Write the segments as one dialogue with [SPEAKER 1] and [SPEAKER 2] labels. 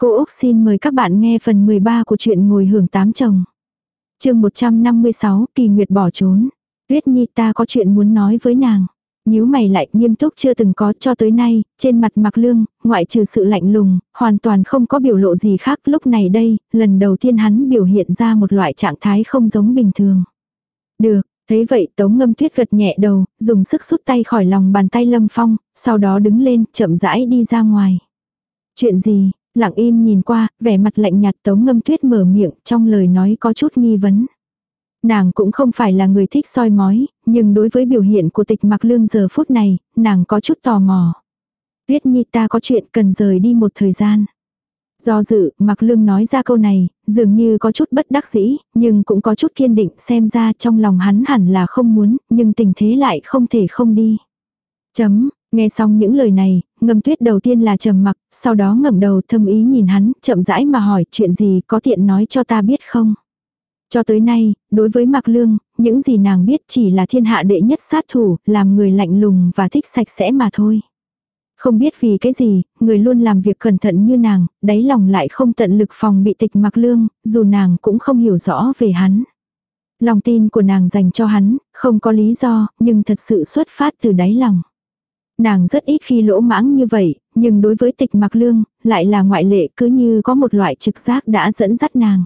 [SPEAKER 1] Cô Úc xin mời các bạn nghe phần 13 của truyện ngồi hưởng tám chồng. chương 156, kỳ nguyệt bỏ trốn. Tuyết Nhi ta có chuyện muốn nói với nàng. nhíu mày lại nghiêm túc chưa từng có cho tới nay, trên mặt mặc lương, ngoại trừ sự lạnh lùng, hoàn toàn không có biểu lộ gì khác. Lúc này đây, lần đầu tiên hắn biểu hiện ra một loại trạng thái không giống bình thường. Được, Thấy vậy tống ngâm tuyết gật nhẹ đầu, dùng sức rút tay khỏi lòng bàn tay lâm phong, sau đó đứng lên, chậm rãi đi ra ngoài. Chuyện gì, lặng im nhìn qua, vẻ mặt lạnh nhạt tống ngâm tuyết mở miệng, trong lời nói có chút nghi vấn. Nàng cũng không phải là người thích soi mói, nhưng đối với biểu hiện của tịch mặc lương giờ phút này, nàng có chút tò mò. Tuyết nhi ta có chuyện cần rời đi một thời gian. Do dự, mặc lương nói ra câu này, dường như có chút bất đắc dĩ, nhưng cũng có chút kiên định xem ra trong lòng hắn hẳn là không muốn, nhưng tình thế lại không thể không đi. Chấm, nghe xong những lời này, ngâm tuyết đầu tiên là trầm mặc, sau đó ngẩng đầu thâm ý nhìn hắn, chậm rãi mà hỏi chuyện gì có tiện nói cho ta biết không. Cho tới nay, đối với Mạc Lương, những gì nàng biết chỉ là thiên hạ đệ nhất sát thủ, làm người lạnh lùng và thích sạch sẽ mà thôi. Không biết vì cái gì, người luôn làm việc cẩn thận như nàng, đáy lòng lại không tận lực phòng bị tịch mặc lương, dù nàng cũng không hiểu rõ về hắn. Lòng tin của nàng dành cho hắn, không có lý do, nhưng thật sự xuất phát từ đáy lòng. Nàng rất ít khi lỗ mãng như vậy, nhưng đối với tịch mặc lương, lại là ngoại lệ cứ như có một loại trực giác đã dẫn dắt nàng.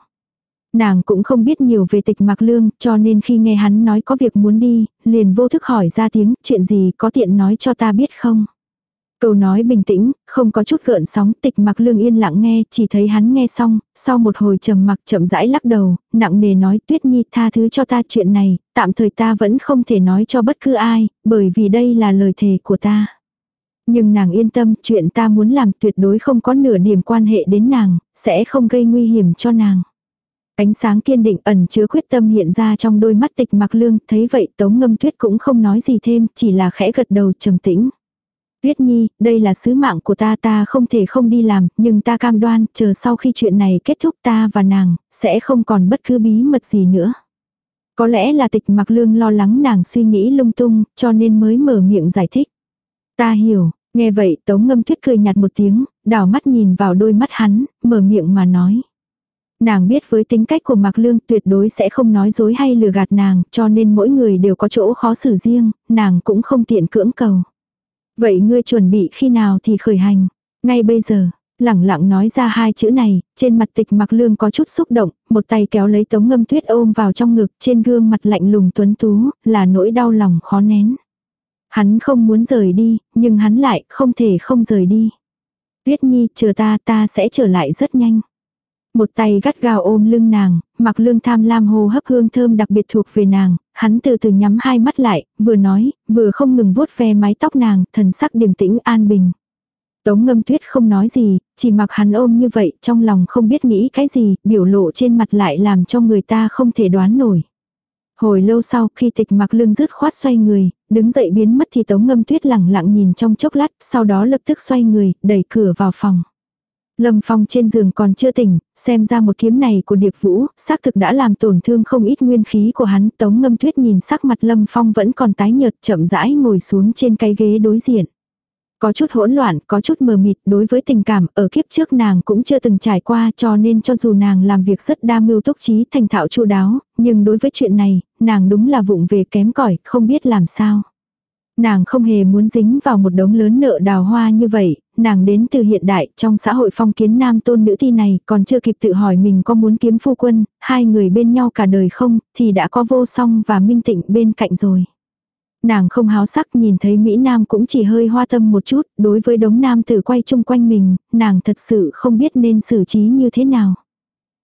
[SPEAKER 1] Nàng cũng không biết nhiều về tịch mặc lương, cho nên khi nghe hắn nói có việc muốn đi, liền vô thức hỏi ra tiếng, chuyện gì có tiện nói cho ta biết không. Câu nói bình tĩnh, không có chút gợn sóng, tịch mặc lương yên lặng nghe, chỉ thấy hắn nghe xong, sau một hồi trầm mặc chậm rãi lắc đầu, nặng nề nói tuyết nhi tha thứ cho ta chuyện này, tạm thời ta vẫn không thể nói cho bất cứ ai, bởi vì đây là lời thề của ta. Nhưng nàng yên tâm, chuyện ta muốn làm tuyệt đối không có nửa điểm quan hệ đến nàng, sẽ không gây nguy hiểm cho nàng. Ánh sáng kiên định ẩn chứa quyết tâm hiện ra trong đôi mắt tịch mặc lương, thấy vậy tống ngâm tuyết cũng không nói gì thêm, chỉ là khẽ gật đầu trầm tĩnh. Tuyết Nhi, đây là sứ mạng của ta ta không thể không đi làm, nhưng ta cam đoan, chờ sau khi chuyện này kết thúc ta và nàng, sẽ không còn bất cứ bí mật gì nữa. Có lẽ là tịch mặc lương lo lắng nàng suy nghĩ lung tung, cho nên mới mở miệng giải thích. Ta hiểu, nghe vậy tống ngâm tuyết cười nhạt một tiếng, đảo mắt nhìn vào đôi mắt hắn, mở miệng mà nói. Nàng biết với tính cách của Mạc Lương tuyệt đối sẽ không nói dối hay lừa gạt nàng, cho nên mỗi người đều có chỗ khó xử riêng, nàng cũng không tiện cưỡng cầu. Vậy ngươi chuẩn bị khi nào thì khởi hành? Ngay bây giờ, lẳng lặng nói ra hai chữ này, trên mặt tịch mặc lương có chút xúc động, một tay kéo lấy tống ngâm tuyết ôm vào trong ngực, trên gương mặt lạnh lùng tuấn tú, là nỗi đau lòng khó nén. Hắn không muốn rời đi, nhưng hắn lại không thể không rời đi. Tuyết nhi, chờ ta, ta sẽ trở lại rất nhanh. Một tay gắt gao ôm lưng nàng, mặc lương tham lam hô hấp hương thơm đặc biệt thuộc về nàng, hắn từ từ nhắm hai mắt lại, vừa nói, vừa không ngừng vuốt ve mái tóc nàng, thần sắc điềm tĩnh an bình. Tống ngâm tuyết không nói gì, chỉ mặc hắn ôm như vậy, trong lòng không biết nghĩ cái gì, biểu lộ trên mặt lại làm cho người ta không thể đoán nổi. Hồi lâu sau khi tịch mặc lương dứt khoát xoay người, đứng dậy biến mất thì tống ngâm tuyết lẳng lặng nhìn trong chốc lát, sau đó lập tức xoay người, đẩy cửa vào phòng. Lâm Phong trên giường còn chưa tỉnh, xem ra một kiếm này của Điệp Vũ, xác thực đã làm tổn thương không ít nguyên khí của hắn. Tống ngâm tuyết nhìn sắc mặt Lâm Phong vẫn còn tái nhợt chậm rãi ngồi xuống trên cái ghế đối diện. Có chút hỗn loạn, có chút mờ mịt đối với tình cảm ở kiếp trước nàng cũng chưa từng trải qua cho nên cho dù nàng làm việc rất đa mưu túc trí thành thạo chu đáo, nhưng đối với chuyện này, nàng đúng là vụng về kém cỏi không biết làm sao. Nàng không hề muốn dính vào một đống lớn nợ đào hoa như vậy, nàng đến từ hiện đại trong xã hội phong kiến nam tôn nữ thi này còn chưa kịp tự hỏi mình có muốn kiếm phu quân, hai người bên nhau cả đời không, thì đã có vô song và minh tịnh bên cạnh rồi. Nàng không háo sắc nhìn thấy Mỹ Nam cũng chỉ hơi hoa tâm một chút, đối với đống nam tử quay chung quanh mình, nàng thật sự không biết nên xử trí như thế nào.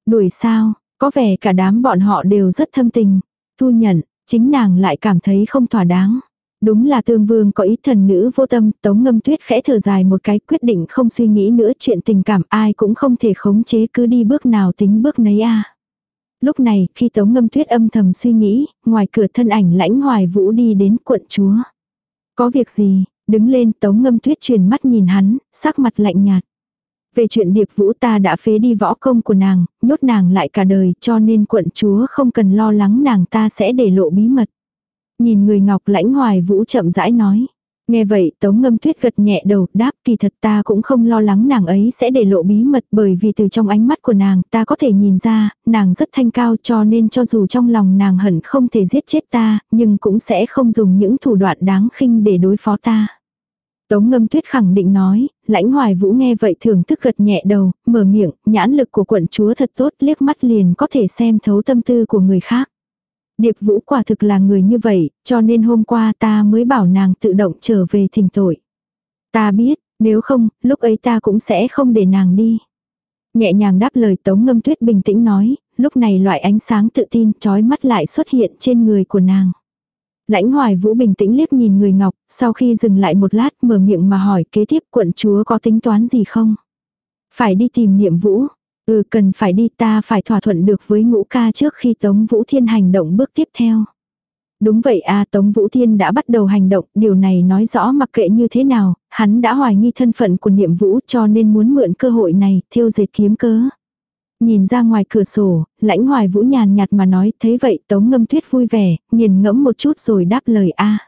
[SPEAKER 1] Đuổi sao, có vẻ cả đám bọn họ đều rất thâm tình, thu nhận, chính nàng lại cảm thấy không thỏa đáng. Đúng là tương vương có ý thần nữ vô tâm, tống ngâm tuyết khẽ thở dài một cái quyết định không suy nghĩ nữa chuyện tình cảm ai cũng không thể khống chế cứ đi bước nào tính bước nấy a Lúc này, khi tống ngâm tuyết âm thầm suy nghĩ, ngoài cửa thân ảnh lãnh hoài vũ đi đến quận chúa. Có việc gì, đứng lên tống ngâm tuyết truyền mắt nhìn hắn, sắc mặt lạnh nhạt. Về chuyện điệp vũ ta đã phế đi võ công của nàng, nhốt nàng lại cả đời cho nên quận chúa không cần lo lắng nàng ta sẽ để lộ bí mật. Nhìn người ngọc lãnh hoài vũ chậm rãi nói. Nghe vậy Tống Ngâm Tuyết gật nhẹ đầu đáp kỳ thật ta cũng không lo lắng nàng ấy sẽ để lộ bí mật bởi vì từ trong ánh mắt của nàng ta có thể nhìn ra nàng rất thanh cao cho nên cho dù trong lòng nàng hận không thể giết chết ta nhưng cũng sẽ không dùng những thủ đoạn đáng khinh để đối phó ta. Tống Ngâm Tuyết khẳng định nói, lãnh hoài vũ nghe vậy thường thức gật nhẹ đầu, mở miệng, nhãn lực của quận chúa thật tốt liếc mắt liền có thể xem thấu tâm tư của người khác. Điệp Vũ quả thực là người như vậy, cho nên hôm qua ta mới bảo nàng tự động trở về thỉnh tội. Ta biết, nếu không, lúc ấy ta cũng sẽ không để nàng đi. Nhẹ nhàng đáp lời Tống Ngâm Tuyết bình tĩnh nói, lúc này loại ánh sáng tự tin trói mắt lại xuất hiện trên người của nàng. Lãnh hoài vũ bình tĩnh liếc nhìn người ngọc, sau khi dừng lại một lát mở miệng mà hỏi kế tiếp quận chúa có tính toán gì không? Phải đi tìm niệm vũ, Ừ cần phải đi ta phải thỏa thuận được với ngũ ca trước khi Tống Vũ Thiên hành động bước tiếp theo. Đúng vậy à Tống Vũ Thiên đã bắt đầu hành động, điều này nói rõ mặc kệ như thế nào, hắn đã hoài nghi thân phận của niệm vũ cho nên muốn mượn cơ hội này, thiêu dệt kiếm cớ. Nhìn ra ngoài cửa sổ, lãnh hoài vũ nhàn nhạt mà nói, thấy vậy Tống ngâm tuyết vui vẻ, nhìn ngẫm một chút rồi đáp lời a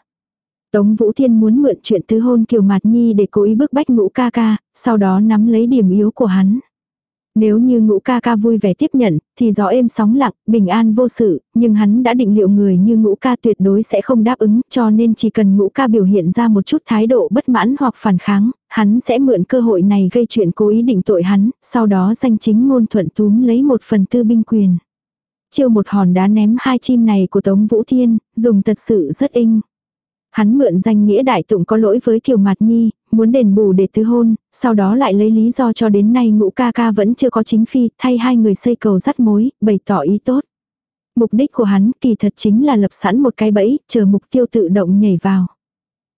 [SPEAKER 1] Tống Vũ Thiên muốn mượn chuyện tứ hôn Kiều Mạt Nhi để cố ý bức bách ngũ ca ca, sau đó nắm lấy điểm yếu của hắn. Nếu như ngũ ca ca vui vẻ tiếp nhận, thì gió êm sóng lặng, bình an vô sự, nhưng hắn đã định liệu người như ngũ ca tuyệt đối sẽ không đáp ứng, cho nên chỉ cần ngũ ca biểu hiện ra một chút thái độ bất mãn hoặc phản kháng, hắn sẽ mượn cơ hội này gây chuyện cố ý định tội hắn, sau đó danh chính ngôn thuận túm lấy một phần tư binh quyền. Chiêu một hòn đá ném hai chim này của Tống Vũ Thiên, dùng thật sự rất inh. Hắn mượn danh nghĩa đại tụng có lỗi với Kiều Mạt Nhi, muốn đền bù để tứ hôn, sau đó lại lấy lý do cho đến nay ngũ ca ca vẫn chưa có chính phi, thay hai người xây cầu dắt mối, bày tỏ ý tốt. Mục đích của hắn kỳ thật chính là lập sẵn một cái bẫy, chờ mục tiêu tự động nhảy vào.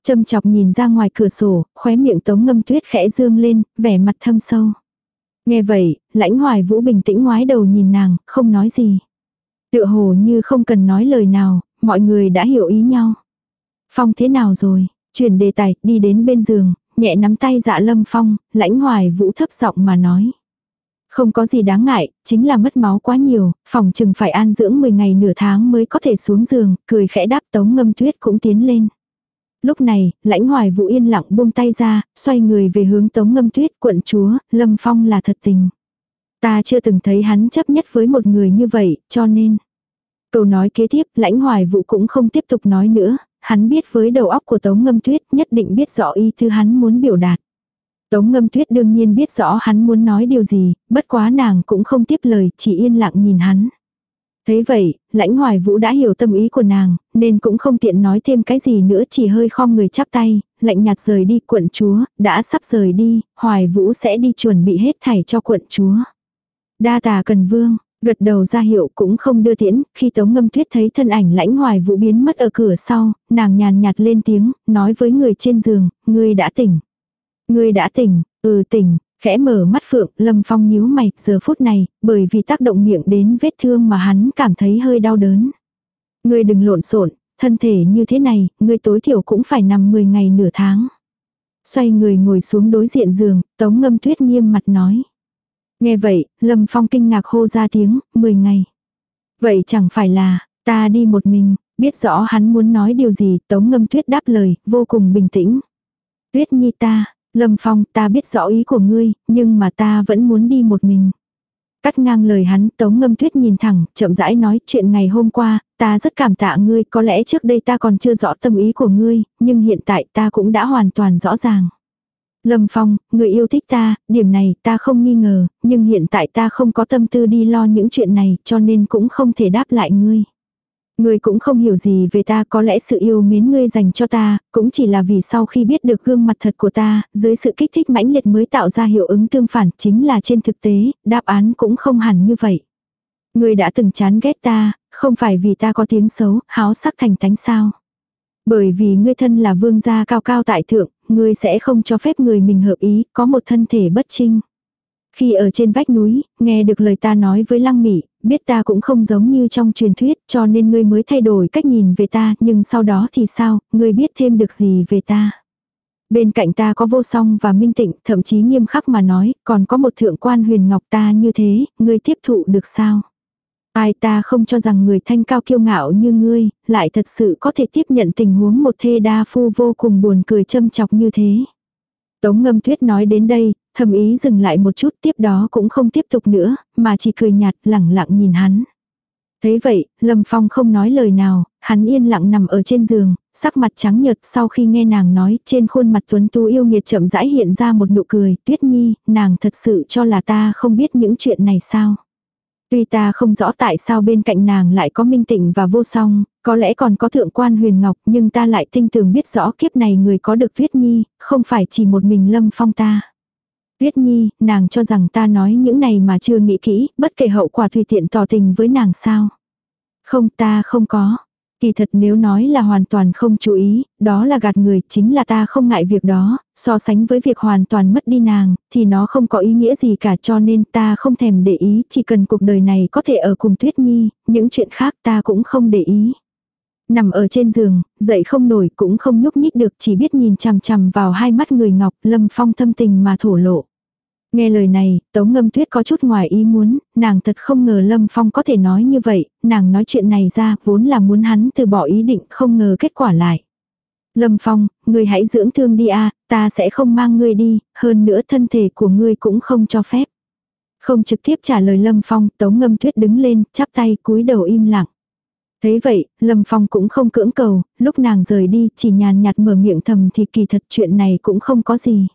[SPEAKER 1] Châm chọc nhìn ra ngoài cửa sổ, khóe miệng tống ngâm tuyết khẽ dương lên, vẻ mặt thâm sâu. Nghe vậy, lãnh hoài vũ bình tĩnh ngoái đầu nhìn nàng, không nói gì. Tựa hồ như không cần nói lời nào, mọi người đã hiểu ý nhau. Phong thế nào rồi? Chuyển đề tài, đi đến bên giường, nhẹ nắm tay dạ lâm phong, lãnh hoài vũ thấp giọng mà nói. Không có gì đáng ngại, chính là mất máu quá nhiều, phòng chừng phải an dưỡng 10 ngày nửa tháng mới có thể xuống giường, cười khẽ đáp tống ngâm tuyết cũng tiến lên. Lúc này, lãnh hoài vũ yên lặng buông tay ra, xoay người về hướng tống ngâm tuyết quận chúa, lâm phong là thật tình. Ta chưa từng thấy hắn chấp nhất với một người như vậy, cho nên. Câu nói kế tiếp, lãnh hoài vũ cũng không tiếp tục nói nữa, hắn biết với đầu óc của Tống Ngâm Tuyết nhất định biết rõ ý thứ hắn muốn biểu đạt. Tống Ngâm Tuyết đương nhiên biết rõ hắn muốn nói điều gì, bất quá nàng cũng không tiếp lời, chỉ yên lặng nhìn hắn. Thế vậy, lãnh hoài vũ đã hiểu tâm ý của nàng, nên cũng không tiện nói thêm cái gì nữa chỉ hơi khom người chắp tay, lạnh nhạt rời đi quận chúa, đã sắp rời đi, hoài vũ sẽ đi chuẩn bị hết thảy cho quận chúa. Đa tà cần vương, Gật đầu ra hiệu cũng không đưa tiễn, khi Tống Ngâm Tuyết thấy thân ảnh lãnh hoài vũ biến mất ở cửa sau, nàng nhàn nhạt lên tiếng, nói với người trên giường, ngươi đã tỉnh. Ngươi đã tỉnh, ừ tỉnh, khẽ mở mắt phượng, Lâm Phong nhíu mày, giờ phút này, bởi vì tác động miệng đến vết thương mà hắn cảm thấy hơi đau đớn. Ngươi đừng lộn xộn, thân thể như thế này, ngươi tối thiểu cũng phải nằm 10 ngày nửa tháng. Xoay người ngồi xuống đối diện giường, Tống Ngâm Tuyết nghiêm mặt nói. Nghe vậy, Lâm Phong kinh ngạc hô ra tiếng, 10 ngày. Vậy chẳng phải là, ta đi một mình, biết rõ hắn muốn nói điều gì, Tống Ngâm Tuyết đáp lời, vô cùng bình tĩnh. Tuyết Nhi ta, Lâm Phong, ta biết rõ ý của ngươi, nhưng mà ta vẫn muốn đi một mình. Cắt ngang lời hắn, Tống Ngâm Tuyết nhìn thẳng, chậm rãi nói chuyện ngày hôm qua, ta rất cảm tạ ngươi, có lẽ trước đây ta còn chưa rõ tâm ý của ngươi, nhưng hiện tại ta cũng đã hoàn toàn rõ ràng. Lâm Phong, người yêu thích ta, điểm này ta không nghi ngờ, nhưng hiện tại ta không có tâm tư đi lo những chuyện này cho nên cũng không thể đáp lại ngươi. Ngươi cũng không hiểu gì về ta có lẽ sự yêu mến ngươi dành cho ta, cũng chỉ là vì sau khi biết được gương mặt thật của ta, dưới sự kích thích mãnh liệt mới tạo ra hiệu ứng tương phản chính là trên thực tế, đáp án cũng không hẳn như vậy. Ngươi đã từng chán ghét ta, không phải vì ta có tiếng xấu, háo sắc thành tánh sao. Bởi vì ngươi thân là vương gia cao cao tại thượng, ngươi sẽ không cho phép người mình hợp ý, có một thân thể bất trinh. Khi ở trên vách núi, nghe được lời ta nói với lăng mỉ, biết ta cũng không giống như trong truyền thuyết, cho nên ngươi mới thay đổi cách nhìn về ta, nhưng sau đó thì sao, ngươi biết thêm được gì về ta. Bên cạnh ta có vô song và minh tịnh, thậm chí nghiêm khắc mà nói, còn có một thượng quan huyền ngọc ta như thế, ngươi tiếp thụ được sao? Ai ta không cho rằng người thanh cao kiêu ngạo như ngươi, lại thật sự có thể tiếp nhận tình huống một thê đa phu vô cùng buồn cười châm chọc như thế. Tống ngâm tuyết nói đến đây, thầm ý dừng lại một chút tiếp đó cũng không tiếp tục nữa, mà chỉ cười nhạt lẳng lặng nhìn hắn. Thế vậy, Lâm Phong không nói lời nào, hắn yên lặng nằm ở trên giường, sắc mặt trắng nhợt sau khi nghe nàng nói trên khuôn mặt tuấn tú yêu nghiệt chậm rãi hiện ra một nụ cười, tuyết nhi, nàng thật sự cho là ta không biết những chuyện này sao. Tuy ta không rõ tại sao bên cạnh nàng lại có minh tịnh và vô song, có lẽ còn có thượng quan huyền ngọc nhưng ta lại tinh tường biết rõ kiếp này người có được tuyết nhi, không phải chỉ một mình lâm phong ta. Tuyết Nhi, nàng cho rằng ta nói những này mà chưa nghĩ kỹ, bất kể hậu quả tùy tiện tỏ tình với nàng sao. Không ta không có. Kỳ thật nếu nói là hoàn toàn không chú ý, đó là gạt người, chính là ta không ngại việc đó, so sánh với việc hoàn toàn mất đi nàng, thì nó không có ý nghĩa gì cả cho nên ta không thèm để ý, chỉ cần cuộc đời này có thể ở cùng Tuyết Nhi, những chuyện khác ta cũng không để ý. Nằm ở trên giường, dậy không nổi cũng không nhúc nhích được chỉ biết nhìn chằm chằm vào hai mắt người ngọc lâm phong thâm tình mà thổ lộ. Nghe lời này, Tống Ngâm Tuyết có chút ngoài ý muốn, nàng thật không ngờ Lâm Phong có thể nói như vậy, nàng nói chuyện này ra vốn là muốn hắn từ bỏ ý định không ngờ kết quả lại. Lâm Phong, ngươi hãy dưỡng thương đi a, ta sẽ không mang ngươi đi, hơn nữa thân thể của ngươi cũng không cho phép. Không trực tiếp trả lời Lâm Phong, Tống Ngâm Tuyết đứng lên, chắp tay cúi đầu im lặng. Thế vậy, Lâm Phong cũng không cưỡng cầu, lúc nàng rời đi chỉ nhàn nhạt mở miệng thầm thì kỳ thật chuyện này cũng không có gì.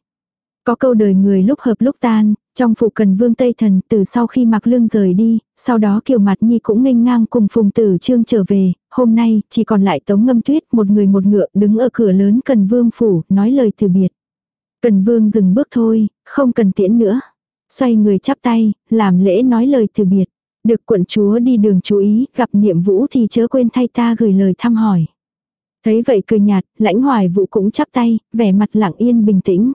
[SPEAKER 1] Có câu đời người lúc hợp lúc tan, trong phụ cần vương Tây Thần từ sau khi mặc lương rời đi, sau đó Kiều Mạt Nhi cũng nghênh ngang cùng Phùng Tử Trương trở về, hôm nay chỉ còn lại Tống Ngâm Tuyết một người một ngựa đứng ở cửa lớn Cần Vương phủ, nói lời từ biệt. Cần Vương dừng bước thôi, không cần tiễn nữa. Xoay người chắp tay, làm lễ nói lời từ biệt. Được quận chúa đi đường chú ý, gặp niệm vũ thì chớ quên thay ta gửi lời thăm hỏi. Thấy vậy cười nhạt, lãnh hoài vũ cũng chắp tay, vẻ mặt lặng yên bình tĩnh.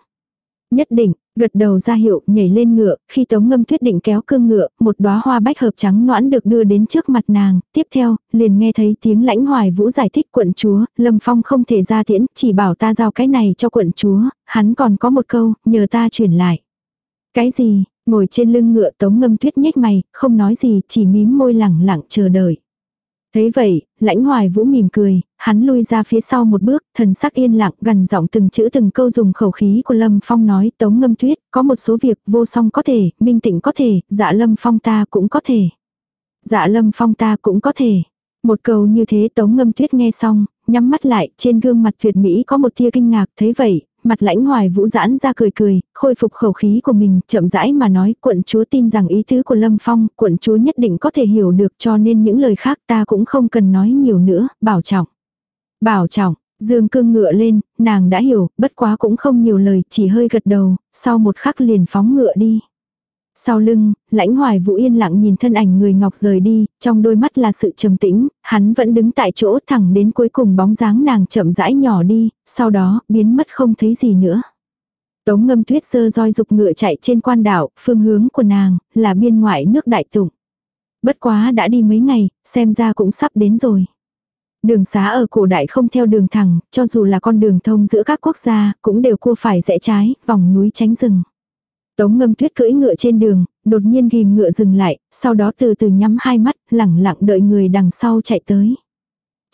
[SPEAKER 1] Nhất định, gật đầu ra hiệu, nhảy lên ngựa, khi Tống Ngâm Tuyết định kéo cương ngựa, một đóa hoa bách hợp trắng noãn được đưa đến trước mặt nàng, tiếp theo, liền nghe thấy tiếng lãnh hoài vũ giải thích quận chúa, Lâm Phong không thể ra tiễn, chỉ bảo ta giao cái này cho quận chúa, hắn còn có một câu, nhờ ta chuyển lại. Cái gì, ngồi trên lưng ngựa Tống Ngâm Tuyết nhếch mày, không nói gì, chỉ mím môi lẳng lặng chờ đợi. Thấy vậy, lãnh hoài vũ mỉm cười, hắn lui ra phía sau một bước, thần sắc yên lặng gần giọng từng chữ từng câu dùng khẩu khí của Lâm Phong nói tống ngâm tuyết, có một số việc vô song có thể, minh tịnh có thể, dạ Lâm Phong ta cũng có thể. Dạ Lâm Phong ta cũng có thể. Một câu như thế tống ngâm tuyết nghe xong, nhắm mắt lại, trên gương mặt tuyệt mỹ có một tia kinh ngạc, thấy vậy, mặt lãnh hoài vũ giãn ra cười cười, khôi phục khẩu khí của mình, chậm rãi mà nói, quận chúa tin rằng ý tứ của Lâm Phong, quận chúa nhất định có thể hiểu được cho nên những lời khác ta cũng không cần nói nhiều nữa, bảo trọng. Bảo trọng, dương cương ngựa lên, nàng đã hiểu, bất quá cũng không nhiều lời, chỉ hơi gật đầu, sau một khắc liền phóng ngựa đi. Sau lưng, lãnh hoài vũ yên lặng nhìn thân ảnh người ngọc rời đi, trong đôi mắt là sự trầm tĩnh, hắn vẫn đứng tại chỗ thẳng đến cuối cùng bóng dáng nàng chậm rãi nhỏ đi, sau đó biến mất không thấy gì nữa. Tống ngâm tuyết sơ roi dục ngựa chạy trên quan đảo, phương hướng của nàng, là biên ngoại nước đại tụng. Bất quá đã đi mấy ngày, xem ra cũng sắp đến rồi. Đường xá ở cổ đại không theo đường thẳng, cho dù là con đường thông giữa các quốc gia, cũng đều cua phải rẽ trái, vòng núi tránh rừng. Tống ngâm tuyết cưỡi ngựa trên đường, đột nhiên ghim ngựa dừng lại, sau đó từ từ nhắm hai mắt, lẳng lặng đợi người đằng sau chạy tới.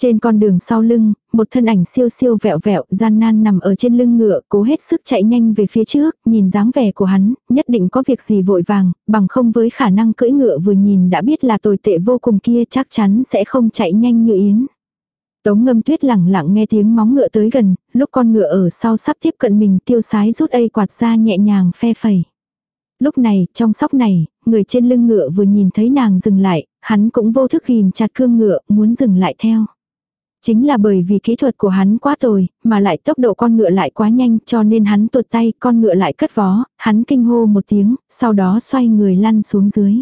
[SPEAKER 1] Trên con đường sau lưng, một thân ảnh siêu siêu vẹo vẹo, gian nan nằm ở trên lưng ngựa, cố hết sức chạy nhanh về phía trước, nhìn dáng vẻ của hắn, nhất định có việc gì vội vàng, bằng không với khả năng cưỡi ngựa vừa nhìn đã biết là tồi tệ vô cùng kia chắc chắn sẽ không chạy nhanh như yến. Tống ngâm tuyết lẳng lặng nghe tiếng móng ngựa tới gần, lúc con ngựa ở sau sắp tiếp cận mình tiêu sái rút ây quạt ra nhẹ nhàng phe phẩy. Lúc này, trong sóc này, người trên lưng ngựa vừa nhìn thấy nàng dừng lại, hắn cũng vô thức ghim chặt cương ngựa, muốn dừng lại theo. Chính là bởi vì kỹ thuật của hắn quá tồi, mà lại tốc độ con ngựa lại quá nhanh cho nên hắn tuột tay, con ngựa lại cất vó, hắn kinh hô một tiếng, sau đó xoay người lăn xuống dưới.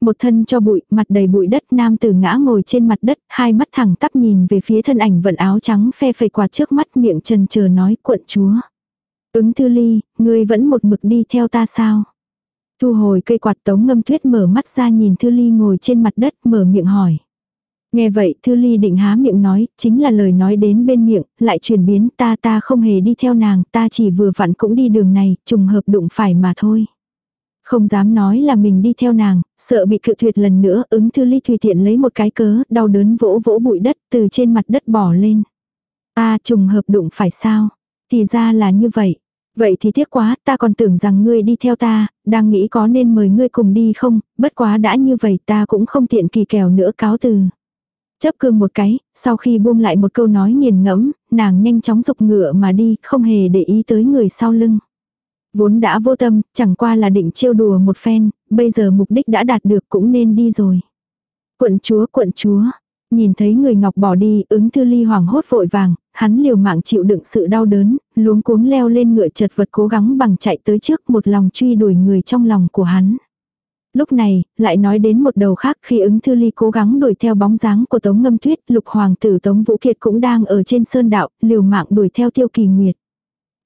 [SPEAKER 1] Một thân cho bụi, mặt đầy bụi đất nam tử ngã ngồi trên mặt đất, hai mắt thẳng tắp nhìn về phía thân ảnh vận áo trắng phe phẩy quạt trước mắt miệng trần chờ nói quận chúa. Ứng thư ly, ngươi vẫn một mực đi theo ta sao? Thu hồi cây quạt tống ngâm tuyết mở mắt ra nhìn Thư Ly ngồi trên mặt đất mở miệng hỏi. Nghe vậy Thư Ly định há miệng nói, chính là lời nói đến bên miệng, lại chuyển biến ta ta không hề đi theo nàng, ta chỉ vừa vặn cũng đi đường này, trùng hợp đụng phải mà thôi. Không dám nói là mình đi theo nàng, sợ bị cự tuyệt lần nữa, ứng thư ly tùy tiện lấy một cái cớ, đau đớn vỗ vỗ bụi đất từ trên mặt đất bỏ lên. Ta trùng hợp đụng phải sao? Thì ra là như vậy. Vậy thì tiếc quá, ta còn tưởng rằng ngươi đi theo ta, đang nghĩ có nên mời ngươi cùng đi không, bất quá đã như vậy ta cũng không tiện kỳ kèo nữa cáo từ. Chấp cương một cái, sau khi buông lại một câu nói nghiền ngẫm, nàng nhanh chóng dục ngựa mà đi, không hề để ý tới người sau lưng. Vốn đã vô tâm, chẳng qua là định trêu đùa một phen, bây giờ mục đích đã đạt được cũng nên đi rồi. Quận chúa, quận chúa, nhìn thấy người ngọc bỏ đi, ứng thư ly hoàng hốt vội vàng, hắn liều mạng chịu đựng sự đau đớn, luống cuống leo lên ngựa chật vật cố gắng bằng chạy tới trước một lòng truy đuổi người trong lòng của hắn. Lúc này, lại nói đến một đầu khác khi ứng thư ly cố gắng đuổi theo bóng dáng của Tống Ngâm Tuyết, lục hoàng tử Tống Vũ Kiệt cũng đang ở trên sơn đạo, liều mạng đuổi theo tiêu kỳ nguyệt.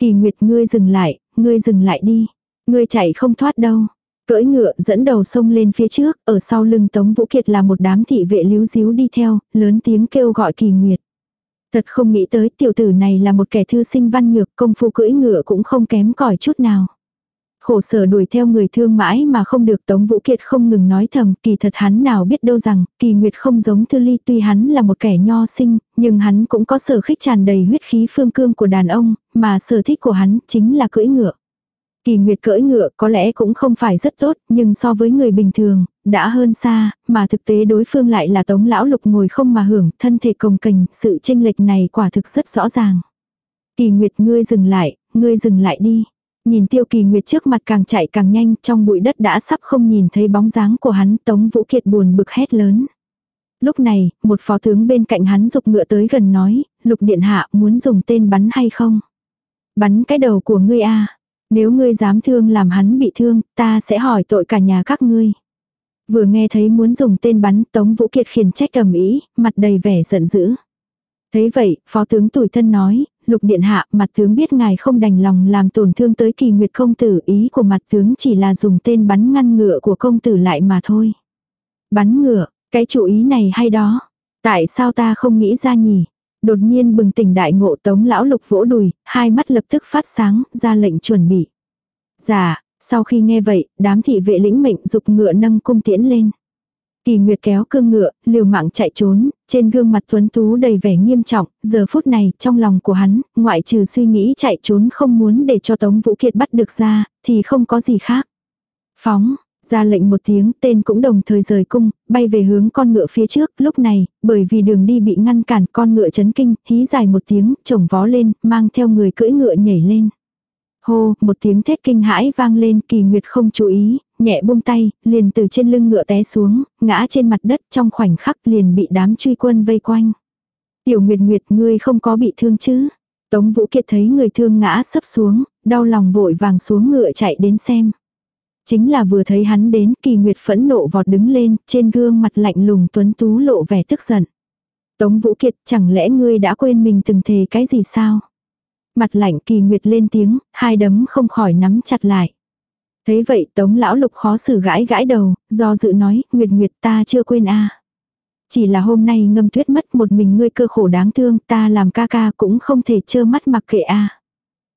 [SPEAKER 1] Kỳ nguyệt ngươi dừng lại, ngươi dừng lại đi. Ngươi chạy không thoát đâu. Cưỡi ngựa dẫn đầu sông lên phía trước, ở sau lưng Tống Vũ Kiệt là một đám thị vệ líu díu đi theo, lớn tiếng kêu gọi kỳ nguyệt. Thật không nghĩ tới tiểu tử này là một kẻ thư sinh văn nhược công phu cưỡi ngựa cũng không kém cỏi chút nào. Khổ sở đuổi theo người thương mãi mà không được Tống Vũ Kiệt không ngừng nói thầm kỳ thật hắn nào biết đâu rằng kỳ nguyệt không giống Thư Ly tuy hắn là một kẻ nho sinh, nhưng hắn cũng có sở khích tràn đầy huyết khí phương cương của đàn ông, mà sở thích của hắn chính là cưỡi ngựa. Kỳ Nguyệt cưỡi ngựa có lẽ cũng không phải rất tốt, nhưng so với người bình thường, đã hơn xa, mà thực tế đối phương lại là tống lão lục ngồi không mà hưởng, thân thể cồng kềnh, sự tranh lệch này quả thực rất rõ ràng. Kỳ Nguyệt ngươi dừng lại, ngươi dừng lại đi. Nhìn tiêu kỳ nguyệt trước mặt càng chạy càng nhanh, trong bụi đất đã sắp không nhìn thấy bóng dáng của hắn, tống vũ kiệt buồn bực hét lớn. Lúc này, một phó tướng bên cạnh hắn dục ngựa tới gần nói, lục điện hạ muốn dùng tên bắn hay không? Bắn cái đầu của ngươi a Nếu ngươi dám thương làm hắn bị thương, ta sẽ hỏi tội cả nhà các ngươi. Vừa nghe thấy muốn dùng tên bắn, Tống Vũ Kiệt khiển trách cầm ý, mặt đầy vẻ giận dữ. Thấy vậy, phó tướng tủi thân nói, lục điện hạ, mặt tướng biết ngài không đành lòng làm tổn thương tới kỳ nguyệt công tử, ý của mặt tướng chỉ là dùng tên bắn ngăn ngựa của công tử lại mà thôi. Bắn ngựa, cái chủ ý này hay đó. Tại sao ta không nghĩ ra nhỉ? Đột nhiên bừng tỉnh đại ngộ tống lão lục vỗ đùi, hai mắt lập tức phát sáng, ra lệnh chuẩn bị. Dạ, sau khi nghe vậy, đám thị vệ lĩnh mệnh dục ngựa nâng cung tiễn lên. Kỳ Nguyệt kéo cương ngựa, liều mạng chạy trốn, trên gương mặt tuấn tú đầy vẻ nghiêm trọng, giờ phút này, trong lòng của hắn, ngoại trừ suy nghĩ chạy trốn không muốn để cho Tống Vũ Kiệt bắt được ra, thì không có gì khác. Phóng, ra lệnh một tiếng, tên cũng đồng thời rời cung, bay về hướng con ngựa phía trước, lúc này, bởi vì đường đi bị ngăn cản, con ngựa chấn kinh, hí dài một tiếng, chồng vó lên, mang theo người cưỡi ngựa nhảy lên. Hô, một tiếng thét kinh hãi vang lên, kỳ nguyệt không chú ý, nhẹ buông tay, liền từ trên lưng ngựa té xuống, ngã trên mặt đất trong khoảnh khắc liền bị đám truy quân vây quanh. Tiểu Nguyệt Nguyệt ngươi không có bị thương chứ? Tống Vũ Kiệt thấy người thương ngã sấp xuống, đau lòng vội vàng xuống ngựa chạy đến xem. Chính là vừa thấy hắn đến kỳ nguyệt phẫn nộ vọt đứng lên, trên gương mặt lạnh lùng tuấn tú lộ vẻ tức giận. Tống Vũ Kiệt chẳng lẽ ngươi đã quên mình từng thề cái gì sao? Mặt lạnh kỳ nguyệt lên tiếng, hai đấm không khỏi nắm chặt lại. Thấy vậy tống lão lục khó xử gãi gãi đầu, do dự nói, Nguyệt Nguyệt ta chưa quên a Chỉ là hôm nay ngâm tuyết mất một mình ngươi cơ khổ đáng thương, ta làm ca ca cũng không thể trơ mắt mặc kệ a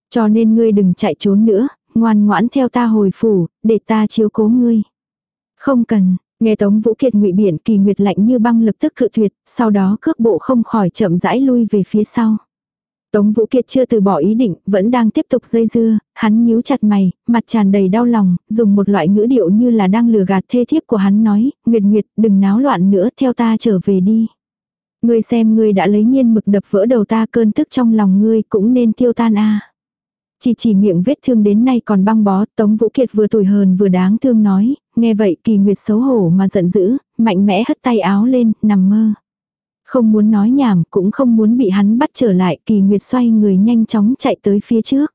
[SPEAKER 1] Cho nên ngươi đừng chạy trốn nữa, ngoan ngoãn theo ta hồi phủ, để ta chiếu cố ngươi. Không cần, nghe Tống Vũ Kiệt ngụy biển kỳ nguyệt lạnh như băng lập tức cự tuyệt, sau đó cước bộ không khỏi chậm rãi lui về phía sau. Tống Vũ Kiệt chưa từ bỏ ý định, vẫn đang tiếp tục dây dưa, hắn nhíu chặt mày, mặt tràn đầy đau lòng, dùng một loại ngữ điệu như là đang lừa gạt thê thiếp của hắn nói, Nguyệt Nguyệt, đừng náo loạn nữa, theo ta trở về đi. Ngươi xem ngươi đã lấy nhiên mực đập vỡ đầu ta cơn tức trong lòng ngươi cũng nên tiêu tan a. Chỉ chỉ miệng vết thương đến nay còn băng bó, Tống Vũ Kiệt vừa tủi hờn vừa đáng thương nói, nghe vậy kỳ nguyệt xấu hổ mà giận dữ, mạnh mẽ hất tay áo lên, nằm mơ. Không muốn nói nhảm cũng không muốn bị hắn bắt trở lại kỳ nguyệt xoay người nhanh chóng chạy tới phía trước.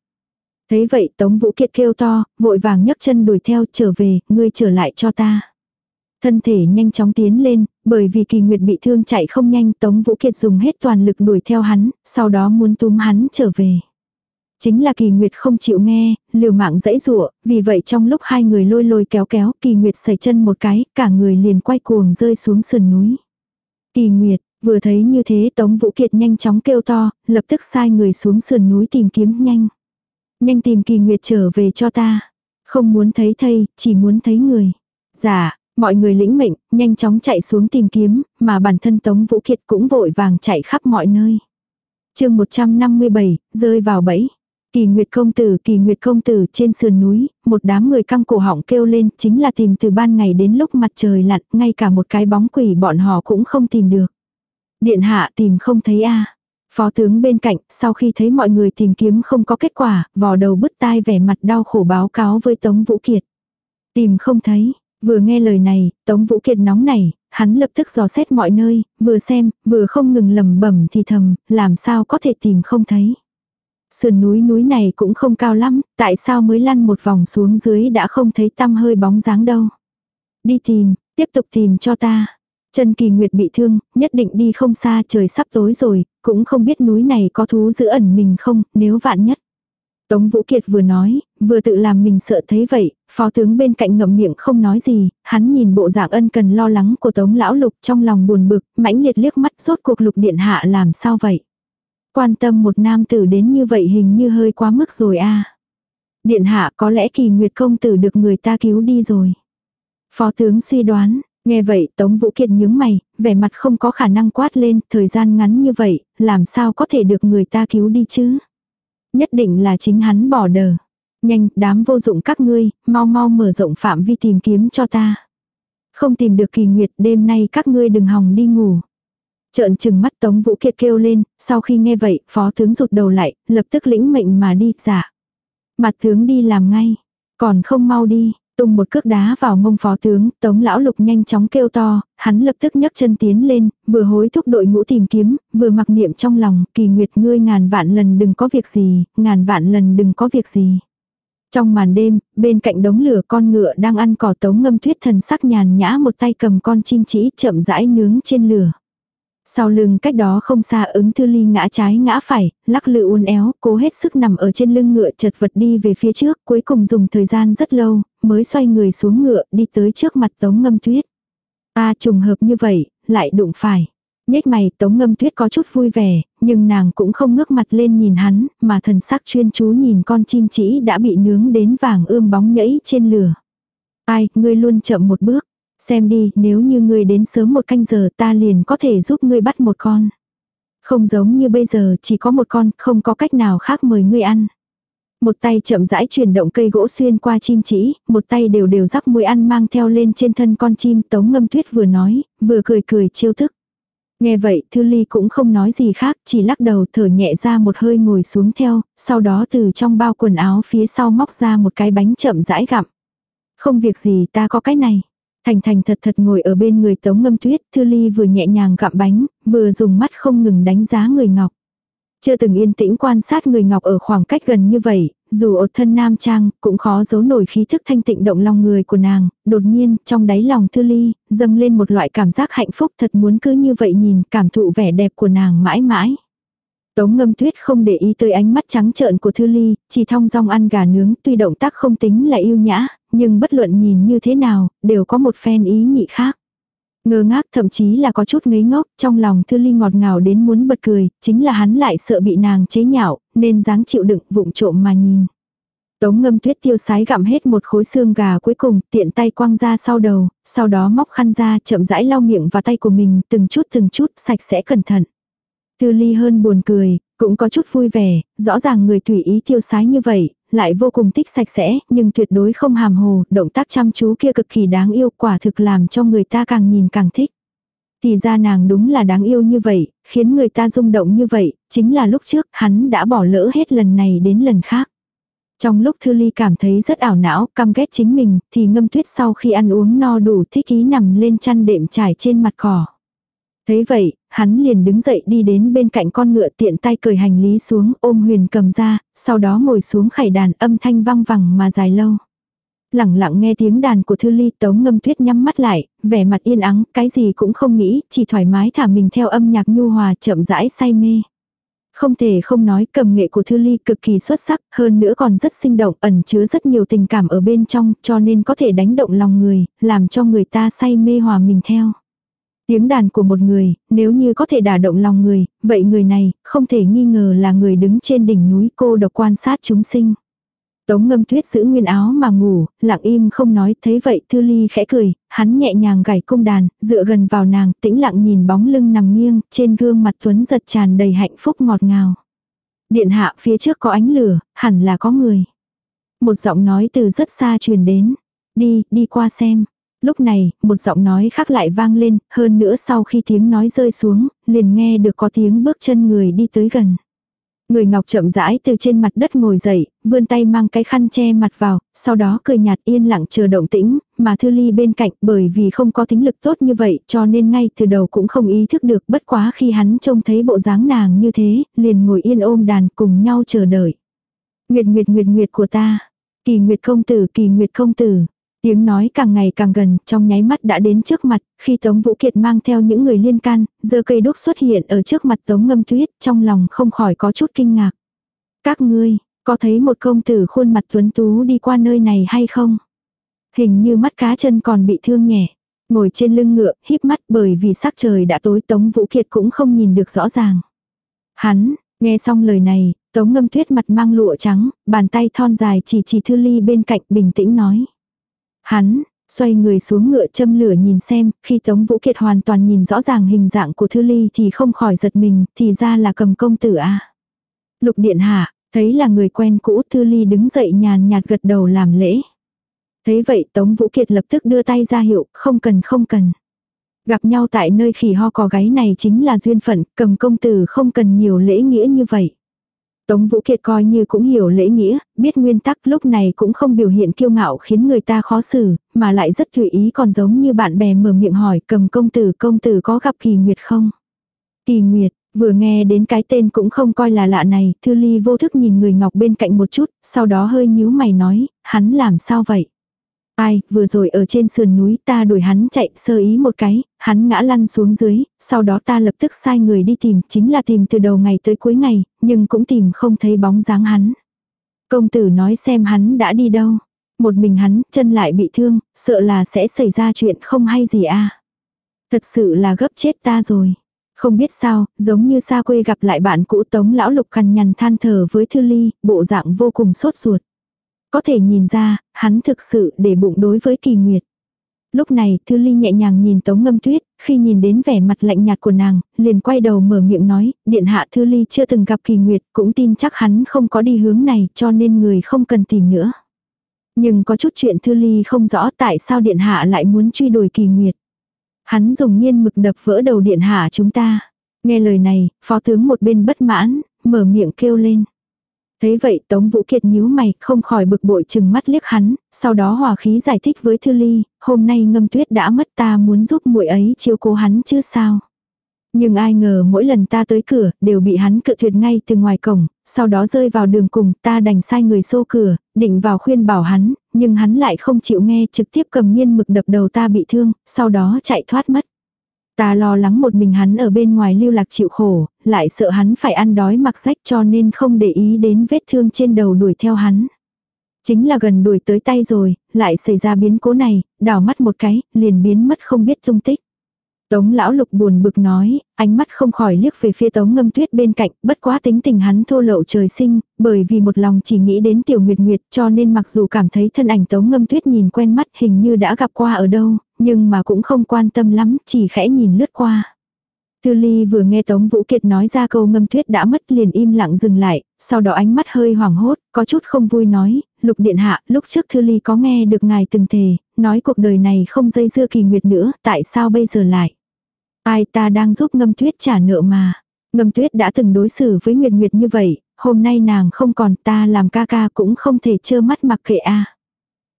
[SPEAKER 1] Thấy vậy Tống Vũ Kiệt kêu to, vội vàng nhấc chân đuổi theo trở về, ngươi trở lại cho ta. Thân thể nhanh chóng tiến lên, bởi vì kỳ nguyệt bị thương chạy không nhanh Tống Vũ Kiệt dùng hết toàn lực đuổi theo hắn, sau đó muốn túm hắn trở về. Chính là kỳ nguyệt không chịu nghe, liều mạng dãy rụa, vì vậy trong lúc hai người lôi lôi kéo kéo kỳ nguyệt xảy chân một cái, cả người liền quay cuồng rơi xuống sườn núi. Kỳ nguyệt, Vừa thấy như thế Tống Vũ Kiệt nhanh chóng kêu to, lập tức sai người xuống sườn núi tìm kiếm nhanh. Nhanh tìm kỳ nguyệt trở về cho ta. Không muốn thấy thây, chỉ muốn thấy người. Dạ, mọi người lĩnh mệnh, nhanh chóng chạy xuống tìm kiếm, mà bản thân Tống Vũ Kiệt cũng vội vàng chạy khắp mọi nơi. chương 157, rơi vào bẫy. Kỳ Nguyệt công tử, Kỳ Nguyệt công tử trên sườn núi, một đám người căng cổ họng kêu lên, chính là tìm từ ban ngày đến lúc mặt trời lặn, ngay cả một cái bóng quỷ bọn họ cũng không tìm được. Điện hạ tìm không thấy a. Phó tướng bên cạnh, sau khi thấy mọi người tìm kiếm không có kết quả, vò đầu bứt tai vẻ mặt đau khổ báo cáo với Tống Vũ Kiệt. Tìm không thấy, vừa nghe lời này, Tống Vũ Kiệt nóng nảy, hắn lập tức dò xét mọi nơi, vừa xem, vừa không ngừng lầm bẩm thì thầm, làm sao có thể tìm không thấy. Sườn núi núi này cũng không cao lắm, tại sao mới lăn một vòng xuống dưới đã không thấy tăm hơi bóng dáng đâu. Đi tìm, tiếp tục tìm cho ta. Trần Kỳ Nguyệt bị thương, nhất định đi không xa trời sắp tối rồi, cũng không biết núi này có thú giữ ẩn mình không, nếu vạn nhất. Tống Vũ Kiệt vừa nói, vừa tự làm mình sợ thấy vậy, phó tướng bên cạnh ngậm miệng không nói gì, hắn nhìn bộ dạng ân cần lo lắng của Tống Lão Lục trong lòng buồn bực, mãnh liệt liếc mắt rốt cuộc lục điện hạ làm sao vậy. Quan tâm một nam tử đến như vậy hình như hơi quá mức rồi a Điện hạ có lẽ kỳ nguyệt công tử được người ta cứu đi rồi. Phó tướng suy đoán, nghe vậy Tống Vũ Kiệt nhướng mày, vẻ mặt không có khả năng quát lên, thời gian ngắn như vậy, làm sao có thể được người ta cứu đi chứ. Nhất định là chính hắn bỏ đờ. Nhanh, đám vô dụng các ngươi, mau mau mở rộng phạm vi tìm kiếm cho ta. Không tìm được kỳ nguyệt đêm nay các ngươi đừng hòng đi ngủ. Trợn trừng mắt Tống Vũ Kiệt kêu lên, sau khi nghe vậy, phó tướng rụt đầu lại, lập tức lĩnh mệnh mà đi, dạ. Mặt tướng đi làm ngay, còn không mau đi, tung một cước đá vào mông phó tướng, Tống lão lục nhanh chóng kêu to, hắn lập tức nhấc chân tiến lên, vừa hối thúc đội ngũ tìm kiếm, vừa mặc niệm trong lòng, kỳ nguyệt ngươi ngàn vạn lần đừng có việc gì, ngàn vạn lần đừng có việc gì. Trong màn đêm, bên cạnh đống lửa con ngựa đang ăn cỏ tống ngâm tuyết thần sắc nhàn nhã một tay cầm con chim chỉ chậm rãi nướng trên lửa. Sau lưng cách đó không xa ứng thư ly ngã trái ngã phải, lắc lự uốn éo, cố hết sức nằm ở trên lưng ngựa chật vật đi về phía trước, cuối cùng dùng thời gian rất lâu, mới xoay người xuống ngựa đi tới trước mặt tống ngâm tuyết. Ta trùng hợp như vậy, lại đụng phải. Nhếch mày tống ngâm tuyết có chút vui vẻ, nhưng nàng cũng không ngước mặt lên nhìn hắn, mà thần sắc chuyên chú nhìn con chim chỉ đã bị nướng đến vàng ươm bóng nhẫy trên lửa. Ai, ngươi luôn chậm một bước. Xem đi, nếu như ngươi đến sớm một canh giờ ta liền có thể giúp ngươi bắt một con. Không giống như bây giờ chỉ có một con, không có cách nào khác mời ngươi ăn. Một tay chậm rãi chuyển động cây gỗ xuyên qua chim chỉ, một tay đều đều rắc muối ăn mang theo lên trên thân con chim tống ngâm tuyết vừa nói, vừa cười cười chiêu thức. Nghe vậy Thư Ly cũng không nói gì khác, chỉ lắc đầu thở nhẹ ra một hơi ngồi xuống theo, sau đó từ trong bao quần áo phía sau móc ra một cái bánh chậm rãi gặm. Không việc gì ta có cái này. Thành thành thật thật ngồi ở bên người tống ngâm tuyết, Thư Ly vừa nhẹ nhàng gặm bánh, vừa dùng mắt không ngừng đánh giá người ngọc. Chưa từng yên tĩnh quan sát người ngọc ở khoảng cách gần như vậy, dù ở thân nam trang, cũng khó giấu nổi khí thức thanh tịnh động lòng người của nàng, đột nhiên, trong đáy lòng Thư Ly, dâng lên một loại cảm giác hạnh phúc thật muốn cứ như vậy nhìn, cảm thụ vẻ đẹp của nàng mãi mãi. Tống ngâm tuyết không để ý tới ánh mắt trắng trợn của Thư Ly, chỉ thong dong ăn gà nướng, tuy động tác không tính là yêu nhã, nhưng bất luận nhìn như thế nào, đều có một phen ý nhị khác. Ngơ ngác thậm chí là có chút ngấy ngốc, trong lòng Thư Ly ngọt ngào đến muốn bật cười, chính là hắn lại sợ bị nàng chế nhạo, nên dáng chịu đựng vụng trộm mà nhìn. Tống ngâm tuyết tiêu sái gặm hết một khối xương gà cuối cùng, tiện tay quăng ra sau đầu, sau đó móc khăn ra chậm rãi lau miệng và tay của mình từng chút từng chút sạch sẽ cẩn thận. Thư ly hơn buồn cười, cũng có chút vui vẻ, rõ ràng người tùy ý tiêu sái như vậy, lại vô cùng thích sạch sẽ, nhưng tuyệt đối không hàm hồ, động tác chăm chú kia cực kỳ đáng yêu quả thực làm cho người ta càng nhìn càng thích. Thì ra nàng đúng là đáng yêu như vậy, khiến người ta rung động như vậy, chính là lúc trước hắn đã bỏ lỡ hết lần này đến lần khác. Trong lúc Thư Ly cảm thấy rất ảo não, căm ghét chính mình, thì ngâm tuyết sau khi ăn uống no đủ thích ý nằm lên chăn đệm trải trên mặt cỏ. Thế vậy, hắn liền đứng dậy đi đến bên cạnh con ngựa tiện tay cởi hành lý xuống ôm huyền cầm ra, sau đó ngồi xuống khải đàn âm thanh vang vẳng mà dài lâu. Lặng lặng nghe tiếng đàn của Thư Ly tống ngâm tuyết nhắm mắt lại, vẻ mặt yên ắng, cái gì cũng không nghĩ, chỉ thoải mái thả mình theo âm nhạc nhu hòa chậm rãi say mê. Không thể không nói cầm nghệ của Thư Ly cực kỳ xuất sắc, hơn nữa còn rất sinh động, ẩn chứa rất nhiều tình cảm ở bên trong, cho nên có thể đánh động lòng người, làm cho người ta say mê hòa mình theo. Tiếng đàn của một người, nếu như có thể đả động lòng người, vậy người này, không thể nghi ngờ là người đứng trên đỉnh núi cô độc quan sát chúng sinh. Tống ngâm tuyết giữ nguyên áo mà ngủ, lặng im không nói, thấy vậy Thư Ly khẽ cười, hắn nhẹ nhàng gảy cung đàn, dựa gần vào nàng, tĩnh lặng nhìn bóng lưng nằm nghiêng, trên gương mặt tuấn giật tràn đầy hạnh phúc ngọt ngào. Điện hạ phía trước có ánh lửa, hẳn là có người. Một giọng nói từ rất xa truyền đến. Đi, đi qua xem. Lúc này, một giọng nói khác lại vang lên, hơn nữa sau khi tiếng nói rơi xuống, liền nghe được có tiếng bước chân người đi tới gần. Người ngọc chậm rãi từ trên mặt đất ngồi dậy, vươn tay mang cái khăn che mặt vào, sau đó cười nhạt yên lặng chờ động tĩnh, mà Thư Ly bên cạnh bởi vì không có tính lực tốt như vậy cho nên ngay từ đầu cũng không ý thức được bất quá khi hắn trông thấy bộ dáng nàng như thế, liền ngồi yên ôm đàn cùng nhau chờ đợi. Nguyệt Nguyệt Nguyệt Nguyệt của ta, kỳ Nguyệt công tử kỳ Nguyệt công tử, Tiếng nói càng ngày càng gần, trong nháy mắt đã đến trước mặt, khi Tống Vũ Kiệt mang theo những người liên can, giờ cây đúc xuất hiện ở trước mặt Tống Ngâm Tuyết, trong lòng không khỏi có chút kinh ngạc. Các ngươi, có thấy một công tử khuôn mặt tuấn tú đi qua nơi này hay không? Hình như mắt cá chân còn bị thương nhẹ. Ngồi trên lưng ngựa, híp mắt bởi vì sắc trời đã tối Tống Vũ Kiệt cũng không nhìn được rõ ràng. Hắn, nghe xong lời này, Tống Ngâm Tuyết mặt mang lụa trắng, bàn tay thon dài chỉ chỉ Thư Ly bên cạnh bình tĩnh nói. Hắn, xoay người xuống ngựa châm lửa nhìn xem, khi Tống Vũ Kiệt hoàn toàn nhìn rõ ràng hình dạng của Thư Ly thì không khỏi giật mình, thì ra là cầm công tử a Lục điện hạ, thấy là người quen cũ Thư Ly đứng dậy nhàn nhạt gật đầu làm lễ. Thấy vậy Tống Vũ Kiệt lập tức đưa tay ra hiệu, không cần không cần. Gặp nhau tại nơi khỉ ho cò gáy này chính là duyên phận, cầm công tử không cần nhiều lễ nghĩa như vậy. Tống Vũ Kiệt coi như cũng hiểu lễ nghĩa, biết nguyên tắc lúc này cũng không biểu hiện kiêu ngạo khiến người ta khó xử, mà lại rất tùy ý còn giống như bạn bè mở miệng hỏi cầm công tử công tử có gặp Kỳ Nguyệt không? Kỳ Nguyệt, vừa nghe đến cái tên cũng không coi là lạ này, Thư Ly vô thức nhìn người ngọc bên cạnh một chút, sau đó hơi nhíu mày nói, hắn làm sao vậy? Ai, vừa rồi ở trên sườn núi ta đuổi hắn chạy sơ ý một cái, hắn ngã lăn xuống dưới, sau đó ta lập tức sai người đi tìm, chính là tìm từ đầu ngày tới cuối ngày, nhưng cũng tìm không thấy bóng dáng hắn. Công tử nói xem hắn đã đi đâu. Một mình hắn, chân lại bị thương, sợ là sẽ xảy ra chuyện không hay gì à. Thật sự là gấp chết ta rồi. Không biết sao, giống như xa quê gặp lại bạn cũ tống lão lục cằn nhằn than thở với Thư Ly, bộ dạng vô cùng sốt ruột. Có thể nhìn ra, hắn thực sự để bụng đối với kỳ nguyệt. Lúc này, Thư Ly nhẹ nhàng nhìn Tống Ngâm Tuyết, khi nhìn đến vẻ mặt lạnh nhạt của nàng, liền quay đầu mở miệng nói, Điện hạ Thư Ly chưa từng gặp Kỳ Nguyệt, cũng tin chắc hắn không có đi hướng này, cho nên người không cần tìm nữa. Nhưng có chút chuyện Thư Ly không rõ tại sao Điện hạ lại muốn truy đuổi Kỳ Nguyệt. Hắn dùng nghiên mực đập vỡ đầu Điện hạ chúng ta. Nghe lời này, phó tướng một bên bất mãn, mở miệng kêu lên. Thấy vậy Tống Vũ Kiệt nhíu mày, không khỏi bực bội chừng mắt liếc hắn, sau đó hòa khí giải thích với Thư Ly, hôm nay ngâm tuyết đã mất ta muốn giúp muội ấy chiếu cố hắn chứ sao. Nhưng ai ngờ mỗi lần ta tới cửa, đều bị hắn cự tuyệt ngay từ ngoài cổng, sau đó rơi vào đường cùng, ta đành sai người xô cửa, định vào khuyên bảo hắn, nhưng hắn lại không chịu nghe, trực tiếp cầm nghiên mực đập đầu ta bị thương, sau đó chạy thoát mất. Ta lo lắng một mình hắn ở bên ngoài lưu lạc chịu khổ, lại sợ hắn phải ăn đói mặc rách cho nên không để ý đến vết thương trên đầu đuổi theo hắn. Chính là gần đuổi tới tay rồi, lại xảy ra biến cố này, đảo mắt một cái, liền biến mất không biết tung tích. Tống lão lục buồn bực nói, ánh mắt không khỏi liếc về phía tống ngâm tuyết bên cạnh, bất quá tính tình hắn thô lậu trời sinh, bởi vì một lòng chỉ nghĩ đến tiểu nguyệt nguyệt cho nên mặc dù cảm thấy thân ảnh tống ngâm tuyết nhìn quen mắt hình như đã gặp qua ở đâu, nhưng mà cũng không quan tâm lắm, chỉ khẽ nhìn lướt qua. Tư ly vừa nghe Tống Vũ Kiệt nói ra câu ngâm tuyết đã mất liền im lặng dừng lại, sau đó ánh mắt hơi hoảng hốt, có chút không vui nói, lục điện hạ, lúc trước Thư ly có nghe được ngài từng thề, nói cuộc đời này không dây dưa kỳ nguyệt nữa, tại sao bây giờ lại? Ai ta đang giúp ngâm tuyết trả nợ mà. Ngâm tuyết đã từng đối xử với Nguyệt Nguyệt như vậy, hôm nay nàng không còn ta làm ca ca cũng không thể trơ mắt mặc kệ a.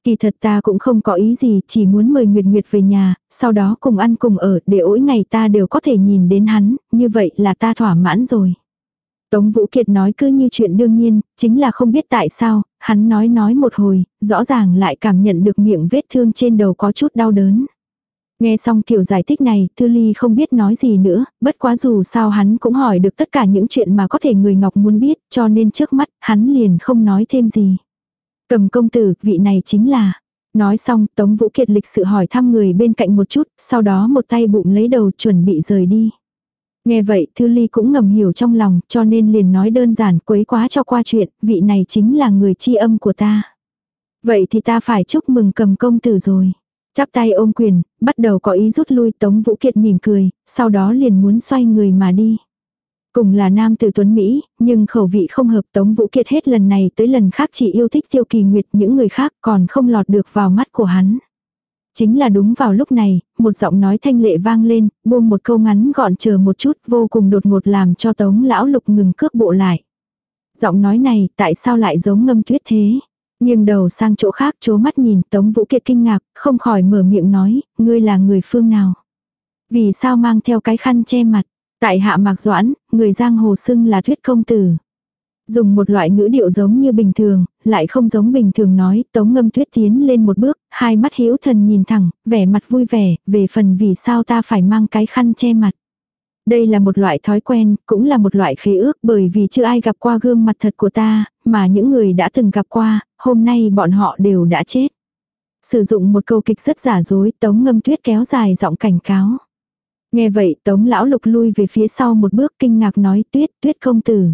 [SPEAKER 1] Kỳ thật ta cũng không có ý gì, chỉ muốn mời Nguyệt Nguyệt về nhà, sau đó cùng ăn cùng ở, để mỗi ngày ta đều có thể nhìn đến hắn, như vậy là ta thỏa mãn rồi. Tống Vũ Kiệt nói cứ như chuyện đương nhiên, chính là không biết tại sao, hắn nói nói một hồi, rõ ràng lại cảm nhận được miệng vết thương trên đầu có chút đau đớn. Nghe xong kiểu giải thích này, Thư Ly không biết nói gì nữa, bất quá dù sao hắn cũng hỏi được tất cả những chuyện mà có thể người Ngọc muốn biết, cho nên trước mắt, hắn liền không nói thêm gì. Cầm công tử, vị này chính là. Nói xong, Tống Vũ Kiệt lịch sự hỏi thăm người bên cạnh một chút, sau đó một tay bụng lấy đầu chuẩn bị rời đi. Nghe vậy Thư Ly cũng ngầm hiểu trong lòng cho nên liền nói đơn giản quấy quá cho qua chuyện, vị này chính là người chi âm của ta. Vậy thì ta phải chúc mừng cầm công tử rồi. Chắp tay ôm quyền, bắt đầu có ý rút lui Tống Vũ Kiệt mỉm cười, sau đó liền muốn xoay người mà đi. Cùng là nam tử tuấn Mỹ, nhưng khẩu vị không hợp Tống Vũ Kiệt hết lần này tới lần khác chỉ yêu thích tiêu kỳ nguyệt những người khác còn không lọt được vào mắt của hắn. Chính là đúng vào lúc này, một giọng nói thanh lệ vang lên, buông một câu ngắn gọn chờ một chút vô cùng đột ngột làm cho tống lão lục ngừng cước bộ lại. Giọng nói này tại sao lại giống ngâm tuyết thế? Nhưng đầu sang chỗ khác chố mắt nhìn Tống Vũ Kiệt kinh ngạc, không khỏi mở miệng nói, ngươi là người phương nào? Vì sao mang theo cái khăn che mặt? Tại hạ mạc doãn, người giang hồ xưng là thuyết công tử. Dùng một loại ngữ điệu giống như bình thường, lại không giống bình thường nói, tống ngâm tuyết tiến lên một bước, hai mắt hiếu thần nhìn thẳng, vẻ mặt vui vẻ, về phần vì sao ta phải mang cái khăn che mặt. Đây là một loại thói quen, cũng là một loại khế ước bởi vì chưa ai gặp qua gương mặt thật của ta, mà những người đã từng gặp qua, hôm nay bọn họ đều đã chết. Sử dụng một câu kịch rất giả dối, tống ngâm tuyết kéo dài giọng cảnh cáo. Nghe vậy tống lão lục lui về phía sau một bước kinh ngạc nói tuyết, tuyết công tử.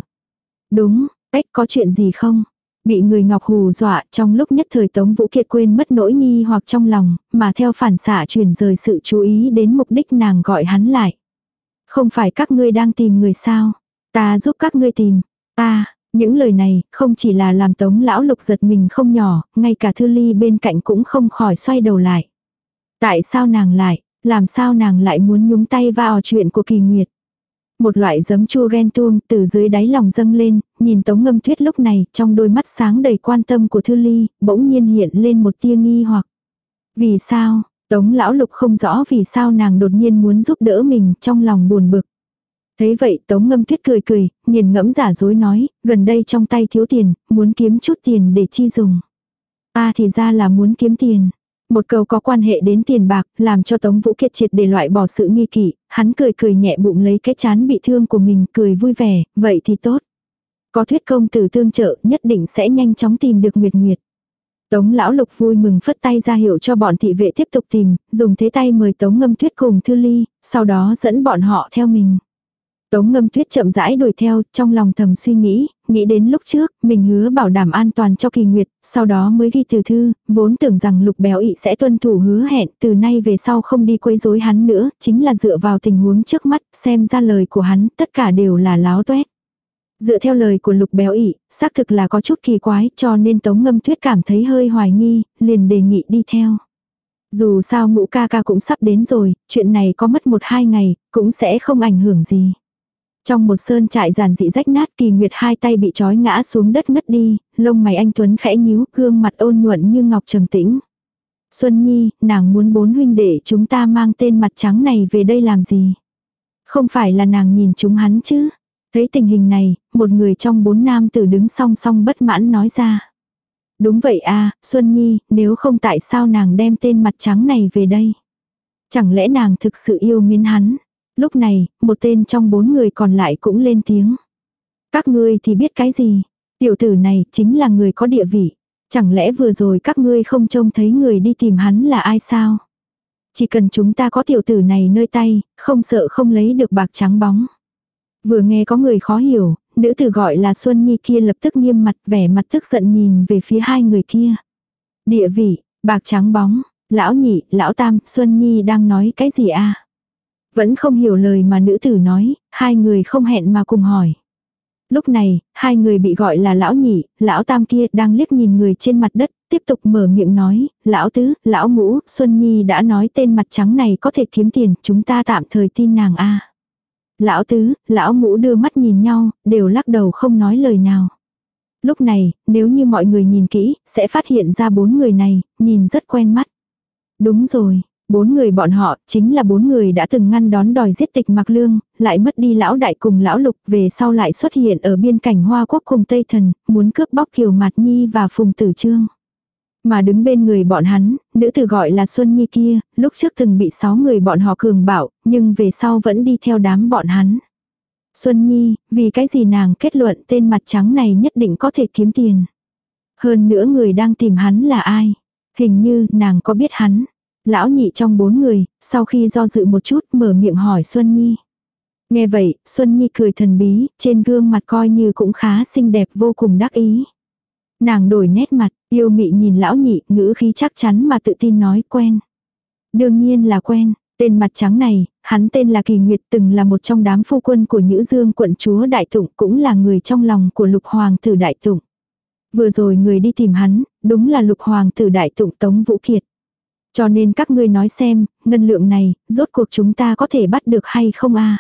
[SPEAKER 1] Đúng, cách có chuyện gì không? Bị người ngọc hù dọa trong lúc nhất thời Tống Vũ Kiệt quên mất nỗi nghi hoặc trong lòng, mà theo phản xạ chuyển rời sự chú ý đến mục đích nàng gọi hắn lại. Không phải các ngươi đang tìm người sao? Ta giúp các ngươi tìm. Ta, những lời này không chỉ là làm Tống lão lục giật mình không nhỏ, ngay cả Thư Ly bên cạnh cũng không khỏi xoay đầu lại. Tại sao nàng lại, làm sao nàng lại muốn nhúng tay vào chuyện của kỳ nguyệt? Một loại giấm chua ghen tuông từ dưới đáy lòng dâng lên, nhìn Tống Ngâm Tuyết lúc này, trong đôi mắt sáng đầy quan tâm của Thư Ly, bỗng nhiên hiện lên một tia nghi hoặc. Vì sao, Tống Lão Lục không rõ vì sao nàng đột nhiên muốn giúp đỡ mình trong lòng buồn bực. Thấy vậy Tống Ngâm Tuyết cười cười, nhìn ngẫm giả dối nói, gần đây trong tay thiếu tiền, muốn kiếm chút tiền để chi dùng. Ta thì ra là muốn kiếm tiền. Một câu có quan hệ đến tiền bạc, làm cho Tống Vũ Kiệt triệt để loại bỏ sự nghi kỵ, hắn cười cười nhẹ bụng lấy cái chán bị thương của mình, cười vui vẻ, vậy thì tốt. Có thuyết công tử tương trợ, nhất định sẽ nhanh chóng tìm được Nguyệt Nguyệt. Tống lão lục vui mừng phất tay ra hiệu cho bọn thị vệ tiếp tục tìm, dùng thế tay mời Tống ngâm tuyết cùng Thư Ly, sau đó dẫn bọn họ theo mình. Tống ngâm tuyết chậm rãi đuổi theo, trong lòng thầm suy nghĩ, nghĩ đến lúc trước, mình hứa bảo đảm an toàn cho kỳ nguyệt, sau đó mới ghi từ thư, vốn tưởng rằng lục béo ị sẽ tuân thủ hứa hẹn, từ nay về sau không đi quấy rối hắn nữa, chính là dựa vào tình huống trước mắt, xem ra lời của hắn, tất cả đều là láo tuét. Dựa theo lời của lục béo ị, xác thực là có chút kỳ quái, cho nên tống ngâm tuyết cảm thấy hơi hoài nghi, liền đề nghị đi theo. Dù sao ngũ ca ca cũng sắp đến rồi, chuyện này có mất một hai ngày, cũng sẽ không ảnh hưởng gì. Trong một sơn trại giản dị rách nát kỳ nguyệt hai tay bị trói ngã xuống đất ngất đi, lông mày anh Tuấn khẽ nhíu, gương mặt ôn nhuận như ngọc trầm tĩnh. Xuân Nhi, nàng muốn bốn huynh đệ chúng ta mang tên mặt trắng này về đây làm gì? Không phải là nàng nhìn chúng hắn chứ? Thấy tình hình này, một người trong bốn nam tử đứng song song bất mãn nói ra. Đúng vậy a Xuân Nhi, nếu không tại sao nàng đem tên mặt trắng này về đây? Chẳng lẽ nàng thực sự yêu miến hắn? Lúc này, một tên trong bốn người còn lại cũng lên tiếng. Các ngươi thì biết cái gì? Tiểu tử này chính là người có địa vị. Chẳng lẽ vừa rồi các ngươi không trông thấy người đi tìm hắn là ai sao? Chỉ cần chúng ta có tiểu tử này nơi tay, không sợ không lấy được bạc trắng bóng. Vừa nghe có người khó hiểu, nữ tử gọi là Xuân Nhi kia lập tức nghiêm mặt vẻ mặt tức giận nhìn về phía hai người kia. Địa vị, bạc trắng bóng, lão nhị, lão tam, Xuân Nhi đang nói cái gì a vẫn không hiểu lời mà nữ tử nói, hai người không hẹn mà cùng hỏi. Lúc này, hai người bị gọi là lão nhị, lão tam kia đang liếc nhìn người trên mặt đất, tiếp tục mở miệng nói, lão tứ, lão ngũ, Xuân Nhi đã nói tên mặt trắng này có thể kiếm tiền, chúng ta tạm thời tin nàng a. Lão tứ, lão ngũ đưa mắt nhìn nhau, đều lắc đầu không nói lời nào. Lúc này, nếu như mọi người nhìn kỹ, sẽ phát hiện ra bốn người này, nhìn rất quen mắt. Đúng rồi, Bốn người bọn họ chính là bốn người đã từng ngăn đón đòi giết tịch mặc lương, lại mất đi lão đại cùng lão lục về sau lại xuất hiện ở biên cảnh Hoa Quốc cùng Tây Thần, muốn cướp bóc Kiều Mạt Nhi và Phùng Tử Trương. Mà đứng bên người bọn hắn, nữ tử gọi là Xuân Nhi kia, lúc trước từng bị sáu người bọn họ cường bảo, nhưng về sau vẫn đi theo đám bọn hắn. Xuân Nhi, vì cái gì nàng kết luận tên mặt trắng này nhất định có thể kiếm tiền. Hơn nữa người đang tìm hắn là ai? Hình như nàng có biết hắn. Lão nhị trong bốn người, sau khi do dự một chút mở miệng hỏi Xuân Nhi. Nghe vậy, Xuân Nhi cười thần bí, trên gương mặt coi như cũng khá xinh đẹp vô cùng đắc ý. Nàng đổi nét mặt, yêu mị nhìn lão nhị, ngữ khí chắc chắn mà tự tin nói quen. Đương nhiên là quen, tên mặt trắng này, hắn tên là Kỳ Nguyệt từng là một trong đám phu quân của Nhữ Dương quận chúa Đại Tụng cũng là người trong lòng của lục hoàng tử Đại Tụng. Vừa rồi người đi tìm hắn, đúng là lục hoàng tử Đại Tụng Tống Vũ Kiệt. Cho nên các ngươi nói xem, ngân lượng này, rốt cuộc chúng ta có thể bắt được hay không a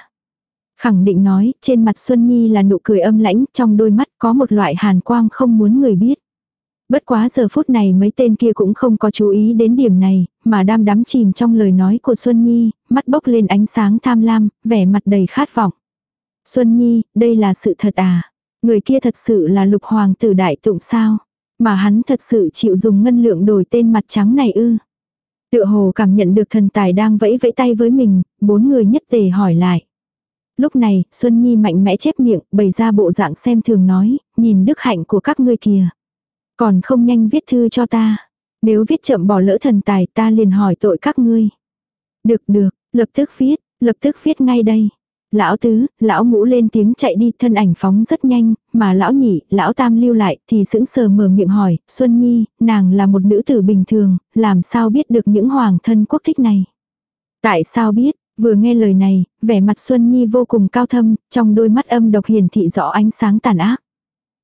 [SPEAKER 1] Khẳng định nói, trên mặt Xuân Nhi là nụ cười âm lãnh, trong đôi mắt có một loại hàn quang không muốn người biết. Bất quá giờ phút này mấy tên kia cũng không có chú ý đến điểm này, mà đam đắm chìm trong lời nói của Xuân Nhi, mắt bốc lên ánh sáng tham lam, vẻ mặt đầy khát vọng. Xuân Nhi, đây là sự thật à? Người kia thật sự là lục hoàng tử đại tụng sao? Mà hắn thật sự chịu dùng ngân lượng đổi tên mặt trắng này ư? Tựa hồ cảm nhận được thần tài đang vẫy vẫy tay với mình, bốn người nhất tề hỏi lại. Lúc này, Xuân Nhi mạnh mẽ chép miệng, bày ra bộ dạng xem thường nói, nhìn đức hạnh của các ngươi kìa. Còn không nhanh viết thư cho ta. Nếu viết chậm bỏ lỡ thần tài ta liền hỏi tội các ngươi. Được được, lập tức viết, lập tức viết ngay đây. Lão tứ, lão ngũ lên tiếng chạy đi thân ảnh phóng rất nhanh, mà lão nhị, lão tam lưu lại thì sững sờ mở miệng hỏi, Xuân Nhi, nàng là một nữ tử bình thường, làm sao biết được những hoàng thân quốc thích này? Tại sao biết, vừa nghe lời này, vẻ mặt Xuân Nhi vô cùng cao thâm, trong đôi mắt âm độc hiển thị rõ ánh sáng tàn ác.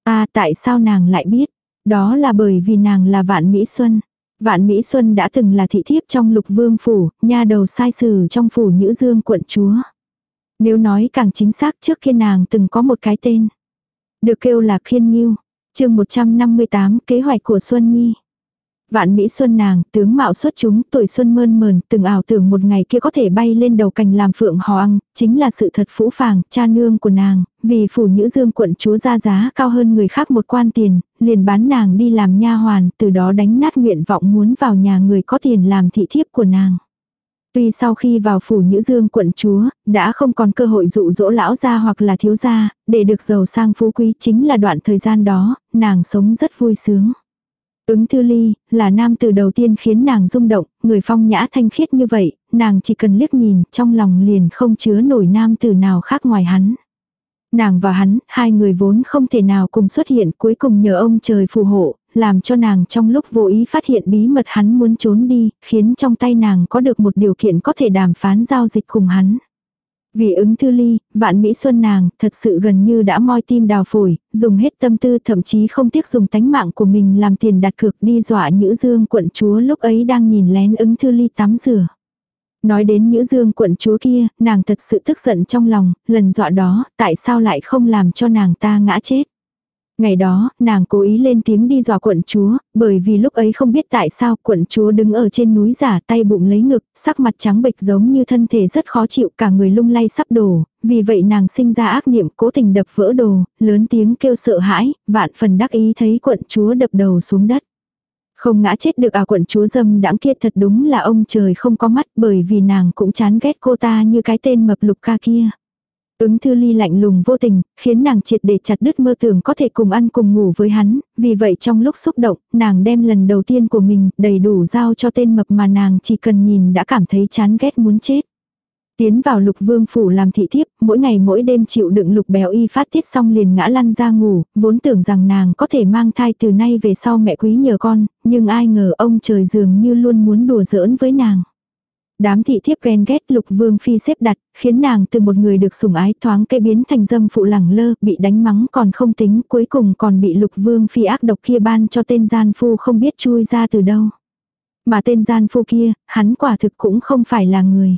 [SPEAKER 1] À tại sao nàng lại biết? Đó là bởi vì nàng là Vạn Mỹ Xuân. Vạn Mỹ Xuân đã từng là thị thiếp trong lục vương phủ, nha đầu sai sử trong phủ Nhữ Dương quận chúa. Nếu nói càng chính xác trước kia nàng từng có một cái tên. Được kêu là Khiên Nghiêu. chương 158 kế hoạch của Xuân Nhi. Vạn Mỹ Xuân nàng, tướng mạo xuất chúng, tuổi xuân mơn mờn, từng ảo tưởng một ngày kia có thể bay lên đầu cành làm phượng hò ăn, chính là sự thật phũ phàng, cha nương của nàng, vì phủ nhữ dương quận chúa ra giá cao hơn người khác một quan tiền, liền bán nàng đi làm nha hoàn, từ đó đánh nát nguyện vọng muốn vào nhà người có tiền làm thị thiếp của nàng. Tuy sau khi vào phủ Nhữ Dương quận chúa, đã không còn cơ hội dụ dỗ lão gia hoặc là thiếu gia, để được giàu sang phú quý chính là đoạn thời gian đó, nàng sống rất vui sướng. Ứng thư ly, là nam từ đầu tiên khiến nàng rung động, người phong nhã thanh khiết như vậy, nàng chỉ cần liếc nhìn, trong lòng liền không chứa nổi nam từ nào khác ngoài hắn. Nàng và hắn, hai người vốn không thể nào cùng xuất hiện cuối cùng nhờ ông trời phù hộ, làm cho nàng trong lúc vô ý phát hiện bí mật hắn muốn trốn đi, khiến trong tay nàng có được một điều kiện có thể đàm phán giao dịch cùng hắn. Vì ứng thư ly, vạn Mỹ Xuân nàng thật sự gần như đã moi tim đào phổi, dùng hết tâm tư thậm chí không tiếc dùng tánh mạng của mình làm tiền đặt cược đi dọa Nhữ Dương quận chúa lúc ấy đang nhìn lén ứng thư ly tắm rửa. Nói đến Nhữ Dương quận chúa kia, nàng thật sự tức giận trong lòng, lần dọa đó, tại sao lại không làm cho nàng ta ngã chết. Ngày đó, nàng cố ý lên tiếng đi dò quận chúa, bởi vì lúc ấy không biết tại sao quận chúa đứng ở trên núi giả tay bụng lấy ngực, sắc mặt trắng bệch giống như thân thể rất khó chịu cả người lung lay sắp đổ, vì vậy nàng sinh ra ác niệm cố tình đập vỡ đồ, lớn tiếng kêu sợ hãi, vạn phần đắc ý thấy quận chúa đập đầu xuống đất. Không ngã chết được à quận chúa dâm đãng kia thật đúng là ông trời không có mắt bởi vì nàng cũng chán ghét cô ta như cái tên mập lục ca kia. Ứng thư ly lạnh lùng vô tình, khiến nàng triệt để chặt đứt mơ tưởng có thể cùng ăn cùng ngủ với hắn, vì vậy trong lúc xúc động, nàng đem lần đầu tiên của mình đầy đủ giao cho tên mập mà nàng chỉ cần nhìn đã cảm thấy chán ghét muốn chết. Tiến vào lục vương phủ làm thị thiếp, mỗi ngày mỗi đêm chịu đựng lục béo y phát tiết xong liền ngã lăn ra ngủ, vốn tưởng rằng nàng có thể mang thai từ nay về sau mẹ quý nhờ con, nhưng ai ngờ ông trời dường như luôn muốn đùa giỡn với nàng. Đám thị thiếp ghen ghét lục vương phi xếp đặt, khiến nàng từ một người được sủng ái thoáng cây biến thành dâm phụ lẳng lơ, bị đánh mắng còn không tính, cuối cùng còn bị lục vương phi ác độc kia ban cho tên gian phu không biết chui ra từ đâu. Mà tên gian phu kia, hắn quả thực cũng không phải là người.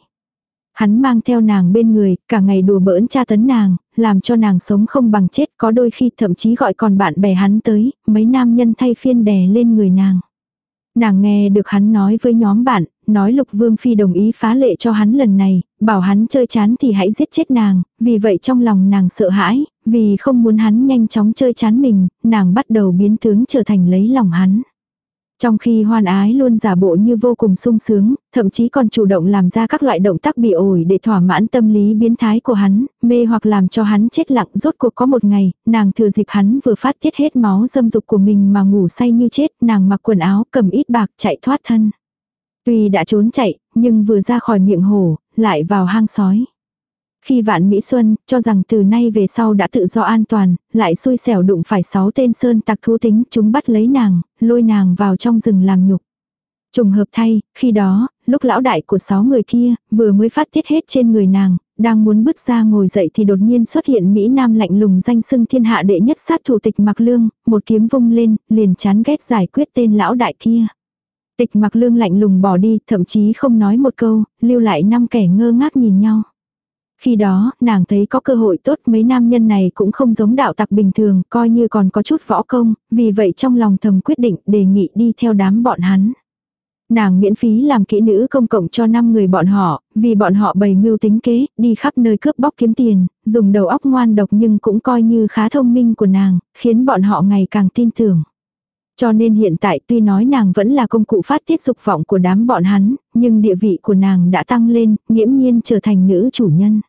[SPEAKER 1] Hắn mang theo nàng bên người, cả ngày đùa bỡn tra tấn nàng, làm cho nàng sống không bằng chết, có đôi khi thậm chí gọi còn bạn bè hắn tới, mấy nam nhân thay phiên đè lên người nàng. Nàng nghe được hắn nói với nhóm bạn, nói Lục Vương Phi đồng ý phá lệ cho hắn lần này, bảo hắn chơi chán thì hãy giết chết nàng, vì vậy trong lòng nàng sợ hãi, vì không muốn hắn nhanh chóng chơi chán mình, nàng bắt đầu biến tướng trở thành lấy lòng hắn. Trong khi hoan ái luôn giả bộ như vô cùng sung sướng, thậm chí còn chủ động làm ra các loại động tác bị ổi để thỏa mãn tâm lý biến thái của hắn, mê hoặc làm cho hắn chết lặng rốt cuộc có một ngày, nàng thừa dịp hắn vừa phát tiết hết máu dâm dục của mình mà ngủ say như chết, nàng mặc quần áo cầm ít bạc chạy thoát thân. Tuy đã trốn chạy, nhưng vừa ra khỏi miệng hổ, lại vào hang sói. Khi vạn Mỹ Xuân, cho rằng từ nay về sau đã tự do an toàn, lại xui xẻo đụng phải sáu tên sơn tặc thú tính, chúng bắt lấy nàng, lôi nàng vào trong rừng làm nhục. Trùng hợp thay, khi đó, lúc lão đại của sáu người kia, vừa mới phát tiết hết trên người nàng, đang muốn bước ra ngồi dậy thì đột nhiên xuất hiện Mỹ Nam lạnh lùng danh xưng thiên hạ đệ nhất sát thủ tịch mặc lương, một kiếm vung lên, liền chán ghét giải quyết tên lão đại kia. Tịch mặc lương lạnh lùng bỏ đi, thậm chí không nói một câu, lưu lại năm kẻ ngơ ngác nhìn nhau. Khi đó, nàng thấy có cơ hội tốt mấy nam nhân này cũng không giống đạo tặc bình thường, coi như còn có chút võ công, vì vậy trong lòng thầm quyết định đề nghị đi theo đám bọn hắn. Nàng miễn phí làm kỹ nữ công cộng cho 5 người bọn họ, vì bọn họ bày mưu tính kế, đi khắp nơi cướp bóc kiếm tiền, dùng đầu óc ngoan độc nhưng cũng coi như khá thông minh của nàng, khiến bọn họ ngày càng tin tưởng. Cho nên hiện tại tuy nói nàng vẫn là công cụ phát tiết dục vọng của đám bọn hắn, nhưng địa vị của nàng đã tăng lên, nghiễm nhiên trở thành nữ chủ nhân.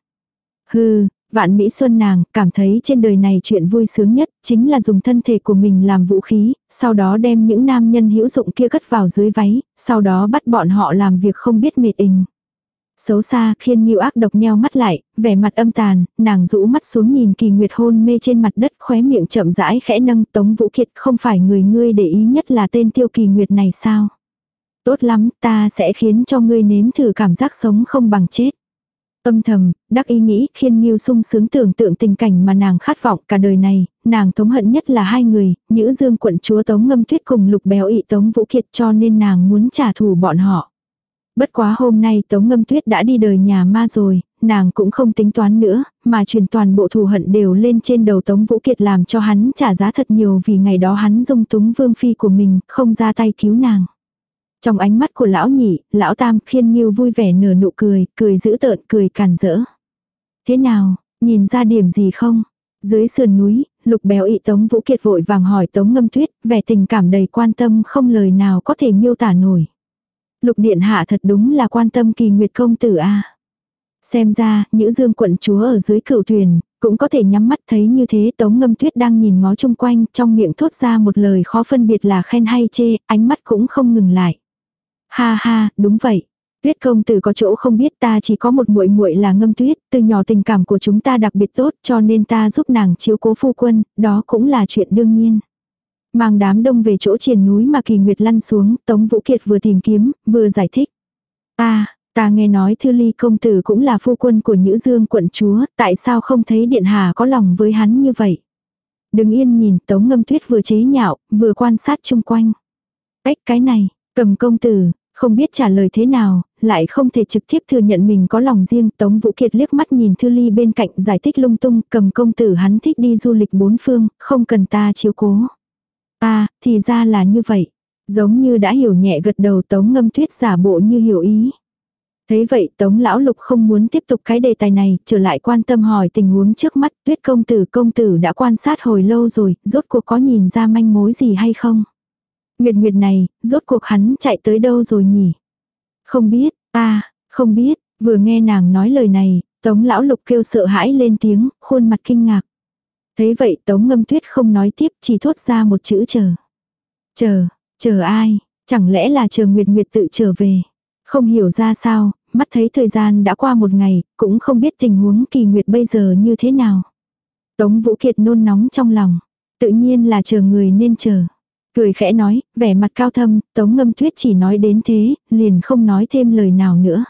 [SPEAKER 1] Hừ, vạn Mỹ Xuân nàng cảm thấy trên đời này chuyện vui sướng nhất chính là dùng thân thể của mình làm vũ khí, sau đó đem những nam nhân hữu dụng kia cất vào dưới váy, sau đó bắt bọn họ làm việc không biết mệt ình. Xấu xa khiên nhiêu ác độc nheo mắt lại, vẻ mặt âm tàn, nàng rũ mắt xuống nhìn kỳ nguyệt hôn mê trên mặt đất khóe miệng chậm rãi khẽ nâng tống vũ kiệt không phải người ngươi để ý nhất là tên tiêu kỳ nguyệt này sao. Tốt lắm ta sẽ khiến cho ngươi nếm thử cảm giác sống không bằng chết. Âm thầm, đắc ý nghĩ khiên nghiêu sung sướng tưởng tượng tình cảnh mà nàng khát vọng cả đời này, nàng thống hận nhất là hai người, nữ dương quận chúa tống ngâm tuyết cùng lục béo ị tống vũ kiệt cho nên nàng muốn trả thù bọn họ. Bất quá hôm nay Tống Ngâm Tuyết đã đi đời nhà ma rồi, nàng cũng không tính toán nữa, mà truyền toàn bộ thù hận đều lên trên đầu Tống Vũ Kiệt làm cho hắn trả giá thật nhiều vì ngày đó hắn dung túng vương phi của mình, không ra tay cứu nàng. Trong ánh mắt của lão nhị, lão tam khiên nghiêu vui vẻ nở nụ cười, cười dữ tợn, cười càn rỡ. Thế nào, nhìn ra điểm gì không? Dưới sườn núi, lục béo ị Tống Vũ Kiệt vội vàng hỏi Tống Ngâm Tuyết, vẻ tình cảm đầy quan tâm không lời nào có thể miêu tả nổi. Lục điện hạ thật đúng là quan tâm kỳ nguyệt công tử a. Xem ra, những dương quận chúa ở dưới cửu thuyền, cũng có thể nhắm mắt thấy như thế tống ngâm tuyết đang nhìn ngó chung quanh trong miệng thốt ra một lời khó phân biệt là khen hay chê, ánh mắt cũng không ngừng lại. Ha ha, đúng vậy. Tuyết công tử có chỗ không biết ta chỉ có một muội muội là ngâm tuyết, từ nhỏ tình cảm của chúng ta đặc biệt tốt cho nên ta giúp nàng chiếu cố phu quân, đó cũng là chuyện đương nhiên. Mang đám đông về chỗ triền núi mà kỳ nguyệt lăn xuống, Tống Vũ Kiệt vừa tìm kiếm, vừa giải thích. Ta, ta nghe nói Thư Ly công tử cũng là phu quân của Nhữ Dương quận chúa, tại sao không thấy Điện Hà có lòng với hắn như vậy? Đừng yên nhìn Tống Ngâm Tuyết vừa chế nhạo, vừa quan sát chung quanh. cách cái này, cầm công tử, không biết trả lời thế nào, lại không thể trực tiếp thừa nhận mình có lòng riêng. Tống Vũ Kiệt liếc mắt nhìn Thư Ly bên cạnh giải thích lung tung, cầm công tử hắn thích đi du lịch bốn phương, không cần ta chiếu cố. À, thì ra là như vậy. Giống như đã hiểu nhẹ gật đầu tống ngâm tuyết giả bộ như hiểu ý. Thế vậy tống lão lục không muốn tiếp tục cái đề tài này, trở lại quan tâm hỏi tình huống trước mắt tuyết công tử công tử đã quan sát hồi lâu rồi, rốt cuộc có nhìn ra manh mối gì hay không? Nguyệt Nguyệt này, rốt cuộc hắn chạy tới đâu rồi nhỉ? Không biết, ta, không biết, vừa nghe nàng nói lời này, tống lão lục kêu sợ hãi lên tiếng, khuôn mặt kinh ngạc. Thấy vậy tống ngâm tuyết không nói tiếp chỉ thốt ra một chữ chờ. Chờ, chờ ai, chẳng lẽ là chờ Nguyệt Nguyệt tự trở về. Không hiểu ra sao, mắt thấy thời gian đã qua một ngày, cũng không biết tình huống kỳ Nguyệt bây giờ như thế nào. Tống Vũ Kiệt nôn nóng trong lòng, tự nhiên là chờ người nên chờ. Cười khẽ nói, vẻ mặt cao thâm, Tống Ngâm Tuyết chỉ nói đến thế, liền không nói thêm lời nào nữa.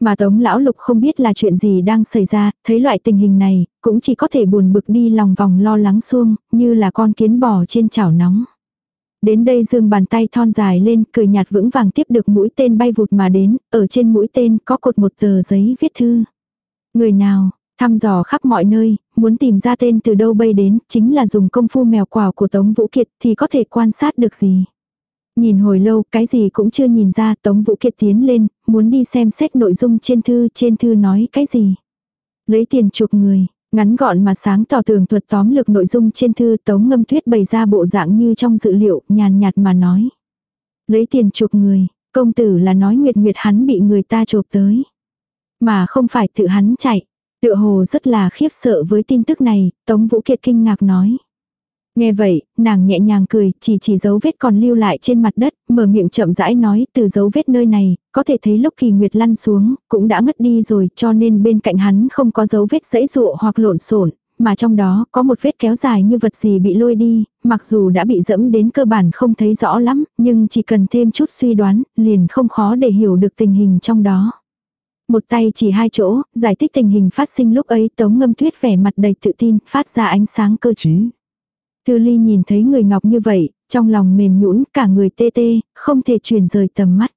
[SPEAKER 1] Mà Tống Lão Lục không biết là chuyện gì đang xảy ra, thấy loại tình hình này, cũng chỉ có thể buồn bực đi lòng vòng lo lắng xuông, như là con kiến bò trên chảo nóng. Đến đây dương bàn tay thon dài lên, cười nhạt vững vàng tiếp được mũi tên bay vụt mà đến, ở trên mũi tên có cột một tờ giấy viết thư. Người nào, thăm dò khắp mọi nơi, muốn tìm ra tên từ đâu bay đến, chính là dùng công phu mèo quào của Tống Vũ Kiệt thì có thể quan sát được gì. Nhìn hồi lâu, cái gì cũng chưa nhìn ra, Tống Vũ Kiệt tiến lên, muốn đi xem xét nội dung trên thư, trên thư nói cái gì. Lấy tiền chuộc người, ngắn gọn mà sáng tỏ tường thuật tóm lược nội dung trên thư Tống Ngâm Tuyết bày ra bộ dạng như trong dự liệu, nhàn nhạt mà nói. Lấy tiền chuộc người, công tử là nói nguyệt nguyệt hắn bị người ta chộp tới. Mà không phải tự hắn chạy. Tựa hồ rất là khiếp sợ với tin tức này, Tống Vũ Kiệt kinh ngạc nói. Nghe vậy, nàng nhẹ nhàng cười, chỉ chỉ dấu vết còn lưu lại trên mặt đất, mở miệng chậm rãi nói, từ dấu vết nơi này, có thể thấy lúc kỳ nguyệt lăn xuống, cũng đã ngất đi rồi, cho nên bên cạnh hắn không có dấu vết dãy dụa hoặc lộn xộn mà trong đó có một vết kéo dài như vật gì bị lôi đi, mặc dù đã bị dẫm đến cơ bản không thấy rõ lắm, nhưng chỉ cần thêm chút suy đoán, liền không khó để hiểu được tình hình trong đó. Một tay chỉ hai chỗ, giải thích tình hình phát sinh lúc ấy tống ngâm tuyết vẻ mặt đầy tự tin, phát ra ánh sáng cơ trí. Tư ly nhìn thấy người ngọc như vậy, trong lòng mềm nhũn cả người tê tê, không thể truyền rời tầm mắt.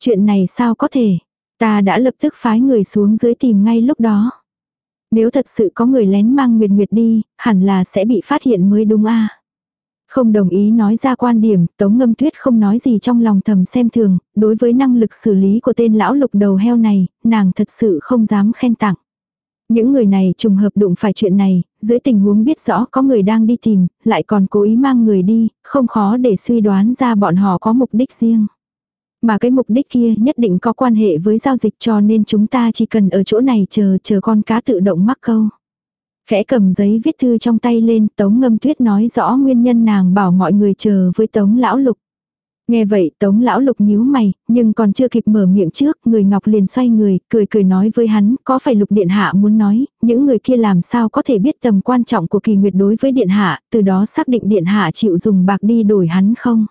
[SPEAKER 1] Chuyện này sao có thể? Ta đã lập tức phái người xuống dưới tìm ngay lúc đó. Nếu thật sự có người lén mang Nguyệt Nguyệt đi, hẳn là sẽ bị phát hiện mới đúng a. Không đồng ý nói ra quan điểm, Tống Ngâm Tuyết không nói gì trong lòng thầm xem thường, đối với năng lực xử lý của tên lão lục đầu heo này, nàng thật sự không dám khen tặng. Những người này trùng hợp đụng phải chuyện này, dưới tình huống biết rõ có người đang đi tìm, lại còn cố ý mang người đi, không khó để suy đoán ra bọn họ có mục đích riêng. Mà cái mục đích kia nhất định có quan hệ với giao dịch cho nên chúng ta chỉ cần ở chỗ này chờ chờ con cá tự động mắc câu. Khẽ cầm giấy viết thư trong tay lên, Tống Ngâm Tuyết nói rõ nguyên nhân nàng bảo mọi người chờ với Tống Lão Lục. Nghe vậy Tống Lão Lục nhíu mày, nhưng còn chưa kịp mở miệng trước, người Ngọc liền xoay người, cười cười nói với hắn, có phải Lục Điện Hạ muốn nói, những người kia làm sao có thể biết tầm quan trọng của kỳ nguyệt đối với Điện Hạ, từ đó xác định Điện Hạ chịu dùng bạc đi đổi hắn không?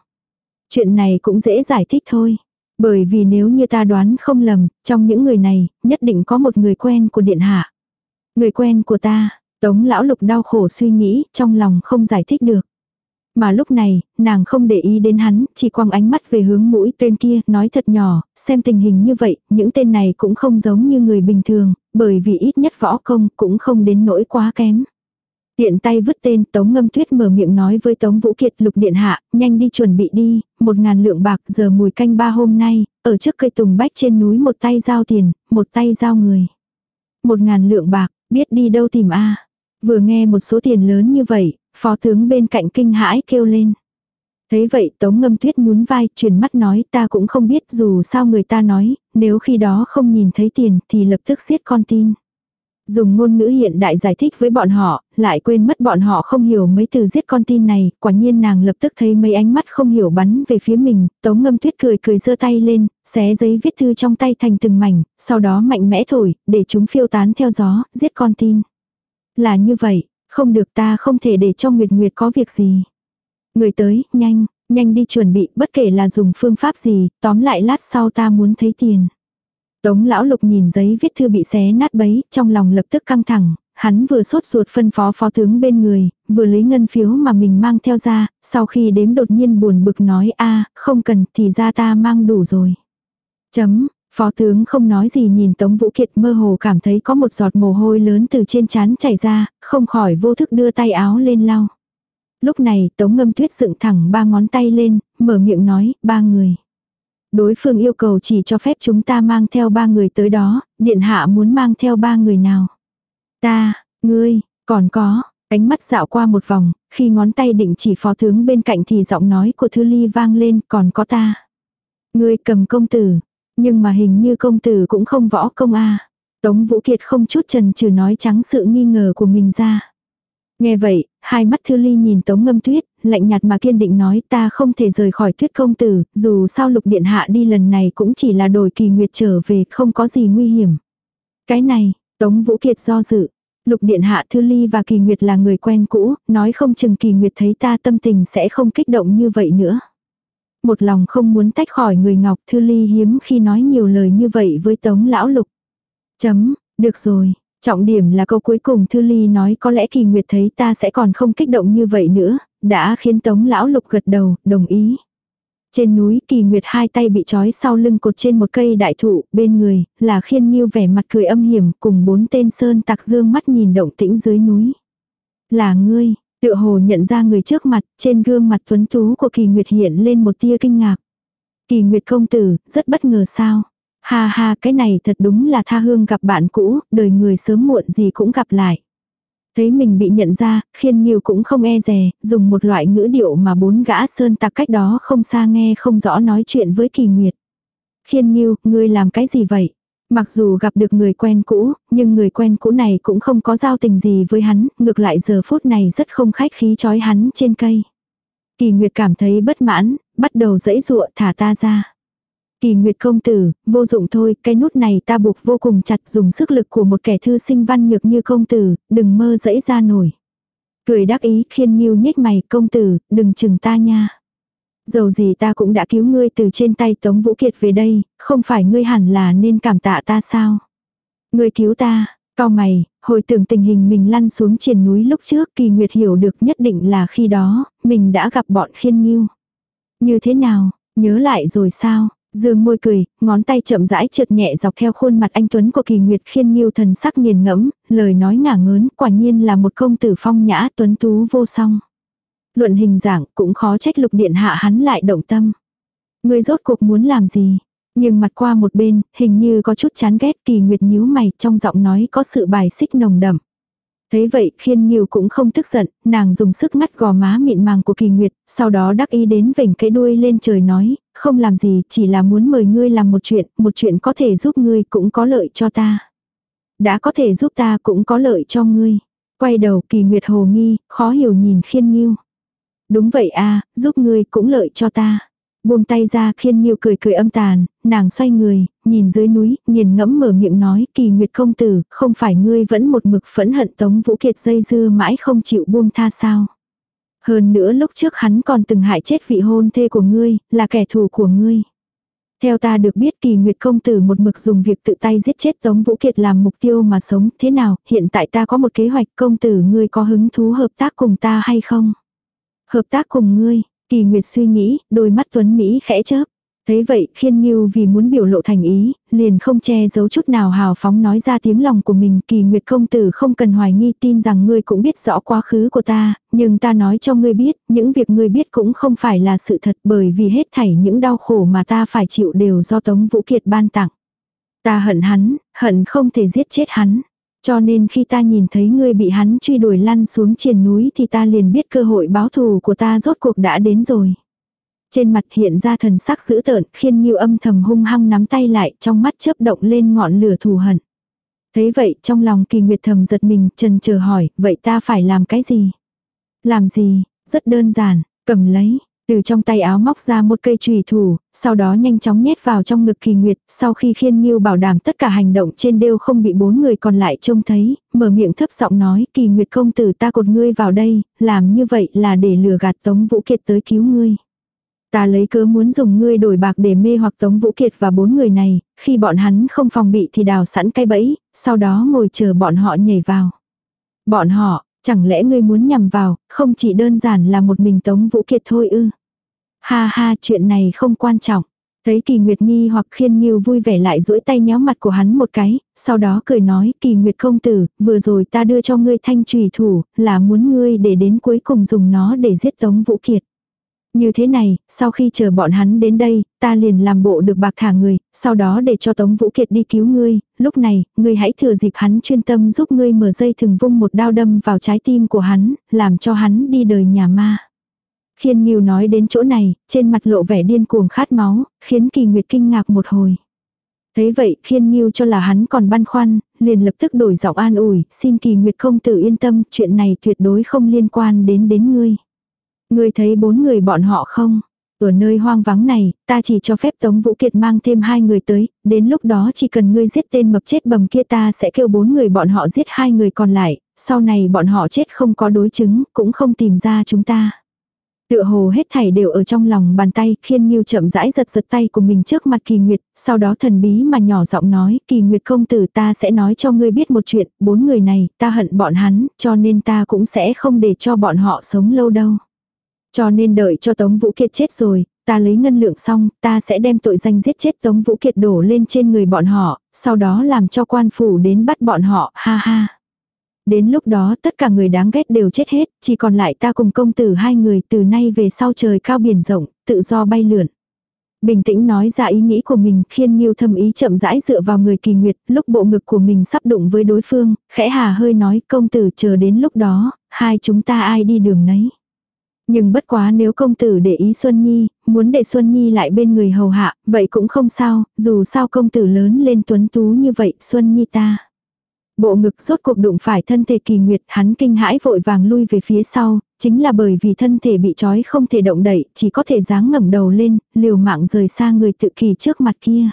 [SPEAKER 1] Chuyện này cũng dễ giải thích thôi. Bởi vì nếu như ta đoán không lầm, trong những người này, nhất định có một người quen của Điện Hạ. Người quen của ta, Tống lão lục đau khổ suy nghĩ, trong lòng không giải thích được. Mà lúc này, nàng không để ý đến hắn, chỉ quăng ánh mắt về hướng mũi tên kia, nói thật nhỏ, xem tình hình như vậy, những tên này cũng không giống như người bình thường, bởi vì ít nhất võ công cũng không đến nỗi quá kém. Tiện tay vứt tên Tống Ngâm Tuyết mở miệng nói với Tống Vũ Kiệt lục điện hạ, nhanh đi chuẩn bị đi, một ngàn lượng bạc giờ mùi canh ba hôm nay, ở trước cây tùng bách trên núi một tay giao tiền, một tay giao người. Một ngàn lượng bạc, biết đi đâu tìm a Vừa nghe một số tiền lớn như vậy, phó tướng bên cạnh kinh hãi kêu lên. Thấy vậy Tống Ngâm Tuyết nhún vai, chuyển mắt nói ta cũng không biết dù sao người ta nói, nếu khi đó không nhìn thấy tiền thì lập tức giết con tin. Dùng ngôn ngữ hiện đại giải thích với bọn họ, lại quên mất bọn họ không hiểu mấy từ giết con tin này, quả nhiên nàng lập tức thấy mấy ánh mắt không hiểu bắn về phía mình, tống ngâm tuyết cười cười giơ tay lên, xé giấy viết thư trong tay thành từng mảnh, sau đó mạnh mẽ thổi, để chúng phiêu tán theo gió, giết con tin. Là như vậy, không được ta không thể để cho Nguyệt Nguyệt có việc gì. Người tới, nhanh, nhanh đi chuẩn bị, bất kể là dùng phương pháp gì, tóm lại lát sau ta muốn thấy tiền. Tống lão lục nhìn giấy viết thư bị xé nát bấy, trong lòng lập tức căng thẳng, hắn vừa sốt ruột phân phó phó tướng bên người, vừa lấy ngân phiếu mà mình mang theo ra, sau khi đếm đột nhiên buồn bực nói a không cần thì ra ta mang đủ rồi. Chấm, phó tướng không nói gì nhìn Tống Vũ Kiệt mơ hồ cảm thấy có một giọt mồ hôi lớn từ trên trán chảy ra, không khỏi vô thức đưa tay áo lên lau. Lúc này Tống ngâm tuyết dựng thẳng ba ngón tay lên, mở miệng nói, ba người. Đối phương yêu cầu chỉ cho phép chúng ta mang theo ba người tới đó, điện hạ muốn mang theo ba người nào. Ta, ngươi, còn có, ánh mắt dạo qua một vòng, khi ngón tay định chỉ phó tướng bên cạnh thì giọng nói của Thư Ly vang lên, còn có ta. Ngươi cầm công tử, nhưng mà hình như công tử cũng không võ công a. Tống Vũ Kiệt không chút trần trừ nói trắng sự nghi ngờ của mình ra. Nghe vậy, hai mắt Thư Ly nhìn Tống Ngâm Tuyết, lạnh nhạt mà kiên định nói ta không thể rời khỏi Tuyết công tử, dù sao Lục Điện Hạ đi lần này cũng chỉ là đổi kỳ nguyệt trở về, không có gì nguy hiểm. Cái này, Tống Vũ Kiệt do dự. Lục Điện Hạ Thư Ly và Kỳ Nguyệt là người quen cũ, nói không chừng Kỳ Nguyệt thấy ta tâm tình sẽ không kích động như vậy nữa. Một lòng không muốn tách khỏi người Ngọc Thư Ly hiếm khi nói nhiều lời như vậy với Tống Lão Lục. Chấm, được rồi, Trọng điểm là câu cuối cùng Thư Ly nói có lẽ kỳ nguyệt thấy ta sẽ còn không kích động như vậy nữa, đã khiến Tống Lão Lục gật đầu, đồng ý. Trên núi kỳ nguyệt hai tay bị trói sau lưng cột trên một cây đại thụ, bên người, là khiên nghiêu vẻ mặt cười âm hiểm cùng bốn tên sơn tặc dương mắt nhìn động tĩnh dưới núi. Là ngươi, tựa hồ nhận ra người trước mặt, trên gương mặt tuấn tú của kỳ nguyệt hiện lên một tia kinh ngạc. Kỳ nguyệt công tử, rất bất ngờ sao. Ha ha cái này thật đúng là tha hương gặp bạn cũ, đời người sớm muộn gì cũng gặp lại. Thấy mình bị nhận ra, khiên nghiêu cũng không e rè, dùng một loại ngữ điệu mà bốn gã sơn tặc cách đó không xa nghe không rõ nói chuyện với kỳ nguyệt. Khiên nghiêu, ngươi làm cái gì vậy? Mặc dù gặp được người quen cũ, nhưng người quen cũ này cũng không có giao tình gì với hắn, ngược lại giờ phút này rất không khách khí chói hắn trên cây. Kỳ Nguyệt cảm thấy bất mãn, bắt đầu dẫy dụa thả ta ra. Kỳ Nguyệt công tử, vô dụng thôi, cái nút này ta buộc vô cùng chặt dùng sức lực của một kẻ thư sinh văn nhược như công tử, đừng mơ dẫy ra nổi. Cười đắc ý khiên nghiêu nhếch mày, công tử, đừng chừng ta nha. Dầu gì ta cũng đã cứu ngươi từ trên tay Tống Vũ Kiệt về đây, không phải ngươi hẳn là nên cảm tạ ta sao? Ngươi cứu ta, cao mày, hồi tưởng tình hình mình lăn xuống triền núi lúc trước kỳ nguyệt hiểu được nhất định là khi đó, mình đã gặp bọn khiên nghiêu. Như thế nào, nhớ lại rồi sao? Dương môi cười, ngón tay chậm rãi trượt nhẹ dọc theo khuôn mặt anh Tuấn của kỳ nguyệt khiên nghiêu thần sắc nghiền ngẫm, lời nói ngả ngớn, quả nhiên là một công tử phong nhã tuấn tú vô song. Luận hình dạng cũng khó trách lục điện hạ hắn lại động tâm. Người rốt cuộc muốn làm gì? Nhưng mặt qua một bên, hình như có chút chán ghét kỳ nguyệt nhíu mày trong giọng nói có sự bài xích nồng đậm. Thế vậy khiên nghiêu cũng không tức giận, nàng dùng sức ngắt gò má mịn màng của kỳ nguyệt, sau đó đắc ý đến vểnh cái đuôi lên trời nói, không làm gì, chỉ là muốn mời ngươi làm một chuyện, một chuyện có thể giúp ngươi cũng có lợi cho ta. Đã có thể giúp ta cũng có lợi cho ngươi. Quay đầu kỳ nguyệt hồ nghi, khó hiểu nhìn khiên nghiêu. Đúng vậy a giúp ngươi cũng lợi cho ta. Buông tay ra khiên nghiêu cười cười âm tàn, nàng xoay người, nhìn dưới núi, nghiền ngẫm mở miệng nói kỳ nguyệt công tử, không phải ngươi vẫn một mực phẫn hận tống vũ kiệt dây dưa mãi không chịu buông tha sao. Hơn nữa lúc trước hắn còn từng hại chết vị hôn thê của ngươi, là kẻ thù của ngươi. Theo ta được biết kỳ nguyệt công tử một mực dùng việc tự tay giết chết Tống Vũ Kiệt làm mục tiêu mà sống thế nào, hiện tại ta có một kế hoạch công tử ngươi có hứng thú hợp tác cùng ta hay không? Hợp tác cùng ngươi, kỳ nguyệt suy nghĩ, đôi mắt tuấn Mỹ khẽ chớp thấy vậy khiên nghiêu vì muốn biểu lộ thành ý, liền không che giấu chút nào hào phóng nói ra tiếng lòng của mình. Kỳ nguyệt công tử không cần hoài nghi tin rằng ngươi cũng biết rõ quá khứ của ta, nhưng ta nói cho ngươi biết, những việc ngươi biết cũng không phải là sự thật bởi vì hết thảy những đau khổ mà ta phải chịu đều do Tống Vũ Kiệt ban tặng. Ta hận hắn, hận không thể giết chết hắn. Cho nên khi ta nhìn thấy ngươi bị hắn truy đuổi lăn xuống triền núi thì ta liền biết cơ hội báo thù của ta rốt cuộc đã đến rồi. Trên mặt hiện ra thần sắc dữ tợn, khiên nghiêu âm thầm hung hăng nắm tay lại, trong mắt chớp động lên ngọn lửa thù hận. Thế vậy, trong lòng kỳ nguyệt thầm giật mình, trần chờ hỏi, vậy ta phải làm cái gì? Làm gì? Rất đơn giản, cầm lấy, từ trong tay áo móc ra một cây chùy thủ, sau đó nhanh chóng nhét vào trong ngực kỳ nguyệt, sau khi khiên nghiêu bảo đảm tất cả hành động trên đều không bị bốn người còn lại trông thấy, mở miệng thấp giọng nói kỳ nguyệt công tử ta cột ngươi vào đây, làm như vậy là để lừa gạt Tống Vũ Kiệt tới cứu ngươi. Ta lấy cớ muốn dùng ngươi đổi bạc để mê hoặc Tống Vũ Kiệt và bốn người này, khi bọn hắn không phòng bị thì đào sẵn cây bẫy, sau đó ngồi chờ bọn họ nhảy vào. Bọn họ, chẳng lẽ ngươi muốn nhằm vào, không chỉ đơn giản là một mình Tống Vũ Kiệt thôi ư. Ha ha chuyện này không quan trọng. Thấy kỳ nguyệt nghi hoặc khiên nghiêu vui vẻ lại duỗi tay nhéo mặt của hắn một cái, sau đó cười nói kỳ nguyệt công tử, vừa rồi ta đưa cho ngươi thanh trùy thủ, là muốn ngươi để đến cuối cùng dùng nó để giết Tống Vũ Kiệt. Như thế này, sau khi chờ bọn hắn đến đây, ta liền làm bộ được bạc thả người, sau đó để cho Tống Vũ Kiệt đi cứu ngươi, lúc này, ngươi hãy thừa dịp hắn chuyên tâm giúp ngươi mở dây thừng vung một đao đâm vào trái tim của hắn, làm cho hắn đi đời nhà ma. Khiên Nghiêu nói đến chỗ này, trên mặt lộ vẻ điên cuồng khát máu, khiến Kỳ Nguyệt kinh ngạc một hồi. Thấy vậy, Khiên Nghiêu cho là hắn còn băn khoăn, liền lập tức đổi giọng an ủi, xin Kỳ Nguyệt không tự yên tâm, chuyện này tuyệt đối không liên quan đến đến ngươi. Ngươi thấy bốn người bọn họ không? Ở nơi hoang vắng này, ta chỉ cho phép Tống Vũ Kiệt mang thêm hai người tới, đến lúc đó chỉ cần ngươi giết tên mập chết bầm kia ta sẽ kêu bốn người bọn họ giết hai người còn lại, sau này bọn họ chết không có đối chứng, cũng không tìm ra chúng ta. Tựa hồ hết thảy đều ở trong lòng bàn tay, khiên nghiêu chậm rãi giật giật tay của mình trước mặt kỳ nguyệt, sau đó thần bí mà nhỏ giọng nói, kỳ nguyệt công tử ta sẽ nói cho ngươi biết một chuyện, bốn người này, ta hận bọn hắn, cho nên ta cũng sẽ không để cho bọn họ sống lâu đâu. Cho nên đợi cho Tống Vũ Kiệt chết rồi, ta lấy ngân lượng xong, ta sẽ đem tội danh giết chết Tống Vũ Kiệt đổ lên trên người bọn họ, sau đó làm cho quan phủ đến bắt bọn họ, ha ha. Đến lúc đó tất cả người đáng ghét đều chết hết, chỉ còn lại ta cùng công tử hai người từ nay về sau trời cao biển rộng, tự do bay lượn. Bình tĩnh nói ra ý nghĩ của mình, khiên nghiêu thâm ý chậm rãi dựa vào người kỳ nguyệt, lúc bộ ngực của mình sắp đụng với đối phương, khẽ hà hơi nói công tử chờ đến lúc đó, hai chúng ta ai đi đường nấy. Nhưng bất quá nếu công tử để ý Xuân Nhi, muốn để Xuân Nhi lại bên người hầu hạ, vậy cũng không sao, dù sao công tử lớn lên tuấn tú như vậy, Xuân Nhi ta. Bộ ngực rốt cuộc đụng phải thân thể kỳ nguyệt, hắn kinh hãi vội vàng lui về phía sau, chính là bởi vì thân thể bị trói không thể động đậy, chỉ có thể dáng ngẩng đầu lên, liều mạng rời xa người tự kỳ trước mặt kia.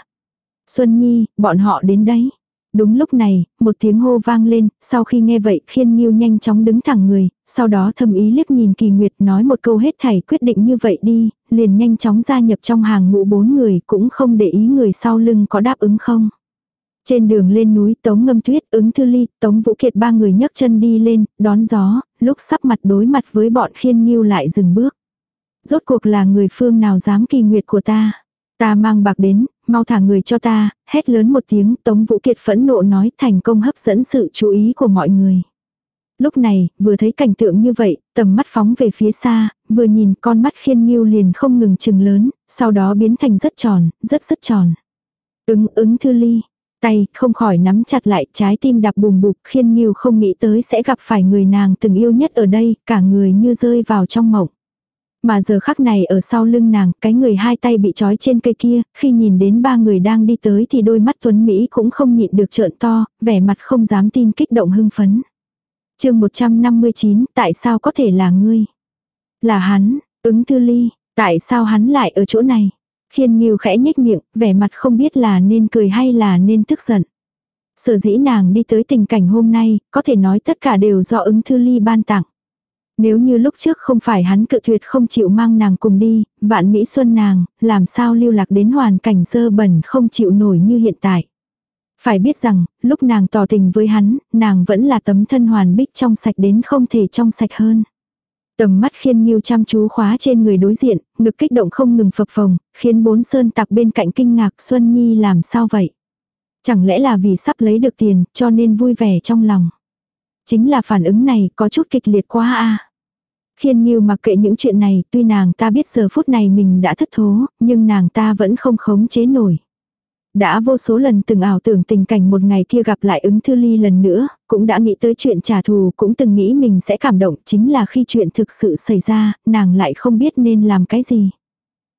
[SPEAKER 1] Xuân Nhi, bọn họ đến đấy. Đúng lúc này, một tiếng hô vang lên, sau khi nghe vậy khiên nghiêu nhanh chóng đứng thẳng người, sau đó thầm ý liếc nhìn kỳ nguyệt nói một câu hết thảy quyết định như vậy đi, liền nhanh chóng gia nhập trong hàng ngũ bốn người cũng không để ý người sau lưng có đáp ứng không. Trên đường lên núi Tống Ngâm Tuyết ứng Thư Ly, Tống Vũ Kiệt ba người nhấc chân đi lên, đón gió, lúc sắp mặt đối mặt với bọn khiên nghiêu lại dừng bước. Rốt cuộc là người phương nào dám kỳ nguyệt của ta. Ta mang bạc đến, mau thả người cho ta, hét lớn một tiếng Tống Vũ Kiệt phẫn nộ nói thành công hấp dẫn sự chú ý của mọi người. Lúc này, vừa thấy cảnh tượng như vậy, tầm mắt phóng về phía xa, vừa nhìn con mắt khiên nghiêu liền không ngừng chừng lớn, sau đó biến thành rất tròn, rất rất tròn. Ứng ứng thư ly, tay không khỏi nắm chặt lại trái tim đập bùm bụp khiên nghiêu không nghĩ tới sẽ gặp phải người nàng từng yêu nhất ở đây, cả người như rơi vào trong mộng. Mà giờ khắc này ở sau lưng nàng, cái người hai tay bị trói trên cây kia, khi nhìn đến ba người đang đi tới thì đôi mắt tuấn Mỹ cũng không nhịn được trợn to, vẻ mặt không dám tin kích động hưng phấn. chương 159, tại sao có thể là ngươi? Là hắn, ứng thư ly, tại sao hắn lại ở chỗ này? Khiên nghiêu khẽ nhếch miệng, vẻ mặt không biết là nên cười hay là nên tức giận. Sở dĩ nàng đi tới tình cảnh hôm nay, có thể nói tất cả đều do ứng thư ly ban tặng. Nếu như lúc trước không phải hắn cự tuyệt không chịu mang nàng cùng đi, vạn Mỹ Xuân nàng, làm sao lưu lạc đến hoàn cảnh dơ bẩn không chịu nổi như hiện tại. Phải biết rằng, lúc nàng tỏ tình với hắn, nàng vẫn là tấm thân hoàn bích trong sạch đến không thể trong sạch hơn. Tầm mắt khiên nghiêu chăm chú khóa trên người đối diện, ngực kích động không ngừng phập phồng, khiến bốn sơn tặc bên cạnh kinh ngạc Xuân Nhi làm sao vậy? Chẳng lẽ là vì sắp lấy được tiền, cho nên vui vẻ trong lòng. Chính là phản ứng này có chút kịch liệt quá a Khiên nhiêu mặc kệ những chuyện này, tuy nàng ta biết giờ phút này mình đã thất thố, nhưng nàng ta vẫn không khống chế nổi. Đã vô số lần từng ảo tưởng tình cảnh một ngày kia gặp lại ứng thư ly lần nữa, cũng đã nghĩ tới chuyện trả thù, cũng từng nghĩ mình sẽ cảm động, chính là khi chuyện thực sự xảy ra, nàng lại không biết nên làm cái gì.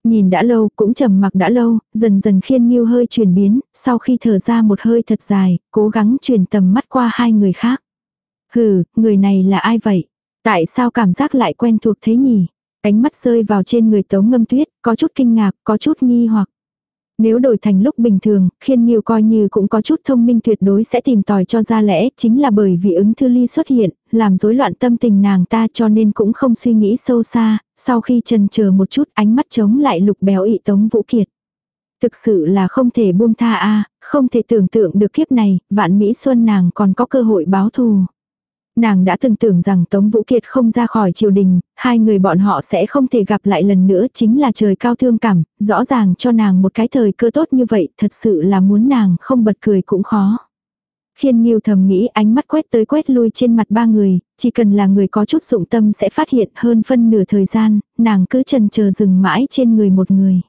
[SPEAKER 1] Nhìn đã lâu, cũng trầm mặc đã lâu, dần dần khiên nghiêu hơi chuyển biến, sau khi thở ra một hơi thật dài, cố gắng truyền tầm mắt qua hai người khác. Hừ, người này là ai vậy? Tại sao cảm giác lại quen thuộc thế nhỉ? Ánh mắt rơi vào trên người tống ngâm tuyết, có chút kinh ngạc, có chút nghi hoặc. Nếu đổi thành lúc bình thường, khiên nhiều coi như cũng có chút thông minh tuyệt đối sẽ tìm tòi cho ra lẽ, chính là bởi vì ứng thư ly xuất hiện, làm rối loạn tâm tình nàng ta cho nên cũng không suy nghĩ sâu xa, sau khi trần chờ một chút ánh mắt chống lại lục béo ị tống vũ kiệt. Thực sự là không thể buông tha a không thể tưởng tượng được kiếp này, vạn Mỹ Xuân nàng còn có cơ hội báo thù. Nàng đã từng tưởng rằng Tống Vũ Kiệt không ra khỏi triều đình, hai người bọn họ sẽ không thể gặp lại lần nữa chính là trời cao thương cảm, rõ ràng cho nàng một cái thời cơ tốt như vậy, thật sự là muốn nàng không bật cười cũng khó. Khiên Nhiêu thầm nghĩ ánh mắt quét tới quét lui trên mặt ba người, chỉ cần là người có chút dụng tâm sẽ phát hiện hơn phân nửa thời gian, nàng cứ trần chờ dừng mãi trên người một người.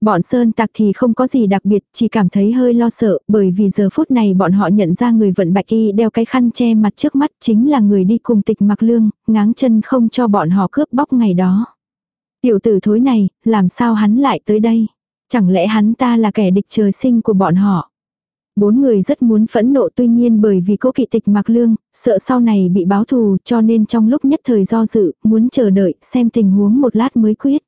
[SPEAKER 1] Bọn Sơn Tặc thì không có gì đặc biệt, chỉ cảm thấy hơi lo sợ, bởi vì giờ phút này bọn họ nhận ra người vận bạch y đeo cái khăn che mặt trước mắt chính là người đi cùng tịch mặc lương, ngáng chân không cho bọn họ cướp bóc ngày đó. Tiểu tử thối này, làm sao hắn lại tới đây? Chẳng lẽ hắn ta là kẻ địch trời sinh của bọn họ? Bốn người rất muốn phẫn nộ tuy nhiên bởi vì cố kỵ tịch mặc lương, sợ sau này bị báo thù cho nên trong lúc nhất thời do dự, muốn chờ đợi xem tình huống một lát mới quyết.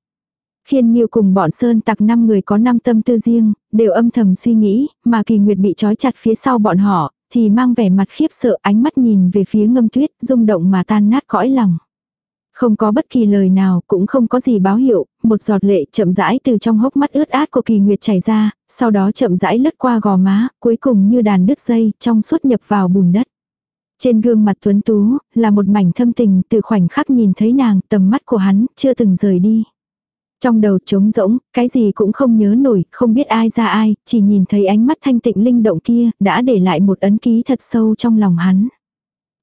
[SPEAKER 1] Khiên Nhiêu cùng bọn Sơn tặc năm người có năm tâm tư riêng, đều âm thầm suy nghĩ, mà Kỳ Nguyệt bị trói chặt phía sau bọn họ, thì mang vẻ mặt khiếp sợ ánh mắt nhìn về phía ngâm tuyết, rung động mà tan nát cõi lòng. Không có bất kỳ lời nào, cũng không có gì báo hiệu, một giọt lệ chậm rãi từ trong hốc mắt ướt át của Kỳ Nguyệt chảy ra, sau đó chậm rãi lướt qua gò má, cuối cùng như đàn đứt dây, trong suốt nhập vào bùn đất. Trên gương mặt tuấn tú, là một mảnh thâm tình, từ khoảnh khắc nhìn thấy nàng, tầm mắt của hắn, chưa từng rời đi. Trong đầu trống rỗng, cái gì cũng không nhớ nổi, không biết ai ra ai, chỉ nhìn thấy ánh mắt thanh tịnh linh động kia, đã để lại một ấn ký thật sâu trong lòng hắn.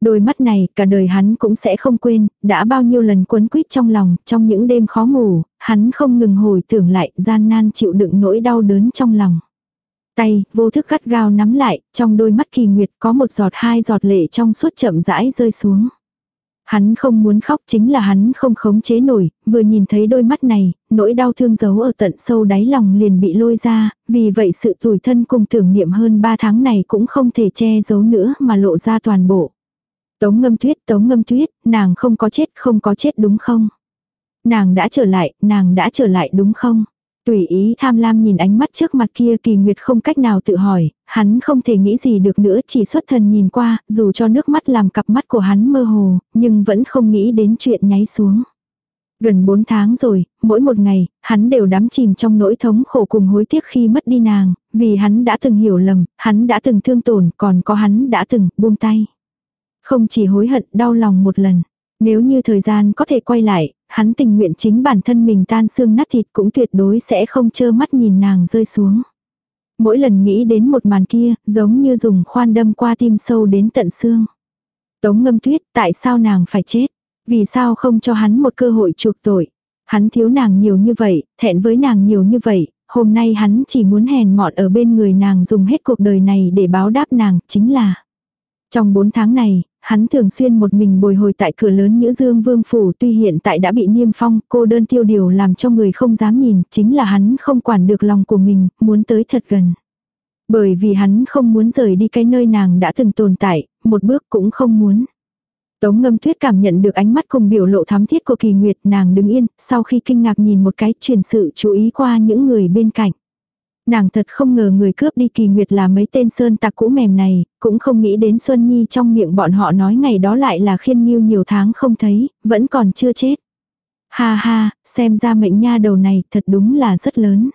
[SPEAKER 1] Đôi mắt này, cả đời hắn cũng sẽ không quên, đã bao nhiêu lần quấn quýt trong lòng, trong những đêm khó ngủ, hắn không ngừng hồi tưởng lại, gian nan chịu đựng nỗi đau đớn trong lòng. Tay, vô thức gắt gao nắm lại, trong đôi mắt kỳ nguyệt có một giọt hai giọt lệ trong suốt chậm rãi rơi xuống. Hắn không muốn khóc chính là hắn không khống chế nổi, vừa nhìn thấy đôi mắt này, nỗi đau thương giấu ở tận sâu đáy lòng liền bị lôi ra, vì vậy sự tủi thân cùng tưởng niệm hơn 3 tháng này cũng không thể che giấu nữa mà lộ ra toàn bộ. Tống ngâm tuyết, tống ngâm tuyết, nàng không có chết, không có chết đúng không? Nàng đã trở lại, nàng đã trở lại đúng không? Tùy ý tham lam nhìn ánh mắt trước mặt kia kỳ nguyệt không cách nào tự hỏi, hắn không thể nghĩ gì được nữa chỉ xuất thần nhìn qua, dù cho nước mắt làm cặp mắt của hắn mơ hồ, nhưng vẫn không nghĩ đến chuyện nháy xuống. Gần 4 tháng rồi, mỗi một ngày, hắn đều đắm chìm trong nỗi thống khổ cùng hối tiếc khi mất đi nàng, vì hắn đã từng hiểu lầm, hắn đã từng thương tổn, còn có hắn đã từng buông tay. Không chỉ hối hận, đau lòng một lần. Nếu như thời gian có thể quay lại, hắn tình nguyện chính bản thân mình tan xương nát thịt cũng tuyệt đối sẽ không chơ mắt nhìn nàng rơi xuống. Mỗi lần nghĩ đến một màn kia, giống như dùng khoan đâm qua tim sâu đến tận xương. Tống ngâm tuyết, tại sao nàng phải chết? Vì sao không cho hắn một cơ hội chuộc tội? Hắn thiếu nàng nhiều như vậy, thẹn với nàng nhiều như vậy, hôm nay hắn chỉ muốn hèn mọn ở bên người nàng dùng hết cuộc đời này để báo đáp nàng, chính là. Trong 4 tháng này, hắn thường xuyên một mình bồi hồi tại cửa lớn Nhữ Dương Vương Phủ tuy hiện tại đã bị niêm phong, cô đơn tiêu điều làm cho người không dám nhìn, chính là hắn không quản được lòng của mình, muốn tới thật gần. Bởi vì hắn không muốn rời đi cái nơi nàng đã từng tồn tại, một bước cũng không muốn. Tống ngâm tuyết cảm nhận được ánh mắt cùng biểu lộ thắm thiết của kỳ nguyệt nàng đứng yên, sau khi kinh ngạc nhìn một cái truyền sự chú ý qua những người bên cạnh. Nàng thật không ngờ người cướp đi kỳ nguyệt là mấy tên sơn tặc cũ mềm này, cũng không nghĩ đến Xuân Nhi trong miệng bọn họ nói ngày đó lại là khiên nghiêu nhiều tháng không thấy, vẫn còn chưa chết. Ha ha, xem ra mệnh nha đầu này thật đúng là rất lớn.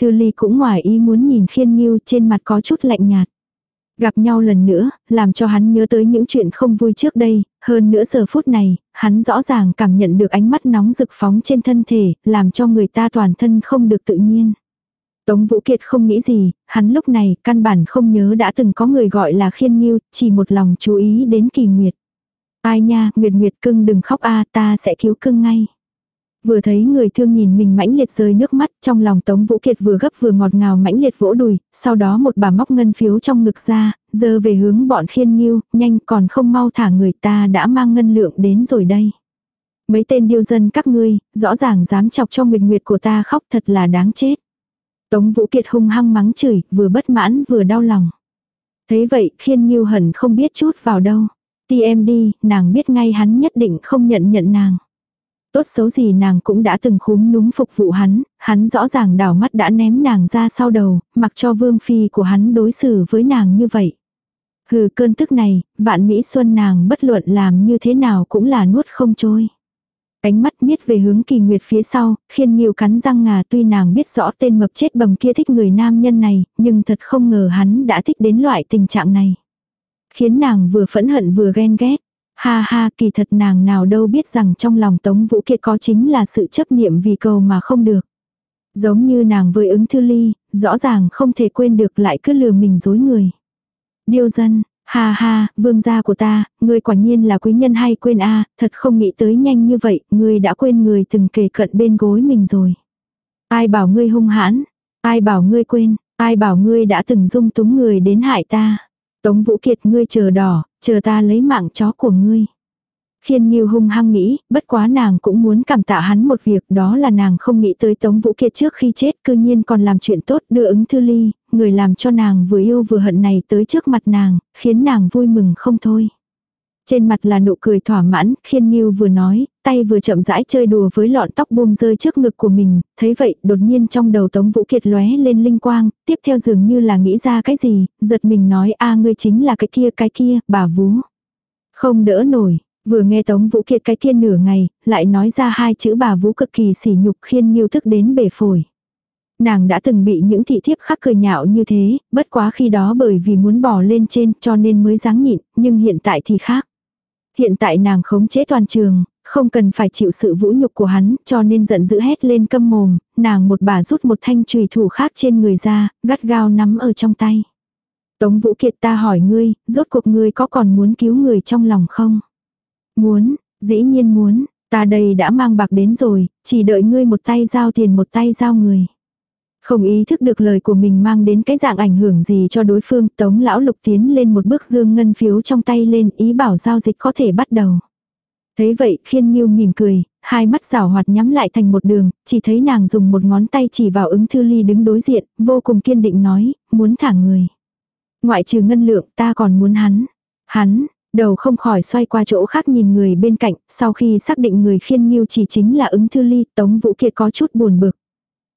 [SPEAKER 1] Thư Ly cũng ngoài ý muốn nhìn khiên nghiêu trên mặt có chút lạnh nhạt. Gặp nhau lần nữa, làm cho hắn nhớ tới những chuyện không vui trước đây, hơn nữa giờ phút này, hắn rõ ràng cảm nhận được ánh mắt nóng rực phóng trên thân thể, làm cho người ta toàn thân không được tự nhiên. Tống Vũ Kiệt không nghĩ gì, hắn lúc này căn bản không nhớ đã từng có người gọi là khiên nghiêu, chỉ một lòng chú ý đến kỳ nguyệt. Ai nha, Nguyệt Nguyệt cưng đừng khóc a ta sẽ cứu cưng ngay. Vừa thấy người thương nhìn mình mãnh liệt rơi nước mắt, trong lòng Tống Vũ Kiệt vừa gấp vừa ngọt ngào mãnh liệt vỗ đùi, sau đó một bà móc ngân phiếu trong ngực ra, giờ về hướng bọn khiên nghiêu, nhanh còn không mau thả người ta đã mang ngân lượng đến rồi đây. Mấy tên điêu dân các ngươi, rõ ràng dám chọc cho Nguyệt Nguyệt của ta khóc thật là đáng chết. Tống Vũ Kiệt hung hăng mắng chửi, vừa bất mãn vừa đau lòng. Thấy vậy, khiên nghiêu hẳn không biết chút vào đâu. Ti em đi, nàng biết ngay hắn nhất định không nhận nhận nàng. Tốt xấu gì nàng cũng đã từng khúm núm phục vụ hắn, hắn rõ ràng đảo mắt đã ném nàng ra sau đầu, mặc cho vương phi của hắn đối xử với nàng như vậy. Hừ cơn tức này, vạn Mỹ Xuân nàng bất luận làm như thế nào cũng là nuốt không trôi. Cánh mắt miết về hướng kỳ nguyệt phía sau, khiên nghiêu cắn răng ngà tuy nàng biết rõ tên mập chết bầm kia thích người nam nhân này, nhưng thật không ngờ hắn đã thích đến loại tình trạng này. Khiến nàng vừa phẫn hận vừa ghen ghét. Ha ha kỳ thật nàng nào đâu biết rằng trong lòng Tống Vũ Kiệt có chính là sự chấp niệm vì cầu mà không được. Giống như nàng với ứng thư ly, rõ ràng không thể quên được lại cứ lừa mình dối người. Điêu dân, Ha ha, vương gia của ta, ngươi quả nhiên là quý nhân hay quên a thật không nghĩ tới nhanh như vậy, ngươi đã quên người từng kề cận bên gối mình rồi. Ai bảo ngươi hung hãn, ai bảo ngươi quên, ai bảo ngươi đã từng dung túng người đến hại ta. Tống Vũ Kiệt ngươi chờ đỏ, chờ ta lấy mạng chó của ngươi. Khiên Nghiêu hung hăng nghĩ, bất quá nàng cũng muốn cảm tạ hắn một việc đó là nàng không nghĩ tới Tống Vũ Kiệt trước khi chết cư nhiên còn làm chuyện tốt đưa ứng thư ly, người làm cho nàng vừa yêu vừa hận này tới trước mặt nàng, khiến nàng vui mừng không thôi. Trên mặt là nụ cười thỏa mãn, khiên nghiêu vừa nói, tay vừa chậm rãi chơi đùa với lọn tóc buông rơi trước ngực của mình, thấy vậy đột nhiên trong đầu Tống Vũ Kiệt lóe lên linh quang, tiếp theo dường như là nghĩ ra cái gì, giật mình nói a ngươi chính là cái kia cái kia, bà vú. Không đỡ nổi, vừa nghe Tống Vũ Kiệt cái kia nửa ngày, lại nói ra hai chữ bà vũ cực kỳ sỉ nhục khiên nghiêu thức đến bể phổi. Nàng đã từng bị những thị thiếp khác cười nhạo như thế, bất quá khi đó bởi vì muốn bỏ lên trên cho nên mới dáng nhịn, nhưng hiện tại thì khác. Hiện tại nàng khống chế toàn trường, không cần phải chịu sự vũ nhục của hắn, cho nên giận dữ hét lên câm mồm, nàng một bà rút một thanh chùy thủ khác trên người ra, gắt gao nắm ở trong tay. Tống Vũ Kiệt ta hỏi ngươi, rốt cuộc ngươi có còn muốn cứu người trong lòng không? Muốn, dĩ nhiên muốn, ta đây đã mang bạc đến rồi, chỉ đợi ngươi một tay giao tiền một tay giao người. Không ý thức được lời của mình mang đến cái dạng ảnh hưởng gì cho đối phương, tống lão lục tiến lên một bước dương ngân phiếu trong tay lên ý bảo giao dịch có thể bắt đầu. Thấy vậy khiên nghiêu mỉm cười, hai mắt rảo hoạt nhắm lại thành một đường, chỉ thấy nàng dùng một ngón tay chỉ vào ứng thư ly đứng đối diện, vô cùng kiên định nói, muốn thả người. Ngoại trừ ngân lượng ta còn muốn hắn. Hắn, đầu không khỏi xoay qua chỗ khác nhìn người bên cạnh, sau khi xác định người khiên nghiêu chỉ chính là ứng thư ly, Tống Vũ Kiệt có chút buồn bực.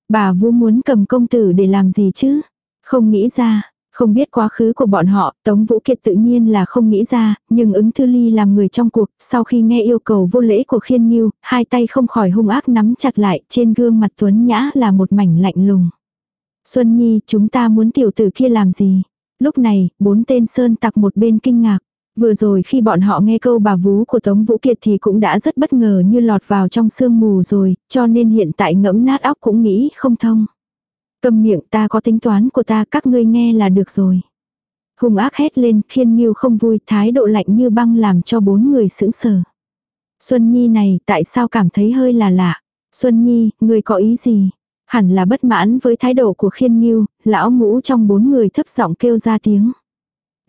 [SPEAKER 1] Bà Vũ muốn cầm công tử để làm gì chứ? Không nghĩ ra, không biết quá khứ của bọn họ, Tống Vũ Kiệt tự nhiên là không nghĩ ra, nhưng ứng thư ly làm người trong cuộc, sau khi nghe yêu cầu vô lễ của khiên nghiêu, hai tay không khỏi hung ác nắm chặt lại, trên gương mặt tuấn nhã là một mảnh lạnh lùng. Xuân Nhi, chúng ta muốn tiểu tử kia làm gì? Lúc này, bốn tên sơn tặc một bên kinh ngạc. Vừa rồi khi bọn họ nghe câu bà vú của Tống Vũ Kiệt thì cũng đã rất bất ngờ như lọt vào trong sương mù rồi, cho nên hiện tại ngẫm nát óc cũng nghĩ không thông. Cầm miệng ta có tính toán của ta các ngươi nghe là được rồi. Hùng ác hét lên khiên nghiêu không vui thái độ lạnh như băng làm cho bốn người sững sờ. Xuân Nhi này tại sao cảm thấy hơi là lạ. Xuân Nhi, người có ý gì? Hẳn là bất mãn với thái độ của khiên nghiêu, lão ngũ trong bốn người thấp giọng kêu ra tiếng.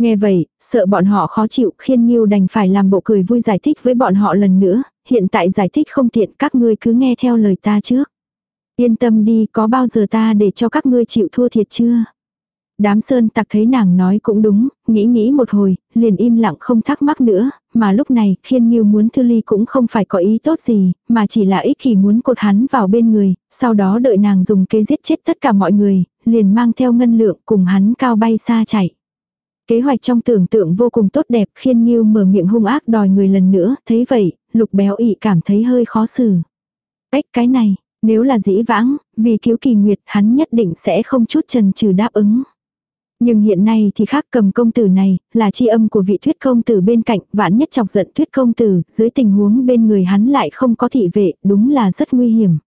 [SPEAKER 1] Nghe vậy, sợ bọn họ khó chịu, khiên nghiêu đành phải làm bộ cười vui giải thích với bọn họ lần nữa, hiện tại giải thích không tiện các ngươi cứ nghe theo lời ta trước. Yên tâm đi, có bao giờ ta để cho các ngươi chịu thua thiệt chưa? Đám sơn tặc thấy nàng nói cũng đúng, nghĩ nghĩ một hồi, liền im lặng không thắc mắc nữa, mà lúc này khiên nghiêu muốn thư ly cũng không phải có ý tốt gì, mà chỉ là ích kỷ muốn cột hắn vào bên người, sau đó đợi nàng dùng kế giết chết tất cả mọi người, liền mang theo ngân lượng cùng hắn cao bay xa chạy. Kế hoạch trong tưởng tượng vô cùng tốt đẹp khiên nghiêu mở miệng hung ác đòi người lần nữa, thấy vậy, lục béo ị cảm thấy hơi khó xử. cách cái này, nếu là dĩ vãng, vì cứu kỳ nguyệt hắn nhất định sẽ không chút trần trừ đáp ứng. Nhưng hiện nay thì khác cầm công tử này, là chi âm của vị thuyết công tử bên cạnh, vãn nhất chọc giận thuyết công tử, dưới tình huống bên người hắn lại không có thị vệ, đúng là rất nguy hiểm.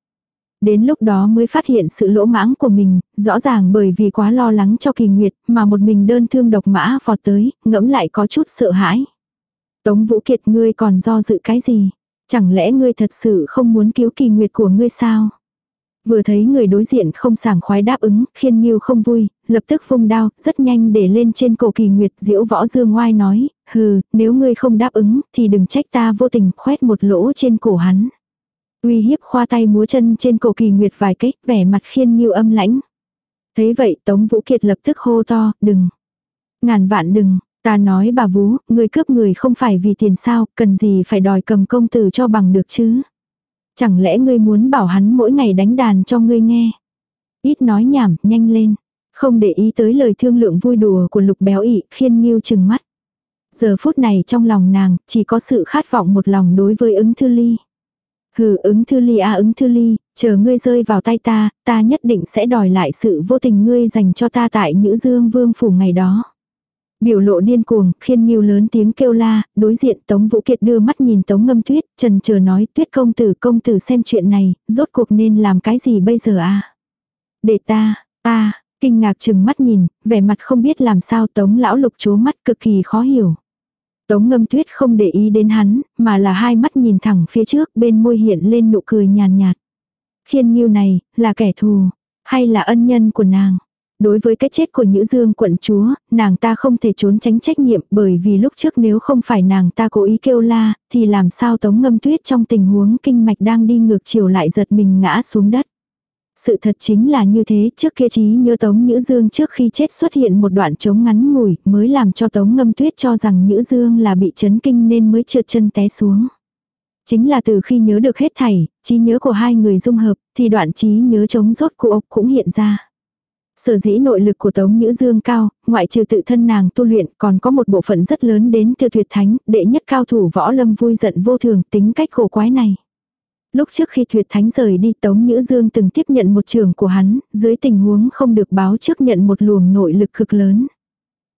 [SPEAKER 1] Đến lúc đó mới phát hiện sự lỗ mãng của mình, rõ ràng bởi vì quá lo lắng cho kỳ nguyệt, mà một mình đơn thương độc mã vọt tới, ngẫm lại có chút sợ hãi. Tống Vũ Kiệt ngươi còn do dự cái gì? Chẳng lẽ ngươi thật sự không muốn cứu kỳ nguyệt của ngươi sao? Vừa thấy người đối diện không sảng khoái đáp ứng, khiên nghiêu không vui, lập tức vung đao, rất nhanh để lên trên cổ kỳ nguyệt diễu võ dương ngoai nói, hừ, nếu ngươi không đáp ứng, thì đừng trách ta vô tình khoét một lỗ trên cổ hắn. Uy hiếp khoa tay múa chân trên cổ kỳ nguyệt vài cách, vẻ mặt khiên nghiêu âm lãnh. Thấy vậy Tống Vũ Kiệt lập tức hô to, đừng. Ngàn vạn đừng, ta nói bà Vú, người cướp người không phải vì tiền sao, cần gì phải đòi cầm công tử cho bằng được chứ. Chẳng lẽ ngươi muốn bảo hắn mỗi ngày đánh đàn cho ngươi nghe. Ít nói nhảm, nhanh lên. Không để ý tới lời thương lượng vui đùa của lục béo ị, khiên nghiêu chừng mắt. Giờ phút này trong lòng nàng, chỉ có sự khát vọng một lòng đối với ứng thư ly. Hừ ứng thư ly à ứng thư ly, chờ ngươi rơi vào tay ta, ta nhất định sẽ đòi lại sự vô tình ngươi dành cho ta tại Nhữ Dương Vương Phủ ngày đó. Biểu lộ điên cuồng, khiên nghiêu lớn tiếng kêu la, đối diện Tống Vũ Kiệt đưa mắt nhìn Tống Ngâm Tuyết, trần chờ nói tuyết công tử công tử xem chuyện này, rốt cuộc nên làm cái gì bây giờ à? Để ta, ta, kinh ngạc chừng mắt nhìn, vẻ mặt không biết làm sao Tống lão lục chố mắt cực kỳ khó hiểu. Tống ngâm tuyết không để ý đến hắn, mà là hai mắt nhìn thẳng phía trước bên môi hiện lên nụ cười nhàn nhạt. Thiên nghiêu này, là kẻ thù, hay là ân nhân của nàng? Đối với cái chết của Nhữ Dương quận chúa, nàng ta không thể trốn tránh trách nhiệm bởi vì lúc trước nếu không phải nàng ta cố ý kêu la, thì làm sao tống ngâm tuyết trong tình huống kinh mạch đang đi ngược chiều lại giật mình ngã xuống đất. Sự thật chính là như thế, trước kia trí nhớ Tống Nhữ Dương trước khi chết xuất hiện một đoạn trống ngắn ngủi mới làm cho Tống Ngâm Tuyết cho rằng Nhữ Dương là bị chấn kinh nên mới trượt chân té xuống. Chính là từ khi nhớ được hết thảy, trí nhớ của hai người dung hợp, thì đoạn trí nhớ chống rốt của ốc cũng hiện ra. Sở dĩ nội lực của Tống Nhữ Dương cao, ngoại trừ tự thân nàng tu luyện còn có một bộ phận rất lớn đến từ tuyệt thánh, đệ nhất cao thủ võ lâm vui giận vô thường tính cách khổ quái này. Lúc trước khi tuyệt thánh rời đi Tống Nhữ Dương từng tiếp nhận một trường của hắn, dưới tình huống không được báo trước nhận một luồng nội lực cực lớn.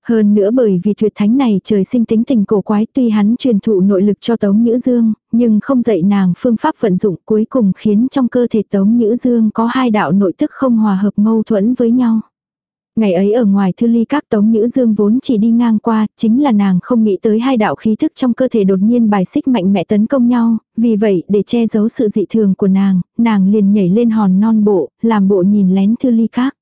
[SPEAKER 1] Hơn nữa bởi vì tuyệt thánh này trời sinh tính tình cổ quái tuy hắn truyền thụ nội lực cho Tống Nhữ Dương, nhưng không dạy nàng phương pháp vận dụng cuối cùng khiến trong cơ thể Tống Nhữ Dương có hai đạo nội tức không hòa hợp mâu thuẫn với nhau. Ngày ấy ở ngoài thư ly các tống nhữ dương vốn chỉ đi ngang qua, chính là nàng không nghĩ tới hai đạo khí thức trong cơ thể đột nhiên bài xích mạnh mẽ tấn công nhau, vì vậy để che giấu sự dị thường của nàng, nàng liền nhảy lên hòn non bộ, làm bộ nhìn lén thư ly các.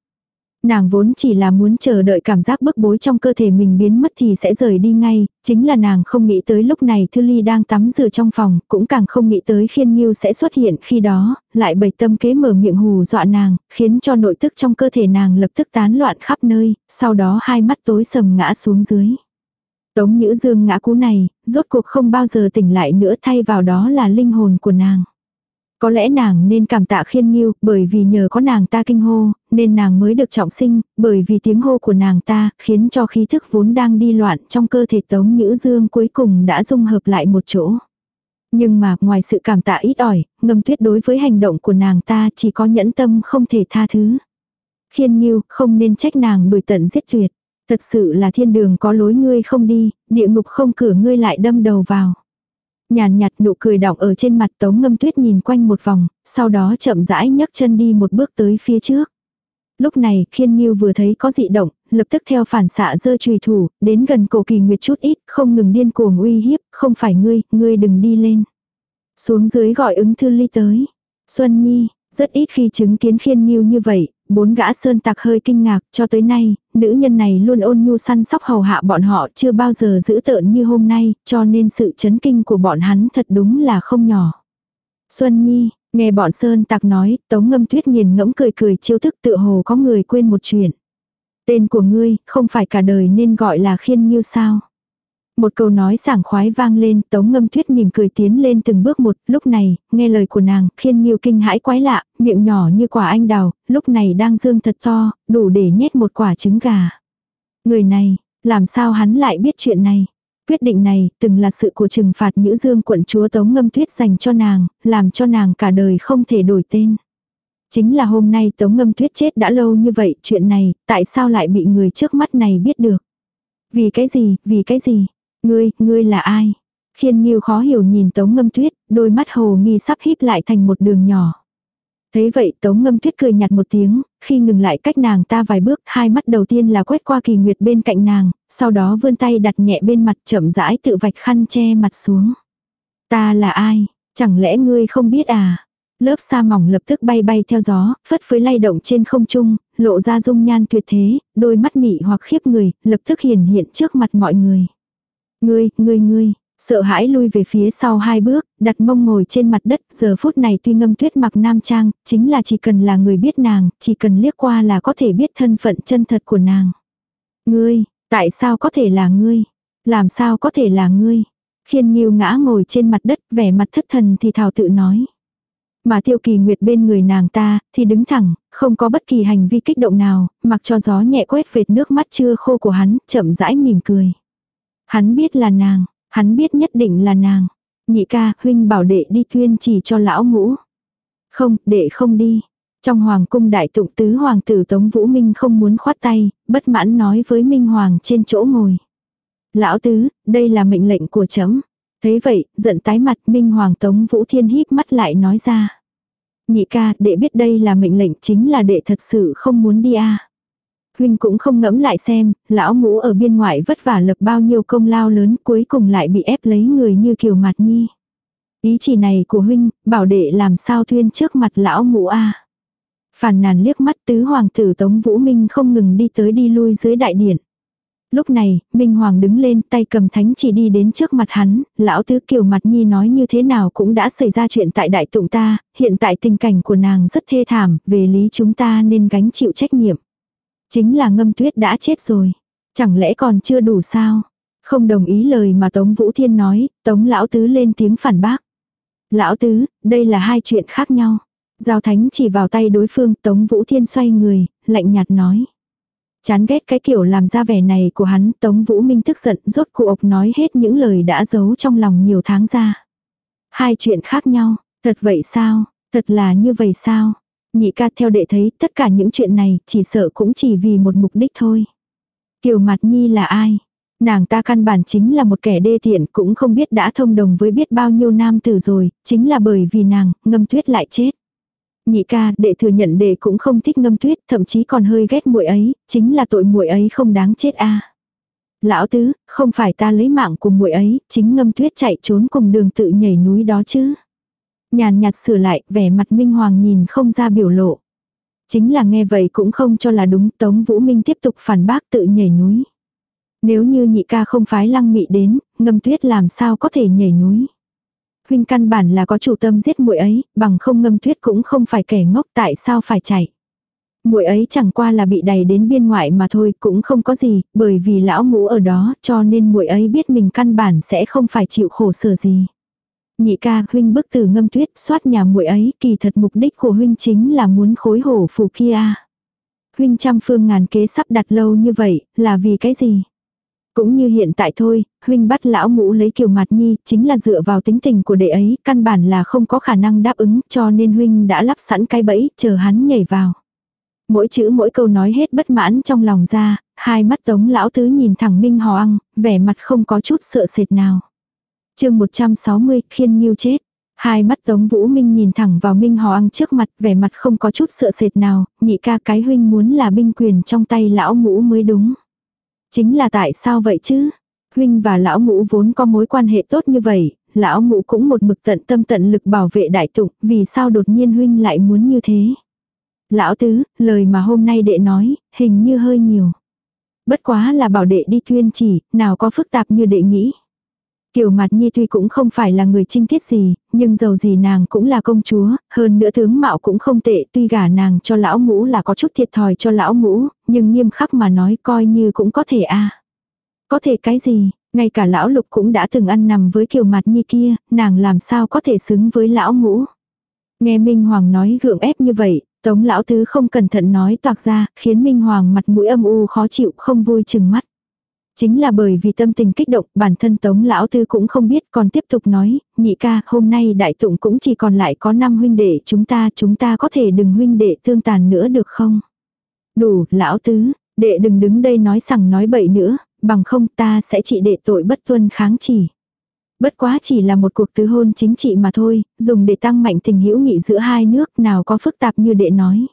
[SPEAKER 1] Nàng vốn chỉ là muốn chờ đợi cảm giác bức bối trong cơ thể mình biến mất thì sẽ rời đi ngay, chính là nàng không nghĩ tới lúc này Thư Ly đang tắm rửa trong phòng, cũng càng không nghĩ tới khiên nghiêu sẽ xuất hiện khi đó, lại bày tâm kế mở miệng hù dọa nàng, khiến cho nội tức trong cơ thể nàng lập tức tán loạn khắp nơi, sau đó hai mắt tối sầm ngã xuống dưới. Tống Nhữ Dương ngã cú này, rốt cuộc không bao giờ tỉnh lại nữa thay vào đó là linh hồn của nàng. Có lẽ nàng nên cảm tạ khiên nghiêu, bởi vì nhờ có nàng ta kinh hô, nên nàng mới được trọng sinh, bởi vì tiếng hô của nàng ta, khiến cho khí thức vốn đang đi loạn trong cơ thể tống nhữ dương cuối cùng đã dung hợp lại một chỗ. Nhưng mà, ngoài sự cảm tạ ít ỏi, ngâm tuyết đối với hành động của nàng ta chỉ có nhẫn tâm không thể tha thứ. Thiên Nhiêu không nên trách nàng đuổi tận giết tuyệt. Thật sự là thiên đường có lối ngươi không đi, địa ngục không cửa ngươi lại đâm đầu vào. Nhàn nhạt nụ cười đọng ở trên mặt tống ngâm tuyết nhìn quanh một vòng, sau đó chậm rãi nhấc chân đi một bước tới phía trước. Lúc này khiên nghiêu vừa thấy có dị động, lập tức theo phản xạ dơ trùy thủ, đến gần cổ kỳ nguyệt chút ít, không ngừng điên cuồng uy hiếp, không phải ngươi, ngươi đừng đi lên. Xuống dưới gọi ứng thư ly tới. Xuân Nhi, rất ít khi chứng kiến khiên nghiêu như vậy, bốn gã sơn tặc hơi kinh ngạc cho tới nay, nữ nhân này luôn ôn nhu săn sóc hầu hạ bọn họ chưa bao giờ giữ tợn như hôm nay, cho nên sự chấn kinh của bọn hắn thật đúng là không nhỏ. Xuân Nhi, nghe bọn sơn tạc nói, tống ngâm tuyết nghiền ngẫm cười cười chiêu thức tựa hồ có người quên một chuyện. Tên của ngươi, không phải cả đời nên gọi là khiên như sao. Một câu nói sảng khoái vang lên, tống ngâm tuyết mỉm cười tiến lên từng bước một, lúc này, nghe lời của nàng, khiên nhiêu kinh hãi quái lạ, miệng nhỏ như quả anh đào, lúc này đang dương thật to, đủ để nhét một quả trứng gà. Người này, làm sao hắn lại biết chuyện này? Quyết định này, từng là sự của trừng phạt Nhữ Dương quận chúa Tống Ngâm Tuyết dành cho nàng, làm cho nàng cả đời không thể đổi tên. Chính là hôm nay Tống Ngâm Tuyết chết đã lâu như vậy, chuyện này, tại sao lại bị người trước mắt này biết được? Vì cái gì, vì cái gì? Ngươi, ngươi là ai? Khiên Nghiêu khó hiểu nhìn Tống Ngâm Tuyết, đôi mắt hồ nghi sắp híp lại thành một đường nhỏ. Thế vậy Tống Ngâm Tuyết cười nhạt một tiếng, khi ngừng lại cách nàng ta vài bước, hai mắt đầu tiên là quét qua kỳ nguyệt bên cạnh nàng, sau đó vươn tay đặt nhẹ bên mặt chậm rãi tự vạch khăn che mặt xuống. Ta là ai? Chẳng lẽ ngươi không biết à? Lớp sa mỏng lập tức bay bay theo gió, phất phới lay động trên không trung, lộ ra dung nhan tuyệt thế, đôi mắt mị hoặc khiếp người, lập tức hiển hiện trước mặt mọi người. Ngươi, ngươi ngươi, sợ hãi lui về phía sau hai bước, đặt mông ngồi trên mặt đất, giờ phút này tuy ngâm tuyết mặc nam trang, chính là chỉ cần là người biết nàng, chỉ cần liếc qua là có thể biết thân phận chân thật của nàng. Ngươi, tại sao có thể là ngươi? Làm sao có thể là ngươi? Khiên nghiêu ngã ngồi trên mặt đất, vẻ mặt thất thần thì thảo tự nói. Mà tiêu kỳ nguyệt bên người nàng ta, thì đứng thẳng, không có bất kỳ hành vi kích động nào, mặc cho gió nhẹ quét vệt nước mắt chưa khô của hắn, chậm rãi mỉm cười. Hắn biết là nàng, hắn biết nhất định là nàng. Nhị ca, huynh bảo đệ đi tuyên chỉ cho lão ngũ. Không, đệ không đi. Trong hoàng cung đại tụng tứ hoàng tử Tống Vũ Minh không muốn khoát tay, bất mãn nói với Minh Hoàng trên chỗ ngồi. Lão tứ, đây là mệnh lệnh của chấm. Thế vậy, giận tái mặt Minh Hoàng Tống Vũ Thiên híp mắt lại nói ra. Nhị ca, đệ biết đây là mệnh lệnh chính là đệ thật sự không muốn đi a Huynh cũng không ngẫm lại xem, lão ngũ ở biên ngoại vất vả lập bao nhiêu công lao lớn cuối cùng lại bị ép lấy người như kiều mặt nhi. Ý chỉ này của huynh, bảo đệ làm sao tuyên trước mặt lão ngũ a Phàn nàn liếc mắt tứ hoàng tử Tống Vũ Minh không ngừng đi tới đi lui dưới đại điện. Lúc này, Minh Hoàng đứng lên tay cầm thánh chỉ đi đến trước mặt hắn, lão tứ kiều mặt nhi nói như thế nào cũng đã xảy ra chuyện tại đại tụng ta, hiện tại tình cảnh của nàng rất thê thảm, về lý chúng ta nên gánh chịu trách nhiệm. Chính là ngâm tuyết đã chết rồi. Chẳng lẽ còn chưa đủ sao? Không đồng ý lời mà Tống Vũ Thiên nói, Tống Lão Tứ lên tiếng phản bác. Lão Tứ, đây là hai chuyện khác nhau. Giao Thánh chỉ vào tay đối phương Tống Vũ Thiên xoay người, lạnh nhạt nói. Chán ghét cái kiểu làm ra vẻ này của hắn Tống Vũ Minh tức giận rốt cuộc nói hết những lời đã giấu trong lòng nhiều tháng ra. Hai chuyện khác nhau, thật vậy sao, thật là như vậy sao? Nhị ca theo đệ thấy tất cả những chuyện này chỉ sợ cũng chỉ vì một mục đích thôi. Kiều Mặt Nhi là ai? Nàng ta căn bản chính là một kẻ đê tiện cũng không biết đã thông đồng với biết bao nhiêu nam tử rồi, chính là bởi vì nàng, ngâm tuyết lại chết. Nhị ca, đệ thừa nhận đệ cũng không thích ngâm tuyết, thậm chí còn hơi ghét muội ấy, chính là tội muội ấy không đáng chết a. Lão tứ, không phải ta lấy mạng của muội ấy, chính ngâm tuyết chạy trốn cùng đường tự nhảy núi đó chứ. Nhàn nhạt sửa lại, vẻ mặt minh hoàng nhìn không ra biểu lộ. Chính là nghe vậy cũng không cho là đúng, Tống Vũ Minh tiếp tục phản bác tự nhảy núi. Nếu như nhị ca không phái lăng mị đến, ngâm tuyết làm sao có thể nhảy núi. Huynh căn bản là có chủ tâm giết muội ấy, bằng không ngâm tuyết cũng không phải kẻ ngốc tại sao phải chạy. Muội ấy chẳng qua là bị đẩy đến biên ngoại mà thôi, cũng không có gì, bởi vì lão ngũ ở đó, cho nên muội ấy biết mình căn bản sẽ không phải chịu khổ sở gì. Nhị ca, huynh bức tử ngâm tuyết, soát nhà muội ấy, kỳ thật mục đích của huynh chính là muốn khối hổ phù kia. Huynh trăm phương ngàn kế sắp đặt lâu như vậy, là vì cái gì? Cũng như hiện tại thôi, huynh bắt lão ngũ lấy kiều mặt nhi, chính là dựa vào tính tình của đệ ấy, căn bản là không có khả năng đáp ứng, cho nên huynh đã lắp sẵn cái bẫy, chờ hắn nhảy vào. Mỗi chữ mỗi câu nói hết bất mãn trong lòng ra, hai mắt tống lão tứ nhìn thẳng Minh Hò Ăn, vẻ mặt không có chút sợ sệt nào chương 160, khiên nghiêu chết. Hai mắt Tống Vũ Minh nhìn thẳng vào Minh Hò Ăn trước mặt, vẻ mặt không có chút sợ sệt nào, nhị ca cái huynh muốn là binh quyền trong tay lão ngũ mới đúng. Chính là tại sao vậy chứ? Huynh và lão ngũ vốn có mối quan hệ tốt như vậy, lão ngũ cũng một mực tận tâm tận lực bảo vệ đại tụng, vì sao đột nhiên huynh lại muốn như thế? Lão tứ, lời mà hôm nay đệ nói, hình như hơi nhiều. Bất quá là bảo đệ đi tuyên chỉ, nào có phức tạp như đệ nghĩ. Kiều mặt nhi tuy cũng không phải là người trinh tiết gì, nhưng dầu gì nàng cũng là công chúa, hơn nữa tướng mạo cũng không tệ tuy gả nàng cho lão ngũ là có chút thiệt thòi cho lão ngũ, nhưng nghiêm khắc mà nói coi như cũng có thể a Có thể cái gì, ngay cả lão lục cũng đã từng ăn nằm với kiều mặt nhi kia, nàng làm sao có thể xứng với lão ngũ. Nghe Minh Hoàng nói gượng ép như vậy, Tống lão tứ không cẩn thận nói toạc ra, khiến Minh Hoàng mặt mũi âm u khó chịu không vui chừng mắt. Chính là bởi vì tâm tình kích động, bản thân Tống lão tư cũng không biết còn tiếp tục nói, nhị ca, hôm nay đại tụng cũng chỉ còn lại có năm huynh đệ chúng ta, chúng ta có thể đừng huynh đệ thương tàn nữa được không? Đủ, lão tứ, đệ đừng đứng đây nói sằng nói bậy nữa, bằng không ta sẽ trị đệ tội bất tuân kháng chỉ. Bất quá chỉ là một cuộc tứ hôn chính trị mà thôi, dùng để tăng mạnh tình hữu nghị giữa hai nước nào có phức tạp như đệ nói.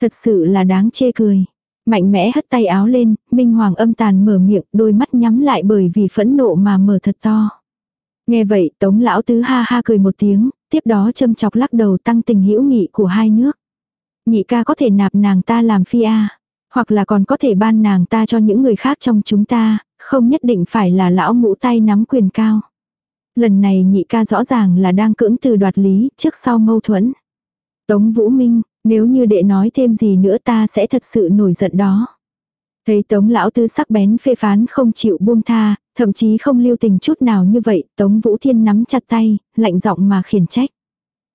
[SPEAKER 1] Thật sự là đáng chê cười. Mạnh mẽ hất tay áo lên, Minh Hoàng âm tàn mở miệng, đôi mắt nhắm lại bởi vì phẫn nộ mà mở thật to. Nghe vậy, Tống lão tứ ha ha cười một tiếng, tiếp đó châm chọc lắc đầu tăng tình hữu nghị của hai nước. Nhị ca có thể nạp nàng ta làm phi a, hoặc là còn có thể ban nàng ta cho những người khác trong chúng ta, không nhất định phải là lão ngũ tay nắm quyền cao. Lần này nhị ca rõ ràng là đang cưỡng từ đoạt lý, trước sau mâu thuẫn. Tống Vũ Minh, nếu như đệ nói thêm gì nữa ta sẽ thật sự nổi giận đó. Thấy Tống lão tư sắc bén phê phán không chịu buông tha, thậm chí không lưu tình chút nào như vậy, Tống Vũ Thiên nắm chặt tay, lạnh giọng mà khiển trách.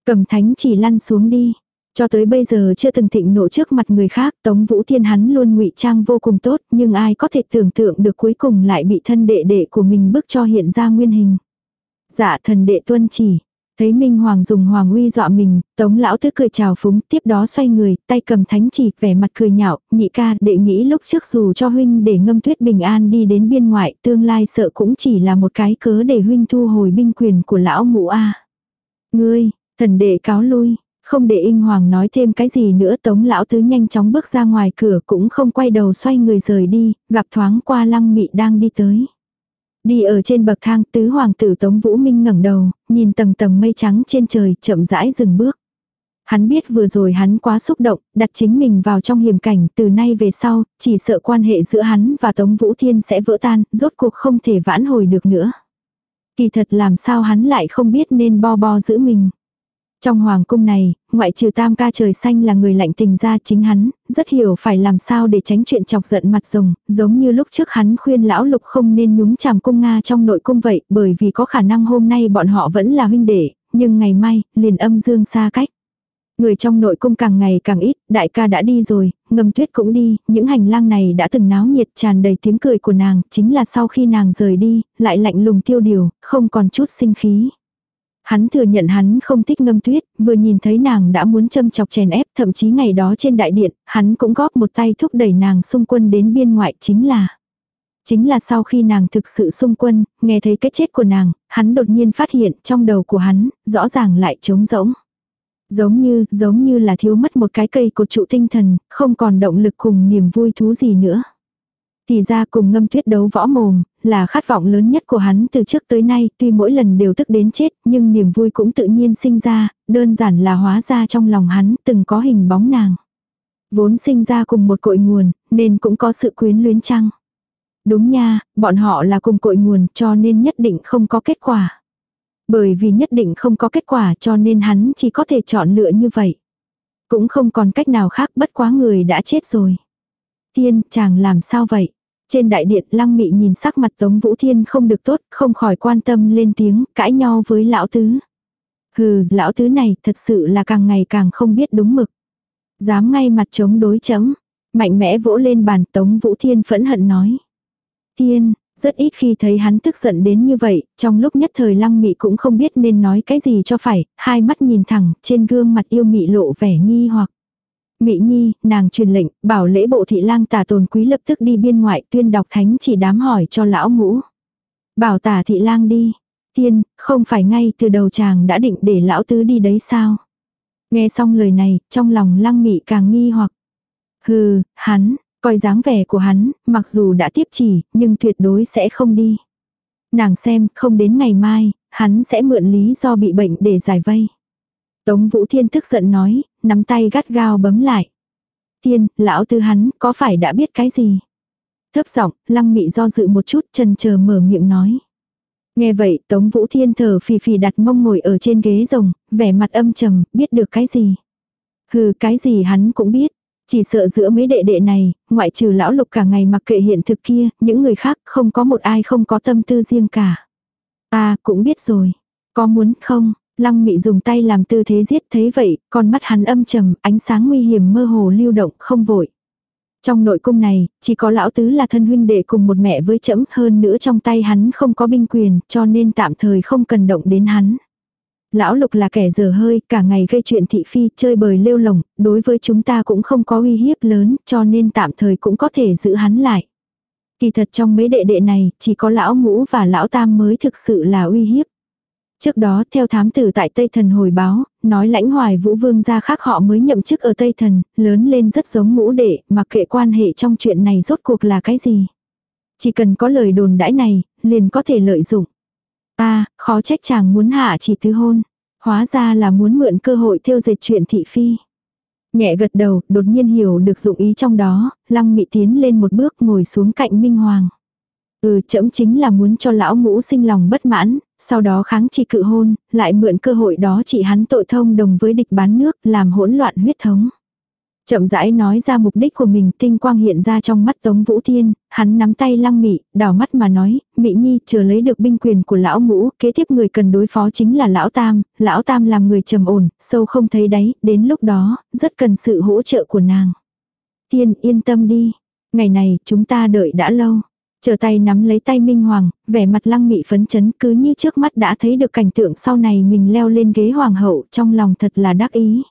[SPEAKER 1] Cầm thánh chỉ lăn xuống đi. Cho tới bây giờ chưa từng thịnh nộ trước mặt người khác, Tống Vũ Thiên hắn luôn ngụy trang vô cùng tốt, nhưng ai có thể tưởng tượng được cuối cùng lại bị thân đệ đệ của mình bức cho hiện ra nguyên hình. Dạ thần đệ tuân chỉ, Thấy Minh Hoàng dùng Hoàng uy dọa mình, Tống lão tứ cười chào phúng, tiếp đó xoay người, tay cầm thánh chỉ, vẻ mặt cười nhạo, nhị ca, đệ nghĩ lúc trước dù cho huynh để ngâm tuyết bình an đi đến biên ngoại, tương lai sợ cũng chỉ là một cái cớ để huynh thu hồi binh quyền của lão ngũ a. Ngươi, thần đệ cáo lui, không để Inh Hoàng nói thêm cái gì nữa Tống lão tứ nhanh chóng bước ra ngoài cửa cũng không quay đầu xoay người rời đi, gặp thoáng qua lăng mị đang đi tới. Đi ở trên bậc thang tứ hoàng tử Tống Vũ Minh ngẩng đầu, nhìn tầng tầng mây trắng trên trời chậm rãi dừng bước. Hắn biết vừa rồi hắn quá xúc động, đặt chính mình vào trong hiểm cảnh từ nay về sau, chỉ sợ quan hệ giữa hắn và Tống Vũ Thiên sẽ vỡ tan, rốt cuộc không thể vãn hồi được nữa. Kỳ thật làm sao hắn lại không biết nên bo bo giữ mình. Trong hoàng cung này, ngoại trừ tam ca trời xanh là người lạnh tình ra chính hắn, rất hiểu phải làm sao để tránh chuyện chọc giận mặt rồng, giống như lúc trước hắn khuyên lão lục không nên nhúng chàm cung Nga trong nội cung vậy, bởi vì có khả năng hôm nay bọn họ vẫn là huynh đệ, nhưng ngày mai, liền âm dương xa cách. Người trong nội cung càng ngày càng ít, đại ca đã đi rồi, ngâm tuyết cũng đi, những hành lang này đã từng náo nhiệt tràn đầy tiếng cười của nàng, chính là sau khi nàng rời đi, lại lạnh lùng tiêu điều, không còn chút sinh khí. Hắn thừa nhận hắn không thích ngâm tuyết, vừa nhìn thấy nàng đã muốn châm chọc chèn ép, thậm chí ngày đó trên đại điện, hắn cũng góp một tay thúc đẩy nàng xung quân đến biên ngoại chính là. Chính là sau khi nàng thực sự xung quân, nghe thấy cái chết của nàng, hắn đột nhiên phát hiện trong đầu của hắn, rõ ràng lại trống rỗng. Giống như, giống như là thiếu mất một cái cây cột trụ tinh thần, không còn động lực cùng niềm vui thú gì nữa. Thì ra cùng ngâm tuyết đấu võ mồm, là khát vọng lớn nhất của hắn từ trước tới nay, tuy mỗi lần đều tức đến chết, nhưng niềm vui cũng tự nhiên sinh ra, đơn giản là hóa ra trong lòng hắn từng có hình bóng nàng. Vốn sinh ra cùng một cội nguồn, nên cũng có sự quyến luyến chăng? Đúng nha, bọn họ là cùng cội nguồn cho nên nhất định không có kết quả. Bởi vì nhất định không có kết quả cho nên hắn chỉ có thể chọn lựa như vậy. Cũng không còn cách nào khác bất quá người đã chết rồi. Tiên, chàng làm sao vậy? Trên đại điện lăng mị nhìn sắc mặt Tống Vũ Thiên không được tốt, không khỏi quan tâm lên tiếng, cãi nhau với lão tứ. Hừ, lão tứ này thật sự là càng ngày càng không biết đúng mực. Dám ngay mặt chống đối chấm. Mạnh mẽ vỗ lên bàn Tống Vũ Thiên phẫn hận nói. Thiên, rất ít khi thấy hắn tức giận đến như vậy, trong lúc nhất thời lăng mị cũng không biết nên nói cái gì cho phải, hai mắt nhìn thẳng, trên gương mặt yêu mị lộ vẻ nghi hoặc. Mị nhi, nàng truyền lệnh, bảo lễ bộ thị lang tả tồn quý lập tức đi biên ngoại tuyên đọc thánh chỉ đám hỏi cho lão ngũ. Bảo tả thị lang đi. Tiên, không phải ngay từ đầu chàng đã định để lão tứ đi đấy sao? Nghe xong lời này, trong lòng lăng mị càng nghi hoặc. Hừ, hắn, coi dáng vẻ của hắn, mặc dù đã tiếp chỉ, nhưng tuyệt đối sẽ không đi. Nàng xem, không đến ngày mai, hắn sẽ mượn lý do bị bệnh để giải vây. Tống Vũ Thiên tức giận nói, nắm tay gắt gao bấm lại. Tiên, lão tư hắn, có phải đã biết cái gì? Thấp giọng, lăng mị do dự một chút chân chờ mở miệng nói. Nghe vậy Tống Vũ Thiên thở phì phì đặt mông ngồi ở trên ghế rồng, vẻ mặt âm trầm, biết được cái gì. Hừ cái gì hắn cũng biết. Chỉ sợ giữa mấy đệ đệ này, ngoại trừ lão lục cả ngày mặc kệ hiện thực kia, những người khác không có một ai không có tâm tư riêng cả. Ta cũng biết rồi. Có muốn không? Lăng mị dùng tay làm tư thế giết thấy vậy, con mắt hắn âm trầm, ánh sáng nguy hiểm mơ hồ lưu động không vội. Trong nội cung này, chỉ có lão tứ là thân huynh đệ cùng một mẹ với trẫm hơn nữa trong tay hắn không có binh quyền cho nên tạm thời không cần động đến hắn. Lão lục là kẻ dở hơi, cả ngày gây chuyện thị phi, chơi bời lêu lồng, đối với chúng ta cũng không có uy hiếp lớn, cho nên tạm thời cũng có thể giữ hắn lại. Kỳ thật trong mấy đệ đệ này, chỉ có lão ngũ và lão tam mới thực sự là uy hiếp. Trước đó theo thám tử tại Tây Thần hồi báo, nói lãnh hoài vũ vương gia khác họ mới nhậm chức ở Tây Thần, lớn lên rất giống ngũ đệ, mà kệ quan hệ trong chuyện này rốt cuộc là cái gì. Chỉ cần có lời đồn đãi này, liền có thể lợi dụng. ta khó trách chàng muốn hạ chỉ tứ hôn. Hóa ra là muốn mượn cơ hội theo dệt chuyện thị phi. Nhẹ gật đầu, đột nhiên hiểu được dụng ý trong đó, lăng mị tiến lên một bước ngồi xuống cạnh Minh Hoàng. Ừ chậm chính là muốn cho lão ngũ sinh lòng bất mãn, sau đó kháng chỉ cự hôn, lại mượn cơ hội đó chỉ hắn tội thông đồng với địch bán nước, làm hỗn loạn huyết thống. Chậm rãi nói ra mục đích của mình, tinh quang hiện ra trong mắt Tống Vũ Thiên, hắn nắm tay lăng mị, đảo mắt mà nói, mị nhi chờ lấy được binh quyền của lão ngũ, kế tiếp người cần đối phó chính là lão tam, lão tam làm người trầm ổn, sâu không thấy đáy, đến lúc đó, rất cần sự hỗ trợ của nàng. thiên yên tâm đi, ngày này chúng ta đợi đã lâu. Chờ tay nắm lấy tay Minh Hoàng, vẻ mặt lăng mị phấn chấn cứ như trước mắt đã thấy được cảnh tượng sau này mình leo lên ghế hoàng hậu trong lòng thật là đắc ý.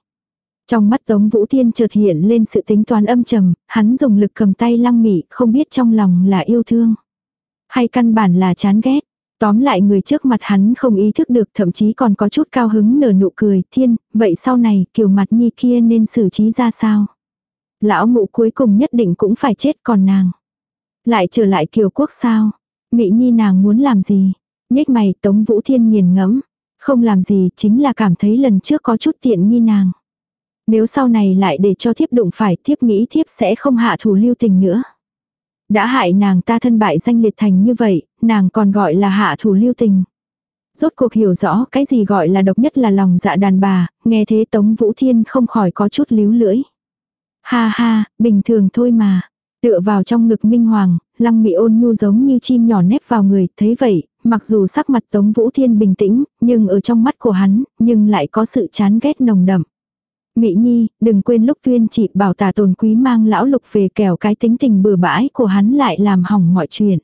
[SPEAKER 1] Trong mắt Tống Vũ Thiên chợt hiện lên sự tính toán âm trầm, hắn dùng lực cầm tay lăng mị không biết trong lòng là yêu thương. Hay căn bản là chán ghét. Tóm lại người trước mặt hắn không ý thức được thậm chí còn có chút cao hứng nở nụ cười thiên, vậy sau này kiểu mặt nhi kia nên xử trí ra sao? Lão ngụ cuối cùng nhất định cũng phải chết còn nàng. Lại trở lại kiều quốc sao? mỹ nhi nàng muốn làm gì? Nhếch mày Tống Vũ Thiên nghiền ngẫm Không làm gì chính là cảm thấy lần trước có chút tiện nghi nàng. Nếu sau này lại để cho thiếp đụng phải thiếp nghĩ thiếp sẽ không hạ thủ lưu tình nữa. Đã hại nàng ta thân bại danh liệt thành như vậy, nàng còn gọi là hạ thủ lưu tình. Rốt cuộc hiểu rõ cái gì gọi là độc nhất là lòng dạ đàn bà, nghe thế Tống Vũ Thiên không khỏi có chút líu lưỡi. Ha ha, bình thường thôi mà. Tựa vào trong ngực Minh Hoàng, lăng mị ôn nhu giống như chim nhỏ nép vào người, thấy vậy, mặc dù sắc mặt Tống Vũ Thiên bình tĩnh, nhưng ở trong mắt của hắn, nhưng lại có sự chán ghét nồng đậm. Mỹ Nhi, đừng quên lúc tuyên chị bảo tà tồn quý mang lão lục về kẻo cái tính tình bừa bãi của hắn lại làm hỏng mọi chuyện.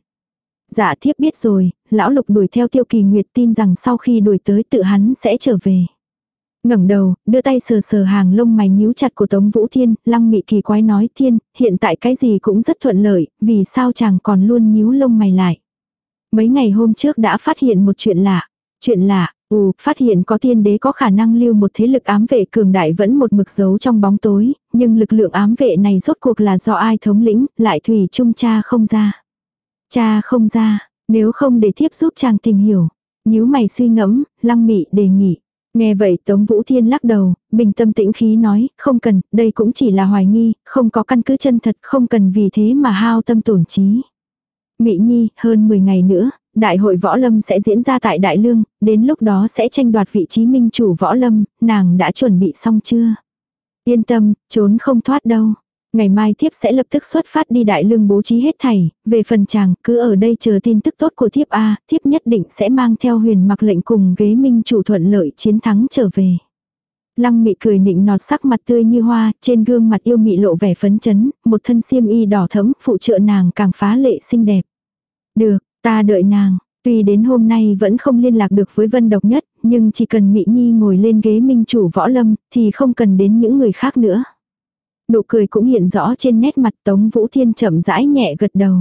[SPEAKER 1] Dạ thiếp biết rồi, lão lục đuổi theo tiêu kỳ nguyệt tin rằng sau khi đuổi tới tự hắn sẽ trở về ngẩng đầu, đưa tay sờ sờ hàng lông mày nhíu chặt của Tống Vũ Thiên, lăng mị kỳ quái nói Thiên, hiện tại cái gì cũng rất thuận lợi, vì sao chàng còn luôn nhíu lông mày lại. Mấy ngày hôm trước đã phát hiện một chuyện lạ. Chuyện lạ, ù, phát hiện có tiên đế có khả năng lưu một thế lực ám vệ cường đại vẫn một mực giấu trong bóng tối, nhưng lực lượng ám vệ này rốt cuộc là do ai thống lĩnh, lại thủy chung cha không ra. Cha không ra, nếu không để thiếp giúp chàng tìm hiểu. nhíu mày suy ngẫm, lăng mị đề nghị. Nghe vậy Tống Vũ Thiên lắc đầu, bình tâm tĩnh khí nói, không cần, đây cũng chỉ là hoài nghi, không có căn cứ chân thật, không cần vì thế mà hao tâm tổn trí. Mỹ Nhi, hơn 10 ngày nữa, đại hội võ lâm sẽ diễn ra tại Đại Lương, đến lúc đó sẽ tranh đoạt vị trí minh chủ võ lâm, nàng đã chuẩn bị xong chưa? Yên tâm, trốn không thoát đâu. Ngày mai thiếp sẽ lập tức xuất phát đi đại lương bố trí hết thảy, về phần chàng cứ ở đây chờ tin tức tốt của thiếp A, thiếp nhất định sẽ mang theo huyền mặc lệnh cùng ghế minh chủ thuận lợi chiến thắng trở về. Lăng mị cười nịnh nọt sắc mặt tươi như hoa, trên gương mặt yêu mị lộ vẻ phấn chấn, một thân xiêm y đỏ thẫm phụ trợ nàng càng phá lệ xinh đẹp. Được, ta đợi nàng. Tuy đến hôm nay vẫn không liên lạc được với Vân Độc Nhất, nhưng chỉ cần Mỹ Nhi ngồi lên ghế minh chủ võ lâm, thì không cần đến những người khác nữa. Nụ cười cũng hiện rõ trên nét mặt Tống Vũ Thiên chậm rãi nhẹ gật đầu.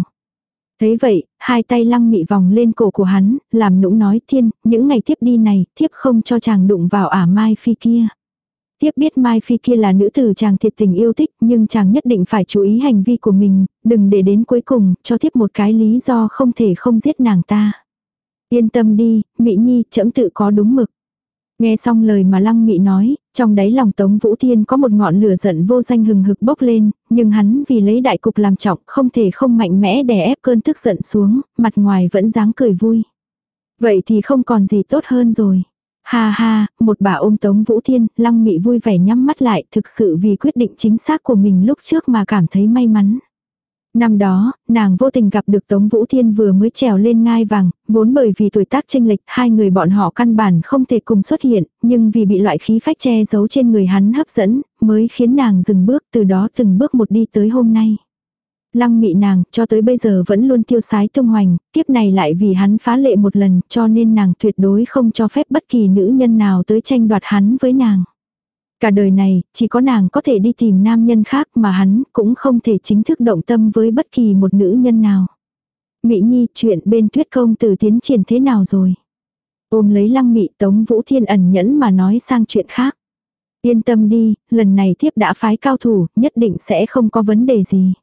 [SPEAKER 1] Thấy vậy, hai tay lăng mị vòng lên cổ của hắn, làm nũng nói thiên, những ngày tiếp đi này, thiếp không cho chàng đụng vào ả Mai Phi kia. Tiếp biết Mai Phi kia là nữ tử chàng thiệt tình yêu thích, nhưng chàng nhất định phải chú ý hành vi của mình, đừng để đến cuối cùng, cho tiếp một cái lý do không thể không giết nàng ta. Yên tâm đi, Mỹ Nhi, chậm tự có đúng mực. Nghe xong lời mà Lăng Mị nói, trong đáy lòng Tống Vũ Thiên có một ngọn lửa giận vô danh hừng hực bốc lên, nhưng hắn vì lấy đại cục làm trọng không thể không mạnh mẽ đè ép cơn tức giận xuống, mặt ngoài vẫn dáng cười vui. Vậy thì không còn gì tốt hơn rồi. Ha ha, một bà ôm Tống Vũ Thiên, Lăng Mị vui vẻ nhắm mắt lại thực sự vì quyết định chính xác của mình lúc trước mà cảm thấy may mắn. Năm đó, nàng vô tình gặp được Tống Vũ Thiên vừa mới trèo lên ngai vàng, vốn bởi vì tuổi tác chênh lệch, hai người bọn họ căn bản không thể cùng xuất hiện, nhưng vì bị loại khí phách che giấu trên người hắn hấp dẫn, mới khiến nàng dừng bước từ đó từng bước một đi tới hôm nay. Lăng mị nàng, cho tới bây giờ vẫn luôn tiêu sái tung hoành, tiếp này lại vì hắn phá lệ một lần, cho nên nàng tuyệt đối không cho phép bất kỳ nữ nhân nào tới tranh đoạt hắn với nàng. Cả đời này, chỉ có nàng có thể đi tìm nam nhân khác mà hắn cũng không thể chính thức động tâm với bất kỳ một nữ nhân nào. Mỹ Nhi chuyện bên tuyết công tử tiến triển thế nào rồi? Ôm lấy lăng mị tống vũ thiên ẩn nhẫn mà nói sang chuyện khác. Yên tâm đi, lần này thiếp đã phái cao thủ, nhất định sẽ không có vấn đề gì.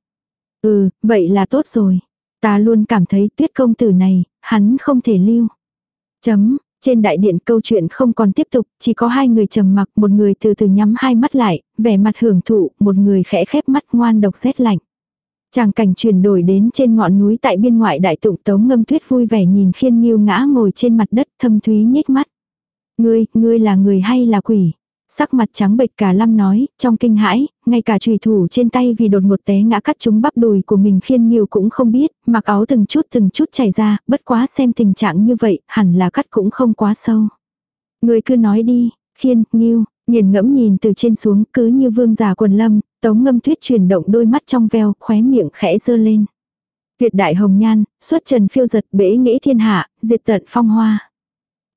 [SPEAKER 1] Ừ, vậy là tốt rồi. Ta luôn cảm thấy tuyết công tử này, hắn không thể lưu. Chấm, trên đại điện câu chuyện không còn tiếp tục, chỉ có hai người trầm mặc, một người từ từ nhắm hai mắt lại, vẻ mặt hưởng thụ, một người khẽ khép mắt ngoan độc rét lạnh. Tràng cảnh chuyển đổi đến trên ngọn núi tại biên ngoại đại tụng tống ngâm tuyết vui vẻ nhìn khiên nghiêu ngã ngồi trên mặt đất thâm thúy nhếch mắt. Ngươi, ngươi là người hay là quỷ? Sắc mặt trắng bệch cả lâm nói, trong kinh hãi, ngay cả trùy thủ trên tay vì đột ngột té ngã cắt chúng bắp đùi của mình khiên nhiều cũng không biết, mặc áo từng chút từng chút chảy ra, bất quá xem tình trạng như vậy, hẳn là cắt cũng không quá sâu. Người cứ nói đi, khiên, nghiêu, nghiền ngẫm nhìn từ trên xuống cứ như vương giả quần lâm, tống ngâm tuyết chuyển động đôi mắt trong veo, khóe miệng khẽ dơ lên. Tuyệt đại hồng nhan, xuất trần phiêu giật bể nghĩ thiên hạ, diệt tận phong hoa.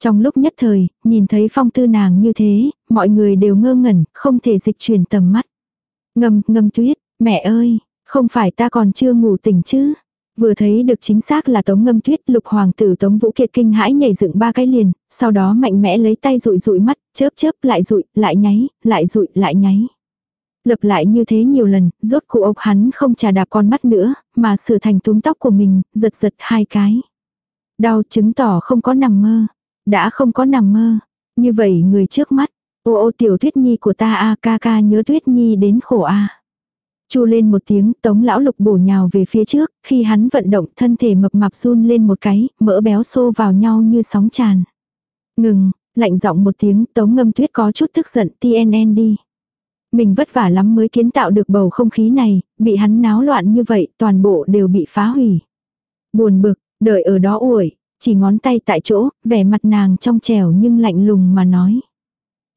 [SPEAKER 1] Trong lúc nhất thời, nhìn thấy phong tư nàng như thế, mọi người đều ngơ ngẩn, không thể dịch chuyển tầm mắt. Ngâm, ngâm tuyết, mẹ ơi, không phải ta còn chưa ngủ tỉnh chứ. Vừa thấy được chính xác là tống ngâm tuyết lục hoàng tử tống vũ kiệt kinh hãi nhảy dựng ba cái liền, sau đó mạnh mẽ lấy tay rụi rụi mắt, chớp chớp lại rụi, lại nháy, lại rụi, lại nháy. Lập lại như thế nhiều lần, rốt cụ ốc hắn không trà đạp con mắt nữa, mà sửa thành túm tóc của mình, giật giật hai cái. Đau chứng tỏ không có nằm mơ. Đã không có nằm mơ. Như vậy người trước mắt. Ô ô tiểu tuyết nhi của ta a ca ca nhớ tuyết nhi đến khổ a Chu lên một tiếng, tống lão lục bổ nhào về phía trước, khi hắn vận động thân thể mập mạp run lên một cái, mỡ béo xô vào nhau như sóng tràn. Ngừng, lạnh giọng một tiếng, tống ngâm tuyết có chút tức giận TNN đi. Mình vất vả lắm mới kiến tạo được bầu không khí này, bị hắn náo loạn như vậy, toàn bộ đều bị phá hủy. Buồn bực, đợi ở đó uổi, chỉ ngón tay tại chỗ, vẻ mặt nàng trong trẻo nhưng lạnh lùng mà nói.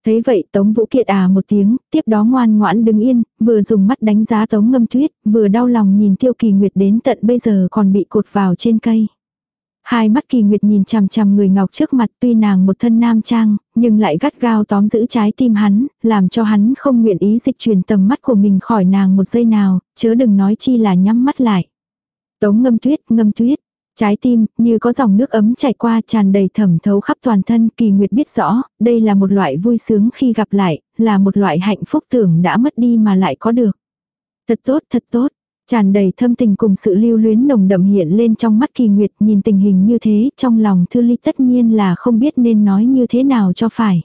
[SPEAKER 1] Thấy vậy Tống Vũ Kiệt à một tiếng, tiếp đó ngoan ngoãn đứng yên, vừa dùng mắt đánh giá Tống Ngâm Tuyết, vừa đau lòng nhìn Tiêu Kỳ Nguyệt đến tận bây giờ còn bị cột vào trên cây. Hai mắt Kỳ Nguyệt nhìn chằm chằm người ngọc trước mặt tuy nàng một thân nam trang, nhưng lại gắt gao tóm giữ trái tim hắn, làm cho hắn không nguyện ý dịch chuyển tầm mắt của mình khỏi nàng một giây nào, chớ đừng nói chi là nhắm mắt lại. Tống ngâm tuyết, ngâm tuyết, Trái tim, như có dòng nước ấm chảy qua tràn đầy thẩm thấu khắp toàn thân, kỳ nguyệt biết rõ, đây là một loại vui sướng khi gặp lại, là một loại hạnh phúc tưởng đã mất đi mà lại có được. Thật tốt, thật tốt. Tràn đầy thâm tình cùng sự lưu luyến nồng đậm hiện lên trong mắt kỳ nguyệt nhìn tình hình như thế trong lòng thư ly tất nhiên là không biết nên nói như thế nào cho phải.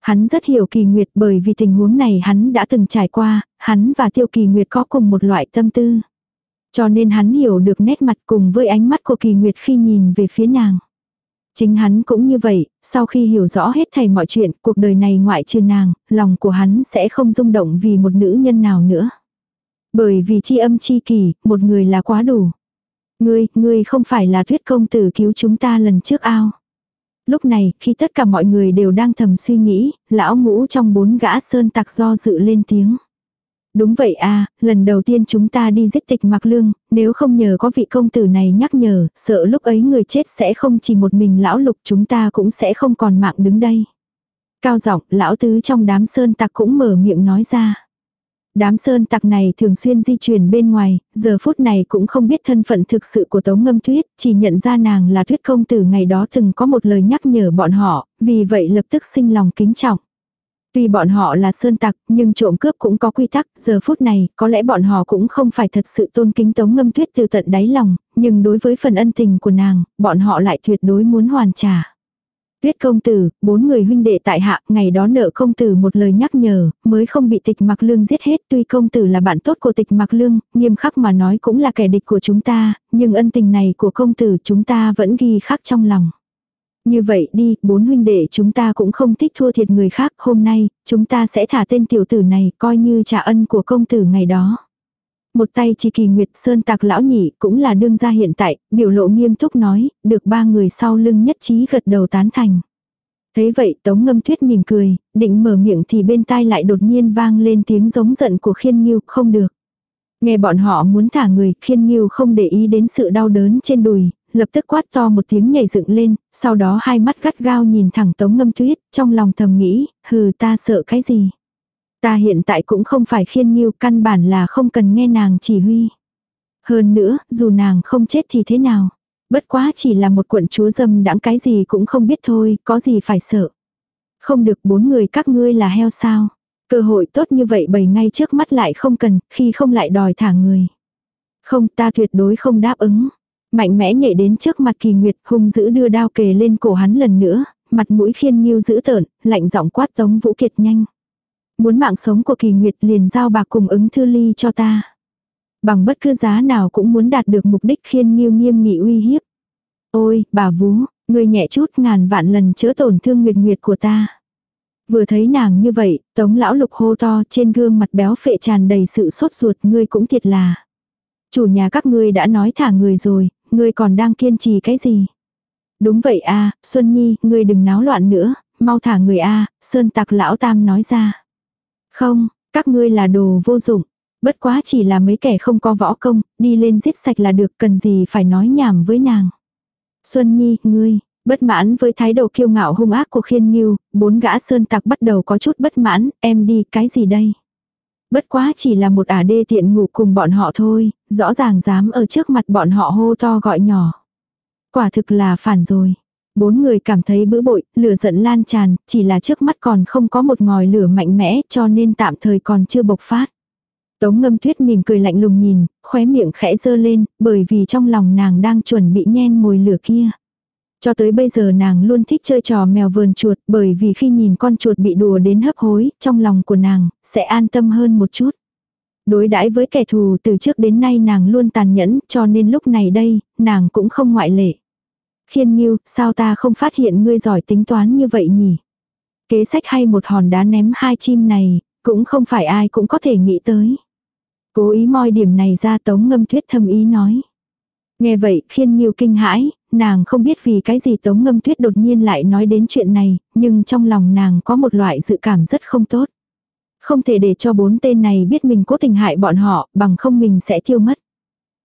[SPEAKER 1] Hắn rất hiểu kỳ nguyệt bởi vì tình huống này hắn đã từng trải qua, hắn và tiêu kỳ nguyệt có cùng một loại tâm tư. Cho nên hắn hiểu được nét mặt cùng với ánh mắt của kỳ nguyệt khi nhìn về phía nàng. Chính hắn cũng như vậy, sau khi hiểu rõ hết thầy mọi chuyện, cuộc đời này ngoại trừ nàng, lòng của hắn sẽ không rung động vì một nữ nhân nào nữa. Bởi vì chi âm chi kỳ, một người là quá đủ. Ngươi, ngươi không phải là thuyết công tử cứu chúng ta lần trước ao. Lúc này, khi tất cả mọi người đều đang thầm suy nghĩ, lão ngũ trong bốn gã sơn tặc do dự lên tiếng. Đúng vậy a lần đầu tiên chúng ta đi giết tịch mặc lương, nếu không nhờ có vị công tử này nhắc nhở, sợ lúc ấy người chết sẽ không chỉ một mình lão lục chúng ta cũng sẽ không còn mạng đứng đây. Cao giọng lão tứ trong đám sơn tặc cũng mở miệng nói ra. Đám sơn tặc này thường xuyên di chuyển bên ngoài, giờ phút này cũng không biết thân phận thực sự của Tống Ngâm Tuyết, chỉ nhận ra nàng là Tuyết công tử ngày đó từng có một lời nhắc nhở bọn họ, vì vậy lập tức sinh lòng kính trọng. Tuy bọn họ là sơn tặc, nhưng trộm cướp cũng có quy tắc, giờ phút này, có lẽ bọn họ cũng không phải thật sự tôn kính Tống Ngâm Tuyết từ tận đáy lòng, nhưng đối với phần ân tình của nàng, bọn họ lại tuyệt đối muốn hoàn trả. Tuyết công tử, bốn người huynh đệ tại hạ, ngày đó nợ công tử một lời nhắc nhở, mới không bị tịch mặc lương giết hết. Tuy công tử là bạn tốt của tịch mặc lương, nghiêm khắc mà nói cũng là kẻ địch của chúng ta, nhưng ân tình này của công tử chúng ta vẫn ghi khắc trong lòng. Như vậy đi, bốn huynh đệ chúng ta cũng không thích thua thiệt người khác, hôm nay, chúng ta sẽ thả tên tiểu tử này, coi như trả ân của công tử ngày đó. Một tay chỉ kỳ nguyệt sơn tạc lão nhị cũng là đương gia hiện tại, biểu lộ nghiêm túc nói, được ba người sau lưng nhất trí gật đầu tán thành. Thế vậy tống ngâm tuyết mỉm cười, định mở miệng thì bên tai lại đột nhiên vang lên tiếng giống giận của khiên nghiêu, không được. Nghe bọn họ muốn thả người, khiên nghiêu không để ý đến sự đau đớn trên đùi, lập tức quát to một tiếng nhảy dựng lên, sau đó hai mắt gắt gao nhìn thẳng tống ngâm tuyết, trong lòng thầm nghĩ, hừ ta sợ cái gì. Ta hiện tại cũng không phải khiên nghiêu, căn bản là không cần nghe nàng chỉ huy. Hơn nữa, dù nàng không chết thì thế nào. Bất quá chỉ là một quận chúa dâm đãng cái gì cũng không biết thôi, có gì phải sợ. Không được bốn người các ngươi là heo sao. Cơ hội tốt như vậy bày ngay trước mắt lại không cần, khi không lại đòi thả người. Không ta tuyệt đối không đáp ứng. Mạnh mẽ nhảy đến trước mặt kỳ nguyệt hung dữ đưa đao kề lên cổ hắn lần nữa, mặt mũi khiên nghiêu dữ tợn, lạnh giọng quát tống vũ kiệt nhanh. Muốn mạng sống của kỳ nguyệt liền giao bạc cùng ứng thư ly cho ta. Bằng bất cứ giá nào cũng muốn đạt được mục đích khiên nghiêu nghiêm nghị uy hiếp. Ôi, bà vú, người nhẹ chút ngàn vạn lần chữa tổn thương nguyệt nguyệt của ta. Vừa thấy nàng như vậy, tống lão lục hô to trên gương mặt béo phệ tràn đầy sự sốt ruột ngươi cũng thiệt là. Chủ nhà các ngươi đã nói thả người rồi, ngươi còn đang kiên trì cái gì? Đúng vậy a Xuân Nhi, ngươi đừng náo loạn nữa, mau thả người a Sơn tặc lão tam nói ra. Không, các ngươi là đồ vô dụng. Bất quá chỉ là mấy kẻ không có võ công, đi lên giết sạch là được cần gì phải nói nhảm với nàng. Xuân Nhi, ngươi, bất mãn với thái độ kiêu ngạo hung ác của khiên nghiêu, bốn gã sơn tặc bắt đầu có chút bất mãn, em đi cái gì đây? Bất quá chỉ là một ả đê tiện ngủ cùng bọn họ thôi, rõ ràng dám ở trước mặt bọn họ hô to gọi nhỏ. Quả thực là phản rồi. Bốn người cảm thấy bữ bội, lửa giận lan tràn, chỉ là trước mắt còn không có một ngòi lửa mạnh mẽ cho nên tạm thời còn chưa bộc phát. Tống ngâm tuyết mỉm cười lạnh lùng nhìn, khóe miệng khẽ dơ lên, bởi vì trong lòng nàng đang chuẩn bị nhen mồi lửa kia. Cho tới bây giờ nàng luôn thích chơi trò mèo vườn chuột bởi vì khi nhìn con chuột bị đùa đến hấp hối, trong lòng của nàng sẽ an tâm hơn một chút. Đối đãi với kẻ thù từ trước đến nay nàng luôn tàn nhẫn cho nên lúc này đây, nàng cũng không ngoại lệ. Khiên Nhiêu, sao ta không phát hiện ngươi giỏi tính toán như vậy nhỉ? Kế sách hay một hòn đá ném hai chim này, cũng không phải ai cũng có thể nghĩ tới. Cố ý moi điểm này ra tống ngâm thuyết thâm ý nói. Nghe vậy khiên Nghiêu kinh hãi, nàng không biết vì cái gì tống ngâm tuyết đột nhiên lại nói đến chuyện này, nhưng trong lòng nàng có một loại dự cảm rất không tốt. Không thể để cho bốn tên này biết mình cố tình hại bọn họ, bằng không mình sẽ tiêu mất.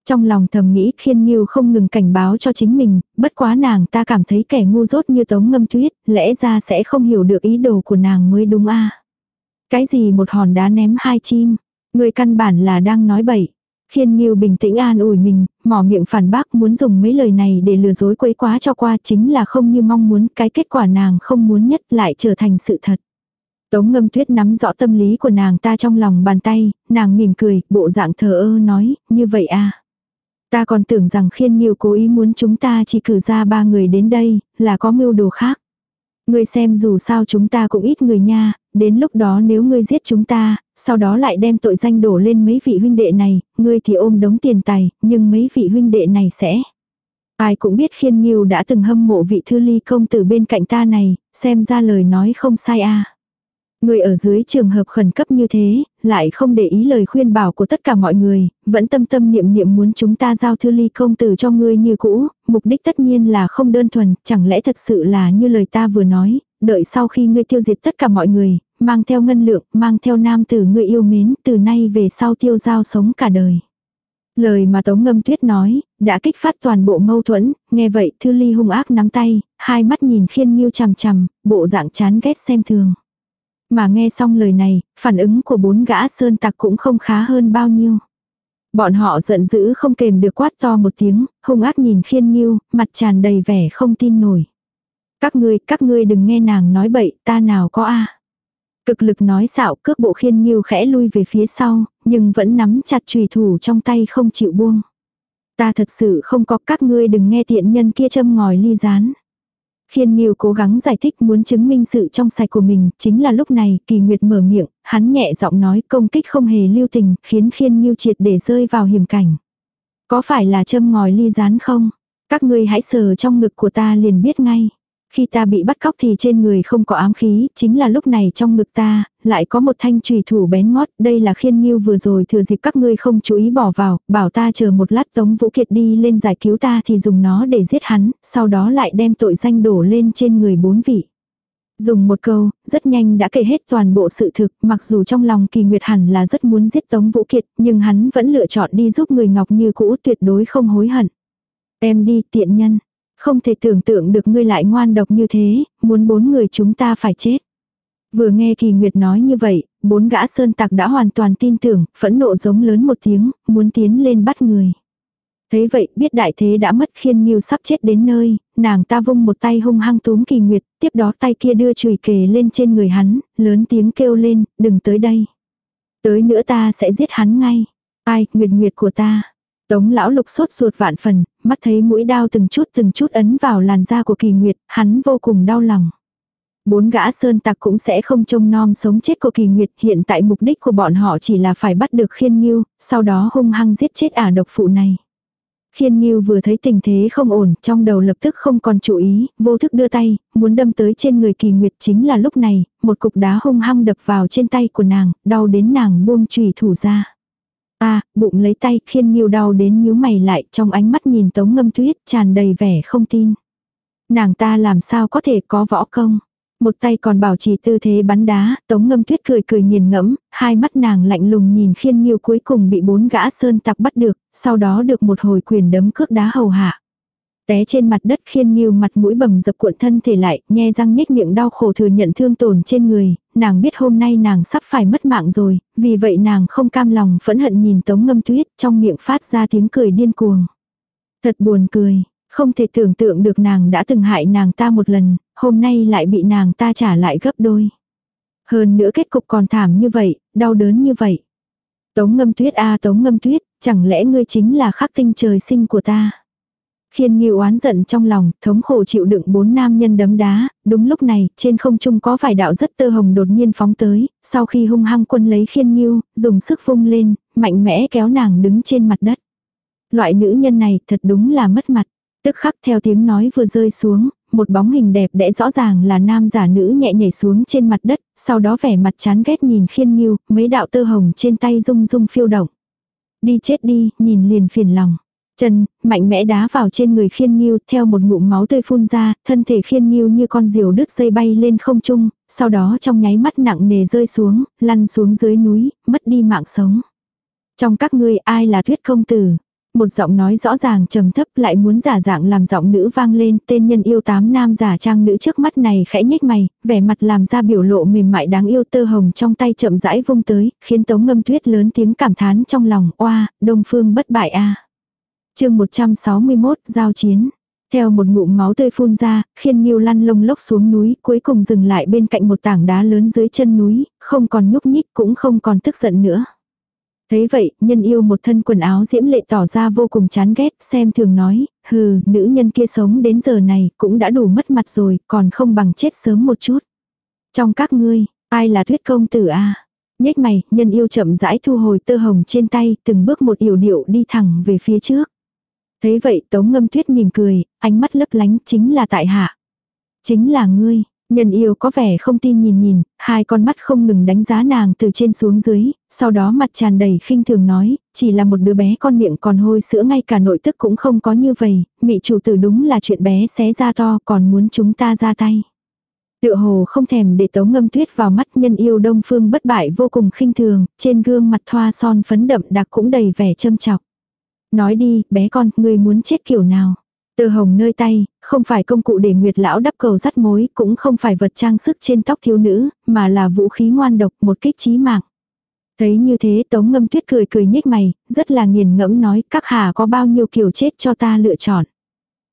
[SPEAKER 1] Trong lòng thầm nghĩ khiên nghiêu không ngừng cảnh báo cho chính mình, bất quá nàng ta cảm thấy kẻ ngu dốt như tống ngâm tuyết, lẽ ra sẽ không hiểu được ý đồ của nàng mới đúng a Cái gì một hòn đá ném hai chim, người căn bản là đang nói bậy. Khiên Nghiêu bình tĩnh an ủi mình, mỏ miệng phản bác muốn dùng mấy lời này để lừa dối quấy quá cho qua chính là không như mong muốn, cái kết quả nàng không muốn nhất lại trở thành sự thật. Tống ngâm tuyết nắm rõ tâm lý của nàng ta trong lòng bàn tay, nàng mỉm cười, bộ dạng thờ ơ nói, như vậy à. Ta còn tưởng rằng khiên nghiêu cố ý muốn chúng ta chỉ cử ra ba người đến đây, là có mưu đồ khác. Ngươi xem dù sao chúng ta cũng ít người nha, đến lúc đó nếu ngươi giết chúng ta, sau đó lại đem tội danh đổ lên mấy vị huynh đệ này, ngươi thì ôm đống tiền tài, nhưng mấy vị huynh đệ này sẽ. Ai cũng biết khiên nghiêu đã từng hâm mộ vị thư ly công tử bên cạnh ta này, xem ra lời nói không sai a Người ở dưới trường hợp khẩn cấp như thế, lại không để ý lời khuyên bảo của tất cả mọi người, vẫn tâm tâm niệm niệm muốn chúng ta giao thư ly công tử cho ngươi như cũ, mục đích tất nhiên là không đơn thuần, chẳng lẽ thật sự là như lời ta vừa nói, đợi sau khi ngươi tiêu diệt tất cả mọi người, mang theo ngân lượng, mang theo nam tử ngươi yêu mến, từ nay về sau tiêu giao sống cả đời. Lời mà Tống Ngâm Tuyết nói, đã kích phát toàn bộ mâu thuẫn, nghe vậy Thư Ly hung ác nắm tay, hai mắt nhìn khiên nghiêu chằm chằm, bộ dạng chán ghét xem thường. Mà nghe xong lời này, phản ứng của bốn gã sơn tặc cũng không khá hơn bao nhiêu. Bọn họ giận dữ không kềm được quát to một tiếng, hung ác nhìn khiên nghiêu, mặt tràn đầy vẻ không tin nổi. Các ngươi, các ngươi đừng nghe nàng nói bậy, ta nào có a Cực lực nói xạo cước bộ khiên nghiêu khẽ lui về phía sau, nhưng vẫn nắm chặt trùy thủ trong tay không chịu buông. Ta thật sự không có các ngươi đừng nghe tiện nhân kia châm ngòi ly rán. Khiên Nghiêu cố gắng giải thích muốn chứng minh sự trong sạch của mình, chính là lúc này, Kỳ Nguyệt mở miệng, hắn nhẹ giọng nói công kích không hề lưu tình, khiến Khiên Nghiêu triệt để rơi vào hiểm cảnh. Có phải là châm ngòi ly rán không? Các ngươi hãy sờ trong ngực của ta liền biết ngay. Khi ta bị bắt cóc thì trên người không có ám khí, chính là lúc này trong ngực ta, lại có một thanh trùy thủ bén ngót, đây là khiên nghiêu vừa rồi thừa dịp các ngươi không chú ý bỏ vào, bảo ta chờ một lát Tống Vũ Kiệt đi lên giải cứu ta thì dùng nó để giết hắn, sau đó lại đem tội danh đổ lên trên người bốn vị. Dùng một câu, rất nhanh đã kể hết toàn bộ sự thực, mặc dù trong lòng kỳ nguyệt hẳn là rất muốn giết Tống Vũ Kiệt, nhưng hắn vẫn lựa chọn đi giúp người Ngọc như cũ tuyệt đối không hối hận. Em đi tiện nhân, không thể tưởng tượng được ngươi lại ngoan độc như thế, muốn bốn người chúng ta phải chết. Vừa nghe Kỳ Nguyệt nói như vậy, bốn gã sơn tặc đã hoàn toàn tin tưởng, phẫn nộ giống lớn một tiếng, muốn tiến lên bắt người. Thế vậy, biết đại thế đã mất khiên nghiêu sắp chết đến nơi, nàng ta vung một tay hung hăng túm Kỳ Nguyệt, tiếp đó tay kia đưa chùy kề lên trên người hắn, lớn tiếng kêu lên, đừng tới đây. Tới nữa ta sẽ giết hắn ngay. Ai, Nguyệt Nguyệt của ta. Tống lão lục sốt ruột vạn phần, mắt thấy mũi đao từng chút từng chút ấn vào làn da của kỳ nguyệt, hắn vô cùng đau lòng. Bốn gã sơn tặc cũng sẽ không trông nom sống chết của kỳ nguyệt, hiện tại mục đích của bọn họ chỉ là phải bắt được khiên nghiêu, sau đó hung hăng giết chết ả độc phụ này. Khiên nghiêu vừa thấy tình thế không ổn, trong đầu lập tức không còn chú ý, vô thức đưa tay, muốn đâm tới trên người kỳ nguyệt chính là lúc này, một cục đá hung hăng đập vào trên tay của nàng, đau đến nàng buông chùy thủ ra. À, bụng lấy tay khiên nhiều đau đến nhíu mày lại trong ánh mắt nhìn tống ngâm tuyết tràn đầy vẻ không tin. Nàng ta làm sao có thể có võ công. Một tay còn bảo trì tư thế bắn đá, tống ngâm tuyết cười cười nghiền ngẫm, hai mắt nàng lạnh lùng nhìn khiên nhiều cuối cùng bị bốn gã sơn tặc bắt được, sau đó được một hồi quyền đấm cước đá hầu hạ. Té trên mặt đất khiên nghiêu mặt mũi bầm dập cuộn thân thể lại, nhe răng nhếch miệng đau khổ thừa nhận thương tổn trên người, nàng biết hôm nay nàng sắp phải mất mạng rồi, vì vậy nàng không cam lòng phẫn hận nhìn tống ngâm tuyết trong miệng phát ra tiếng cười điên cuồng. Thật buồn cười, không thể tưởng tượng được nàng đã từng hại nàng ta một lần, hôm nay lại bị nàng ta trả lại gấp đôi. Hơn nữa kết cục còn thảm như vậy, đau đớn như vậy. Tống ngâm tuyết a tống ngâm tuyết, chẳng lẽ ngươi chính là khắc tinh trời sinh của ta. Khiên Nghiêu oán giận trong lòng, thống khổ chịu đựng bốn nam nhân đấm đá, đúng lúc này, trên không trung có vài đạo rất tơ hồng đột nhiên phóng tới, sau khi hung hăng quân lấy Khiên Nghiêu, dùng sức vung lên, mạnh mẽ kéo nàng đứng trên mặt đất. Loại nữ nhân này thật đúng là mất mặt. Tức khắc theo tiếng nói vừa rơi xuống, một bóng hình đẹp đẽ rõ ràng là nam giả nữ nhẹ nhảy xuống trên mặt đất, sau đó vẻ mặt chán ghét nhìn Khiên Nghiêu, mấy đạo tơ hồng trên tay rung rung phiêu động. Đi chết đi, nhìn liền phiền lòng. Chân, mạnh mẽ đá vào trên người khiên nghiêu, theo một ngụm máu tươi phun ra, thân thể khiên nghiêu như con diều đứt dây bay lên không trung, sau đó trong nháy mắt nặng nề rơi xuống, lăn xuống dưới núi, mất đi mạng sống. Trong các ngươi ai là thuyết công tử? Một giọng nói rõ ràng trầm thấp lại muốn giả dạng làm giọng nữ vang lên, tên nhân yêu tám nam giả trang nữ trước mắt này khẽ nhếch mày, vẻ mặt làm ra biểu lộ mềm mại đáng yêu tơ hồng trong tay chậm rãi vung tới, khiến tống ngâm tuyết lớn tiếng cảm thán trong lòng, oa, đông phương bất bại a chương 161, giao chiến. Theo một ngụm máu tươi phun ra, khiên nghiêu lăn lông lốc xuống núi, cuối cùng dừng lại bên cạnh một tảng đá lớn dưới chân núi, không còn nhúc nhích cũng không còn tức giận nữa. Thấy vậy, nhân yêu một thân quần áo diễm lệ tỏ ra vô cùng chán ghét, xem thường nói, hừ, nữ nhân kia sống đến giờ này cũng đã đủ mất mặt rồi, còn không bằng chết sớm một chút. Trong các ngươi, ai là thuyết công tử a Nhếch mày, nhân yêu chậm rãi thu hồi tơ hồng trên tay, từng bước một yểu điệu đi thẳng về phía trước. Thấy vậy tống ngâm tuyết mỉm cười, ánh mắt lấp lánh chính là tại hạ. Chính là ngươi, Nhân yêu có vẻ không tin nhìn nhìn, hai con mắt không ngừng đánh giá nàng từ trên xuống dưới, sau đó mặt tràn đầy khinh thường nói, chỉ là một đứa bé con miệng còn hôi sữa ngay cả nội tức cũng không có như vậy, mị chủ tử đúng là chuyện bé xé ra to còn muốn chúng ta ra tay. Tựa hồ không thèm để tống ngâm tuyết vào mắt nhân yêu đông phương bất bại vô cùng khinh thường, trên gương mặt thoa son phấn đậm đặc cũng đầy vẻ châm chọc. Nói đi, bé con, ngươi muốn chết kiểu nào? Tơ hồng nơi tay, không phải công cụ để Nguyệt lão đắp cầu dắt mối, cũng không phải vật trang sức trên tóc thiếu nữ, mà là vũ khí ngoan độc một kích chí mạng. Thấy như thế Tống Ngâm Tuyết cười cười nhếch mày, rất là nghiền ngẫm nói các hà có bao nhiêu kiểu chết cho ta lựa chọn.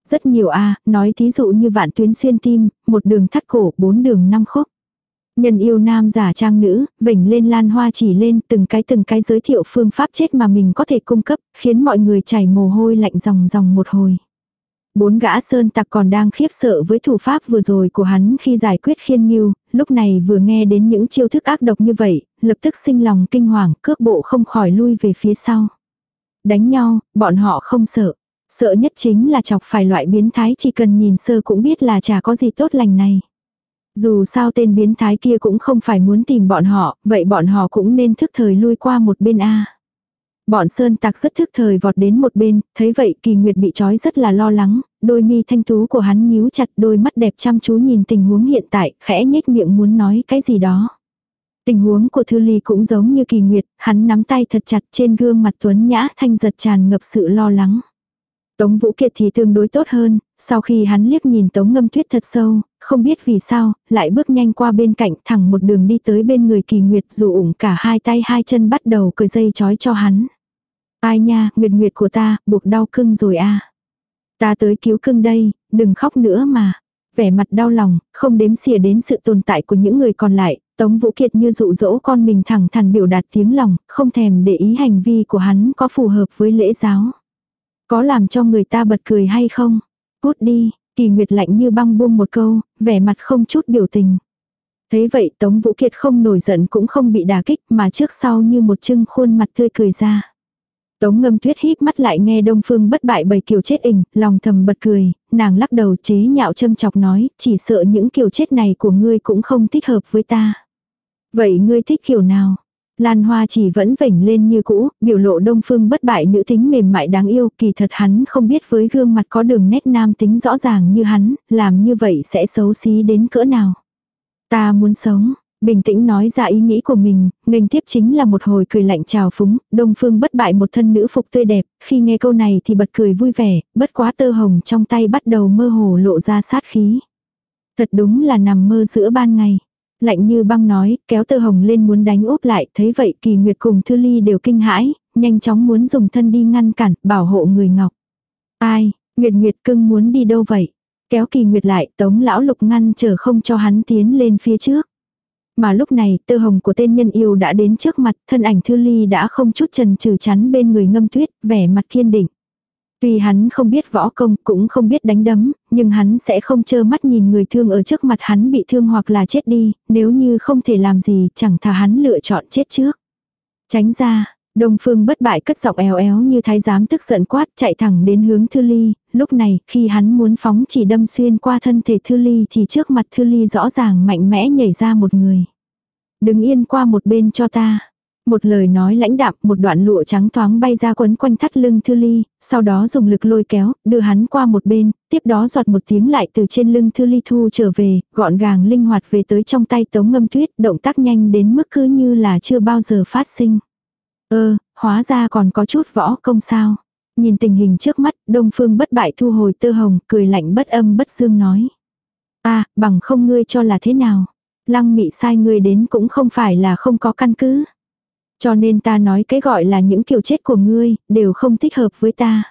[SPEAKER 1] Rất nhiều a nói thí dụ như vạn tuyến xuyên tim, một đường thắt cổ, bốn đường năm khúc. Nhân yêu nam giả trang nữ, vểnh lên lan hoa chỉ lên từng cái từng cái giới thiệu phương pháp chết mà mình có thể cung cấp, khiến mọi người chảy mồ hôi lạnh ròng ròng một hồi. Bốn gã sơn tặc còn đang khiếp sợ với thủ pháp vừa rồi của hắn khi giải quyết khiên nghiêu, lúc này vừa nghe đến những chiêu thức ác độc như vậy, lập tức sinh lòng kinh hoàng, cước bộ không khỏi lui về phía sau. Đánh nhau, bọn họ không sợ. Sợ nhất chính là chọc phải loại biến thái chỉ cần nhìn sơ cũng biết là chả có gì tốt lành này. Dù sao tên biến thái kia cũng không phải muốn tìm bọn họ, vậy bọn họ cũng nên thức thời lui qua một bên A. Bọn sơn tặc rất thức thời vọt đến một bên, thấy vậy kỳ nguyệt bị trói rất là lo lắng, đôi mi thanh tú của hắn nhíu chặt đôi mắt đẹp chăm chú nhìn tình huống hiện tại, khẽ nhếch miệng muốn nói cái gì đó. Tình huống của Thư Ly cũng giống như kỳ nguyệt, hắn nắm tay thật chặt trên gương mặt tuấn nhã thanh giật tràn ngập sự lo lắng. Tống Vũ Kiệt thì tương đối tốt hơn, sau khi hắn liếc nhìn Tống Ngâm Tuyết thật sâu, không biết vì sao, lại bước nhanh qua bên cạnh thẳng một đường đi tới bên người kỳ nguyệt dù ủng cả hai tay hai chân bắt đầu cười dây chói cho hắn. Ai nha, nguyệt nguyệt của ta, buộc đau cưng rồi a Ta tới cứu cưng đây, đừng khóc nữa mà. Vẻ mặt đau lòng, không đếm xỉa đến sự tồn tại của những người còn lại, Tống Vũ Kiệt như dụ dỗ con mình thẳng thắn biểu đạt tiếng lòng, không thèm để ý hành vi của hắn có phù hợp với lễ giáo. Có làm cho người ta bật cười hay không? Cút đi, kỳ nguyệt lạnh như băng buông một câu, vẻ mặt không chút biểu tình. Thế vậy Tống Vũ Kiệt không nổi giận cũng không bị đả kích mà trước sau như một chưng khuôn mặt tươi cười ra. Tống ngâm tuyết híp mắt lại nghe đông phương bất bại bầy kiều chết ình, lòng thầm bật cười, nàng lắc đầu chế nhạo châm chọc nói, chỉ sợ những kiều chết này của ngươi cũng không thích hợp với ta. Vậy ngươi thích kiểu nào? Lan hoa chỉ vẫn vểnh lên như cũ, biểu lộ đông phương bất bại nữ tính mềm mại đáng yêu, kỳ thật hắn không biết với gương mặt có đường nét nam tính rõ ràng như hắn, làm như vậy sẽ xấu xí đến cỡ nào. Ta muốn sống, Bình tĩnh nói ra ý nghĩ của mình, nghênh tiếp chính là một hồi cười lạnh trào phúng, đông phương bất bại một thân nữ phục tươi đẹp, khi nghe câu này thì bật cười vui vẻ, bất quá tơ hồng trong tay bắt đầu mơ hồ lộ ra sát khí. Thật đúng là nằm mơ giữa ban ngày. Lạnh như băng nói, kéo tơ hồng lên muốn đánh úp lại, thấy vậy kỳ nguyệt cùng thư ly đều kinh hãi, nhanh chóng muốn dùng thân đi ngăn cản, bảo hộ người ngọc. Ai, nguyệt nguyệt cưng muốn đi đâu vậy? Kéo kỳ nguyệt lại, tống lão lục ngăn chờ không cho hắn tiến lên phía trước. Mà lúc này, tơ hồng của tên nhân yêu đã đến trước mặt, thân ảnh thư ly đã không chút trần trừ chắn bên người ngâm tuyết, vẻ mặt kiên định. Tuy hắn không biết võ công, cũng không biết đánh đấm, nhưng hắn sẽ không chơ mắt nhìn người thương ở trước mặt hắn bị thương hoặc là chết đi, nếu như không thể làm gì, chẳng thà hắn lựa chọn chết trước. Tránh ra, Đông Phương bất bại cất giọng éo éo như thái giám tức giận quát chạy thẳng đến hướng Thư Ly, lúc này khi hắn muốn phóng chỉ đâm xuyên qua thân thể Thư Ly thì trước mặt Thư Ly rõ ràng mạnh mẽ nhảy ra một người. Đứng yên qua một bên cho ta. Một lời nói lãnh đạm, một đoạn lụa trắng thoáng bay ra quấn quanh thắt lưng Thư Ly, sau đó dùng lực lôi kéo, đưa hắn qua một bên, tiếp đó giọt một tiếng lại từ trên lưng Thư Ly thu trở về, gọn gàng linh hoạt về tới trong tay tống ngâm tuyết, động tác nhanh đến mức cứ như là chưa bao giờ phát sinh. Ơ, hóa ra còn có chút võ công sao. Nhìn tình hình trước mắt, đông phương bất bại thu hồi tơ hồng, cười lạnh bất âm bất dương nói. ta bằng không ngươi cho là thế nào. Lăng mị sai ngươi đến cũng không phải là không có căn cứ. Cho nên ta nói cái gọi là những kiểu chết của ngươi, đều không thích hợp với ta.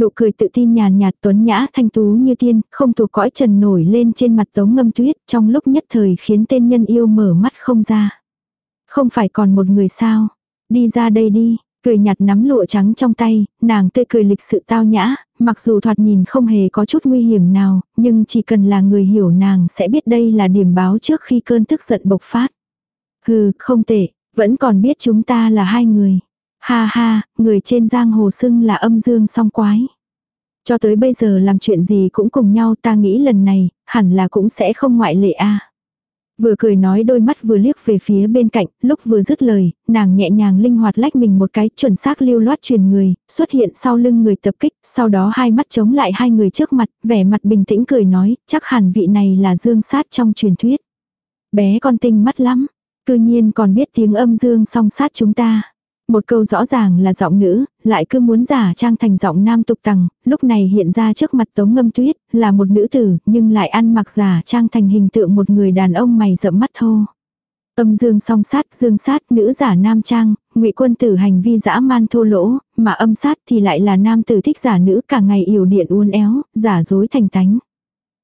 [SPEAKER 1] Nụ cười tự tin nhàn nhạt tuấn nhã thanh tú như tiên, không thuộc cõi trần nổi lên trên mặt tống ngâm tuyết trong lúc nhất thời khiến tên nhân yêu mở mắt không ra. Không phải còn một người sao, đi ra đây đi, cười nhạt nắm lụa trắng trong tay, nàng tươi cười lịch sự tao nhã, mặc dù thoạt nhìn không hề có chút nguy hiểm nào, nhưng chỉ cần là người hiểu nàng sẽ biết đây là điểm báo trước khi cơn tức giận bộc phát. Hừ, không tệ, vẫn còn biết chúng ta là hai người. Ha ha, người trên giang hồ xưng là âm dương song quái. Cho tới bây giờ làm chuyện gì cũng cùng nhau ta nghĩ lần này, hẳn là cũng sẽ không ngoại lệ a. Vừa cười nói đôi mắt vừa liếc về phía bên cạnh, lúc vừa dứt lời, nàng nhẹ nhàng linh hoạt lách mình một cái chuẩn xác lưu loát truyền người, xuất hiện sau lưng người tập kích, sau đó hai mắt chống lại hai người trước mặt, vẻ mặt bình tĩnh cười nói, chắc hẳn vị này là dương sát trong truyền thuyết. Bé con tinh mắt lắm, cư nhiên còn biết tiếng âm dương song sát chúng ta. Một câu rõ ràng là giọng nữ, lại cứ muốn giả trang thành giọng nam tục tằng, lúc này hiện ra trước mặt tống ngâm tuyết, là một nữ tử, nhưng lại ăn mặc giả trang thành hình tượng một người đàn ông mày rậm mắt thô. Âm dương song sát, dương sát, nữ giả nam trang, ngụy quân tử hành vi dã man thô lỗ, mà âm sát thì lại là nam tử thích giả nữ cả ngày yểu điện uốn éo, giả dối thành tánh.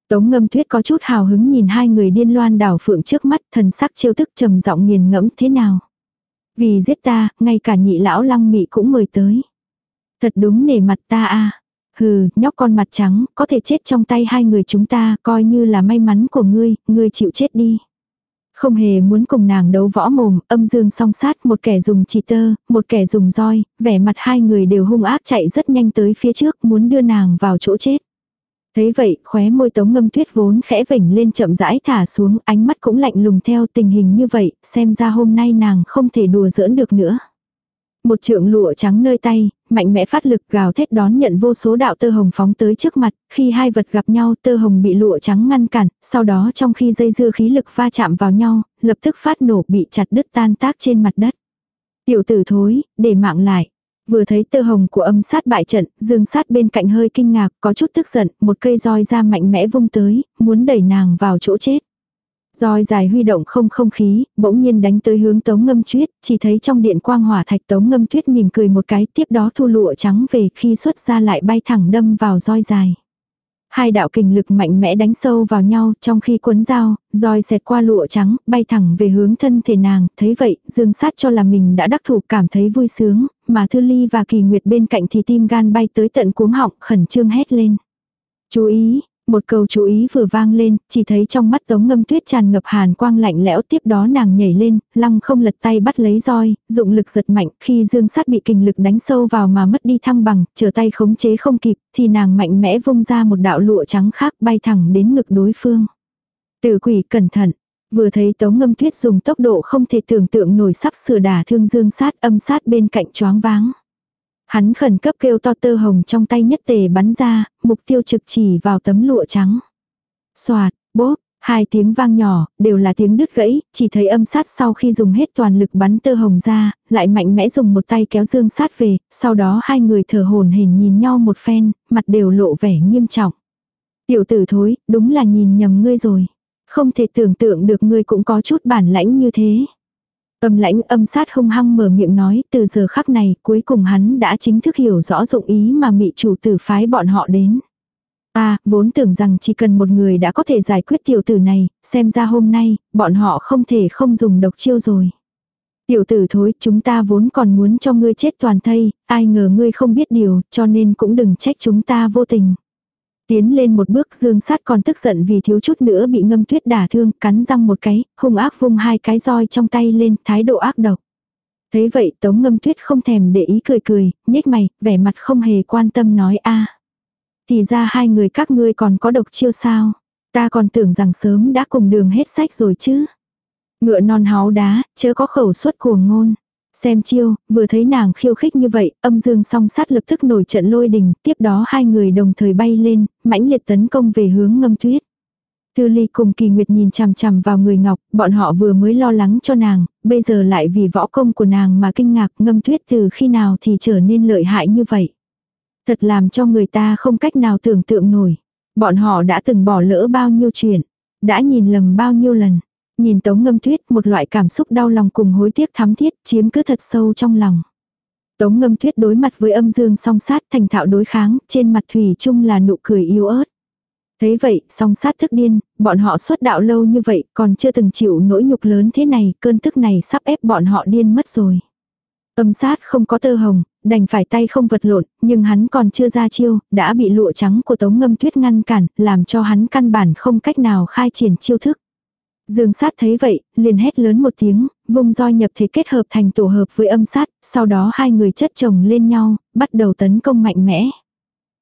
[SPEAKER 1] Tống ngâm tuyết có chút hào hứng nhìn hai người điên loan đảo phượng trước mắt, thần sắc trêu tức trầm giọng nghiền ngẫm thế nào. Vì giết ta, ngay cả nhị lão lăng mị cũng mời tới. Thật đúng nể mặt ta a Hừ, nhóc con mặt trắng, có thể chết trong tay hai người chúng ta, coi như là may mắn của ngươi, ngươi chịu chết đi. Không hề muốn cùng nàng đấu võ mồm, âm dương song sát, một kẻ dùng chỉ tơ, một kẻ dùng roi, vẻ mặt hai người đều hung ác chạy rất nhanh tới phía trước, muốn đưa nàng vào chỗ chết. Thấy vậy, khóe môi tống ngâm tuyết vốn khẽ vểnh lên chậm rãi thả xuống, ánh mắt cũng lạnh lùng theo tình hình như vậy, xem ra hôm nay nàng không thể đùa giỡn được nữa. Một trượng lụa trắng nơi tay, mạnh mẽ phát lực gào thét đón nhận vô số đạo tơ hồng phóng tới trước mặt, khi hai vật gặp nhau tơ hồng bị lụa trắng ngăn cản, sau đó trong khi dây dưa khí lực va chạm vào nhau, lập tức phát nổ bị chặt đứt tan tác trên mặt đất. Tiểu tử thối, để mạng lại. Vừa thấy tơ hồng của âm sát bại trận, dương sát bên cạnh hơi kinh ngạc, có chút tức giận, một cây roi ra mạnh mẽ vung tới, muốn đẩy nàng vào chỗ chết. Roi dài huy động không không khí, bỗng nhiên đánh tới hướng tống ngâm tuyết, chỉ thấy trong điện quang hỏa thạch tống ngâm tuyết mỉm cười một cái, tiếp đó thu lụa trắng về khi xuất ra lại bay thẳng đâm vào roi dài. Hai đạo kình lực mạnh mẽ đánh sâu vào nhau, trong khi cuốn dao, roi xẹt qua lụa trắng, bay thẳng về hướng thân thể nàng, thấy vậy, dương sát cho là mình đã đắc thủ cảm thấy vui sướng, mà Thư Ly và Kỳ Nguyệt bên cạnh thì tim gan bay tới tận cuống họng, khẩn trương hét lên. Chú ý, một câu chú ý vừa vang lên, chỉ thấy trong mắt tống ngâm tuyết tràn ngập hàn quang lạnh lẽo tiếp đó nàng nhảy lên, lăng không lật tay bắt lấy roi, dụng lực giật mạnh, khi dương sát bị kình lực đánh sâu vào mà mất đi thăng bằng, trở tay khống chế không kịp, thì nàng mạnh mẽ vung ra một đạo lụa trắng khác bay thẳng đến ngực đối phương. Tử quỷ cẩn thận, vừa thấy tống ngâm tuyết dùng tốc độ không thể tưởng tượng nổi sắp sửa đả thương dương sát âm sát bên cạnh choáng váng. Hắn khẩn cấp kêu to tơ hồng trong tay nhất tề bắn ra, mục tiêu trực chỉ vào tấm lụa trắng. Xoạt, bốp, hai tiếng vang nhỏ, đều là tiếng đứt gãy, chỉ thấy âm sát sau khi dùng hết toàn lực bắn tơ hồng ra, lại mạnh mẽ dùng một tay kéo dương sát về, sau đó hai người thở hồn hển nhìn nhau một phen, mặt đều lộ vẻ nghiêm trọng. Tiểu tử thối, đúng là nhìn nhầm ngươi rồi. Không thể tưởng tượng được ngươi cũng có chút bản lãnh như thế. Âm lãnh âm sát hung hăng mở miệng nói, từ giờ khắc này, cuối cùng hắn đã chính thức hiểu rõ dụng ý mà mị chủ tử phái bọn họ đến. Ta, vốn tưởng rằng chỉ cần một người đã có thể giải quyết tiểu tử này, xem ra hôm nay, bọn họ không thể không dùng độc chiêu rồi. Tiểu tử thối, chúng ta vốn còn muốn cho ngươi chết toàn thây, ai ngờ ngươi không biết điều, cho nên cũng đừng trách chúng ta vô tình. Tiến lên một bước dương sát còn tức giận vì thiếu chút nữa bị ngâm tuyết đả thương, cắn răng một cái, hung ác vung hai cái roi trong tay lên, thái độ ác độc. Thế vậy tống ngâm tuyết không thèm để ý cười cười, nhếch mày, vẻ mặt không hề quan tâm nói a Thì ra hai người các ngươi còn có độc chiêu sao. Ta còn tưởng rằng sớm đã cùng đường hết sách rồi chứ. Ngựa non háo đá, chớ có khẩu suất cuồng ngôn. Xem chiêu, vừa thấy nàng khiêu khích như vậy, âm dương song sát lập tức nổi trận lôi đình, tiếp đó hai người đồng thời bay lên, mãnh liệt tấn công về hướng ngâm tuyết. Tư ly cùng kỳ nguyệt nhìn chằm chằm vào người ngọc, bọn họ vừa mới lo lắng cho nàng, bây giờ lại vì võ công của nàng mà kinh ngạc ngâm tuyết từ khi nào thì trở nên lợi hại như vậy. Thật làm cho người ta không cách nào tưởng tượng nổi. Bọn họ đã từng bỏ lỡ bao nhiêu chuyện, đã nhìn lầm bao nhiêu lần. Nhìn tống ngâm tuyết một loại cảm xúc đau lòng cùng hối tiếc thắm thiết chiếm cứ thật sâu trong lòng. Tống ngâm tuyết đối mặt với âm dương song sát thành thạo đối kháng, trên mặt thủy chung là nụ cười yếu ớt. Thấy vậy, song sát thức điên, bọn họ xuất đạo lâu như vậy, còn chưa từng chịu nỗi nhục lớn thế này, cơn tức này sắp ép bọn họ điên mất rồi. Âm sát không có tơ hồng, đành phải tay không vật lộn, nhưng hắn còn chưa ra chiêu, đã bị lụa trắng của tống ngâm tuyết ngăn cản, làm cho hắn căn bản không cách nào khai triển chiêu thức. Dương sát thấy vậy, liền hét lớn một tiếng, vùng roi nhập thế kết hợp thành tổ hợp với âm sát, sau đó hai người chất chồng lên nhau, bắt đầu tấn công mạnh mẽ.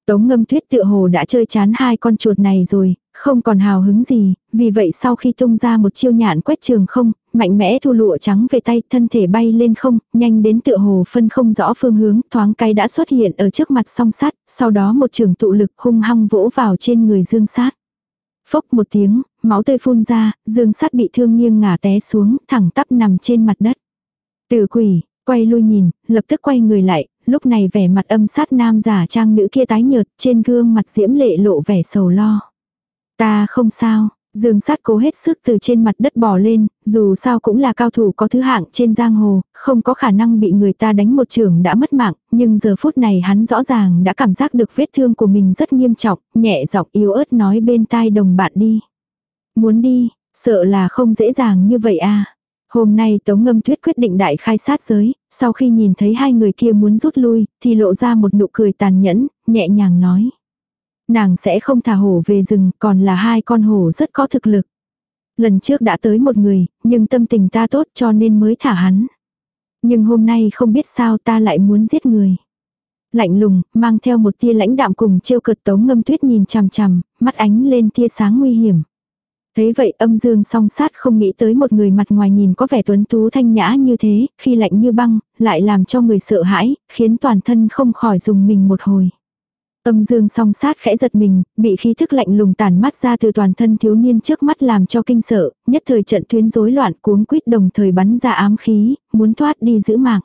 [SPEAKER 1] Tống ngâm tuyết tựa hồ đã chơi chán hai con chuột này rồi, không còn hào hứng gì, vì vậy sau khi tung ra một chiêu nhạn quét trường không, mạnh mẽ thu lụa trắng về tay, thân thể bay lên không, nhanh đến tựa hồ phân không rõ phương hướng, thoáng cái đã xuất hiện ở trước mặt song sát, sau đó một trường tụ lực hung hăng vỗ vào trên người dương sát. Phốc một tiếng, máu tươi phun ra, dương sát bị thương nghiêng ngả té xuống, thẳng tắp nằm trên mặt đất. Tử quỷ, quay lui nhìn, lập tức quay người lại, lúc này vẻ mặt âm sát nam giả trang nữ kia tái nhợt, trên gương mặt diễm lệ lộ vẻ sầu lo. Ta không sao, Dương sát cố hết sức từ trên mặt đất bò lên, dù sao cũng là cao thủ có thứ hạng trên giang hồ, không có khả năng bị người ta đánh một trường đã mất mạng, nhưng giờ phút này hắn rõ ràng đã cảm giác được vết thương của mình rất nghiêm trọng, nhẹ giọng yếu ớt nói bên tai đồng bạn đi. Muốn đi, sợ là không dễ dàng như vậy à. Hôm nay Tống Ngâm Tuyết quyết định đại khai sát giới, sau khi nhìn thấy hai người kia muốn rút lui, thì lộ ra một nụ cười tàn nhẫn, nhẹ nhàng nói. Nàng sẽ không thả hổ về rừng, còn là hai con hổ rất có thực lực. Lần trước đã tới một người, nhưng tâm tình ta tốt cho nên mới thả hắn. Nhưng hôm nay không biết sao ta lại muốn giết người. Lạnh lùng, mang theo một tia lãnh đạm cùng trêu cực tống ngâm tuyết nhìn chằm chằm, mắt ánh lên tia sáng nguy hiểm. Thấy vậy âm dương song sát không nghĩ tới một người mặt ngoài nhìn có vẻ tuấn tú thanh nhã như thế, khi lạnh như băng, lại làm cho người sợ hãi, khiến toàn thân không khỏi dùng mình một hồi. Âm dương song sát khẽ giật mình, bị khí thức lạnh lùng tàn mắt ra từ toàn thân thiếu niên trước mắt làm cho kinh sợ, nhất thời trận tuyến rối loạn cuống quýt đồng thời bắn ra ám khí, muốn thoát đi giữ mạng.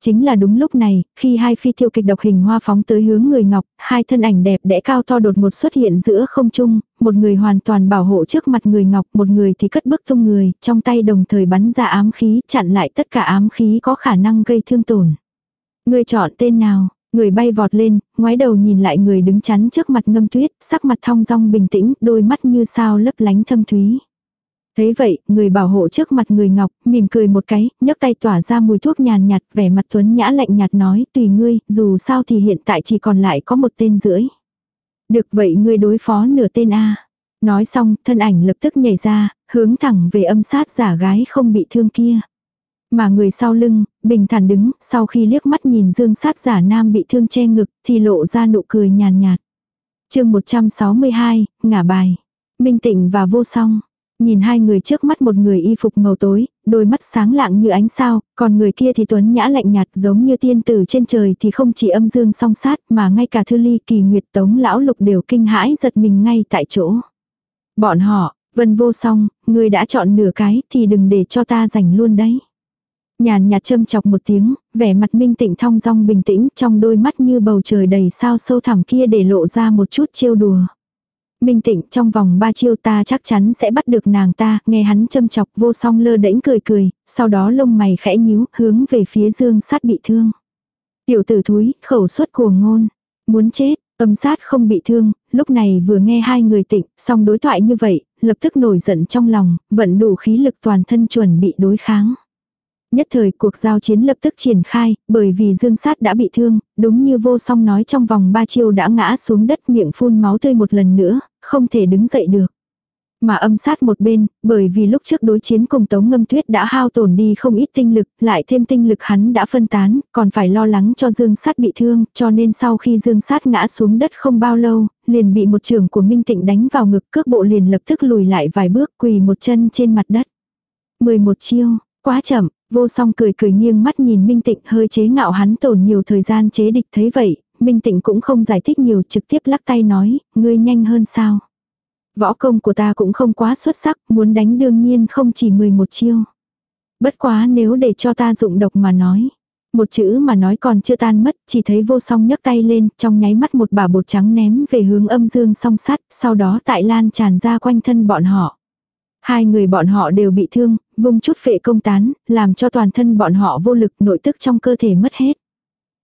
[SPEAKER 1] Chính là đúng lúc này, khi hai phi tiêu kịch độc hình hoa phóng tới hướng người ngọc, hai thân ảnh đẹp đẽ cao to đột một xuất hiện giữa không trung, một người hoàn toàn bảo hộ trước mặt người ngọc, một người thì cất bước tung người, trong tay đồng thời bắn ra ám khí, chặn lại tất cả ám khí có khả năng gây thương tổn. Người chọn tên nào? Người bay vọt lên, ngoái đầu nhìn lại người đứng chắn trước mặt ngâm tuyết, sắc mặt thong dong bình tĩnh, đôi mắt như sao lấp lánh thâm thúy. Thế vậy, người bảo hộ trước mặt người ngọc, mỉm cười một cái, nhấc tay tỏa ra mùi thuốc nhàn nhạt, vẻ mặt tuấn nhã lạnh nhạt nói, tùy ngươi, dù sao thì hiện tại chỉ còn lại có một tên rưỡi. Được vậy ngươi đối phó nửa tên A. Nói xong, thân ảnh lập tức nhảy ra, hướng thẳng về âm sát giả gái không bị thương kia. Mà người sau lưng, bình thản đứng, sau khi liếc mắt nhìn dương sát giả nam bị thương che ngực, thì lộ ra nụ cười nhàn nhạt. chương 162, ngả bài. Minh tịnh và vô song. Nhìn hai người trước mắt một người y phục màu tối, đôi mắt sáng lạng như ánh sao, còn người kia thì tuấn nhã lạnh nhạt giống như tiên tử trên trời thì không chỉ âm dương song sát mà ngay cả thư ly kỳ nguyệt tống lão lục đều kinh hãi giật mình ngay tại chỗ. Bọn họ, vân vô song, người đã chọn nửa cái thì đừng để cho ta giành luôn đấy. Nhàn nhạt châm chọc một tiếng, vẻ mặt minh tịnh thong dong bình tĩnh trong đôi mắt như bầu trời đầy sao sâu thẳm kia để lộ ra một chút trêu đùa. Minh tịnh trong vòng ba chiêu ta chắc chắn sẽ bắt được nàng ta, nghe hắn châm chọc vô song lơ đễnh cười cười, sau đó lông mày khẽ nhíu, hướng về phía dương sát bị thương. Tiểu tử thúi, khẩu suất cuồng ngôn, muốn chết, âm sát không bị thương, lúc này vừa nghe hai người tịnh, song đối thoại như vậy, lập tức nổi giận trong lòng, vận đủ khí lực toàn thân chuẩn bị đối kháng. Nhất thời cuộc giao chiến lập tức triển khai, bởi vì dương sát đã bị thương, đúng như vô song nói trong vòng ba chiêu đã ngã xuống đất miệng phun máu tươi một lần nữa, không thể đứng dậy được. Mà âm sát một bên, bởi vì lúc trước đối chiến cùng Tống Ngâm Tuyết đã hao tổn đi không ít tinh lực, lại thêm tinh lực hắn đã phân tán, còn phải lo lắng cho Dương Sát bị thương, cho nên sau khi Dương Sát ngã xuống đất không bao lâu, liền bị một trưởng của Minh Tịnh đánh vào ngực cước bộ liền lập tức lùi lại vài bước quỳ một chân trên mặt đất. 11 chiêu, quá chậm, Vô song cười cười nghiêng mắt nhìn Minh Tịnh hơi chế ngạo hắn tổn nhiều thời gian chế địch thấy vậy, Minh Tịnh cũng không giải thích nhiều trực tiếp lắc tay nói, ngươi nhanh hơn sao. Võ công của ta cũng không quá xuất sắc, muốn đánh đương nhiên không chỉ 11 chiêu. Bất quá nếu để cho ta dụng độc mà nói. Một chữ mà nói còn chưa tan mất, chỉ thấy vô song nhấc tay lên, trong nháy mắt một bà bột trắng ném về hướng âm dương song sắt, sau đó tại lan tràn ra quanh thân bọn họ. Hai người bọn họ đều bị thương, vung chút phệ công tán, làm cho toàn thân bọn họ vô lực nội tức trong cơ thể mất hết.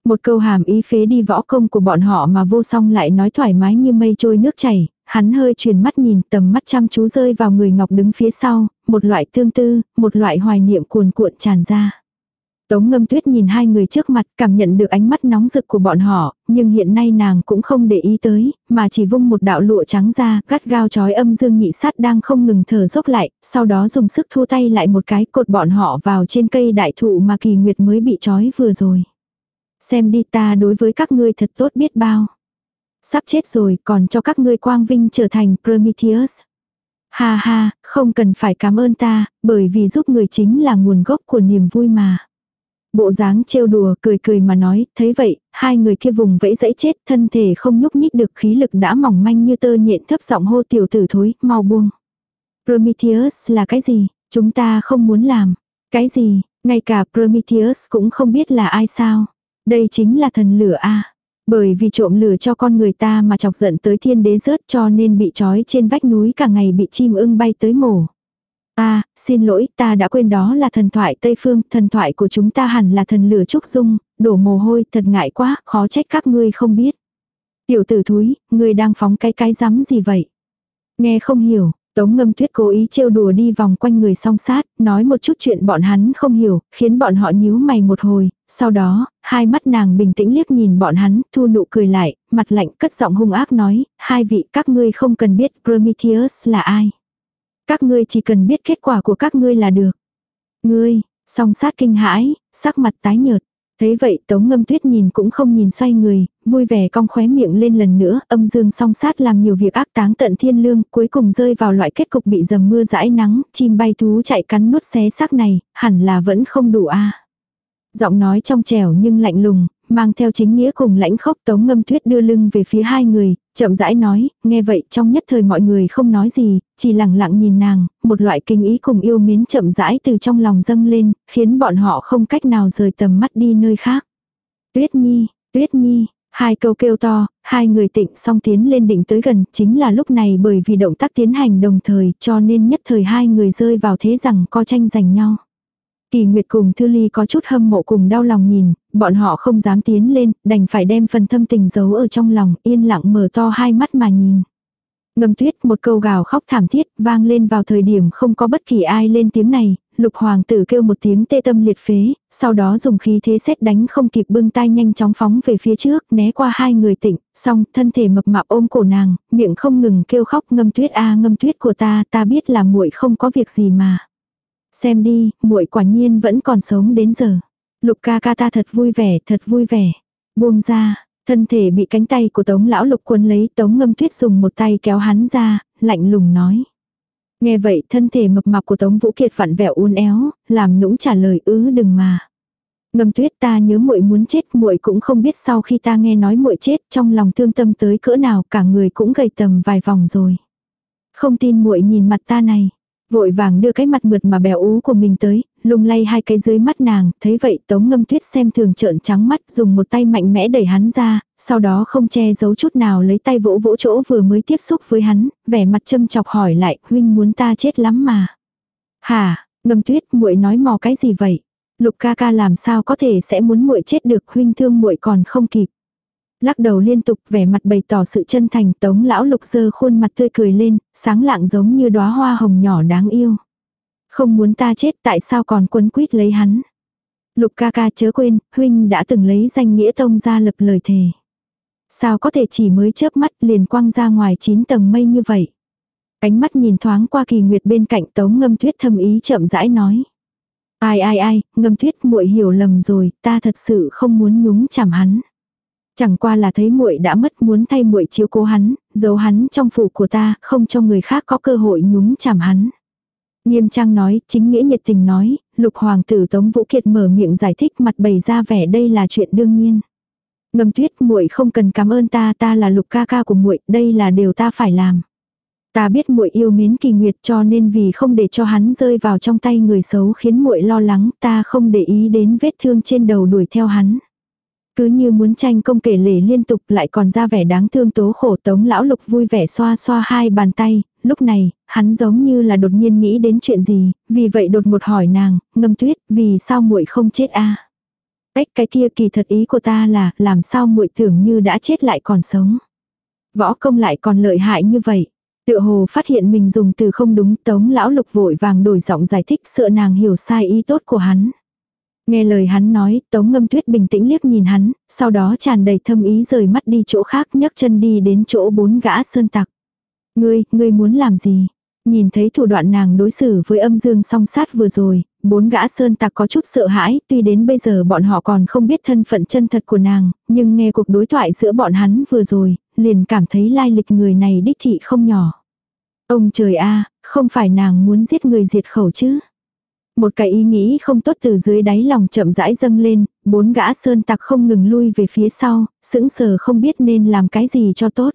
[SPEAKER 1] Một câu hàm ý phế đi võ công của bọn họ mà vô song lại nói thoải mái như mây trôi nước chảy, hắn hơi truyền mắt nhìn tầm mắt chăm chú rơi vào người ngọc đứng phía sau, một loại tương tư, một loại hoài niệm cuồn cuộn tràn ra. Tống ngâm tuyết nhìn hai người trước mặt cảm nhận được ánh mắt nóng rực của bọn họ, nhưng hiện nay nàng cũng không để ý tới, mà chỉ vung một đạo lụa trắng ra, gắt gao chói âm dương nhị sát đang không ngừng thở dốc lại, sau đó dùng sức thu tay lại một cái cột bọn họ vào trên cây đại thụ mà kỳ nguyệt mới bị trói vừa rồi. Xem đi ta đối với các ngươi thật tốt biết bao. Sắp chết rồi còn cho các ngươi quang vinh trở thành Prometheus. Ha ha, không cần phải cảm ơn ta, bởi vì giúp người chính là nguồn gốc của niềm vui mà. Bộ dáng trêu đùa cười cười mà nói, thấy vậy, hai người kia vùng vẫy dãy chết, thân thể không nhúc nhích được khí lực đã mỏng manh như tơ nhện thấp giọng hô tiểu tử thối, mau buông. Prometheus là cái gì? Chúng ta không muốn làm. Cái gì? Ngay cả Prometheus cũng không biết là ai sao. Đây chính là thần lửa a. Bởi vì trộm lửa cho con người ta mà chọc giận tới thiên đế rớt cho nên bị trói trên vách núi cả ngày bị chim ưng bay tới mổ. Ta, xin lỗi, ta đã quên đó là thần thoại Tây Phương, thần thoại của chúng ta hẳn là thần lửa trúc dung, đổ mồ hôi, thật ngại quá, khó trách các ngươi không biết. Tiểu tử thúi, ngươi đang phóng cái cái rắm gì vậy? Nghe không hiểu, Tống ngâm tuyết cố ý trêu đùa đi vòng quanh người song sát, nói một chút chuyện bọn hắn không hiểu, khiến bọn họ nhíu mày một hồi, sau đó, hai mắt nàng bình tĩnh liếc nhìn bọn hắn, thu nụ cười lại, mặt lạnh cất giọng hung ác nói, hai vị các ngươi không cần biết Prometheus là ai. Các ngươi chỉ cần biết kết quả của các ngươi là được. Ngươi, song sát kinh hãi, sắc mặt tái nhợt. Thế vậy tống ngâm tuyết nhìn cũng không nhìn xoay người, vui vẻ cong khóe miệng lên lần nữa, âm dương song sát làm nhiều việc ác táng tận thiên lương, cuối cùng rơi vào loại kết cục bị dầm mưa dãi nắng, chim bay thú chạy cắn nuốt xé xác này, hẳn là vẫn không đủ a Giọng nói trong trẻo nhưng lạnh lùng, mang theo chính nghĩa cùng lãnh khốc tống ngâm tuyết đưa lưng về phía hai người, chậm rãi nói, nghe vậy trong nhất thời mọi người không nói gì, chỉ lặng lặng nhìn nàng, một loại kinh ý cùng yêu mến chậm rãi từ trong lòng dâng lên, khiến bọn họ không cách nào rời tầm mắt đi nơi khác. Tuyết Nhi, Tuyết Nhi, hai câu kêu to, hai người tịnh song tiến lên đỉnh tới gần, chính là lúc này bởi vì động tác tiến hành đồng thời cho nên nhất thời hai người rơi vào thế rằng co tranh giành nhau. Kỳ Nguyệt cùng Thư Ly có chút hâm mộ cùng đau lòng nhìn, bọn họ không dám tiến lên, đành phải đem phần thâm tình giấu ở trong lòng, yên lặng mở to hai mắt mà nhìn. Ngâm tuyết một câu gào khóc thảm thiết vang lên vào thời điểm không có bất kỳ ai lên tiếng này, lục hoàng tử kêu một tiếng tê tâm liệt phế, sau đó dùng khí thế xét đánh không kịp bưng tay nhanh chóng phóng về phía trước, né qua hai người tỉnh, xong thân thể mập mạp ôm cổ nàng, miệng không ngừng kêu khóc ngâm tuyết a ngâm tuyết của ta, ta biết là muội không có việc gì mà. Xem đi, muội quả nhiên vẫn còn sống đến giờ. Lục ca ca ta thật vui vẻ, thật vui vẻ. Buông ra, thân thể bị cánh tay của tống lão lục quân lấy tống ngâm tuyết dùng một tay kéo hắn ra, lạnh lùng nói. Nghe vậy thân thể mập mạp của tống vũ kiệt vặn vẹo uốn éo, làm nũng trả lời ứ đừng mà. Ngâm tuyết ta nhớ muội muốn chết muội cũng không biết sau khi ta nghe nói muội chết trong lòng thương tâm tới cỡ nào cả người cũng gầy tầm vài vòng rồi. Không tin muội nhìn mặt ta này, Vội vàng đưa cái mặt mượt mà bèo ú của mình tới, lung lay hai cái dưới mắt nàng, thấy vậy tống ngâm tuyết xem thường trợn trắng mắt dùng một tay mạnh mẽ đẩy hắn ra, sau đó không che giấu chút nào lấy tay vỗ vỗ chỗ vừa mới tiếp xúc với hắn, vẻ mặt châm chọc hỏi lại, huynh muốn ta chết lắm mà. hà ngâm tuyết muội nói mò cái gì vậy? Lục ca ca làm sao có thể sẽ muốn muội chết được huynh thương muội còn không kịp. Lắc đầu liên tục vẻ mặt bày tỏ sự chân thành tống lão lục dơ khuôn mặt tươi cười lên, sáng lạng giống như đóa hoa hồng nhỏ đáng yêu. Không muốn ta chết tại sao còn quấn quýt lấy hắn. Lục ca ca chớ quên, huynh đã từng lấy danh nghĩa tông ra lập lời thề. Sao có thể chỉ mới chớp mắt liền quăng ra ngoài chín tầng mây như vậy. Ánh mắt nhìn thoáng qua kỳ nguyệt bên cạnh tống ngâm tuyết thâm ý chậm rãi nói. Ai ai ai, ngâm tuyết muội hiểu lầm rồi, ta thật sự không muốn nhúng chảm hắn. Chẳng qua là thấy muội đã mất muốn thay muội chiếu cố hắn, giấu hắn trong phủ của ta, không cho người khác có cơ hội nhúng chạm hắn. Nghiêm trang nói, chính nghĩa nhiệt tình nói, lục hoàng tử Tống Vũ Kiệt mở miệng giải thích mặt bày ra vẻ đây là chuyện đương nhiên. Ngâm tuyết muội không cần cảm ơn ta, ta là lục ca ca của muội, đây là điều ta phải làm. Ta biết muội yêu mến kỳ nguyệt cho nên vì không để cho hắn rơi vào trong tay người xấu khiến muội lo lắng, ta không để ý đến vết thương trên đầu đuổi theo hắn. Cứ như muốn tranh công kể lể liên tục lại còn ra vẻ đáng thương tố khổ tống lão lục vui vẻ xoa xoa hai bàn tay, lúc này, hắn giống như là đột nhiên nghĩ đến chuyện gì, vì vậy đột một hỏi nàng, ngâm tuyết, vì sao muội không chết a Cách cái kia kỳ thật ý của ta là, làm sao muội tưởng như đã chết lại còn sống. Võ công lại còn lợi hại như vậy. Tựa hồ phát hiện mình dùng từ không đúng tống lão lục vội vàng đổi giọng giải thích sợ nàng hiểu sai ý tốt của hắn. Nghe lời hắn nói, Tống Ngâm Tuyết bình tĩnh liếc nhìn hắn, sau đó tràn đầy thâm ý rời mắt đi chỗ khác nhấc chân đi đến chỗ bốn gã sơn tặc. Ngươi, ngươi muốn làm gì? Nhìn thấy thủ đoạn nàng đối xử với âm dương song sát vừa rồi, bốn gã sơn tặc có chút sợ hãi, tuy đến bây giờ bọn họ còn không biết thân phận chân thật của nàng, nhưng nghe cuộc đối thoại giữa bọn hắn vừa rồi, liền cảm thấy lai lịch người này đích thị không nhỏ. Ông trời a không phải nàng muốn giết người diệt khẩu chứ. Một cái ý nghĩ không tốt từ dưới đáy lòng chậm rãi dâng lên, bốn gã sơn tặc không ngừng lui về phía sau, sững sờ không biết nên làm cái gì cho tốt.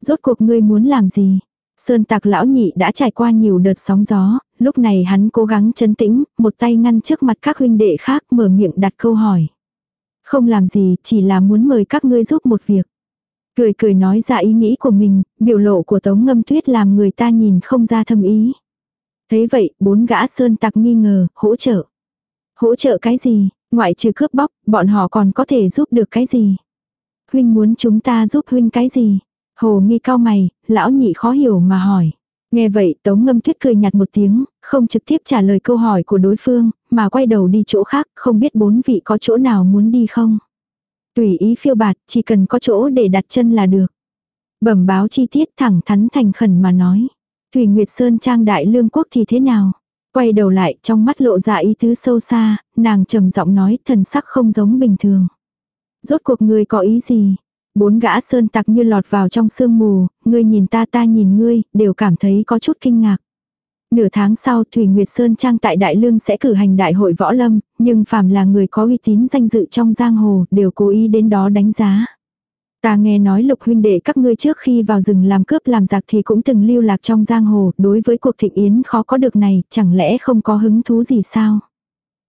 [SPEAKER 1] Rốt cuộc ngươi muốn làm gì? Sơn tặc lão nhị đã trải qua nhiều đợt sóng gió, lúc này hắn cố gắng chấn tĩnh, một tay ngăn trước mặt các huynh đệ khác mở miệng đặt câu hỏi. Không làm gì, chỉ là muốn mời các ngươi giúp một việc. Cười cười nói ra ý nghĩ của mình, biểu lộ của tống ngâm tuyết làm người ta nhìn không ra thâm ý. Thế vậy, bốn gã sơn tặc nghi ngờ, hỗ trợ. Hỗ trợ cái gì, ngoại trừ cướp bóc, bọn họ còn có thể giúp được cái gì? Huynh muốn chúng ta giúp huynh cái gì? Hồ nghi cao mày, lão nhị khó hiểu mà hỏi. Nghe vậy Tống Ngâm Tuyết cười nhạt một tiếng, không trực tiếp trả lời câu hỏi của đối phương, mà quay đầu đi chỗ khác, không biết bốn vị có chỗ nào muốn đi không. Tùy ý phiêu bạt, chỉ cần có chỗ để đặt chân là được. Bẩm báo chi tiết thẳng thắn thành khẩn mà nói. Thủy Nguyệt Sơn trang đại lương quốc thì thế nào? Quay đầu lại trong mắt lộ ra ý tứ sâu xa, nàng trầm giọng nói thần sắc không giống bình thường. Rốt cuộc người có ý gì? Bốn gã sơn tặc như lọt vào trong sương mù, ngươi nhìn ta ta nhìn ngươi, đều cảm thấy có chút kinh ngạc. Nửa tháng sau Thủy Nguyệt Sơn Trang tại Đại Lương sẽ cử hành đại hội võ lâm, nhưng phàm là người có uy tín danh dự trong giang hồ đều cố ý đến đó đánh giá. Ta nghe nói lục huynh đệ các ngươi trước khi vào rừng làm cướp làm giặc thì cũng từng lưu lạc trong giang hồ, đối với cuộc thịnh yến khó có được này, chẳng lẽ không có hứng thú gì sao?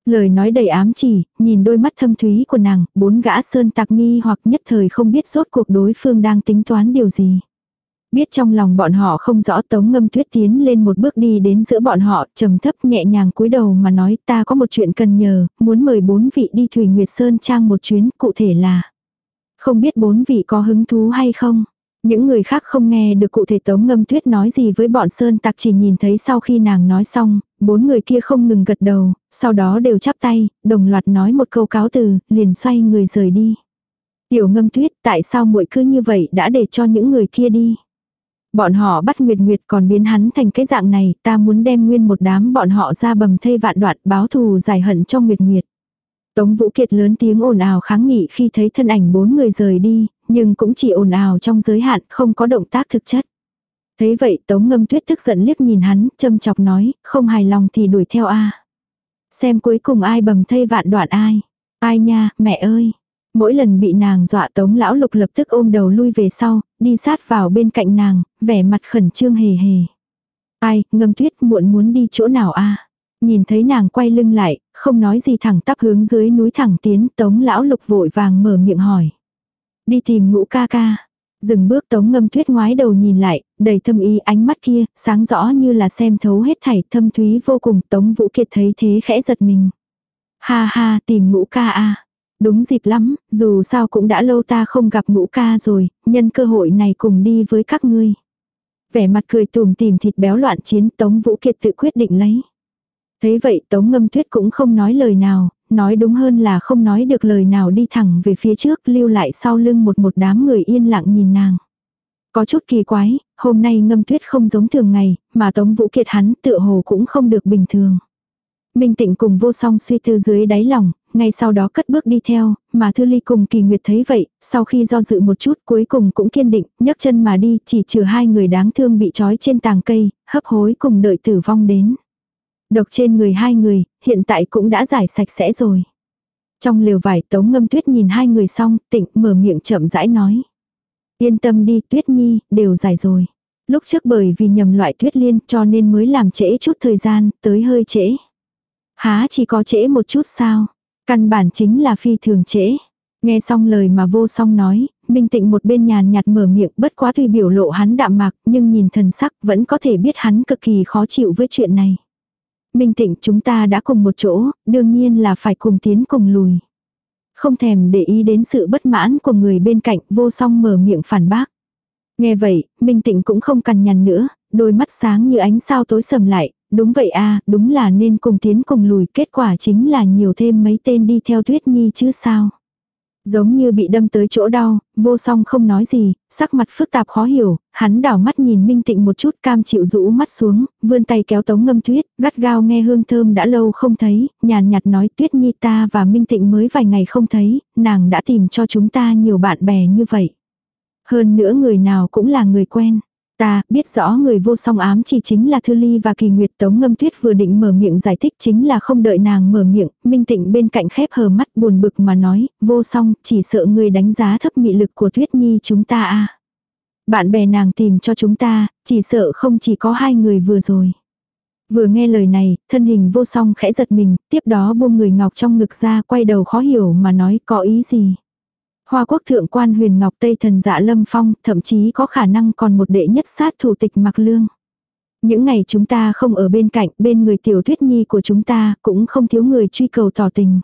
[SPEAKER 1] Lời nói đầy ám chỉ, nhìn đôi mắt thâm thúy của nàng, bốn gã sơn tặc nghi hoặc nhất thời không biết rốt cuộc đối phương đang tính toán điều gì. Biết trong lòng bọn họ không rõ tống ngâm tuyết tiến lên một bước đi đến giữa bọn họ, trầm thấp nhẹ nhàng cúi đầu mà nói ta có một chuyện cần nhờ, muốn mời bốn vị đi Thủy Nguyệt Sơn Trang một chuyến, cụ thể là. Không biết bốn vị có hứng thú hay không? Những người khác không nghe được cụ thể Tống Ngâm Tuyết nói gì với bọn Sơn Tặc chỉ nhìn thấy sau khi nàng nói xong, bốn người kia không ngừng gật đầu, sau đó đều chắp tay, đồng loạt nói một câu cáo từ, liền xoay người rời đi. Tiểu Ngâm Tuyết, tại sao muội cứ như vậy đã để cho những người kia đi? Bọn họ bắt Nguyệt Nguyệt còn biến hắn thành cái dạng này, ta muốn đem nguyên một đám bọn họ ra bầm thây vạn đoạn báo thù giải hận cho Nguyệt Nguyệt. Tống Vũ Kiệt lớn tiếng ồn ào kháng nghị khi thấy thân ảnh bốn người rời đi, nhưng cũng chỉ ồn ào trong giới hạn, không có động tác thực chất. Thế vậy Tống Ngâm Tuyết tức giận liếc nhìn hắn, châm chọc nói, không hài lòng thì đuổi theo a. Xem cuối cùng ai bầm thây vạn đoạn ai. Ai nha, mẹ ơi. Mỗi lần bị nàng dọa Tống lão lục lập tức ôm đầu lui về sau, đi sát vào bên cạnh nàng, vẻ mặt khẩn trương hề hề. Ai, Ngâm Tuyết muộn muốn đi chỗ nào a? Nhìn thấy nàng quay lưng lại, không nói gì thẳng tắp hướng dưới núi thẳng tiến, Tống lão lục vội vàng mở miệng hỏi. Đi tìm ngũ ca ca. Dừng bước tống ngâm tuyết ngoái đầu nhìn lại, đầy thâm ý ánh mắt kia, sáng rõ như là xem thấu hết thảy thâm thúy vô cùng tống vũ kiệt thấy thế khẽ giật mình. Ha ha tìm ngũ ca a Đúng dịp lắm, dù sao cũng đã lâu ta không gặp ngũ ca rồi, nhân cơ hội này cùng đi với các ngươi. Vẻ mặt cười tùm tìm thịt béo loạn chiến Tống Vũ Kiệt tự quyết định lấy. Thế vậy Tống Ngâm Tuyết cũng không nói lời nào, nói đúng hơn là không nói được lời nào đi thẳng về phía trước lưu lại sau lưng một một đám người yên lặng nhìn nàng. Có chút kỳ quái, hôm nay ngâm tuyết không giống thường ngày, mà Tống Vũ Kiệt hắn tựa hồ cũng không được bình thường. Minh tịnh cùng vô song suy tư dưới đáy lòng, ngay sau đó cất bước đi theo, mà Thư Ly cùng Kỳ Nguyệt thấy vậy, sau khi do dự một chút cuối cùng cũng kiên định, nhấc chân mà đi, chỉ trừ hai người đáng thương bị trói trên tàng cây, hấp hối cùng đợi tử vong đến. Độc trên người hai người, hiện tại cũng đã giải sạch sẽ rồi. Trong liều vải tống ngâm tuyết nhìn hai người xong, tịnh mở miệng chậm rãi nói. Yên tâm đi tuyết nhi, đều giải rồi. Lúc trước bởi vì nhầm loại tuyết liên cho nên mới làm trễ chút thời gian, tới hơi trễ. Há chỉ có trễ một chút sao? Căn bản chính là phi thường trễ. Nghe xong lời mà vô song nói, Minh Tịnh một bên nhàn nhạt mở miệng bất quá tuy biểu lộ hắn đạm mạc nhưng nhìn thần sắc vẫn có thể biết hắn cực kỳ khó chịu với chuyện này. Minh Tịnh chúng ta đã cùng một chỗ, đương nhiên là phải cùng tiến cùng lùi. Không thèm để ý đến sự bất mãn của người bên cạnh vô song mở miệng phản bác. Nghe vậy, Minh Tịnh cũng không cằn nhằn nữa, đôi mắt sáng như ánh sao tối sầm lại, đúng vậy a đúng là nên cùng tiến cùng lùi, kết quả chính là nhiều thêm mấy tên đi theo Tuyết Nhi chứ sao. Giống như bị đâm tới chỗ đau, vô song không nói gì, sắc mặt phức tạp khó hiểu, hắn đảo mắt nhìn Minh Tịnh một chút cam chịu rũ mắt xuống, vươn tay kéo tống ngâm tuyết, gắt gao nghe hương thơm đã lâu không thấy, nhàn nhạt nói tuyết nhi ta và Minh Tịnh mới vài ngày không thấy, nàng đã tìm cho chúng ta nhiều bạn bè như vậy. Hơn nữa người nào cũng là người quen. Ta biết rõ người vô song ám chỉ chính là Thư Ly và Kỳ Nguyệt Tống Ngâm Tuyết vừa định mở miệng giải thích chính là không đợi nàng mở miệng, Minh Tịnh bên cạnh khép hờ mắt buồn bực mà nói, vô song chỉ sợ người đánh giá thấp mị lực của Tuyết Nhi chúng ta a Bạn bè nàng tìm cho chúng ta, chỉ sợ không chỉ có hai người vừa rồi. Vừa nghe lời này, thân hình vô song khẽ giật mình, tiếp đó buông người ngọc trong ngực ra quay đầu khó hiểu mà nói có ý gì. Hoa quốc thượng quan huyền ngọc Tây thần dạ lâm phong, thậm chí có khả năng còn một đệ nhất sát thủ tịch mặc lương. Những ngày chúng ta không ở bên cạnh, bên người tiểu thuyết nhi của chúng ta, cũng không thiếu người truy cầu tỏ tình.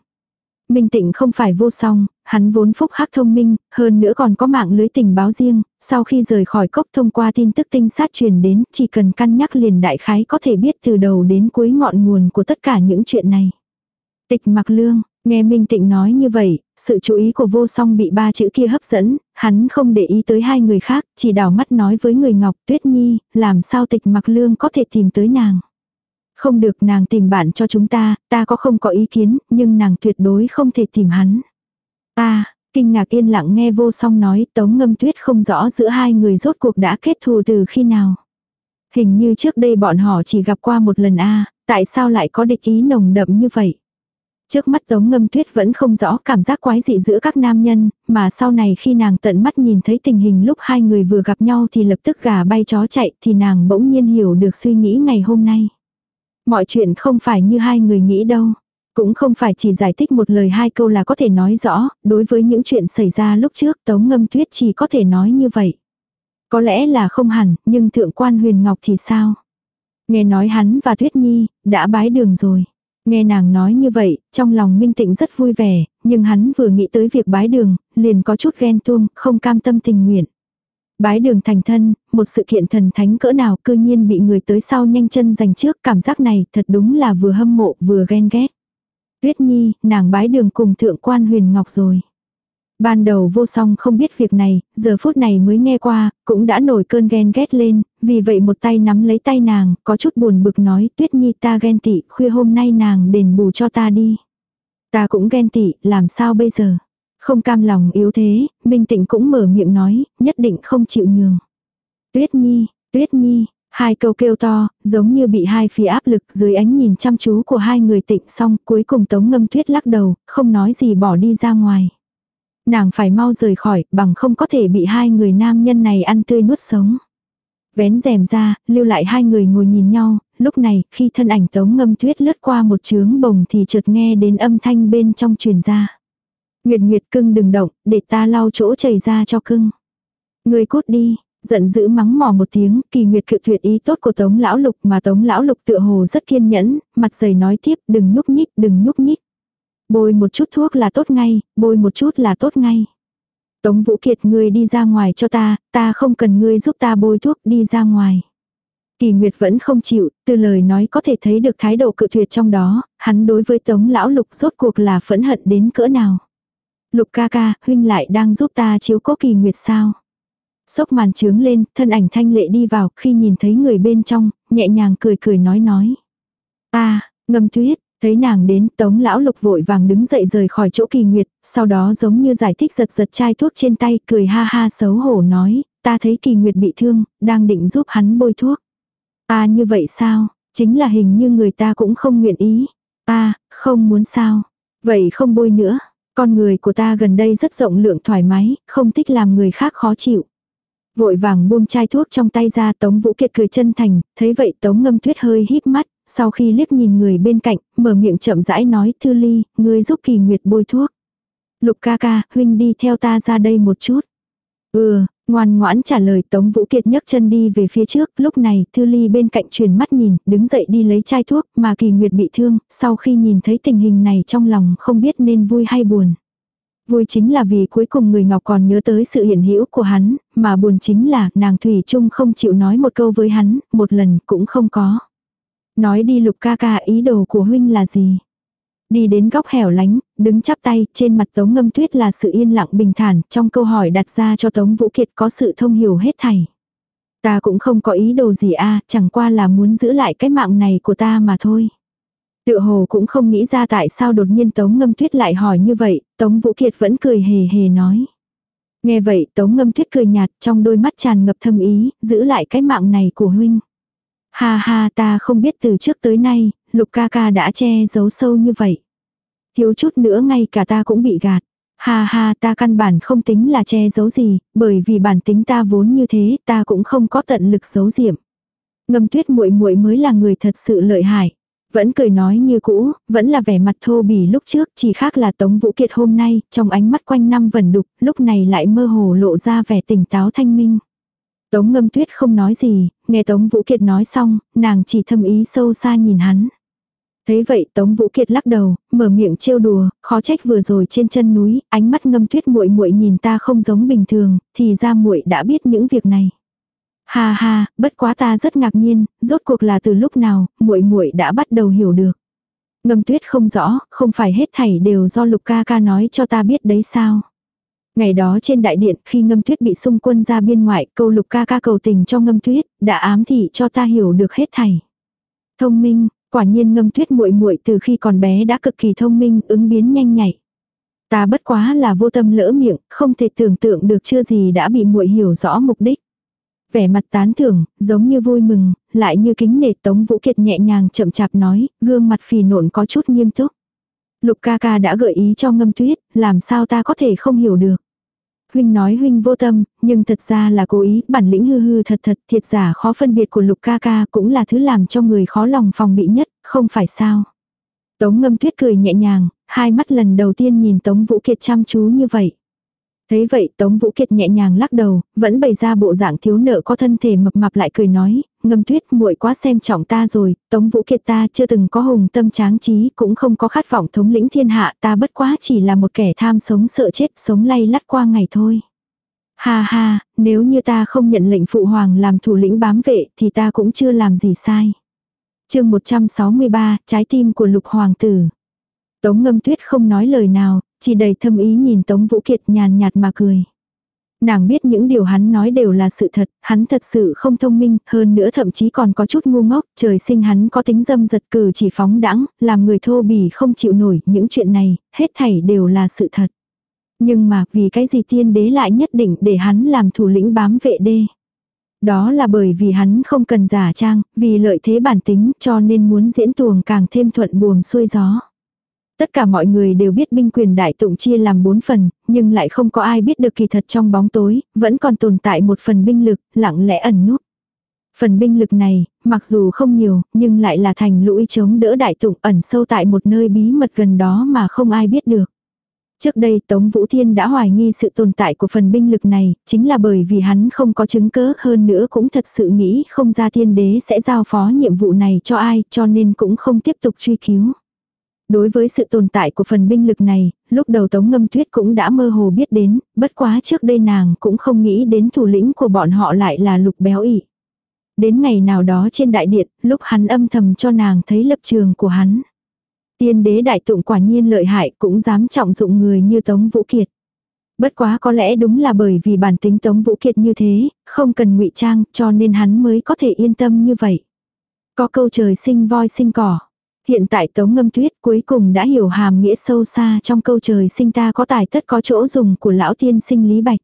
[SPEAKER 1] Minh tịnh không phải vô song, hắn vốn phúc hắc thông minh, hơn nữa còn có mạng lưới tình báo riêng, sau khi rời khỏi cốc thông qua tin tức tinh sát truyền đến, chỉ cần căn nhắc liền đại khái có thể biết từ đầu đến cuối ngọn nguồn của tất cả những chuyện này. Tịch mặc lương, Nghe Minh Tịnh nói như vậy, sự chú ý của vô song bị ba chữ kia hấp dẫn, hắn không để ý tới hai người khác, chỉ đảo mắt nói với người Ngọc Tuyết Nhi, làm sao tịch mặc lương có thể tìm tới nàng. Không được nàng tìm bạn cho chúng ta, ta có không có ý kiến, nhưng nàng tuyệt đối không thể tìm hắn. Ta, kinh ngạc yên lặng nghe vô song nói tống ngâm tuyết không rõ giữa hai người rốt cuộc đã kết thù từ khi nào. Hình như trước đây bọn họ chỉ gặp qua một lần a tại sao lại có địch ý nồng đậm như vậy. Trước mắt Tống Ngâm Tuyết vẫn không rõ cảm giác quái dị giữa các nam nhân, mà sau này khi nàng tận mắt nhìn thấy tình hình lúc hai người vừa gặp nhau thì lập tức gà bay chó chạy thì nàng bỗng nhiên hiểu được suy nghĩ ngày hôm nay. Mọi chuyện không phải như hai người nghĩ đâu. Cũng không phải chỉ giải thích một lời hai câu là có thể nói rõ, đối với những chuyện xảy ra lúc trước Tống Ngâm Tuyết chỉ có thể nói như vậy. Có lẽ là không hẳn, nhưng thượng quan huyền ngọc thì sao? Nghe nói hắn và Tuyết Nhi, đã bái đường rồi. Nghe nàng nói như vậy, trong lòng Minh Tịnh rất vui vẻ, nhưng hắn vừa nghĩ tới việc bái đường, liền có chút ghen tuông, không cam tâm tình nguyện. Bái đường thành thân, một sự kiện thần thánh cỡ nào cư nhiên bị người tới sau nhanh chân giành trước, cảm giác này thật đúng là vừa hâm mộ vừa ghen ghét. Tuyết Nhi, nàng bái đường cùng thượng quan huyền ngọc rồi. Ban đầu vô song không biết việc này, giờ phút này mới nghe qua, cũng đã nổi cơn ghen ghét lên, vì vậy một tay nắm lấy tay nàng, có chút buồn bực nói tuyết nhi ta ghen tị, khuya hôm nay nàng đền bù cho ta đi. Ta cũng ghen tị, làm sao bây giờ? Không cam lòng yếu thế, Minh Tịnh cũng mở miệng nói, nhất định không chịu nhường. Tuyết nhi, tuyết nhi, hai câu kêu to, giống như bị hai phía áp lực dưới ánh nhìn chăm chú của hai người tịnh xong cuối cùng tống ngâm tuyết lắc đầu, không nói gì bỏ đi ra ngoài. Nàng phải mau rời khỏi, bằng không có thể bị hai người nam nhân này ăn tươi nuốt sống. Vén rèm ra, lưu lại hai người ngồi nhìn nhau, lúc này, khi thân ảnh tống ngâm tuyết lướt qua một trướng bồng thì chợt nghe đến âm thanh bên trong truyền ra. Nguyệt Nguyệt cưng đừng động, để ta lau chỗ chảy ra cho cưng. Người cút đi, giận dữ mắng mỏ một tiếng, kỳ nguyệt cự tuyệt ý tốt của tống lão lục mà tống lão lục tựa hồ rất kiên nhẫn, mặt dày nói tiếp đừng nhúc nhích, đừng nhúc nhích. Bôi một chút thuốc là tốt ngay, bôi một chút là tốt ngay. Tống Vũ Kiệt ngươi đi ra ngoài cho ta, ta không cần ngươi giúp ta bôi thuốc đi ra ngoài. Kỳ Nguyệt vẫn không chịu, từ lời nói có thể thấy được thái độ cự tuyệt trong đó, hắn đối với Tống Lão Lục rốt cuộc là phẫn hận đến cỡ nào. Lục ca ca, huynh lại đang giúp ta chiếu cố Kỳ Nguyệt sao? Sốc màn trướng lên, thân ảnh thanh lệ đi vào, khi nhìn thấy người bên trong, nhẹ nhàng cười cười nói nói. Ta, ngâm tuyết, Thấy nàng đến, tống lão lục vội vàng đứng dậy rời khỏi chỗ kỳ nguyệt, sau đó giống như giải thích giật giật chai thuốc trên tay, cười ha ha xấu hổ nói, ta thấy kỳ nguyệt bị thương, đang định giúp hắn bôi thuốc. Ta như vậy sao, chính là hình như người ta cũng không nguyện ý. Ta, không muốn sao. Vậy không bôi nữa. Con người của ta gần đây rất rộng lượng thoải mái, không thích làm người khác khó chịu. Vội vàng buông chai thuốc trong tay ra Tống Vũ Kiệt cười chân thành, thấy vậy Tống Ngâm Tuyết hơi híp mắt, sau khi liếc nhìn người bên cạnh, mở miệng chậm rãi nói Thư Ly, ngươi giúp kỳ nguyệt bôi thuốc. Lục ca ca, huynh đi theo ta ra đây một chút. Ừ, ngoan ngoãn trả lời Tống Vũ Kiệt nhấc chân đi về phía trước, lúc này Thư Ly bên cạnh truyền mắt nhìn, đứng dậy đi lấy chai thuốc, mà Kỳ Nguyệt bị thương, sau khi nhìn thấy tình hình này trong lòng không biết nên vui hay buồn. Vui chính là vì cuối cùng người Ngọc còn nhớ tới sự hiển hữu của hắn, mà buồn chính là nàng Thủy Trung không chịu nói một câu với hắn, một lần cũng không có. Nói đi lục ca ca ý đồ của huynh là gì? Đi đến góc hẻo lánh, đứng chắp tay, trên mặt Tống Ngâm Tuyết là sự yên lặng bình thản, trong câu hỏi đặt ra cho Tống Vũ Kiệt có sự thông hiểu hết thảy. Ta cũng không có ý đồ gì a chẳng qua là muốn giữ lại cái mạng này của ta mà thôi. Tự hồ cũng không nghĩ ra tại sao đột nhiên Tống Ngâm Tuyết lại hỏi như vậy, Tống Vũ Kiệt vẫn cười hề hề nói. Nghe vậy Tống Ngâm Tuyết cười nhạt trong đôi mắt tràn ngập thâm ý, giữ lại cái mạng này của huynh. Ha ha ta không biết từ trước tới nay, lục ca ca đã che giấu sâu như vậy. Thiếu chút nữa ngay cả ta cũng bị gạt. Ha ha ta căn bản không tính là che giấu gì, bởi vì bản tính ta vốn như thế, ta cũng không có tận lực giấu diệm. Ngâm tuyết muội muội mới là người thật sự lợi hại. Vẫn cười nói như cũ, vẫn là vẻ mặt thô bỉ lúc trước, chỉ khác là Tống Vũ Kiệt hôm nay, trong ánh mắt quanh năm vẩn đục, lúc này lại mơ hồ lộ ra vẻ tỉnh táo thanh minh. Tống ngâm tuyết không nói gì, nghe Tống Vũ Kiệt nói xong, nàng chỉ thâm ý sâu xa nhìn hắn. Thấy vậy Tống Vũ Kiệt lắc đầu, mở miệng trêu đùa, khó trách vừa rồi trên chân núi, ánh mắt ngâm tuyết muội muội nhìn ta không giống bình thường, thì ra muội đã biết những việc này. Ha ha, bất quá ta rất ngạc nhiên, rốt cuộc là từ lúc nào, muội muội đã bắt đầu hiểu được. Ngâm tuyết không rõ, không phải hết thảy đều do lục ca ca nói cho ta biết đấy sao. Ngày đó trên đại điện khi ngâm tuyết bị xung quân ra biên ngoại câu lục ca ca cầu tình cho ngâm tuyết, đã ám thị cho ta hiểu được hết thảy. Thông minh, quả nhiên ngâm tuyết muội muội từ khi còn bé đã cực kỳ thông minh, ứng biến nhanh nhạy. Ta bất quá là vô tâm lỡ miệng, không thể tưởng tượng được chưa gì đã bị muội hiểu rõ mục đích. Vẻ mặt tán thưởng, giống như vui mừng, lại như kính nể Tống Vũ Kiệt nhẹ nhàng chậm chạp nói, gương mặt phì nộn có chút nghiêm túc. Lục ca ca đã gợi ý cho ngâm tuyết, làm sao ta có thể không hiểu được. Huynh nói huynh vô tâm, nhưng thật ra là cố ý, bản lĩnh hư hư thật thật, thiệt giả khó phân biệt của lục ca ca cũng là thứ làm cho người khó lòng phòng bị nhất, không phải sao. Tống ngâm tuyết cười nhẹ nhàng, hai mắt lần đầu tiên nhìn Tống Vũ Kiệt chăm chú như vậy. Thấy vậy Tống Vũ Kiệt nhẹ nhàng lắc đầu, vẫn bày ra bộ dạng thiếu nợ có thân thể mập mạp lại cười nói, ngâm tuyết muội quá xem trọng ta rồi, Tống Vũ Kiệt ta chưa từng có hùng tâm tráng trí, cũng không có khát vọng thống lĩnh thiên hạ, ta bất quá chỉ là một kẻ tham sống sợ chết, sống lay lắt qua ngày thôi. Ha ha, nếu như ta không nhận lệnh phụ hoàng làm thủ lĩnh bám vệ thì ta cũng chưa làm gì sai. chương 163, trái tim của lục hoàng tử. Tống ngâm tuyết không nói lời nào, chỉ đầy thâm ý nhìn Tống Vũ Kiệt nhàn nhạt mà cười. Nàng biết những điều hắn nói đều là sự thật, hắn thật sự không thông minh, hơn nữa thậm chí còn có chút ngu ngốc, trời sinh hắn có tính dâm giật cử chỉ phóng đãng, làm người thô bỉ không chịu nổi, những chuyện này, hết thảy đều là sự thật. Nhưng mà vì cái gì tiên đế lại nhất định để hắn làm thủ lĩnh bám vệ đê. Đó là bởi vì hắn không cần giả trang, vì lợi thế bản tính cho nên muốn diễn tuồng càng thêm thuận buồm xuôi gió. Tất cả mọi người đều biết binh quyền đại tụng chia làm bốn phần, nhưng lại không có ai biết được kỳ thật trong bóng tối, vẫn còn tồn tại một phần binh lực, lặng lẽ ẩn núp. Phần binh lực này, mặc dù không nhiều, nhưng lại là thành lũy chống đỡ đại tụng ẩn sâu tại một nơi bí mật gần đó mà không ai biết được. Trước đây Tống Vũ Thiên đã hoài nghi sự tồn tại của phần binh lực này, chính là bởi vì hắn không có chứng cớ hơn nữa cũng thật sự nghĩ không ra thiên đế sẽ giao phó nhiệm vụ này cho ai cho nên cũng không tiếp tục truy cứu. Đối với sự tồn tại của phần binh lực này, lúc đầu Tống Ngâm Tuyết cũng đã mơ hồ biết đến, bất quá trước đây nàng cũng không nghĩ đến thủ lĩnh của bọn họ lại là lục béo ị. Đến ngày nào đó trên đại điện, lúc hắn âm thầm cho nàng thấy lập trường của hắn. Tiên đế đại tụng quả nhiên lợi hại cũng dám trọng dụng người như Tống Vũ Kiệt. Bất quá có lẽ đúng là bởi vì bản tính Tống Vũ Kiệt như thế, không cần ngụy trang cho nên hắn mới có thể yên tâm như vậy. Có câu trời sinh voi sinh cỏ. Hiện tại Tống Ngâm Tuyết cuối cùng đã hiểu hàm nghĩa sâu xa trong câu trời sinh ta có tài tất có chỗ dùng của lão tiên sinh Lý Bạch.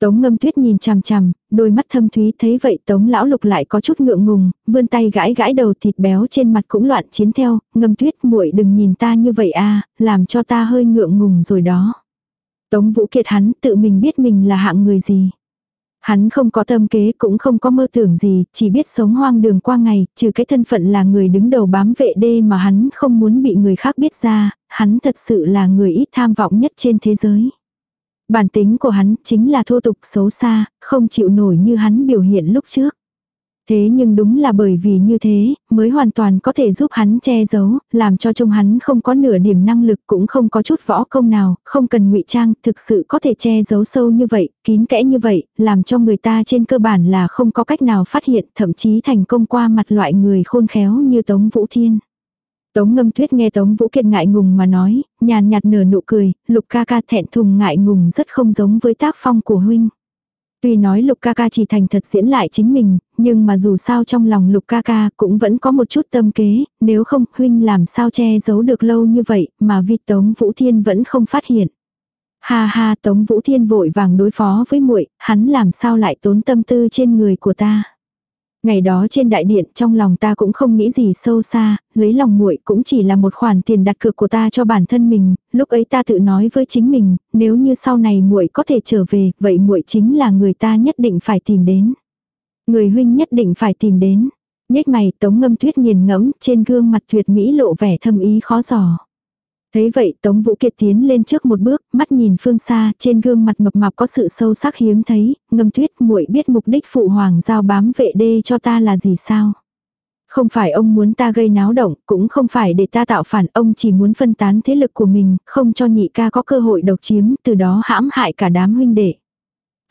[SPEAKER 1] Tống Ngâm Tuyết nhìn chằm chằm, đôi mắt thâm thúy thấy vậy Tống lão lục lại có chút ngượng ngùng, vươn tay gãi gãi đầu thịt béo trên mặt cũng loạn chiến theo, Ngâm Tuyết muội đừng nhìn ta như vậy a, làm cho ta hơi ngượng ngùng rồi đó. Tống Vũ Kiệt hắn tự mình biết mình là hạng người gì. Hắn không có tâm kế cũng không có mơ tưởng gì, chỉ biết sống hoang đường qua ngày, trừ cái thân phận là người đứng đầu bám vệ đê mà hắn không muốn bị người khác biết ra, hắn thật sự là người ít tham vọng nhất trên thế giới. Bản tính của hắn chính là thô tục xấu xa, không chịu nổi như hắn biểu hiện lúc trước. Thế nhưng đúng là bởi vì như thế, mới hoàn toàn có thể giúp hắn che giấu, làm cho trông hắn không có nửa điểm năng lực cũng không có chút võ công nào, không cần ngụy trang, thực sự có thể che giấu sâu như vậy, kín kẽ như vậy, làm cho người ta trên cơ bản là không có cách nào phát hiện, thậm chí thành công qua mặt loại người khôn khéo như Tống Vũ Thiên. Tống ngâm tuyết nghe Tống Vũ Kiệt ngại ngùng mà nói, nhàn nhạt nở nụ cười, lục ca ca thẹn thùng ngại ngùng rất không giống với tác phong của huynh. Tuy nói lục ca ca chỉ thành thật diễn lại chính mình, nhưng mà dù sao trong lòng lục ca ca cũng vẫn có một chút tâm kế, nếu không huynh làm sao che giấu được lâu như vậy mà vi Tống Vũ Thiên vẫn không phát hiện. Ha ha Tống Vũ Thiên vội vàng đối phó với muội hắn làm sao lại tốn tâm tư trên người của ta. Ngày đó trên đại điện trong lòng ta cũng không nghĩ gì sâu xa, lấy lòng muội cũng chỉ là một khoản tiền đặt cược của ta cho bản thân mình, lúc ấy ta tự nói với chính mình, nếu như sau này muội có thể trở về, vậy muội chính là người ta nhất định phải tìm đến. Người huynh nhất định phải tìm đến. Nhếch mày, Tống Ngâm Tuyết nghiền ngẫm, trên gương mặt tuyệt mỹ lộ vẻ thâm ý khó giò. Thấy vậy Tống Vũ Kiệt tiến lên trước một bước, mắt nhìn phương xa, trên gương mặt mập mạp có sự sâu sắc hiếm thấy, ngâm tuyết muội biết mục đích phụ hoàng giao bám vệ đê cho ta là gì sao. Không phải ông muốn ta gây náo động, cũng không phải để ta tạo phản, ông chỉ muốn phân tán thế lực của mình, không cho nhị ca có cơ hội độc chiếm, từ đó hãm hại cả đám huynh đệ.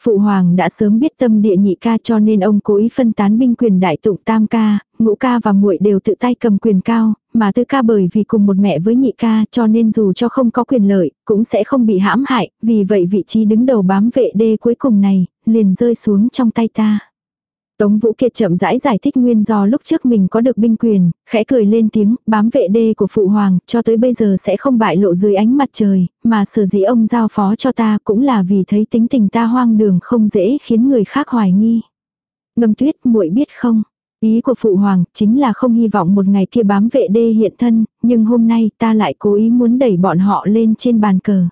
[SPEAKER 1] Phụ hoàng đã sớm biết tâm địa nhị ca cho nên ông cố ý phân tán binh quyền đại tụng tam ca, ngũ ca và muội đều tự tay cầm quyền cao, mà tứ ca bởi vì cùng một mẹ với nhị ca cho nên dù cho không có quyền lợi, cũng sẽ không bị hãm hại, vì vậy vị trí đứng đầu bám vệ đê cuối cùng này, liền rơi xuống trong tay ta. Tống Vũ Kiệt chậm rãi giải thích nguyên do lúc trước mình có được binh quyền, khẽ cười lên tiếng, bám vệ đê của phụ hoàng, cho tới bây giờ sẽ không bại lộ dưới ánh mặt trời, mà sở dĩ ông giao phó cho ta cũng là vì thấy tính tình ta hoang đường không dễ khiến người khác hoài nghi. Ngâm tuyết muội biết không, Ý của phụ hoàng chính là không hy vọng một ngày kia bám vệ đê hiện thân, nhưng hôm nay ta lại cố ý muốn đẩy bọn họ lên trên bàn cờ.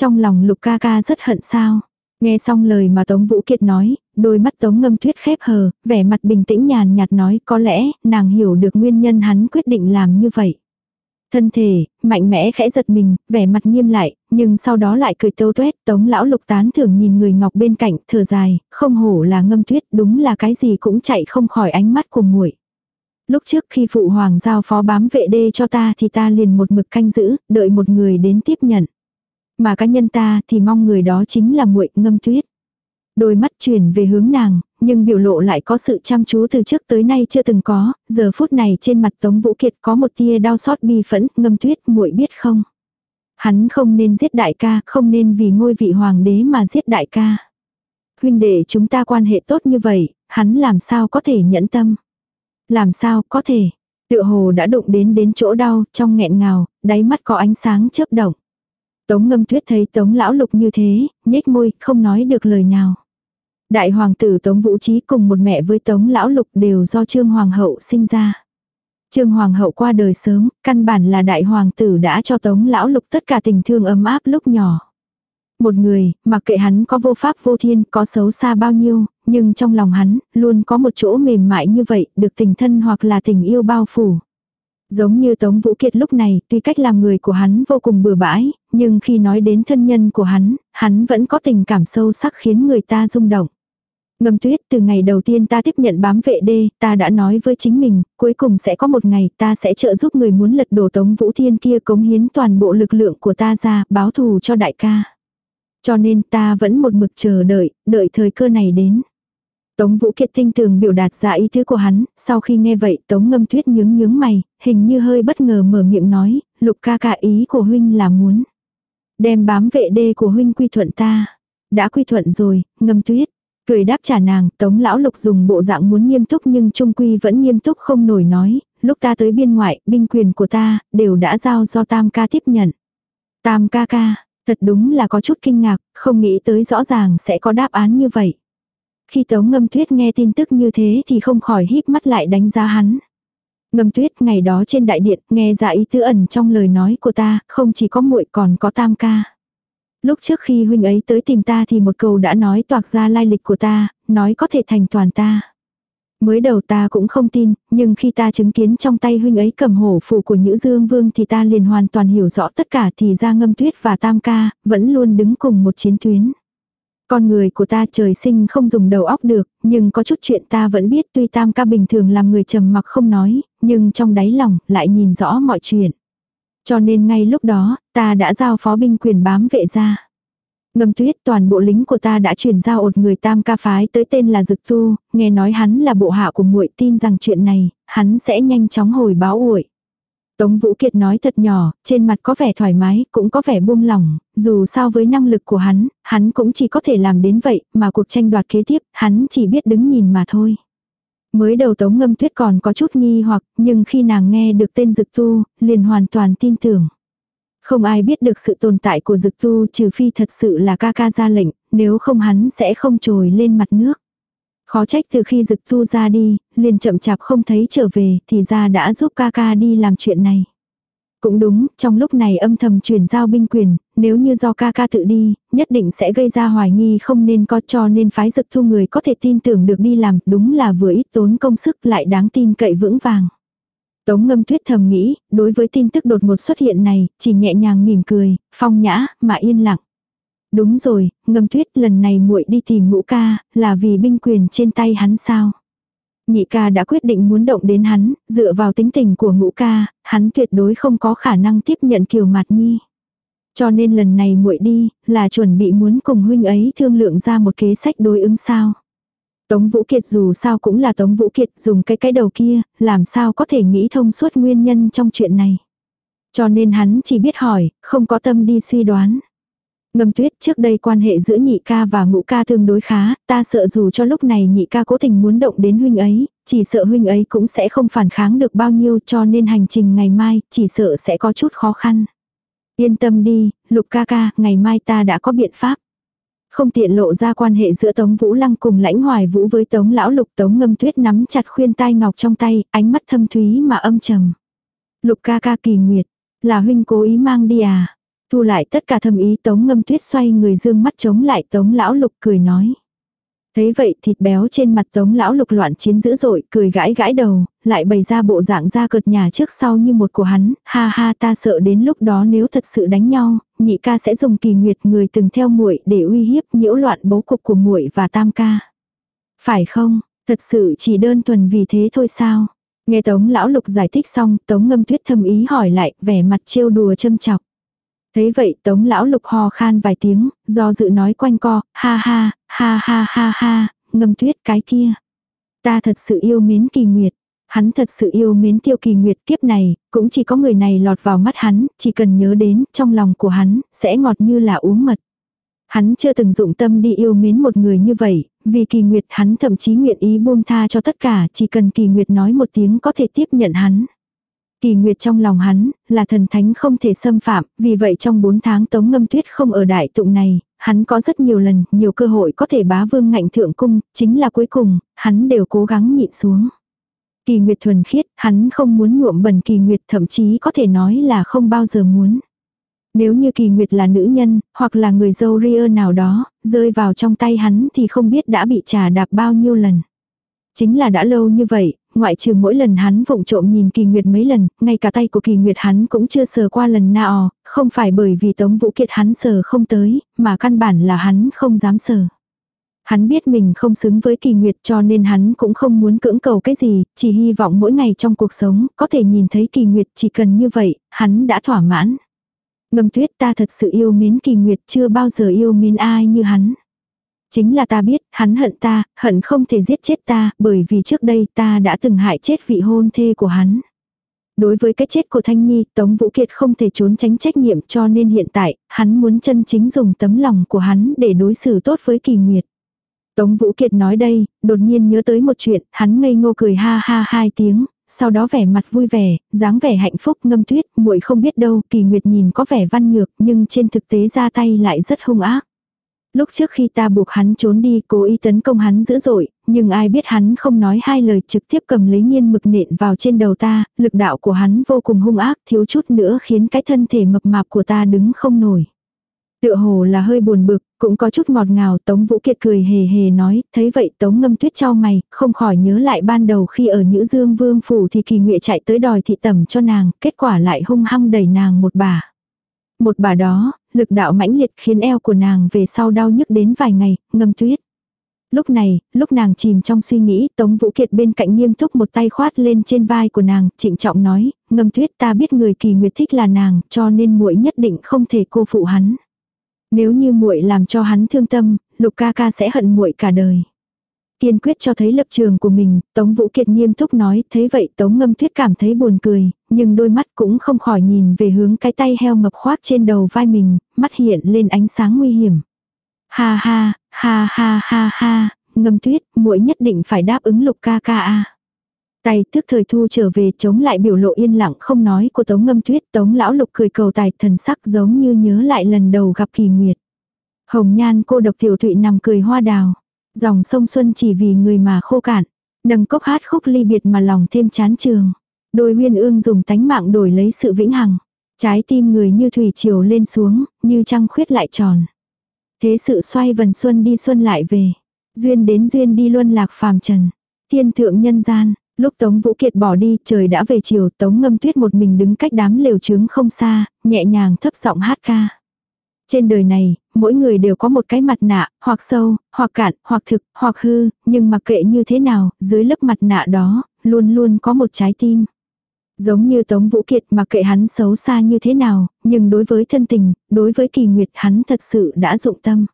[SPEAKER 1] Trong lòng lục ca ca rất hận sao. Nghe xong lời mà Tống Vũ Kiệt nói, đôi mắt Tống ngâm tuyết khép hờ, vẻ mặt bình tĩnh nhàn nhạt nói có lẽ nàng hiểu được nguyên nhân hắn quyết định làm như vậy. Thân thể, mạnh mẽ khẽ giật mình, vẻ mặt nghiêm lại, nhưng sau đó lại cười tâu tuét, tống lão lục tán thưởng nhìn người ngọc bên cạnh, thở dài, không hổ là ngâm tuyết, đúng là cái gì cũng chạy không khỏi ánh mắt của muội. Lúc trước khi phụ hoàng giao phó bám vệ đê cho ta thì ta liền một mực canh giữ, đợi một người đến tiếp nhận. Mà cá nhân ta thì mong người đó chính là muội ngâm tuyết. Đôi mắt chuyển về hướng nàng, nhưng biểu lộ lại có sự chăm chú từ trước tới nay chưa từng có, giờ phút này trên mặt Tống Vũ Kiệt có một tia đau xót bi phẫn, ngâm tuyết muội biết không. Hắn không nên giết đại ca, không nên vì ngôi vị hoàng đế mà giết đại ca. Huynh đệ chúng ta quan hệ tốt như vậy, hắn làm sao có thể nhẫn tâm. Làm sao có thể. Tựa hồ đã đụng đến đến chỗ đau, trong nghẹn ngào, đáy mắt có ánh sáng chớp động. Tống ngâm tuyết thấy tống lão lục như thế, nhếch môi, không nói được lời nào. Đại hoàng tử Tống Vũ Trí cùng một mẹ với Tống Lão Lục đều do Trương Hoàng hậu sinh ra. Trương Hoàng hậu qua đời sớm, căn bản là đại hoàng tử đã cho Tống Lão Lục tất cả tình thương ấm áp lúc nhỏ. Một người, mặc kệ hắn có vô pháp vô thiên, có xấu xa bao nhiêu, nhưng trong lòng hắn, luôn có một chỗ mềm mại như vậy, được tình thân hoặc là tình yêu bao phủ. Giống như Tống Vũ Kiệt lúc này, tuy cách làm người của hắn vô cùng bừa bãi, nhưng khi nói đến thân nhân của hắn, hắn vẫn có tình cảm sâu sắc khiến người ta rung động. Ngâm tuyết từ ngày đầu tiên ta tiếp nhận bám vệ đê, ta đã nói với chính mình, cuối cùng sẽ có một ngày ta sẽ trợ giúp người muốn lật đổ tống vũ thiên kia cống hiến toàn bộ lực lượng của ta ra, báo thù cho đại ca. Cho nên ta vẫn một mực chờ đợi, đợi thời cơ này đến. Tống Vũ Kiệt tinh tường biểu đạt ra ý tứ của hắn, sau khi nghe vậy Tống Ngâm Tuyết nhướng nhướng mày, hình như hơi bất ngờ mở miệng nói, lục ca ca ý của huynh là muốn. Đem bám vệ đê của huynh quy thuận ta. Đã quy thuận rồi, Ngâm Tuyết. Cười đáp trả nàng, tống lão lục dùng bộ dạng muốn nghiêm túc nhưng trung quy vẫn nghiêm túc không nổi nói, lúc ta tới biên ngoại, binh quyền của ta, đều đã giao do tam ca tiếp nhận. Tam ca ca, thật đúng là có chút kinh ngạc, không nghĩ tới rõ ràng sẽ có đáp án như vậy. Khi tống ngâm tuyết nghe tin tức như thế thì không khỏi híp mắt lại đánh giá hắn. Ngâm tuyết ngày đó trên đại điện nghe ra ý tứ ẩn trong lời nói của ta, không chỉ có muội còn có tam ca. Lúc trước khi huynh ấy tới tìm ta thì một câu đã nói toạc ra lai lịch của ta, nói có thể thành toàn ta. Mới đầu ta cũng không tin, nhưng khi ta chứng kiến trong tay huynh ấy cầm hổ phù của Nhữ Dương Vương thì ta liền hoàn toàn hiểu rõ tất cả thì ra ngâm tuyết và tam ca, vẫn luôn đứng cùng một chiến tuyến. Con người của ta trời sinh không dùng đầu óc được, nhưng có chút chuyện ta vẫn biết tuy tam ca bình thường làm người trầm mặc không nói, nhưng trong đáy lòng lại nhìn rõ mọi chuyện. Cho nên ngay lúc đó, ta đã giao phó binh quyền bám vệ ra. Ngâm tuyết toàn bộ lính của ta đã chuyển giao ột người tam ca phái tới tên là Dực Tu, nghe nói hắn là bộ hạ của muội tin rằng chuyện này, hắn sẽ nhanh chóng hồi báo uội. Tống Vũ Kiệt nói thật nhỏ, trên mặt có vẻ thoải mái, cũng có vẻ buông lỏng, dù sao với năng lực của hắn, hắn cũng chỉ có thể làm đến vậy, mà cuộc tranh đoạt kế tiếp, hắn chỉ biết đứng nhìn mà thôi. Mới đầu Tống Ngâm Tuyết còn có chút nghi hoặc, nhưng khi nàng nghe được tên Dực Tu, liền hoàn toàn tin tưởng. Không ai biết được sự tồn tại của Dực Tu trừ phi thật sự là ca ca ra lệnh, nếu không hắn sẽ không trồi lên mặt nước. Khó trách từ khi Dực Tu ra đi, liền chậm chạp không thấy trở về thì ra đã giúp ca ca đi làm chuyện này. Cũng đúng, trong lúc này âm thầm chuyển giao binh quyền, nếu như do ca ca tự đi, nhất định sẽ gây ra hoài nghi không nên có cho nên phái dực thu người có thể tin tưởng được đi làm, đúng là vừa ít tốn công sức lại đáng tin cậy vững vàng. Tống ngâm tuyết thầm nghĩ, đối với tin tức đột ngột xuất hiện này, chỉ nhẹ nhàng mỉm cười, phong nhã, mà yên lặng. Đúng rồi, ngâm tuyết lần này muội đi tìm ngũ ca, là vì binh quyền trên tay hắn sao? Nhị ca đã quyết định muốn động đến hắn, dựa vào tính tình của ngũ ca, hắn tuyệt đối không có khả năng tiếp nhận kiều mặt nhi. Cho nên lần này muội đi, là chuẩn bị muốn cùng huynh ấy thương lượng ra một kế sách đối ứng sao. Tống Vũ Kiệt dù sao cũng là Tống Vũ Kiệt dùng cái cái đầu kia, làm sao có thể nghĩ thông suốt nguyên nhân trong chuyện này. Cho nên hắn chỉ biết hỏi, không có tâm đi suy đoán. Ngâm tuyết trước đây quan hệ giữa nhị ca và ngũ ca tương đối khá, ta sợ dù cho lúc này nhị ca cố tình muốn động đến huynh ấy, chỉ sợ huynh ấy cũng sẽ không phản kháng được bao nhiêu cho nên hành trình ngày mai chỉ sợ sẽ có chút khó khăn. Yên tâm đi, lục ca ca, ngày mai ta đã có biện pháp. Không tiện lộ ra quan hệ giữa Tống Vũ Lăng cùng lãnh hoài vũ với Tống Lão Lục Tống Ngâm Tuyết nắm chặt khuyên tai ngọc trong tay, ánh mắt thâm thúy mà âm trầm. Lục ca ca kỳ nguyệt, là huynh cố ý mang đi à? Thu lại tất cả thâm ý tống ngâm tuyết xoay người dương mắt chống lại tống lão lục cười nói. Thấy vậy thịt béo trên mặt tống lão lục loạn chiến dữ dội cười gãi gãi đầu, lại bày ra bộ dạng ra cợt nhà trước sau như một của hắn, ha ha ta sợ đến lúc đó nếu thật sự đánh nhau, nhị ca sẽ dùng kỳ nguyệt người từng theo muội để uy hiếp nhiễu loạn bố cục của muội và tam ca. Phải không, thật sự chỉ đơn thuần vì thế thôi sao? Nghe tống lão lục giải thích xong, tống ngâm tuyết thâm ý hỏi lại, vẻ mặt trêu đùa châm chọc. Thế vậy tống lão lục ho khan vài tiếng, do dự nói quanh co, ha ha, ha ha ha ha, ngâm tuyết cái kia. Ta thật sự yêu mến kỳ nguyệt. Hắn thật sự yêu mến tiêu kỳ nguyệt kiếp này, cũng chỉ có người này lọt vào mắt hắn, chỉ cần nhớ đến, trong lòng của hắn, sẽ ngọt như là uống mật. Hắn chưa từng dụng tâm đi yêu mến một người như vậy, vì kỳ nguyệt hắn thậm chí nguyện ý buông tha cho tất cả, chỉ cần kỳ nguyệt nói một tiếng có thể tiếp nhận hắn. Kỳ Nguyệt trong lòng hắn, là thần thánh không thể xâm phạm, vì vậy trong 4 tháng Tống Ngâm Tuyết không ở đại tụng này, hắn có rất nhiều lần, nhiều cơ hội có thể bá vương ngạnh thượng cung, chính là cuối cùng, hắn đều cố gắng nhịn xuống. Kỳ Nguyệt thuần khiết, hắn không muốn nhuộm bẩn Kỳ Nguyệt thậm chí có thể nói là không bao giờ muốn. Nếu như Kỳ Nguyệt là nữ nhân, hoặc là người dâu ria nào đó, rơi vào trong tay hắn thì không biết đã bị trà đạp bao nhiêu lần. Chính là đã lâu như vậy, ngoại trừ mỗi lần hắn vụng trộm nhìn kỳ nguyệt mấy lần, ngay cả tay của kỳ nguyệt hắn cũng chưa sờ qua lần nào, không phải bởi vì tống vũ kiệt hắn sờ không tới, mà căn bản là hắn không dám sờ. Hắn biết mình không xứng với kỳ nguyệt cho nên hắn cũng không muốn cưỡng cầu cái gì, chỉ hy vọng mỗi ngày trong cuộc sống có thể nhìn thấy kỳ nguyệt chỉ cần như vậy, hắn đã thỏa mãn. Ngâm tuyết ta thật sự yêu mến kỳ nguyệt chưa bao giờ yêu mến ai như hắn. Chính là ta biết, hắn hận ta, hận không thể giết chết ta, bởi vì trước đây ta đã từng hại chết vị hôn thê của hắn. Đối với cái chết của Thanh Nhi, Tống Vũ Kiệt không thể trốn tránh trách nhiệm cho nên hiện tại, hắn muốn chân chính dùng tấm lòng của hắn để đối xử tốt với kỳ nguyệt. Tống Vũ Kiệt nói đây, đột nhiên nhớ tới một chuyện, hắn ngây ngô cười ha ha hai tiếng, sau đó vẻ mặt vui vẻ, dáng vẻ hạnh phúc ngâm tuyết, muội không biết đâu, kỳ nguyệt nhìn có vẻ văn nhược nhưng trên thực tế ra tay lại rất hung ác. Lúc trước khi ta buộc hắn trốn đi cố ý tấn công hắn dữ dội, nhưng ai biết hắn không nói hai lời trực tiếp cầm lấy nghiên mực nện vào trên đầu ta, lực đạo của hắn vô cùng hung ác thiếu chút nữa khiến cái thân thể mập mạp của ta đứng không nổi. Tựa hồ là hơi buồn bực, cũng có chút ngọt ngào Tống Vũ Kiệt cười hề hề nói, thấy vậy Tống ngâm tuyết trao mày, không khỏi nhớ lại ban đầu khi ở Nhữ Dương Vương Phủ thì kỳ nguyện chạy tới đòi thị tẩm cho nàng, kết quả lại hung hăng đẩy nàng một bà. Một bà đó, lực đạo mãnh liệt khiến eo của nàng về sau đau nhức đến vài ngày, ngâm tuyết. Lúc này, lúc nàng chìm trong suy nghĩ, Tống Vũ Kiệt bên cạnh nghiêm túc một tay khoát lên trên vai của nàng, trịnh trọng nói, ngâm tuyết ta biết người kỳ nguyệt thích là nàng, cho nên muội nhất định không thể cô phụ hắn. Nếu như muội làm cho hắn thương tâm, lục ca ca sẽ hận muội cả đời. Kiên quyết cho thấy lập trường của mình, Tống Vũ Kiệt nghiêm túc nói, Thế vậy Tống Ngâm Tuyết cảm thấy buồn cười, nhưng đôi mắt cũng không khỏi nhìn về hướng cái tay heo mập khoác trên đầu vai mình, mắt hiện lên ánh sáng nguy hiểm. Ha ha, ha ha ha ha, Ngâm Tuyết, muội nhất định phải đáp ứng lục ca ca a. Tay tức thời thu trở về chống lại biểu lộ yên lặng không nói của Tống Ngâm Tuyết, Tống lão lục cười cầu tài thần sắc giống như nhớ lại lần đầu gặp kỳ nguyệt. Hồng nhan cô độc tiểu thụy nằm cười hoa đào. Dòng sông Xuân chỉ vì người mà khô cạn. Nâng cốc hát khúc ly biệt mà lòng thêm chán trường. Đôi huyên ương dùng tánh mạng đổi lấy sự vĩnh hằng. Trái tim người như thủy chiều lên xuống, như trăng khuyết lại tròn. Thế sự xoay vần xuân đi xuân lại về. Duyên đến duyên đi luân lạc phàm trần. Thiên thượng nhân gian, lúc Tống Vũ Kiệt bỏ đi trời đã về chiều Tống ngâm tuyết một mình đứng cách đám lều trướng không xa, nhẹ nhàng thấp giọng hát ca. Trên đời này, mỗi người đều có một cái mặt nạ, hoặc sâu, hoặc cạn, hoặc thực, hoặc hư, nhưng mặc kệ như thế nào, dưới lớp mặt nạ đó, luôn luôn có một trái tim. Giống như Tống Vũ Kiệt mặc kệ hắn xấu xa như thế nào, nhưng đối với thân tình, đối với kỳ nguyệt hắn thật sự đã dụng tâm.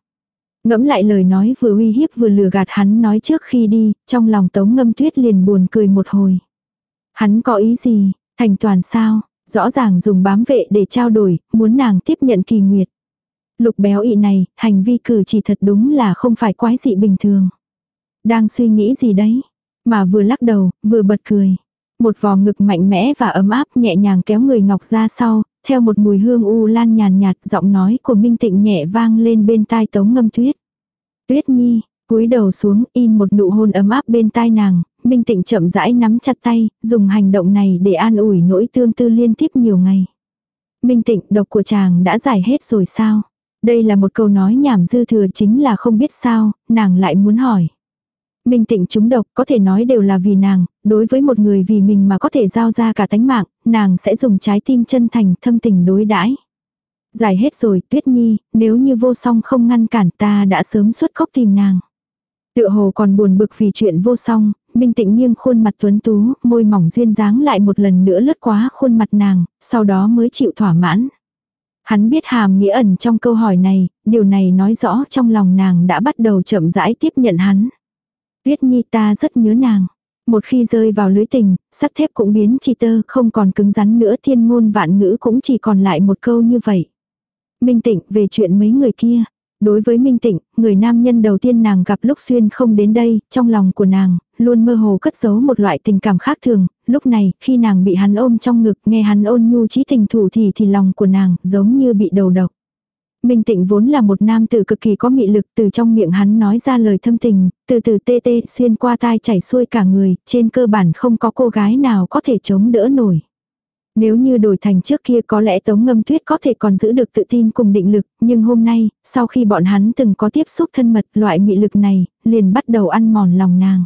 [SPEAKER 1] Ngẫm lại lời nói vừa uy hiếp vừa lừa gạt hắn nói trước khi đi, trong lòng Tống Ngâm Tuyết liền buồn cười một hồi. Hắn có ý gì, thành toàn sao, rõ ràng dùng bám vệ để trao đổi, muốn nàng tiếp nhận kỳ nguyệt. Lục béo ị này, hành vi cử chỉ thật đúng là không phải quái dị bình thường. Đang suy nghĩ gì đấy? Mà vừa lắc đầu, vừa bật cười. Một vò ngực mạnh mẽ và ấm áp nhẹ nhàng kéo người ngọc ra sau, theo một mùi hương u lan nhàn nhạt giọng nói của Minh Tịnh nhẹ vang lên bên tai tống ngâm tuyết. Tuyết nhi, cúi đầu xuống in một nụ hôn ấm áp bên tai nàng, Minh Tịnh chậm rãi nắm chặt tay, dùng hành động này để an ủi nỗi tương tư liên tiếp nhiều ngày. Minh Tịnh độc của chàng đã giải hết rồi sao? Đây là một câu nói nhảm dư thừa chính là không biết sao, nàng lại muốn hỏi. Minh tịnh chúng độc có thể nói đều là vì nàng, đối với một người vì mình mà có thể giao ra cả tánh mạng, nàng sẽ dùng trái tim chân thành thâm tình đối đãi. Giải hết rồi, Tuyết Nhi, nếu như vô song không ngăn cản ta đã sớm xuất khóc tìm nàng. Tựa hồ còn buồn bực vì chuyện vô song, Minh Tịnh nghiêng khuôn mặt tuấn tú, môi mỏng duyên dáng lại một lần nữa lướt quá khuôn mặt nàng, sau đó mới chịu thỏa mãn. Hắn biết hàm nghĩa ẩn trong câu hỏi này, điều này nói rõ trong lòng nàng đã bắt đầu chậm rãi tiếp nhận hắn. Tuyết Nhi ta rất nhớ nàng. Một khi rơi vào lưới tình, sắt thép cũng biến chi tơ, không còn cứng rắn nữa thiên ngôn vạn ngữ cũng chỉ còn lại một câu như vậy. Minh Tịnh về chuyện mấy người kia. Đối với Minh Tịnh, người nam nhân đầu tiên nàng gặp lúc xuyên không đến đây, trong lòng của nàng, luôn mơ hồ cất giấu một loại tình cảm khác thường, lúc này, khi nàng bị hắn ôm trong ngực, nghe hắn ôn nhu chí tình thủ thì thì lòng của nàng, giống như bị đầu độc. Minh Tịnh vốn là một nam tử cực kỳ có mị lực từ trong miệng hắn nói ra lời thâm tình, từ từ tê tê xuyên qua tai chảy xuôi cả người, trên cơ bản không có cô gái nào có thể chống đỡ nổi. Nếu như đổi thành trước kia có lẽ Tống Ngâm Tuyết có thể còn giữ được tự tin cùng định lực, nhưng hôm nay, sau khi bọn hắn từng có tiếp xúc thân mật loại mị lực này, liền bắt đầu ăn mòn lòng nàng.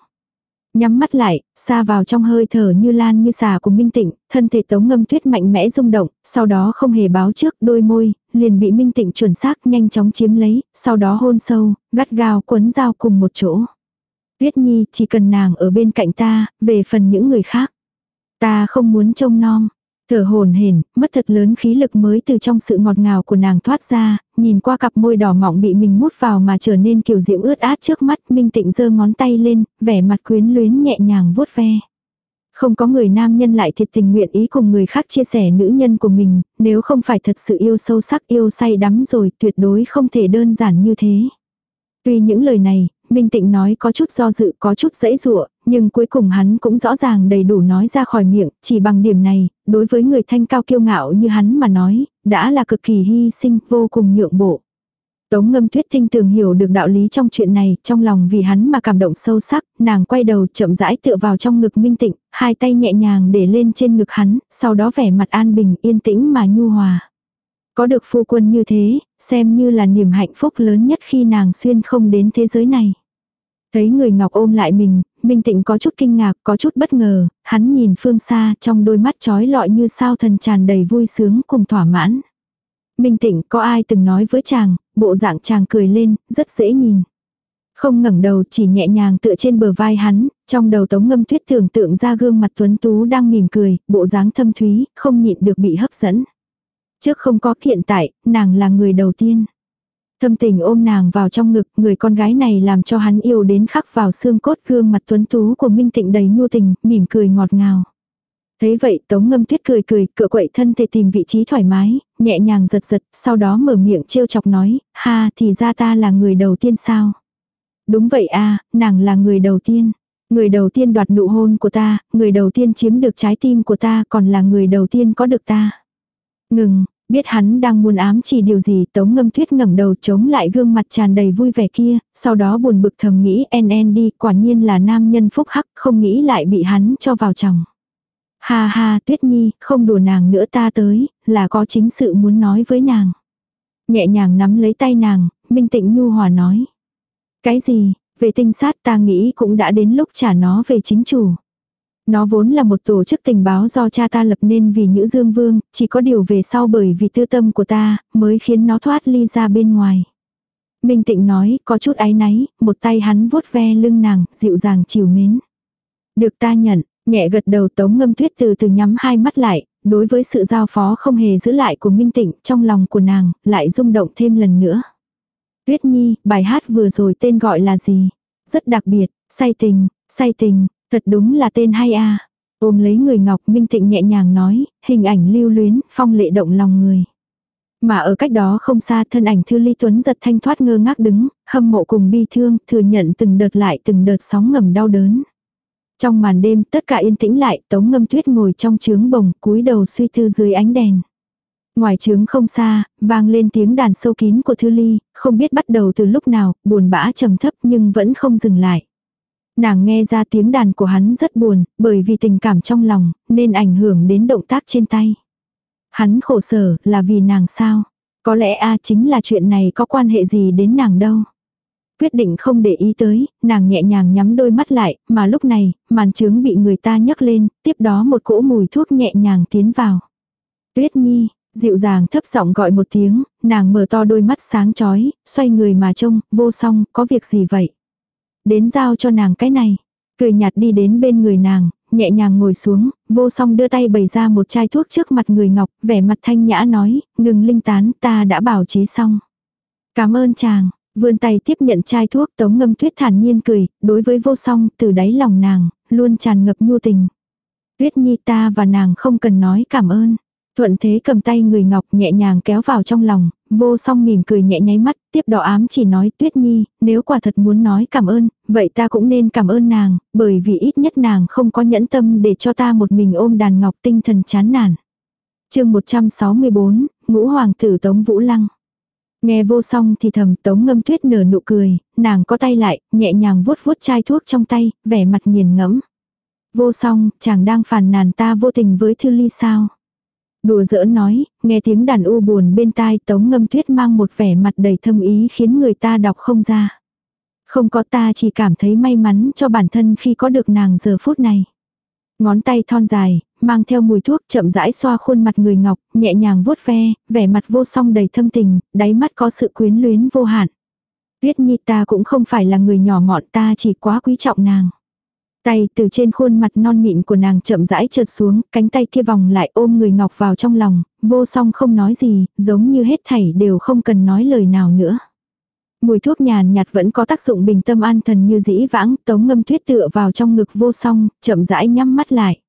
[SPEAKER 1] Nhắm mắt lại, xa vào trong hơi thở như lan như xà của Minh Tịnh, thân thể Tống Ngâm Tuyết mạnh mẽ rung động, sau đó không hề báo trước đôi môi, liền bị Minh Tịnh chuẩn xác nhanh chóng chiếm lấy, sau đó hôn sâu, gắt gao quấn dao cùng một chỗ. Tuyết Nhi chỉ cần nàng ở bên cạnh ta, về phần những người khác. Ta không muốn trông nom. Thở hồn hển, mất thật lớn khí lực mới từ trong sự ngọt ngào của nàng thoát ra, nhìn qua cặp môi đỏ mọng bị mình mút vào mà trở nên kiểu diễm ướt át trước mắt, Minh Tịnh giơ ngón tay lên, vẻ mặt quyến luyến nhẹ nhàng vuốt ve. Không có người nam nhân lại thiệt tình nguyện ý cùng người khác chia sẻ nữ nhân của mình, nếu không phải thật sự yêu sâu sắc yêu say đắm rồi tuyệt đối không thể đơn giản như thế. Tuy những lời này, Minh Tịnh nói có chút do dự có chút dễ dụa, nhưng cuối cùng hắn cũng rõ ràng đầy đủ nói ra khỏi miệng, chỉ bằng điểm này, đối với người thanh cao kiêu ngạo như hắn mà nói, đã là cực kỳ hy sinh, vô cùng nhượng bộ. Tống ngâm tuyết tinh tường hiểu được đạo lý trong chuyện này, trong lòng vì hắn mà cảm động sâu sắc, nàng quay đầu chậm rãi tựa vào trong ngực minh tịnh, hai tay nhẹ nhàng để lên trên ngực hắn, sau đó vẻ mặt an bình yên tĩnh mà nhu hòa. Có được phu quân như thế, xem như là niềm hạnh phúc lớn nhất khi nàng xuyên không đến thế giới này. Thấy người ngọc ôm lại mình, Minh Tịnh có chút kinh ngạc, có chút bất ngờ, hắn nhìn phương xa trong đôi mắt trói lọi như sao thần tràn đầy vui sướng cùng thỏa mãn. Minh tịnh có ai từng nói với chàng, bộ dạng chàng cười lên, rất dễ nhìn. Không ngẩng đầu chỉ nhẹ nhàng tựa trên bờ vai hắn, trong đầu tống ngâm tuyết tưởng tượng ra gương mặt tuấn tú đang mỉm cười, bộ dáng thâm thúy, không nhịn được bị hấp dẫn. Trước không có hiện tại, nàng là người đầu tiên. Thâm tình ôm nàng vào trong ngực, người con gái này làm cho hắn yêu đến khắc vào xương cốt gương mặt tuấn tú của Minh Tịnh đầy nhu tình, mỉm cười ngọt ngào. Thấy vậy Tống Ngâm Tuyết cười cười, cựa quậy thân thể tìm vị trí thoải mái, nhẹ nhàng giật giật, sau đó mở miệng trêu chọc nói, ha thì ra ta là người đầu tiên sao. Đúng vậy a nàng là người đầu tiên. Người đầu tiên đoạt nụ hôn của ta, người đầu tiên chiếm được trái tim của ta còn là người đầu tiên có được ta. Ngừng, biết hắn đang muốn ám chỉ điều gì tống ngâm tuyết ngẩng đầu chống lại gương mặt tràn đầy vui vẻ kia, sau đó buồn bực thầm nghĩ en en đi quả nhiên là nam nhân phúc hắc không nghĩ lại bị hắn cho vào chồng. Ha ha tuyết nhi không đùa nàng nữa ta tới, là có chính sự muốn nói với nàng. Nhẹ nhàng nắm lấy tay nàng, minh tịnh nhu hòa nói. Cái gì, về tinh sát ta nghĩ cũng đã đến lúc trả nó về chính chủ. Nó vốn là một tổ chức tình báo do cha ta lập nên vì Nhữ Dương Vương, chỉ có điều về sau bởi vì tư tâm của ta, mới khiến nó thoát ly ra bên ngoài. Minh Tịnh nói, có chút áy náy, một tay hắn vuốt ve lưng nàng, dịu dàng chiều mến. Được ta nhận, nhẹ gật đầu tống ngâm tuyết từ từ nhắm hai mắt lại, đối với sự giao phó không hề giữ lại của Minh Tịnh trong lòng của nàng, lại rung động thêm lần nữa. Tuyết Nhi, bài hát vừa rồi tên gọi là gì? Rất đặc biệt, say tình, say tình, thật đúng là tên hay a. Ôm lấy người Ngọc Minh thịnh nhẹ nhàng nói, hình ảnh lưu luyến, phong lệ động lòng người. Mà ở cách đó không xa thân ảnh Thư Ly Tuấn giật thanh thoát ngơ ngác đứng, hâm mộ cùng bi thương, thừa nhận từng đợt lại từng đợt sóng ngầm đau đớn. Trong màn đêm tất cả yên tĩnh lại, Tống Ngâm Tuyết ngồi trong trướng bồng, cúi đầu suy tư dưới ánh đèn. Ngoài trướng không xa, vang lên tiếng đàn sâu kín của Thư Ly, không biết bắt đầu từ lúc nào, buồn bã trầm thấp nhưng vẫn không dừng lại. Nàng nghe ra tiếng đàn của hắn rất buồn, bởi vì tình cảm trong lòng, nên ảnh hưởng đến động tác trên tay. Hắn khổ sở là vì nàng sao? Có lẽ a chính là chuyện này có quan hệ gì đến nàng đâu. Quyết định không để ý tới, nàng nhẹ nhàng nhắm đôi mắt lại, mà lúc này, màn trướng bị người ta nhấc lên, tiếp đó một cỗ mùi thuốc nhẹ nhàng tiến vào. Tuyết Nhi, Dịu dàng thấp giọng gọi một tiếng, nàng mở to đôi mắt sáng chói, xoay người mà trông, vô song, có việc gì vậy? Đến giao cho nàng cái này. Cười nhạt đi đến bên người nàng, nhẹ nhàng ngồi xuống, vô song đưa tay bày ra một chai thuốc trước mặt người ngọc, vẻ mặt thanh nhã nói, ngừng linh tán, ta đã bảo chế xong. Cảm ơn chàng, vươn tay tiếp nhận chai thuốc tống ngâm tuyết thản nhiên cười, đối với vô song, từ đáy lòng nàng, luôn tràn ngập nhu tình. Tuyết nhi ta và nàng không cần nói cảm ơn. Thuận thế cầm tay người ngọc nhẹ nhàng kéo vào trong lòng, vô song mỉm cười nhẹ nháy mắt, tiếp đó ám chỉ nói tuyết nhi, nếu quả thật muốn nói cảm ơn, vậy ta cũng nên cảm ơn nàng, bởi vì ít nhất nàng không có nhẫn tâm để cho ta một mình ôm đàn ngọc tinh thần chán nản. chương 164, Ngũ Hoàng tử Tống Vũ Lăng. Nghe vô song thì thầm tống ngâm tuyết nở nụ cười, nàng có tay lại, nhẹ nhàng vuốt vuốt chai thuốc trong tay, vẻ mặt nghiền ngẫm. Vô song, chàng đang phàn nàn ta vô tình với thư ly sao. Đùa giỡn nói, nghe tiếng đàn u buồn bên tai tống ngâm tuyết mang một vẻ mặt đầy thâm ý khiến người ta đọc không ra. Không có ta chỉ cảm thấy may mắn cho bản thân khi có được nàng giờ phút này. Ngón tay thon dài, mang theo mùi thuốc chậm rãi xoa khuôn mặt người ngọc, nhẹ nhàng vuốt ve, vẻ mặt vô song đầy thâm tình, đáy mắt có sự quyến luyến vô hạn. Tuyết nhi ta cũng không phải là người nhỏ mọn ta chỉ quá quý trọng nàng. Tay từ trên khuôn mặt non mịn của nàng chậm rãi trượt xuống, cánh tay kia vòng lại ôm người ngọc vào trong lòng, vô song không nói gì, giống như hết thảy đều không cần nói lời nào nữa. Mùi thuốc nhàn nhạt vẫn có tác dụng bình tâm an thần như dĩ vãng, tống ngâm tuyết tựa vào trong ngực vô song, chậm rãi nhắm mắt lại.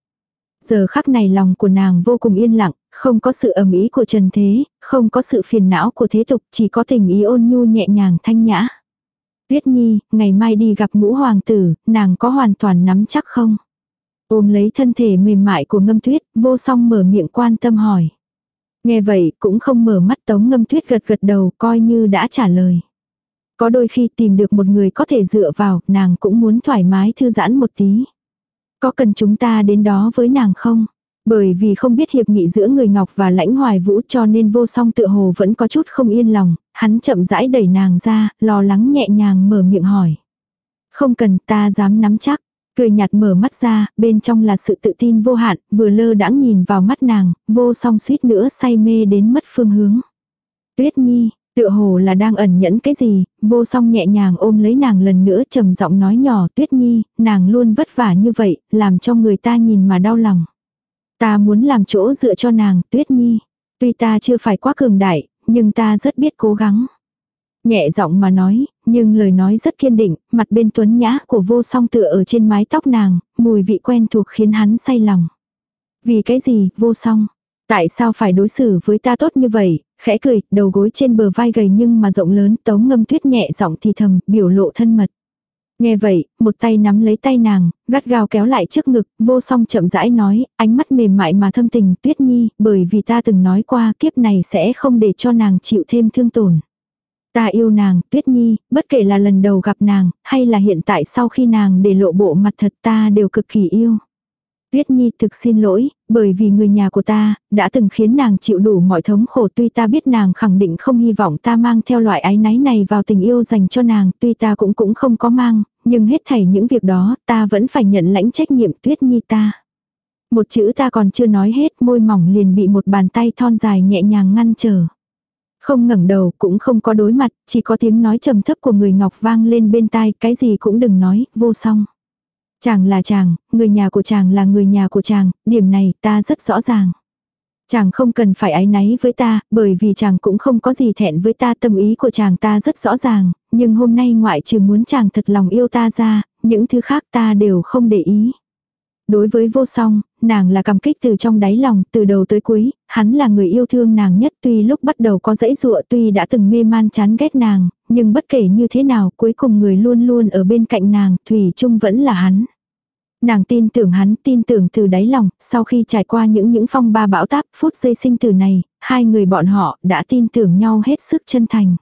[SPEAKER 1] Giờ khắc này lòng của nàng vô cùng yên lặng, không có sự ầm ý của trần thế, không có sự phiền não của thế tục, chỉ có tình ý ôn nhu nhẹ nhàng thanh nhã. Tuyết Nhi, ngày mai đi gặp ngũ hoàng tử, nàng có hoàn toàn nắm chắc không? Ôm lấy thân thể mềm mại của ngâm tuyết, vô song mở miệng quan tâm hỏi. Nghe vậy, cũng không mở mắt tống ngâm tuyết gật gật đầu, coi như đã trả lời. Có đôi khi tìm được một người có thể dựa vào, nàng cũng muốn thoải mái thư giãn một tí. Có cần chúng ta đến đó với nàng không? Bởi vì không biết hiệp nghị giữa người Ngọc và lãnh hoài vũ cho nên vô song tự hồ vẫn có chút không yên lòng, hắn chậm rãi đẩy nàng ra, lo lắng nhẹ nhàng mở miệng hỏi. Không cần ta dám nắm chắc, cười nhạt mở mắt ra, bên trong là sự tự tin vô hạn, vừa lơ đãng nhìn vào mắt nàng, vô song suýt nữa say mê đến mất phương hướng. Tuyết Nhi, tựa hồ là đang ẩn nhẫn cái gì, vô song nhẹ nhàng ôm lấy nàng lần nữa trầm giọng nói nhỏ Tuyết Nhi, nàng luôn vất vả như vậy, làm cho người ta nhìn mà đau lòng. Ta muốn làm chỗ dựa cho nàng, Tuyết Nhi. Tuy ta chưa phải quá cường đại, nhưng ta rất biết cố gắng. Nhẹ giọng mà nói, nhưng lời nói rất kiên định, mặt bên tuấn nhã của vô song tựa ở trên mái tóc nàng, mùi vị quen thuộc khiến hắn say lòng. Vì cái gì, vô song? Tại sao phải đối xử với ta tốt như vậy? Khẽ cười, đầu gối trên bờ vai gầy nhưng mà rộng lớn, tống ngâm tuyết nhẹ giọng thì thầm, biểu lộ thân mật. Nghe vậy, một tay nắm lấy tay nàng, gắt gao kéo lại trước ngực, vô song chậm rãi nói, ánh mắt mềm mại mà thâm tình, tuyết nhi, bởi vì ta từng nói qua kiếp này sẽ không để cho nàng chịu thêm thương tổn. Ta yêu nàng, Tuyết Nhi, bất kể là lần đầu gặp nàng, hay là hiện tại sau khi nàng để lộ bộ mặt thật ta đều cực kỳ yêu. Tuyết Nhi thực xin lỗi, bởi vì người nhà của ta, đã từng khiến nàng chịu đủ mọi thống khổ tuy ta biết nàng khẳng định không hy vọng ta mang theo loại ái náy này vào tình yêu dành cho nàng, tuy ta cũng cũng không có mang, nhưng hết thảy những việc đó ta vẫn phải nhận lãnh trách nhiệm Tuyết Nhi ta. Một chữ ta còn chưa nói hết môi mỏng liền bị một bàn tay thon dài nhẹ nhàng ngăn trở. Không ngẩng đầu cũng không có đối mặt, chỉ có tiếng nói trầm thấp của người ngọc vang lên bên tai, cái gì cũng đừng nói, vô song. Chàng là chàng, người nhà của chàng là người nhà của chàng, điểm này ta rất rõ ràng. Chàng không cần phải ái náy với ta, bởi vì chàng cũng không có gì thẹn với ta, tâm ý của chàng ta rất rõ ràng, nhưng hôm nay ngoại trừ muốn chàng thật lòng yêu ta ra, những thứ khác ta đều không để ý. Đối với vô song, nàng là cảm kích từ trong đáy lòng, từ đầu tới cuối, hắn là người yêu thương nàng nhất tuy lúc bắt đầu có dãy dụa tuy đã từng mê man chán ghét nàng, nhưng bất kể như thế nào cuối cùng người luôn luôn ở bên cạnh nàng, Thủy chung vẫn là hắn. Nàng tin tưởng hắn, tin tưởng từ đáy lòng, sau khi trải qua những những phong ba bão táp, phút giây sinh tử này, hai người bọn họ đã tin tưởng nhau hết sức chân thành.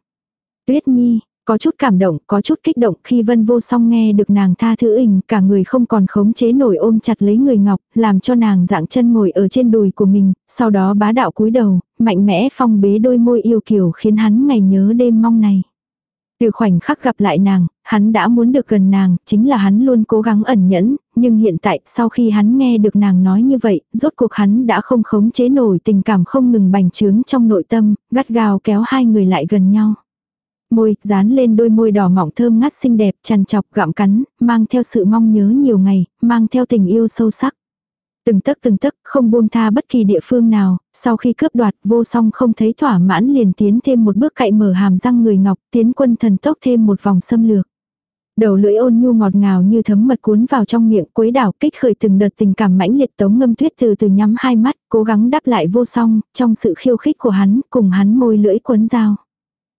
[SPEAKER 1] Tuyết Nhi, có chút cảm động, có chút kích động khi Vân Vô Song nghe được nàng tha thứ ình, cả người không còn khống chế nổi ôm chặt lấy người ngọc, làm cho nàng dạng chân ngồi ở trên đùi của mình, sau đó bá đạo cúi đầu, mạnh mẽ phong bế đôi môi yêu kiều khiến hắn ngày nhớ đêm mong này. Từ khoảnh khắc gặp lại nàng, hắn đã muốn được gần nàng, chính là hắn luôn cố gắng ẩn nhẫn, nhưng hiện tại sau khi hắn nghe được nàng nói như vậy, rốt cuộc hắn đã không khống chế nổi tình cảm không ngừng bành trướng trong nội tâm, gắt gao kéo hai người lại gần nhau. Môi, dán lên đôi môi đỏ mọng thơm ngát xinh đẹp, chằn chọc gặm cắn, mang theo sự mong nhớ nhiều ngày, mang theo tình yêu sâu sắc. Từng tấc từng tấc, không buông tha bất kỳ địa phương nào, sau khi cướp đoạt vô song không thấy thỏa mãn liền tiến thêm một bước cậy mở hàm răng người ngọc, tiến quân thần tốc thêm một vòng xâm lược. Đầu lưỡi ôn nhu ngọt ngào như thấm mật cuốn vào trong miệng quấy đảo kích khởi từng đợt tình cảm mãnh liệt tống ngâm tuyết từ từ nhắm hai mắt, cố gắng đáp lại vô song, trong sự khiêu khích của hắn, cùng hắn môi lưỡi cuốn dao.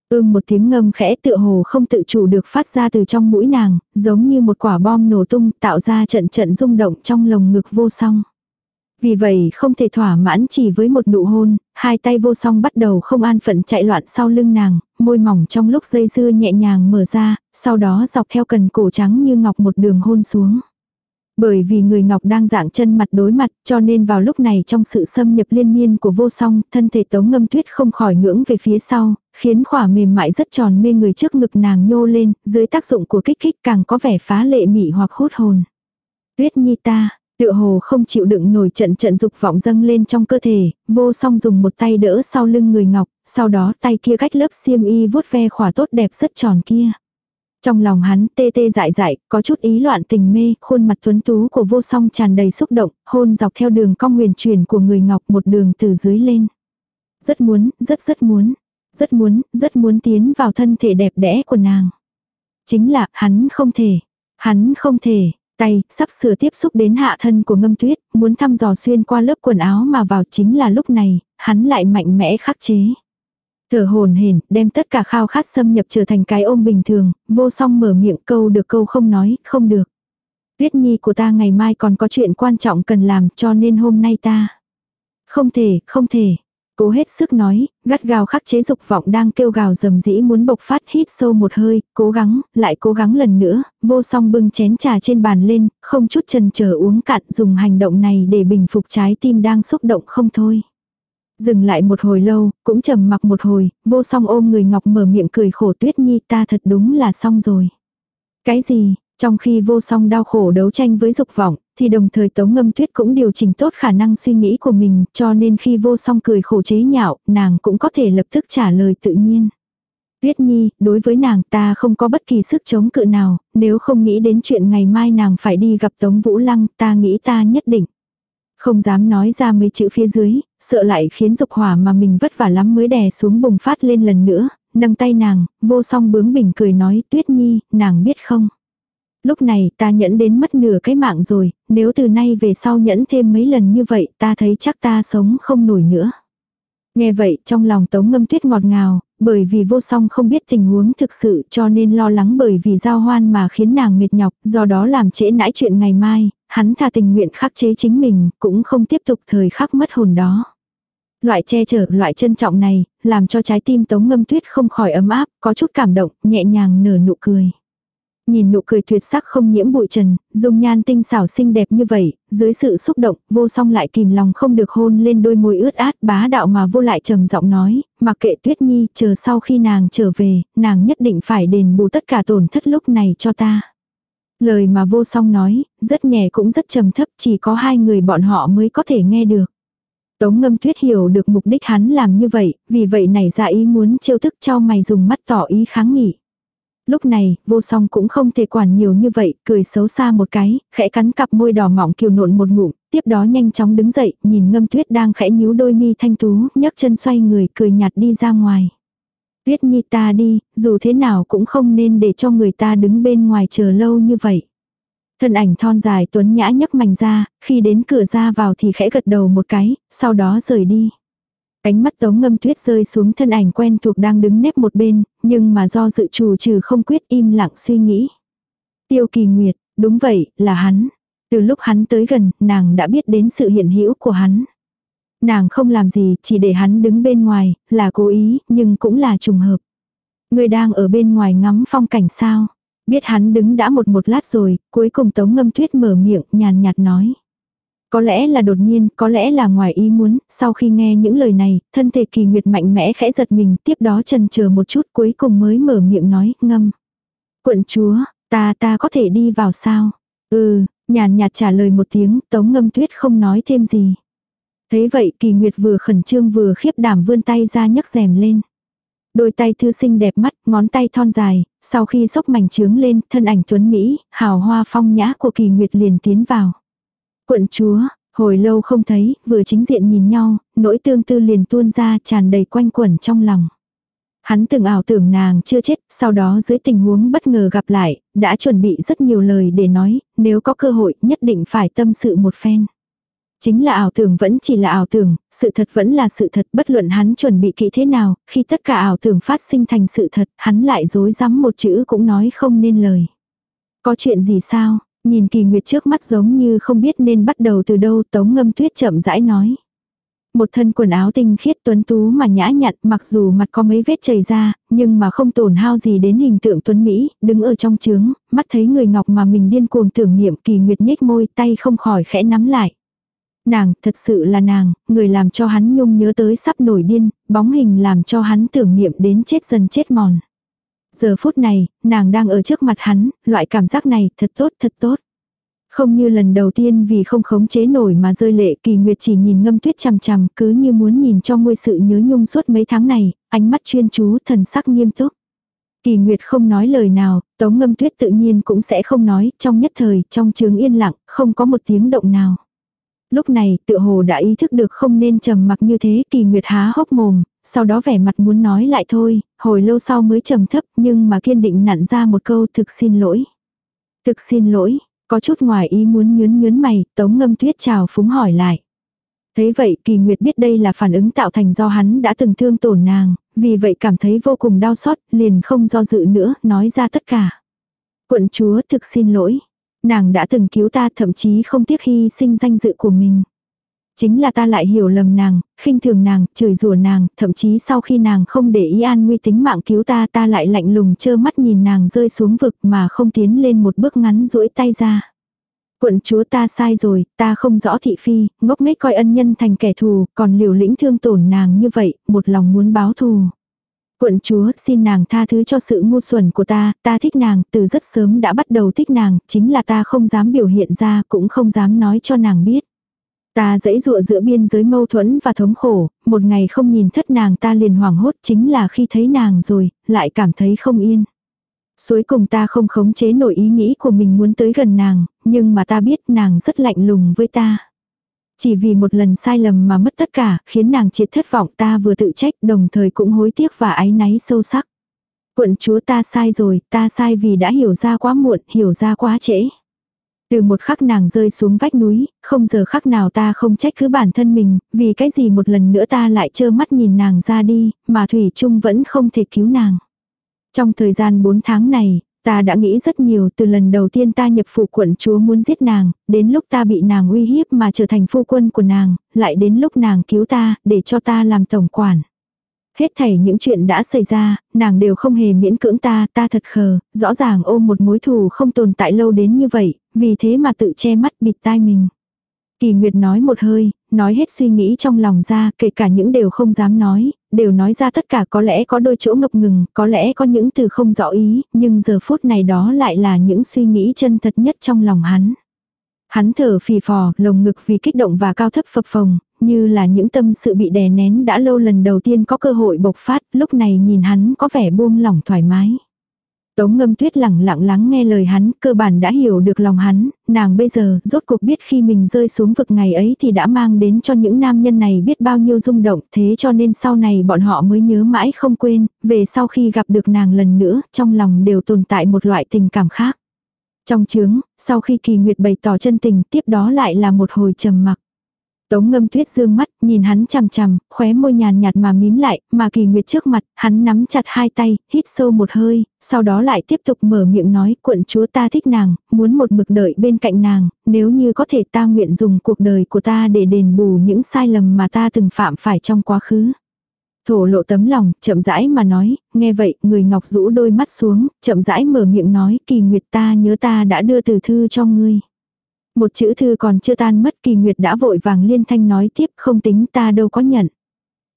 [SPEAKER 1] Ưm một tiếng ngâm khẽ tựa hồ không tự chủ được phát ra từ trong mũi nàng, giống như một quả bom nổ tung tạo ra trận trận rung động trong lồng ngực vô song. Vì vậy không thể thỏa mãn chỉ với một nụ hôn, hai tay vô song bắt đầu không an phận chạy loạn sau lưng nàng, môi mỏng trong lúc dây dưa nhẹ nhàng mở ra, sau đó dọc theo cần cổ trắng như ngọc một đường hôn xuống. Bởi vì người ngọc đang dạng chân mặt đối mặt, cho nên vào lúc này trong sự xâm nhập liên miên của vô song, thân thể tống ngâm tuyết không khỏi ngưỡng về phía sau, khiến khỏa mềm mại rất tròn mê người trước ngực nàng nhô lên, dưới tác dụng của kích thích càng có vẻ phá lệ mị hoặc hút hồn. Tuyết nhi ta, tựa hồ không chịu đựng nổi trận trận dục vọng dâng lên trong cơ thể, vô song dùng một tay đỡ sau lưng người ngọc, sau đó tay kia cách lớp xiêm y vuốt ve khỏa tốt đẹp rất tròn kia. Trong lòng hắn tê tê dại dại, có chút ý loạn tình mê, khuôn mặt tuấn tú của vô song tràn đầy xúc động, hôn dọc theo đường cong nguyền truyền của người ngọc một đường từ dưới lên. Rất muốn, rất rất muốn, rất muốn, rất muốn tiến vào thân thể đẹp đẽ của nàng. Chính là, hắn không thể, hắn không thể, tay, sắp sửa tiếp xúc đến hạ thân của ngâm tuyết, muốn thăm dò xuyên qua lớp quần áo mà vào chính là lúc này, hắn lại mạnh mẽ khắc chế. Thở hồn hển, đem tất cả khao khát xâm nhập trở thành cái ôm bình thường, vô song mở miệng câu được câu không nói, không được. Tuyết nhi của ta ngày mai còn có chuyện quan trọng cần làm cho nên hôm nay ta. Không thể, không thể. Cố hết sức nói, gắt gào khắc chế dục vọng đang kêu gào dầm dĩ muốn bộc phát hít sâu một hơi, cố gắng, lại cố gắng lần nữa, vô song bưng chén trà trên bàn lên, không chút chần chờ uống cạn dùng hành động này để bình phục trái tim đang xúc động không thôi. Dừng lại một hồi lâu, cũng trầm mặc một hồi, vô song ôm người ngọc mở miệng cười khổ tuyết nhi ta thật đúng là xong rồi. Cái gì, trong khi vô song đau khổ đấu tranh với dục vọng, thì đồng thời Tống Ngâm Tuyết cũng điều chỉnh tốt khả năng suy nghĩ của mình, cho nên khi vô song cười khổ chế nhạo, nàng cũng có thể lập tức trả lời tự nhiên. Tuyết Nhi, đối với nàng ta không có bất kỳ sức chống cự nào, nếu không nghĩ đến chuyện ngày mai nàng phải đi gặp Tống Vũ Lăng, ta nghĩ ta nhất định. Không dám nói ra mấy chữ phía dưới, sợ lại khiến dục hỏa mà mình vất vả lắm mới đè xuống bùng phát lên lần nữa, nâng tay nàng, vô song bướng bỉnh cười nói Tuyết Nhi, nàng biết không. Lúc này ta nhẫn đến mất nửa cái mạng rồi, nếu từ nay về sau nhẫn thêm mấy lần như vậy ta thấy chắc ta sống không nổi nữa. Nghe vậy trong lòng tống ngâm tuyết ngọt ngào, bởi vì vô song không biết tình huống thực sự cho nên lo lắng bởi vì giao hoan mà khiến nàng mệt nhọc, do đó làm trễ nãi chuyện ngày mai, hắn thà tình nguyện khắc chế chính mình, cũng không tiếp tục thời khắc mất hồn đó. Loại che chở, loại trân trọng này, làm cho trái tim tống ngâm tuyết không khỏi ấm áp, có chút cảm động, nhẹ nhàng nở nụ cười. Nhìn nụ cười tuyệt sắc không nhiễm bụi trần, dung nhan tinh xảo xinh đẹp như vậy, dưới sự xúc động, vô song lại kìm lòng không được hôn lên đôi môi ướt át bá đạo mà vô lại trầm giọng nói, mặc kệ tuyết nhi, chờ sau khi nàng trở về, nàng nhất định phải đền bù tất cả tổn thất lúc này cho ta. Lời mà vô song nói, rất nhẹ cũng rất trầm thấp, chỉ có hai người bọn họ mới có thể nghe được. Tống ngâm tuyết hiểu được mục đích hắn làm như vậy, vì vậy nảy ra ý muốn trêu thức cho mày dùng mắt tỏ ý kháng nghị. Lúc này, vô song cũng không thể quản nhiều như vậy, cười xấu xa một cái, khẽ cắn cặp môi đỏ mỏng kiều nộn một ngụm, tiếp đó nhanh chóng đứng dậy, nhìn ngâm tuyết đang khẽ nhíu đôi mi thanh tú, nhấc chân xoay người cười nhạt đi ra ngoài. Tuyết nhi ta đi, dù thế nào cũng không nên để cho người ta đứng bên ngoài chờ lâu như vậy. Thân ảnh thon dài tuấn nhã nhấc mảnh ra, khi đến cửa ra vào thì khẽ gật đầu một cái, sau đó rời đi. Ánh mắt tống ngâm tuyết rơi xuống thân ảnh quen thuộc đang đứng nép một bên, nhưng mà do dự chủ trừ không quyết im lặng suy nghĩ. Tiêu kỳ nguyệt, đúng vậy, là hắn. Từ lúc hắn tới gần, nàng đã biết đến sự hiện hữu của hắn. Nàng không làm gì, chỉ để hắn đứng bên ngoài, là cố ý, nhưng cũng là trùng hợp. Người đang ở bên ngoài ngắm phong cảnh sao. Biết hắn đứng đã một một lát rồi, cuối cùng tống ngâm tuyết mở miệng, nhàn nhạt nói. Có lẽ là đột nhiên, có lẽ là ngoài ý muốn, sau khi nghe những lời này, thân thể kỳ nguyệt mạnh mẽ khẽ giật mình, tiếp đó trần chờ một chút cuối cùng mới mở miệng nói, ngâm. Quận chúa, ta ta có thể đi vào sao? Ừ, nhàn nhạt trả lời một tiếng, tống ngâm tuyết không nói thêm gì. Thế vậy kỳ nguyệt vừa khẩn trương vừa khiếp đảm vươn tay ra nhấc rèm lên. Đôi tay thư sinh đẹp mắt, ngón tay thon dài, sau khi sốc mảnh trướng lên, thân ảnh tuấn Mỹ, hào hoa phong nhã của kỳ nguyệt liền tiến vào. Quận chúa, hồi lâu không thấy, vừa chính diện nhìn nhau, nỗi tương tư liền tuôn ra tràn đầy quanh quẩn trong lòng. Hắn từng ảo tưởng nàng chưa chết, sau đó dưới tình huống bất ngờ gặp lại, đã chuẩn bị rất nhiều lời để nói, nếu có cơ hội nhất định phải tâm sự một phen. Chính là ảo tưởng vẫn chỉ là ảo tưởng, sự thật vẫn là sự thật bất luận hắn chuẩn bị kỹ thế nào, khi tất cả ảo tưởng phát sinh thành sự thật, hắn lại dối rắm một chữ cũng nói không nên lời. Có chuyện gì sao, Nhìn kỳ nguyệt trước mắt giống như không biết nên bắt đầu từ đâu tống ngâm tuyết chậm rãi nói. Một thân quần áo tinh khiết tuấn tú mà nhã nhặn mặc dù mặt có mấy vết chảy ra, nhưng mà không tổn hao gì đến hình tượng tuấn Mỹ, đứng ở trong trướng, mắt thấy người ngọc mà mình điên cuồng tưởng niệm kỳ nguyệt nhếch môi tay không khỏi khẽ nắm lại. Nàng, thật sự là nàng, người làm cho hắn nhung nhớ tới sắp nổi điên, bóng hình làm cho hắn tưởng niệm đến chết dần chết mòn. Giờ phút này, nàng đang ở trước mặt hắn, loại cảm giác này thật tốt thật tốt. Không như lần đầu tiên vì không khống chế nổi mà rơi lệ kỳ nguyệt chỉ nhìn ngâm tuyết chằm chằm cứ như muốn nhìn cho ngôi sự nhớ nhung suốt mấy tháng này, ánh mắt chuyên chú thần sắc nghiêm túc. Kỳ Nguyệt không nói lời nào, Tống Ngâm Tuyết tự nhiên cũng sẽ không nói, trong nhất thời, trong trường yên lặng, không có một tiếng động nào. Lúc này, tựa hồ đã ý thức được không nên trầm mặc như thế, Kỳ Nguyệt há hốc mồm, sau đó vẻ mặt muốn nói lại thôi, hồi lâu sau mới trầm thấp nhưng mà kiên định nặn ra một câu thực xin lỗi. Thực xin lỗi, có chút ngoài ý muốn nhướn nhướn mày, tống ngâm tuyết chào phúng hỏi lại. Thế vậy kỳ nguyệt biết đây là phản ứng tạo thành do hắn đã từng thương tổn nàng, vì vậy cảm thấy vô cùng đau xót, liền không do dự nữa, nói ra tất cả. Quận chúa thực xin lỗi. Nàng đã từng cứu ta thậm chí không tiếc hy sinh danh dự của mình. Chính là ta lại hiểu lầm nàng, khinh thường nàng, chửi rủa nàng, thậm chí sau khi nàng không để ý an nguy tính mạng cứu ta ta lại lạnh lùng chơ mắt nhìn nàng rơi xuống vực mà không tiến lên một bước ngắn duỗi tay ra. Quận chúa ta sai rồi, ta không rõ thị phi, ngốc nghếch coi ân nhân thành kẻ thù, còn liều lĩnh thương tổn nàng như vậy, một lòng muốn báo thù. Quận chúa xin nàng tha thứ cho sự ngu xuẩn của ta, ta thích nàng, từ rất sớm đã bắt đầu thích nàng, chính là ta không dám biểu hiện ra, cũng không dám nói cho nàng biết. Ta dãy dụa giữa biên giới mâu thuẫn và thống khổ, một ngày không nhìn thất nàng ta liền hoảng hốt chính là khi thấy nàng rồi, lại cảm thấy không yên. Suối cùng ta không khống chế nổi ý nghĩ của mình muốn tới gần nàng, nhưng mà ta biết nàng rất lạnh lùng với ta. Chỉ vì một lần sai lầm mà mất tất cả, khiến nàng triệt thất vọng ta vừa tự trách đồng thời cũng hối tiếc và áy náy sâu sắc. Quận chúa ta sai rồi, ta sai vì đã hiểu ra quá muộn, hiểu ra quá trễ. Từ một khắc nàng rơi xuống vách núi, không giờ khắc nào ta không trách cứ bản thân mình, vì cái gì một lần nữa ta lại trơ mắt nhìn nàng ra đi, mà Thủy Trung vẫn không thể cứu nàng. Trong thời gian 4 tháng này, ta đã nghĩ rất nhiều từ lần đầu tiên ta nhập phủ quận chúa muốn giết nàng, đến lúc ta bị nàng uy hiếp mà trở thành phu quân của nàng, lại đến lúc nàng cứu ta, để cho ta làm tổng quản. Hết thảy những chuyện đã xảy ra, nàng đều không hề miễn cưỡng ta, ta thật khờ, rõ ràng ôm một mối thù không tồn tại lâu đến như vậy, vì thế mà tự che mắt bịt tai mình. Kỳ Nguyệt nói một hơi, nói hết suy nghĩ trong lòng ra, kể cả những điều không dám nói, đều nói ra tất cả có lẽ có đôi chỗ ngập ngừng, có lẽ có những từ không rõ ý, nhưng giờ phút này đó lại là những suy nghĩ chân thật nhất trong lòng hắn. Hắn thở phì phò, lồng ngực vì kích động và cao thấp phập phồng, như là những tâm sự bị đè nén đã lâu lần đầu tiên có cơ hội bộc phát, lúc này nhìn hắn có vẻ buông lỏng thoải mái. Tống ngâm tuyết lẳng lặng lắng nghe lời hắn, cơ bản đã hiểu được lòng hắn, nàng bây giờ rốt cuộc biết khi mình rơi xuống vực ngày ấy thì đã mang đến cho những nam nhân này biết bao nhiêu rung động, thế cho nên sau này bọn họ mới nhớ mãi không quên, về sau khi gặp được nàng lần nữa, trong lòng đều tồn tại một loại tình cảm khác. Trong chướng, sau khi kỳ nguyệt bày tỏ chân tình tiếp đó lại là một hồi trầm mặc. Tống ngâm tuyết dương mắt, nhìn hắn chằm chằm, khóe môi nhàn nhạt mà mím lại, mà kỳ nguyệt trước mặt, hắn nắm chặt hai tay, hít sâu một hơi, sau đó lại tiếp tục mở miệng nói, quận chúa ta thích nàng, muốn một mực đợi bên cạnh nàng, nếu như có thể ta nguyện dùng cuộc đời của ta để đền bù những sai lầm mà ta từng phạm phải trong quá khứ. Thổ lộ tấm lòng, chậm rãi mà nói, nghe vậy, người ngọc rũ đôi mắt xuống, chậm rãi mở miệng nói, kỳ nguyệt ta nhớ ta đã đưa từ thư cho ngươi. Một chữ thư còn chưa tan mất kỳ nguyệt đã vội vàng liên thanh nói tiếp không tính ta đâu có nhận.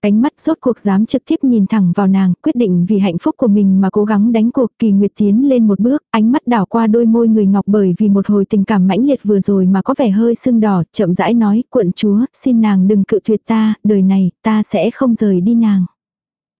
[SPEAKER 1] Ánh mắt rốt cuộc dám trực tiếp nhìn thẳng vào nàng, quyết định vì hạnh phúc của mình mà cố gắng đánh cuộc kỳ nguyệt tiến lên một bước, ánh mắt đảo qua đôi môi người ngọc bởi vì một hồi tình cảm mãnh liệt vừa rồi mà có vẻ hơi sưng đỏ, chậm rãi nói, quận chúa, xin nàng đừng cự tuyệt ta, đời này, ta sẽ không rời đi nàng.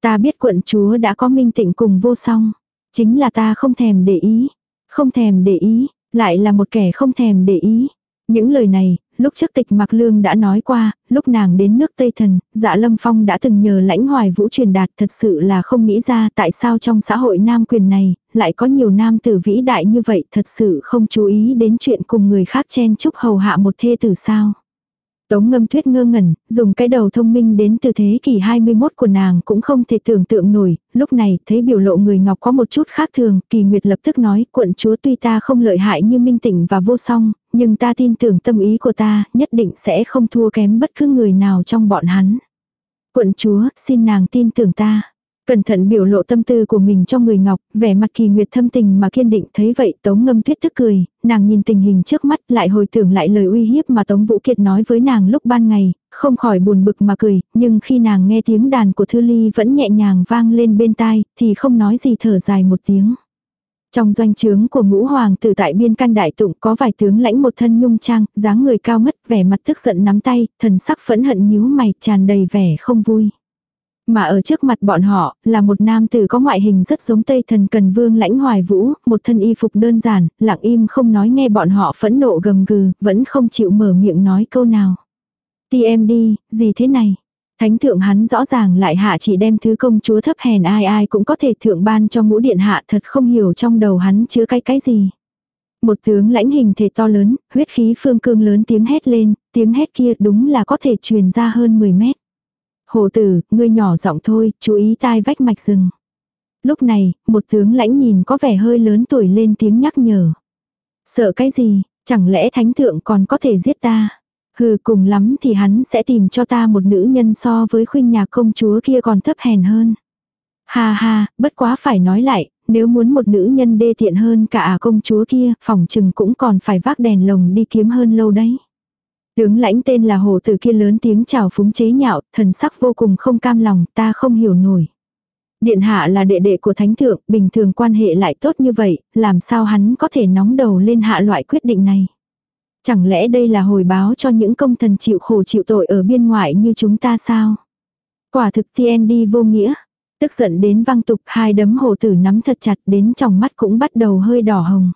[SPEAKER 1] Ta biết quận chúa đã có minh tịnh cùng vô song, chính là ta không thèm để ý, không thèm để ý, lại là một kẻ không thèm để ý. Những lời này, lúc trước tịch mặc lương đã nói qua, lúc nàng đến nước Tây Thần, dạ lâm phong đã từng nhờ lãnh hoài vũ truyền đạt thật sự là không nghĩ ra tại sao trong xã hội nam quyền này, lại có nhiều nam tử vĩ đại như vậy thật sự không chú ý đến chuyện cùng người khác chen chúc hầu hạ một thê tử sao. Tống ngâm tuyết ngơ ngẩn, dùng cái đầu thông minh đến từ thế kỷ 21 của nàng cũng không thể tưởng tượng nổi, lúc này thấy biểu lộ người ngọc có một chút khác thường, kỳ nguyệt lập tức nói, quận chúa tuy ta không lợi hại như minh tịnh và vô song, nhưng ta tin tưởng tâm ý của ta, nhất định sẽ không thua kém bất cứ người nào trong bọn hắn. Quận chúa, xin nàng tin tưởng ta. Cẩn thận biểu lộ tâm tư của mình cho người ngọc, vẻ mặt kỳ nguyệt thâm tình mà kiên định thấy vậy tống ngâm tuyết tức cười, nàng nhìn tình hình trước mắt lại hồi tưởng lại lời uy hiếp mà tống vũ kiệt nói với nàng lúc ban ngày, không khỏi buồn bực mà cười, nhưng khi nàng nghe tiếng đàn của thư ly vẫn nhẹ nhàng vang lên bên tai, thì không nói gì thở dài một tiếng. Trong doanh trướng của ngũ hoàng tử tại biên căn đại tụng có vài tướng lãnh một thân nhung trang, dáng người cao ngất, vẻ mặt tức giận nắm tay, thần sắc phẫn hận nhíu mày, tràn đầy vẻ không vui. Mà ở trước mặt bọn họ, là một nam tử có ngoại hình rất giống Tây thần cần vương lãnh hoài vũ, một thân y phục đơn giản, lặng im không nói nghe bọn họ phẫn nộ gầm gừ, vẫn không chịu mở miệng nói câu nào. Ti em đi, gì thế này? Thánh thượng hắn rõ ràng lại hạ chỉ đem thứ công chúa thấp hèn ai ai cũng có thể thượng ban cho ngũ điện hạ thật không hiểu trong đầu hắn chứa cái cái gì. Một tướng lãnh hình thể to lớn, huyết khí phương cương lớn tiếng hét lên, tiếng hét kia đúng là có thể truyền ra hơn 10 mét. Hồ tử, ngươi nhỏ giọng thôi, chú ý tai vách mạch rừng. Lúc này, một tướng lãnh nhìn có vẻ hơi lớn tuổi lên tiếng nhắc nhở. Sợ cái gì, chẳng lẽ thánh thượng còn có thể giết ta? Hừ cùng lắm thì hắn sẽ tìm cho ta một nữ nhân so với khuynh nhà công chúa kia còn thấp hèn hơn. Ha ha, bất quá phải nói lại, nếu muốn một nữ nhân đê tiện hơn cả à công chúa kia, phòng chừng cũng còn phải vác đèn lồng đi kiếm hơn lâu đấy. Tướng lãnh tên là hồ tử kia lớn tiếng chào phúng chế nhạo, thần sắc vô cùng không cam lòng, ta không hiểu nổi. Điện hạ là đệ đệ của thánh thượng, bình thường quan hệ lại tốt như vậy, làm sao hắn có thể nóng đầu lên hạ loại quyết định này. Chẳng lẽ đây là hồi báo cho những công thần chịu khổ chịu tội ở biên ngoại như chúng ta sao? Quả thực TND vô nghĩa. Tức giận đến văng tục hai đấm hồ tử nắm thật chặt đến trong mắt cũng bắt đầu hơi đỏ hồng.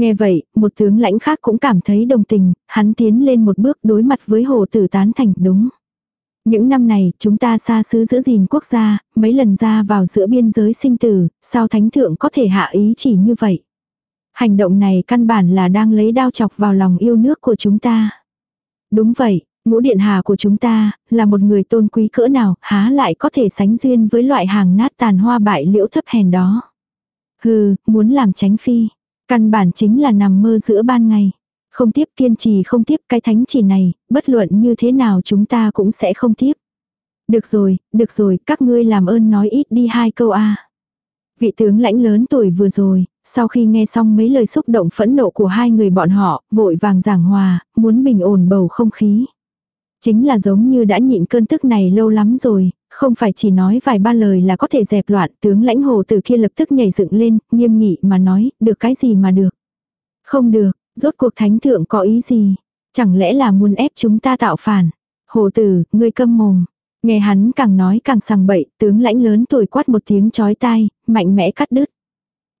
[SPEAKER 1] Nghe vậy, một tướng lãnh khác cũng cảm thấy đồng tình, hắn tiến lên một bước đối mặt với hồ tử tán thành đúng. Những năm này, chúng ta xa xứ giữ gìn quốc gia, mấy lần ra vào giữa biên giới sinh tử, sao thánh thượng có thể hạ ý chỉ như vậy. Hành động này căn bản là đang lấy đao chọc vào lòng yêu nước của chúng ta. Đúng vậy, ngũ điện hà của chúng ta, là một người tôn quý cỡ nào, há lại có thể sánh duyên với loại hàng nát tàn hoa bại liễu thấp hèn đó. Hừ, muốn làm tránh phi. Căn bản chính là nằm mơ giữa ban ngày. Không tiếp kiên trì không tiếp cái thánh chỉ này, bất luận như thế nào chúng ta cũng sẽ không tiếp. Được rồi, được rồi, các ngươi làm ơn nói ít đi hai câu a. Vị tướng lãnh lớn tuổi vừa rồi, sau khi nghe xong mấy lời xúc động phẫn nộ của hai người bọn họ, vội vàng giảng hòa, muốn bình ổn bầu không khí. Chính là giống như đã nhịn cơn tức này lâu lắm rồi, không phải chỉ nói vài ba lời là có thể dẹp loạn, tướng lãnh hồ từ kia lập tức nhảy dựng lên, nghiêm nghị mà nói, được cái gì mà được. Không được, rốt cuộc thánh thượng có ý gì, chẳng lẽ là muốn ép chúng ta tạo phản. Hồ tử, ngươi câm mồm. Nghe hắn càng nói càng sằng bậy, tướng lãnh lớn tuổi quát một tiếng chói tai, mạnh mẽ cắt đứt.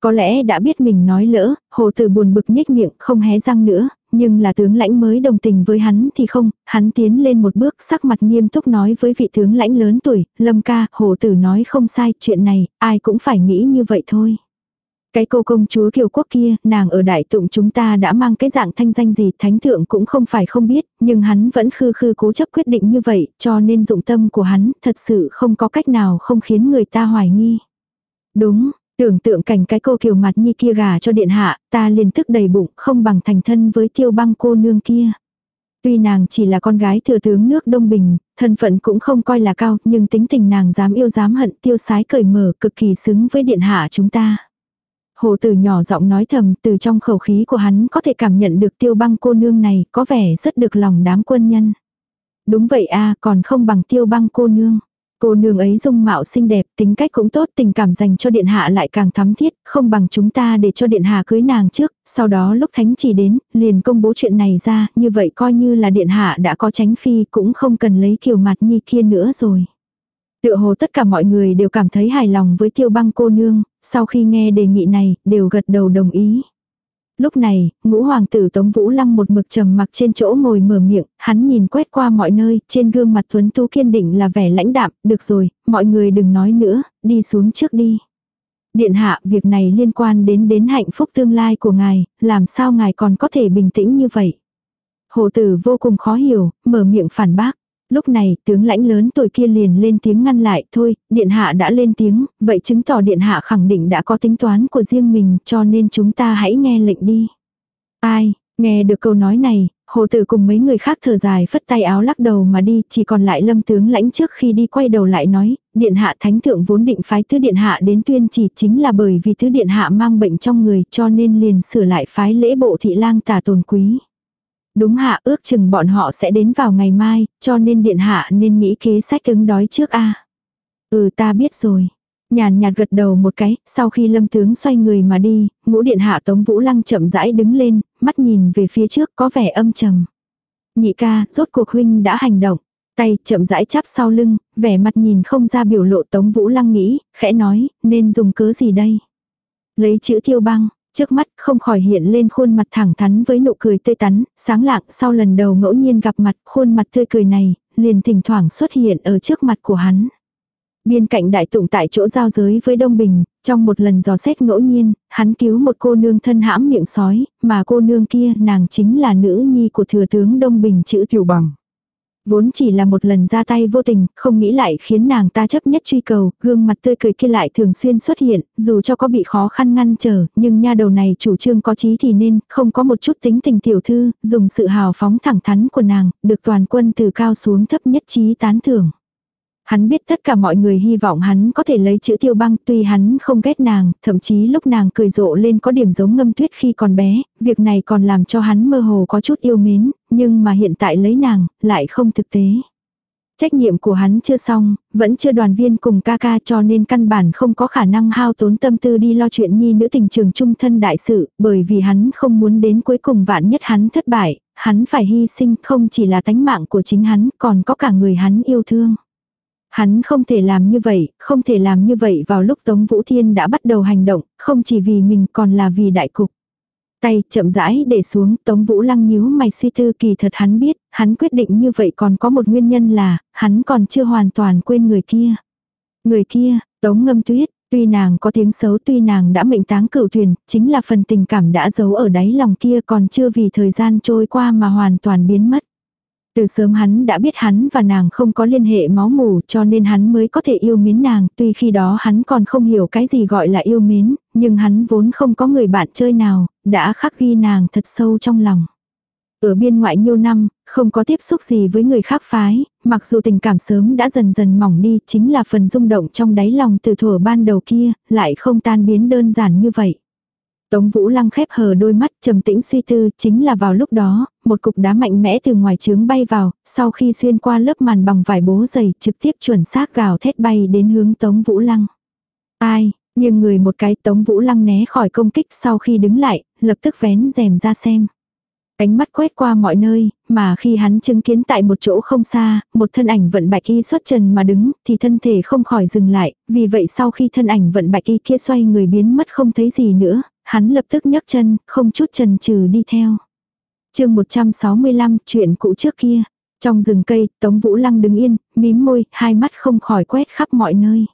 [SPEAKER 1] Có lẽ đã biết mình nói lỡ, hồ tử buồn bực nhếch miệng không hé răng nữa, nhưng là tướng lãnh mới đồng tình với hắn thì không, hắn tiến lên một bước sắc mặt nghiêm túc nói với vị tướng lãnh lớn tuổi, lâm ca, hồ tử nói không sai, chuyện này, ai cũng phải nghĩ như vậy thôi. Cái cô công chúa kiều quốc kia, nàng ở đại tụng chúng ta đã mang cái dạng thanh danh gì thánh thượng cũng không phải không biết, nhưng hắn vẫn khư khư cố chấp quyết định như vậy, cho nên dụng tâm của hắn thật sự không có cách nào không khiến người ta hoài nghi. Đúng, Tưởng tượng cảnh cái cô kiều mặt như kia gà cho điện hạ, ta liền tức đầy bụng không bằng thành thân với tiêu băng cô nương kia. Tuy nàng chỉ là con gái thừa tướng nước Đông Bình, thân phận cũng không coi là cao, nhưng tính tình nàng dám yêu dám hận tiêu sái cởi mở cực kỳ xứng với điện hạ chúng ta. Hồ tử nhỏ giọng nói thầm từ trong khẩu khí của hắn có thể cảm nhận được tiêu băng cô nương này có vẻ rất được lòng đám quân nhân. Đúng vậy a còn không bằng tiêu băng cô nương. Cô nương ấy dung mạo xinh đẹp, tính cách cũng tốt, tình cảm dành cho điện hạ lại càng thắm thiết, không bằng chúng ta để cho điện hạ cưới nàng trước, sau đó lúc thánh chỉ đến, liền công bố chuyện này ra, như vậy coi như là điện hạ đã có tránh phi, cũng không cần lấy kiều mặt nhi kia nữa rồi. Tựa hồ tất cả mọi người đều cảm thấy hài lòng với tiêu băng cô nương, sau khi nghe đề nghị này, đều gật đầu đồng ý. Lúc này, ngũ hoàng tử Tống Vũ Lăng một mực trầm mặc trên chỗ ngồi mở miệng, hắn nhìn quét qua mọi nơi, trên gương mặt tuấn tú kiên định là vẻ lãnh đạm, được rồi, mọi người đừng nói nữa, đi xuống trước đi. Điện hạ, việc này liên quan đến đến hạnh phúc tương lai của ngài, làm sao ngài còn có thể bình tĩnh như vậy? Hồ tử vô cùng khó hiểu, mở miệng phản bác. Lúc này, tướng lãnh lớn tuổi kia liền lên tiếng ngăn lại, thôi, điện hạ đã lên tiếng, vậy chứng tỏ điện hạ khẳng định đã có tính toán của riêng mình, cho nên chúng ta hãy nghe lệnh đi. Ai, nghe được câu nói này, hồ tử cùng mấy người khác thở dài phất tay áo lắc đầu mà đi, chỉ còn lại lâm tướng lãnh trước khi đi quay đầu lại nói, điện hạ thánh thượng vốn định phái thứ điện hạ đến tuyên chỉ chính là bởi vì thứ điện hạ mang bệnh trong người cho nên liền sửa lại phái lễ bộ thị lang tả tồn quý. Đúng hạ ước chừng bọn họ sẽ đến vào ngày mai, cho nên điện hạ nên nghĩ kế sách ứng đói trước a Ừ ta biết rồi. Nhàn nhạt gật đầu một cái, sau khi lâm tướng xoay người mà đi, ngũ điện hạ tống vũ lăng chậm rãi đứng lên, mắt nhìn về phía trước có vẻ âm trầm. Nhị ca, rốt cuộc huynh đã hành động. Tay chậm rãi chắp sau lưng, vẻ mặt nhìn không ra biểu lộ tống vũ lăng nghĩ, khẽ nói, nên dùng cớ gì đây. Lấy chữ tiêu băng, Trước mắt không khỏi hiện lên khuôn mặt thẳng thắn với nụ cười tươi tắn, sáng lạng sau lần đầu ngẫu nhiên gặp mặt khuôn mặt tươi cười này, liền thỉnh thoảng xuất hiện ở trước mặt của hắn. Biên cạnh đại tụng tại chỗ giao giới với Đông Bình, trong một lần dò xét ngẫu nhiên, hắn cứu một cô nương thân hãm miệng sói, mà cô nương kia nàng chính là nữ nhi của thừa tướng Đông Bình chữ Tiểu Bằng. Vốn chỉ là một lần ra tay vô tình, không nghĩ lại khiến nàng ta chấp nhất truy cầu, gương mặt tươi cười kia lại thường xuyên xuất hiện, dù cho có bị khó khăn ngăn trở, nhưng nha đầu này chủ trương có chí thì nên, không có một chút tính tình tiểu thư, dùng sự hào phóng thẳng thắn của nàng, được toàn quân từ cao xuống thấp nhất trí tán thưởng. Hắn biết tất cả mọi người hy vọng hắn có thể lấy chữ tiêu băng tuy hắn không ghét nàng, thậm chí lúc nàng cười rộ lên có điểm giống ngâm tuyết khi còn bé, việc này còn làm cho hắn mơ hồ có chút yêu mến, nhưng mà hiện tại lấy nàng, lại không thực tế. Trách nhiệm của hắn chưa xong, vẫn chưa đoàn viên cùng ca ca cho nên căn bản không có khả năng hao tốn tâm tư đi lo chuyện nhi nữ tình trường trung thân đại sự, bởi vì hắn không muốn đến cuối cùng vạn nhất hắn thất bại, hắn phải hy sinh không chỉ là tánh mạng của chính hắn, còn có cả người hắn yêu thương. Hắn không thể làm như vậy, không thể làm như vậy vào lúc Tống Vũ Thiên đã bắt đầu hành động, không chỉ vì mình còn là vì đại cục. Tay chậm rãi để xuống, Tống Vũ Lăng nhíu mày suy tư kỳ thật hắn biết, hắn quyết định như vậy còn có một nguyên nhân là, hắn còn chưa hoàn toàn quên người kia. Người kia, Tống Ngâm Tuyết, tuy nàng có tiếng xấu tuy nàng đã mệnh táng cửu thuyền, chính là phần tình cảm đã giấu ở đáy lòng kia còn chưa vì thời gian trôi qua mà hoàn toàn biến mất. Từ sớm hắn đã biết hắn và nàng không có liên hệ máu mủ cho nên hắn mới có thể yêu mến nàng, tuy khi đó hắn còn không hiểu cái gì gọi là yêu mến, nhưng hắn vốn không có người bạn chơi nào, đã khắc ghi nàng thật sâu trong lòng. Ở biên ngoại nhiêu năm, không có tiếp xúc gì với người khác phái, mặc dù tình cảm sớm đã dần dần mỏng đi, chính là phần rung động trong đáy lòng từ thuở ban đầu kia, lại không tan biến đơn giản như vậy. Tống Vũ Lăng khép hờ đôi mắt trầm tĩnh suy tư, chính là vào lúc đó, một cục đá mạnh mẽ từ ngoài trướng bay vào, sau khi xuyên qua lớp màn bằng vải bố dày trực tiếp chuẩn xác gào thét bay đến hướng Tống Vũ Lăng. Ai, nhưng người một cái Tống Vũ Lăng né khỏi công kích sau khi đứng lại, lập tức vén rèm ra xem. Ánh mắt quét qua mọi nơi, mà khi hắn chứng kiến tại một chỗ không xa, một thân ảnh vận bạch y xuất trần mà đứng, thì thân thể không khỏi dừng lại, vì vậy sau khi thân ảnh vận bạch y kia xoay người biến mất không thấy gì nữa, hắn lập tức nhấc chân, không chút chần chừ đi theo. chương 165, chuyện cũ trước kia. Trong rừng cây, Tống Vũ Lăng đứng yên, mím môi, hai mắt không khỏi quét khắp mọi nơi.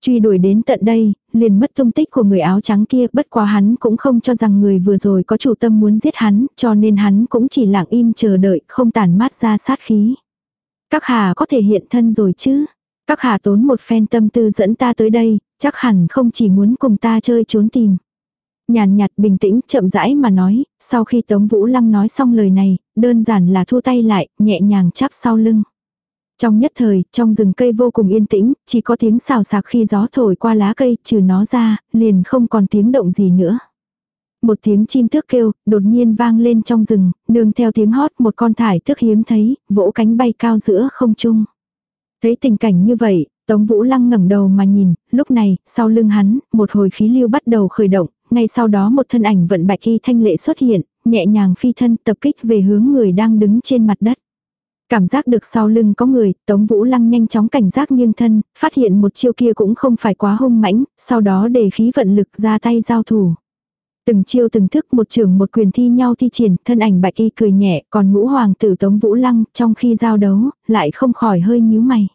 [SPEAKER 1] Truy đuổi đến tận đây, liền mất tung tích của người áo trắng kia, bất quá hắn cũng không cho rằng người vừa rồi có chủ tâm muốn giết hắn, cho nên hắn cũng chỉ lặng im chờ đợi, không tàn mát ra sát khí. Các hà có thể hiện thân rồi chứ? Các hà tốn một phen tâm tư dẫn ta tới đây, chắc hẳn không chỉ muốn cùng ta chơi trốn tìm. Nhàn nhạt bình tĩnh chậm rãi mà nói, sau khi Tống Vũ Lăng nói xong lời này, đơn giản là thu tay lại, nhẹ nhàng chắp sau lưng. Trong nhất thời, trong rừng cây vô cùng yên tĩnh, chỉ có tiếng xào xạc khi gió thổi qua lá cây, trừ nó ra, liền không còn tiếng động gì nữa. Một tiếng chim thước kêu, đột nhiên vang lên trong rừng, nương theo tiếng hót một con thải thước hiếm thấy, vỗ cánh bay cao giữa không trung. Thấy tình cảnh như vậy, Tống Vũ Lăng ngẩng đầu mà nhìn, lúc này, sau lưng hắn, một hồi khí lưu bắt đầu khởi động, ngay sau đó một thân ảnh vận bạch y thanh lệ xuất hiện, nhẹ nhàng phi thân tập kích về hướng người đang đứng trên mặt đất. Cảm giác được sau lưng có người, Tống Vũ Lăng nhanh chóng cảnh giác nghiêng thân, phát hiện một chiêu kia cũng không phải quá hung mãnh, sau đó để khí vận lực ra tay giao thủ. Từng chiêu từng thức một trường một quyền thi nhau thi triển, thân ảnh bạch y cười nhẹ, còn ngũ hoàng tử Tống Vũ Lăng trong khi giao đấu, lại không khỏi hơi nhíu mày.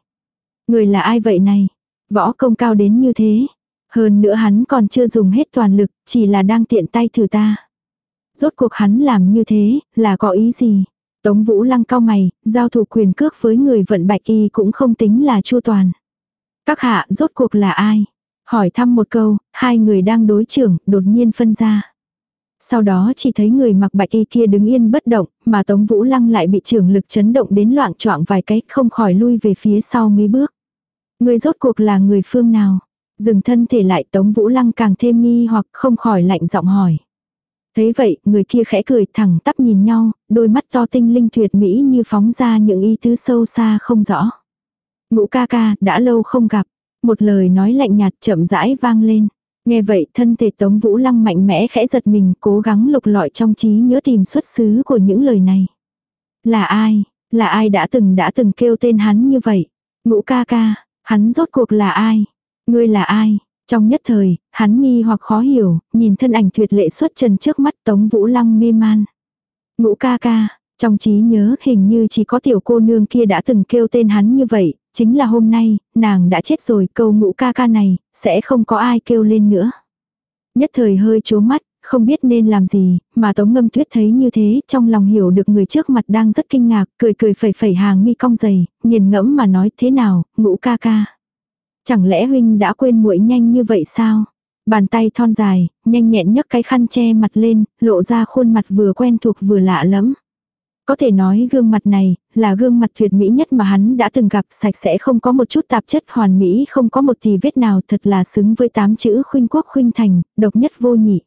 [SPEAKER 1] Người là ai vậy này? Võ công cao đến như thế. Hơn nữa hắn còn chưa dùng hết toàn lực, chỉ là đang tiện tay thử ta. Rốt cuộc hắn làm như thế, là có ý gì? Tống Vũ Lăng cao mày, giao thủ quyền cước với người vận bạch y cũng không tính là chu toàn. Các hạ rốt cuộc là ai? Hỏi thăm một câu, hai người đang đối trưởng, đột nhiên phân ra. Sau đó chỉ thấy người mặc bạch y kia đứng yên bất động, mà Tống Vũ Lăng lại bị trưởng lực chấn động đến loạn choạng vài cái, không khỏi lui về phía sau mấy bước. Người rốt cuộc là người phương nào? Dừng thân thể lại Tống Vũ Lăng càng thêm nghi hoặc không khỏi lạnh giọng hỏi. Thấy vậy, người kia khẽ cười thẳng tắp nhìn nhau, đôi mắt to tinh linh tuyệt mỹ như phóng ra những ý tứ sâu xa không rõ. Ngũ ca ca, đã lâu không gặp. Một lời nói lạnh nhạt chậm rãi vang lên. Nghe vậy thân thể Tống Vũ Lăng mạnh mẽ khẽ giật mình cố gắng lục lọi trong trí nhớ tìm xuất xứ của những lời này. Là ai? Là ai đã từng đã từng kêu tên hắn như vậy? Ngũ ca ca, hắn rốt cuộc là ai? Ngươi là ai? Trong nhất thời, hắn nghi hoặc khó hiểu, nhìn thân ảnh tuyệt lệ xuất trần trước mắt Tống Vũ Lăng mê man. Ngũ ca ca, trong trí nhớ hình như chỉ có tiểu cô nương kia đã từng kêu tên hắn như vậy, chính là hôm nay, nàng đã chết rồi câu ngũ ca ca này, sẽ không có ai kêu lên nữa. Nhất thời hơi chố mắt, không biết nên làm gì, mà Tống Ngâm Tuyết thấy như thế, trong lòng hiểu được người trước mặt đang rất kinh ngạc, cười cười phẩy phẩy hàng mi cong dày, nhìn ngẫm mà nói thế nào, ngũ ca ca. Chẳng lẽ huynh đã quên muội nhanh như vậy sao? Bàn tay thon dài, nhanh nhẹn nhấc cái khăn che mặt lên, lộ ra khuôn mặt vừa quen thuộc vừa lạ lắm. Có thể nói gương mặt này, là gương mặt tuyệt mỹ nhất mà hắn đã từng gặp sạch sẽ không có một chút tạp chất hoàn mỹ không có một tì vết nào thật là xứng với tám chữ khuynh quốc khuynh thành, độc nhất vô nhị.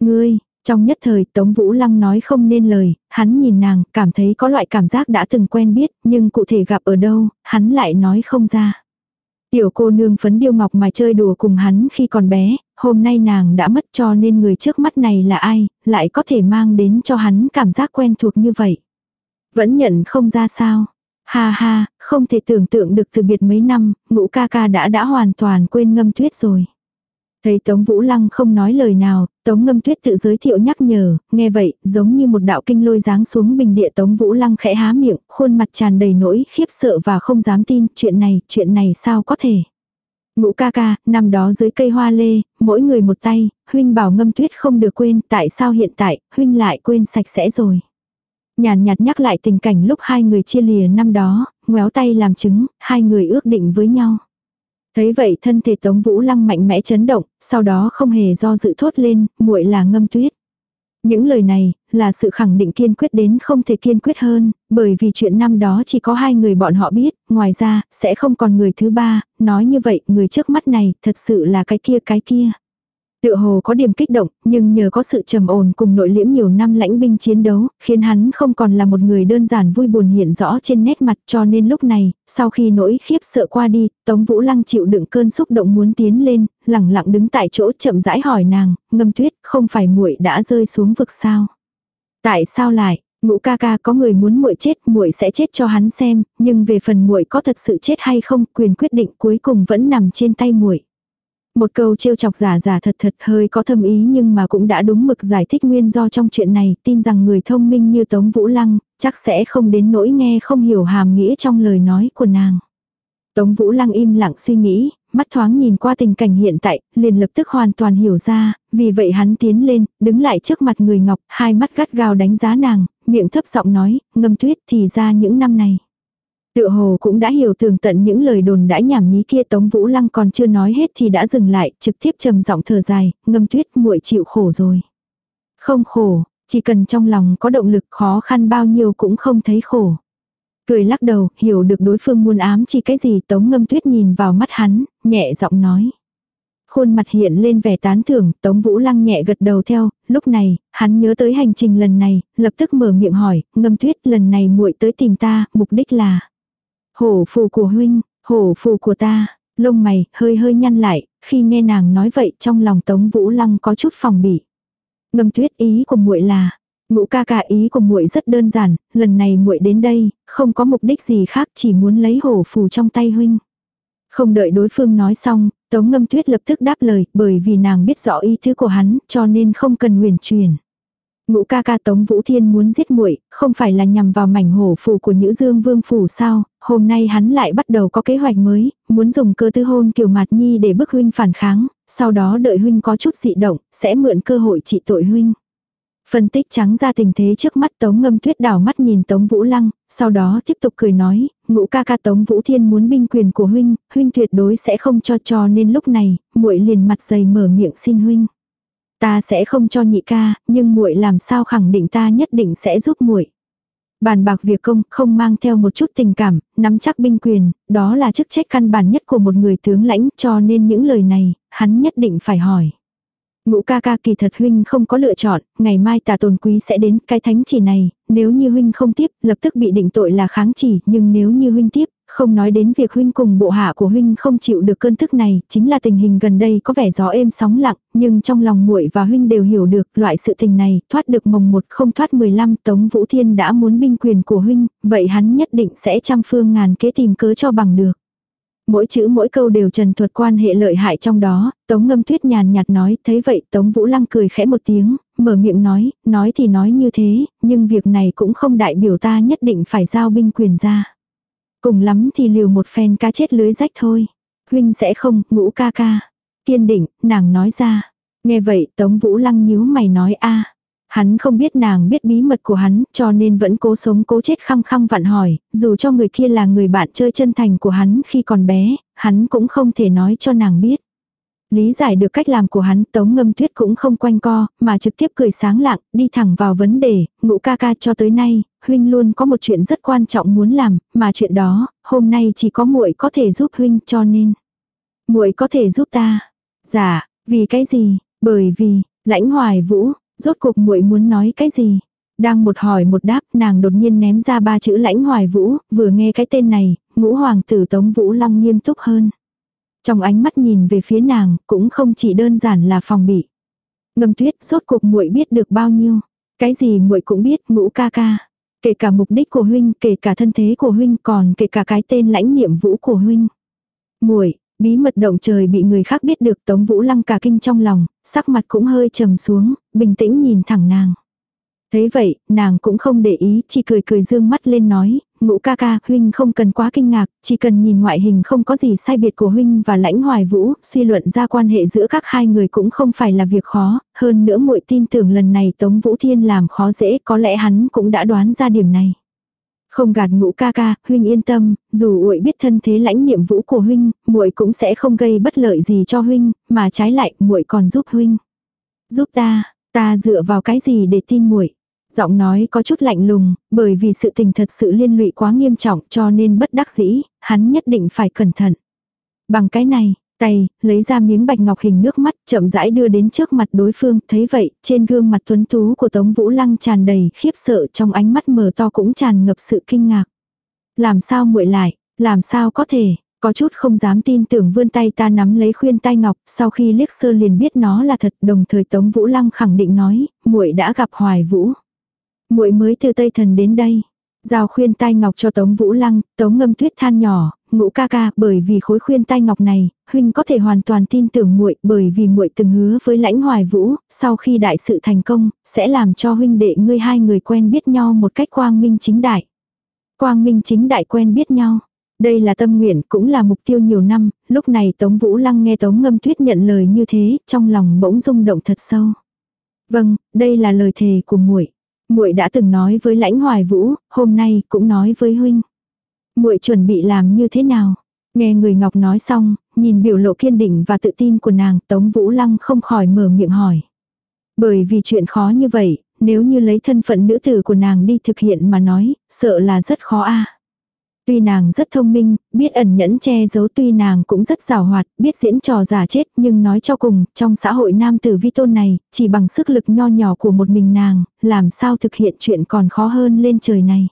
[SPEAKER 1] Ngươi, Trong nhất thời Tống Vũ Lăng nói không nên lời, hắn nhìn nàng, cảm thấy có loại cảm giác đã từng quen biết, nhưng cụ thể gặp ở đâu, hắn lại nói không ra. Tiểu cô nương phấn điêu ngọc mà chơi đùa cùng hắn khi còn bé, hôm nay nàng đã mất cho nên người trước mắt này là ai, lại có thể mang đến cho hắn cảm giác quen thuộc như vậy. Vẫn nhận không ra sao. Ha ha, không thể tưởng tượng được từ biệt mấy năm, ngũ ca ca đã đã hoàn toàn quên ngâm tuyết rồi. Thấy Tống Vũ Lăng không nói lời nào, Tống Ngâm Tuyết tự giới thiệu nhắc nhở, nghe vậy, giống như một đạo kinh lôi giáng xuống bình địa Tống Vũ Lăng khẽ há miệng, khuôn mặt tràn đầy nỗi khiếp sợ và không dám tin, chuyện này, chuyện này sao có thể. Ngũ ca ca, năm đó dưới cây hoa lê, mỗi người một tay, huynh bảo Ngâm Tuyết không được quên, tại sao hiện tại, huynh lại quên sạch sẽ rồi. Nhàn nhạt nhắc lại tình cảnh lúc hai người chia lìa năm đó, ngoéo tay làm chứng, hai người ước định với nhau. Thấy vậy thân thể Tống Vũ Lăng mạnh mẽ chấn động, sau đó không hề do dự thốt lên, muội là ngâm tuyết. Những lời này, là sự khẳng định kiên quyết đến không thể kiên quyết hơn, bởi vì chuyện năm đó chỉ có hai người bọn họ biết, ngoài ra, sẽ không còn người thứ ba, nói như vậy, người trước mắt này, thật sự là cái kia cái kia. Tựa hồ có điểm kích động, nhưng nhờ có sự trầm ổn cùng nội liễm nhiều năm lãnh binh chiến đấu, khiến hắn không còn là một người đơn giản vui buồn hiện rõ trên nét mặt cho nên lúc này, sau khi nỗi khiếp sợ qua đi, Tống Vũ Lăng chịu đựng cơn xúc động muốn tiến lên, lẳng lặng đứng tại chỗ chậm rãi hỏi nàng, ngâm tuyết, không phải muội đã rơi xuống vực sao? Tại sao lại? Ngũ ca ca có người muốn muội chết, muội sẽ chết cho hắn xem, nhưng về phần muội có thật sự chết hay không, quyền quyết định cuối cùng vẫn nằm trên tay muội. Một câu trêu chọc giả giả thật thật hơi có thâm ý nhưng mà cũng đã đúng mực giải thích nguyên do trong chuyện này, tin rằng người thông minh như Tống Vũ Lăng, chắc sẽ không đến nỗi nghe không hiểu hàm nghĩa trong lời nói của nàng. Tống Vũ Lăng im lặng suy nghĩ, mắt thoáng nhìn qua tình cảnh hiện tại, liền lập tức hoàn toàn hiểu ra, vì vậy hắn tiến lên, đứng lại trước mặt người ngọc, hai mắt gắt gao đánh giá nàng, miệng thấp giọng nói, ngâm tuyết thì ra những năm này. Tựa hồ cũng đã hiểu tường tận những lời đồn đã nhảm nhí kia Tống Vũ Lăng còn chưa nói hết thì đã dừng lại, trực tiếp trầm giọng thở dài, ngâm tuyết muội chịu khổ rồi. Không khổ, chỉ cần trong lòng có động lực khó khăn bao nhiêu cũng không thấy khổ. Cười lắc đầu, hiểu được đối phương muốn ám chỉ cái gì Tống ngâm tuyết nhìn vào mắt hắn, nhẹ giọng nói. Khuôn mặt hiện lên vẻ tán thưởng, Tống Vũ Lăng nhẹ gật đầu theo, lúc này, hắn nhớ tới hành trình lần này, lập tức mở miệng hỏi, ngâm tuyết lần này muội tới tìm ta, mục đích là. Hổ phù của huynh, hổ phù của ta, lông mày hơi hơi nhăn lại, khi nghe nàng nói vậy trong lòng Tống Vũ Lăng có chút phòng bị. Ngâm tuyết ý của muội là, ngũ ca ca ý của muội rất đơn giản, lần này muội đến đây, không có mục đích gì khác chỉ muốn lấy hổ phù trong tay huynh. Không đợi đối phương nói xong, Tống Ngâm Tuyết lập tức đáp lời, bởi vì nàng biết rõ ý thứ của hắn, cho nên không cần huyền truyền. Ngũ ca ca Tống Vũ Thiên muốn giết muội, không phải là nhằm vào mảnh hổ phù của Nhữ Dương Vương phủ sao? Hôm nay hắn lại bắt đầu có kế hoạch mới, muốn dùng cơ tư hôn Kiều Mạt Nhi để bức huynh phản kháng, sau đó đợi huynh có chút dị động, sẽ mượn cơ hội trị tội huynh. Phân tích trắng ra tình thế trước mắt Tống Ngâm Tuyết đảo mắt nhìn Tống Vũ Lăng, sau đó tiếp tục cười nói, ngũ ca ca Tống Vũ Thiên muốn binh quyền của huynh, huynh tuyệt đối sẽ không cho cho nên lúc này, muội liền mặt dày mở miệng xin huynh. Ta sẽ không cho nhị ca, nhưng muội làm sao khẳng định ta nhất định sẽ giúp muội. Bàn bạc việc công không mang theo một chút tình cảm, nắm chắc binh quyền, đó là chức trách căn bản nhất của một người tướng lãnh cho nên những lời này, hắn nhất định phải hỏi. Ngũ ca ca kỳ thật huynh không có lựa chọn, ngày mai tà tồn quý sẽ đến cái thánh chỉ này, nếu như huynh không tiếp, lập tức bị định tội là kháng chỉ, nhưng nếu như huynh tiếp, không nói đến việc huynh cùng bộ hạ của huynh không chịu được cơn thức này, chính là tình hình gần đây có vẻ gió êm sóng lặng, nhưng trong lòng muội và huynh đều hiểu được loại sự tình này, thoát được mồng một không thoát 15, Tống Vũ Thiên đã muốn binh quyền của huynh, vậy hắn nhất định sẽ trăm phương ngàn kế tìm cớ cho bằng được. Mỗi chữ mỗi câu đều trần thuật quan hệ lợi hại trong đó, Tống Ngâm Tuyết nhàn nhạt nói, thấy vậy Tống Vũ Lăng cười khẽ một tiếng, mở miệng nói, nói thì nói như thế, nhưng việc này cũng không đại biểu ta nhất định phải giao binh quyền ra. Cùng lắm thì liều một phen cá chết lưới rách thôi. Huynh sẽ không, ngũ ca ca. Kiên định, nàng nói ra. Nghe vậy Tống Vũ Lăng nhíu mày nói a Hắn không biết nàng biết bí mật của hắn, cho nên vẫn cố sống cố chết khăng khăng vặn hỏi, dù cho người kia là người bạn chơi chân thành của hắn khi còn bé, hắn cũng không thể nói cho nàng biết. Lý giải được cách làm của hắn, Tống Ngâm Tuyết cũng không quanh co, mà trực tiếp cười sáng lạng, đi thẳng vào vấn đề, ngũ ca ca cho tới nay, huynh luôn có một chuyện rất quan trọng muốn làm, mà chuyện đó, hôm nay chỉ có muội có thể giúp huynh cho nên. muội có thể giúp ta. Dạ, vì cái gì? Bởi vì, lãnh hoài vũ, Rốt cuộc muội muốn nói cái gì? Đang một hỏi một đáp, nàng đột nhiên ném ra ba chữ lãnh hoài vũ, vừa nghe cái tên này, ngũ hoàng tử Tống Vũ Long nghiêm túc hơn. Trong ánh mắt nhìn về phía nàng, cũng không chỉ đơn giản là phòng bị. Ngâm tuyết, rốt cuộc muội biết được bao nhiêu. Cái gì muội cũng biết, ngũ ca ca. Kể cả mục đích của huynh, kể cả thân thế của huynh, còn kể cả cái tên lãnh nhiệm vũ của huynh. Muội, bí mật động trời bị người khác biết được Tống Vũ Lăng cả kinh trong lòng, sắc mặt cũng hơi trầm xuống, bình tĩnh nhìn thẳng nàng. Thấy vậy, nàng cũng không để ý, chỉ cười cười dương mắt lên nói, ngũ ca ca, huynh không cần quá kinh ngạc, chỉ cần nhìn ngoại hình không có gì sai biệt của huynh và lãnh hoài vũ, suy luận ra quan hệ giữa các hai người cũng không phải là việc khó, hơn nữa muội tin tưởng lần này Tống Vũ Thiên làm khó dễ, có lẽ hắn cũng đã đoán ra điểm này. Không gạt ngũ ca ca, huynh yên tâm, dù muội biết thân thế lãnh niệm vũ của huynh, muội cũng sẽ không gây bất lợi gì cho huynh, mà trái lại, muội còn giúp huynh. Giúp ta, ta dựa vào cái gì để tin muội? Giọng nói có chút lạnh lùng, bởi vì sự tình thật sự liên lụy quá nghiêm trọng cho nên bất đắc dĩ, hắn nhất định phải cẩn thận. Bằng cái này, tay, lấy ra miếng bạch ngọc hình nước mắt, chậm rãi đưa đến trước mặt đối phương, thấy vậy, trên gương mặt tuấn tú của Tống Vũ Lăng tràn đầy khiếp sợ trong ánh mắt mở to cũng tràn ngập sự kinh ngạc. Làm sao muội lại, làm sao có thể, có chút không dám tin tưởng vươn tay ta nắm lấy khuyên tai ngọc, sau khi liếc sơ liền biết nó là thật, đồng thời Tống Vũ Lăng khẳng định nói, muội đã gặp Hoài Vũ muội mới từ Tây Thần đến đây. Giao khuyên tai ngọc cho Tống Vũ Lăng, Tống Ngâm Tuyết than nhỏ, ngũ ca ca, bởi vì khối khuyên tai ngọc này, huynh có thể hoàn toàn tin tưởng muội, bởi vì muội từng hứa với Lãnh Hoài Vũ, sau khi đại sự thành công, sẽ làm cho huynh đệ ngươi hai người quen biết nhau một cách quang minh chính đại. Quang minh chính đại quen biết nhau. Đây là tâm nguyện cũng là mục tiêu nhiều năm, lúc này Tống Vũ Lăng nghe Tống Ngâm Tuyết nhận lời như thế, trong lòng bỗng rung động thật sâu. Vâng, đây là lời thề của muội muội đã từng nói với lãnh hoài vũ, hôm nay cũng nói với huynh. muội chuẩn bị làm như thế nào? Nghe người Ngọc nói xong, nhìn biểu lộ kiên định và tự tin của nàng, Tống Vũ Lăng không khỏi mở miệng hỏi. Bởi vì chuyện khó như vậy, nếu như lấy thân phận nữ tử của nàng đi thực hiện mà nói, sợ là rất khó a. Tuy nàng rất thông minh, biết ẩn nhẫn che giấu tuy nàng cũng rất rào hoạt, biết diễn trò giả chết nhưng nói cho cùng, trong xã hội nam tử vi tôn này, chỉ bằng sức lực nho nhỏ của một mình nàng, làm sao thực hiện chuyện còn khó hơn lên trời này.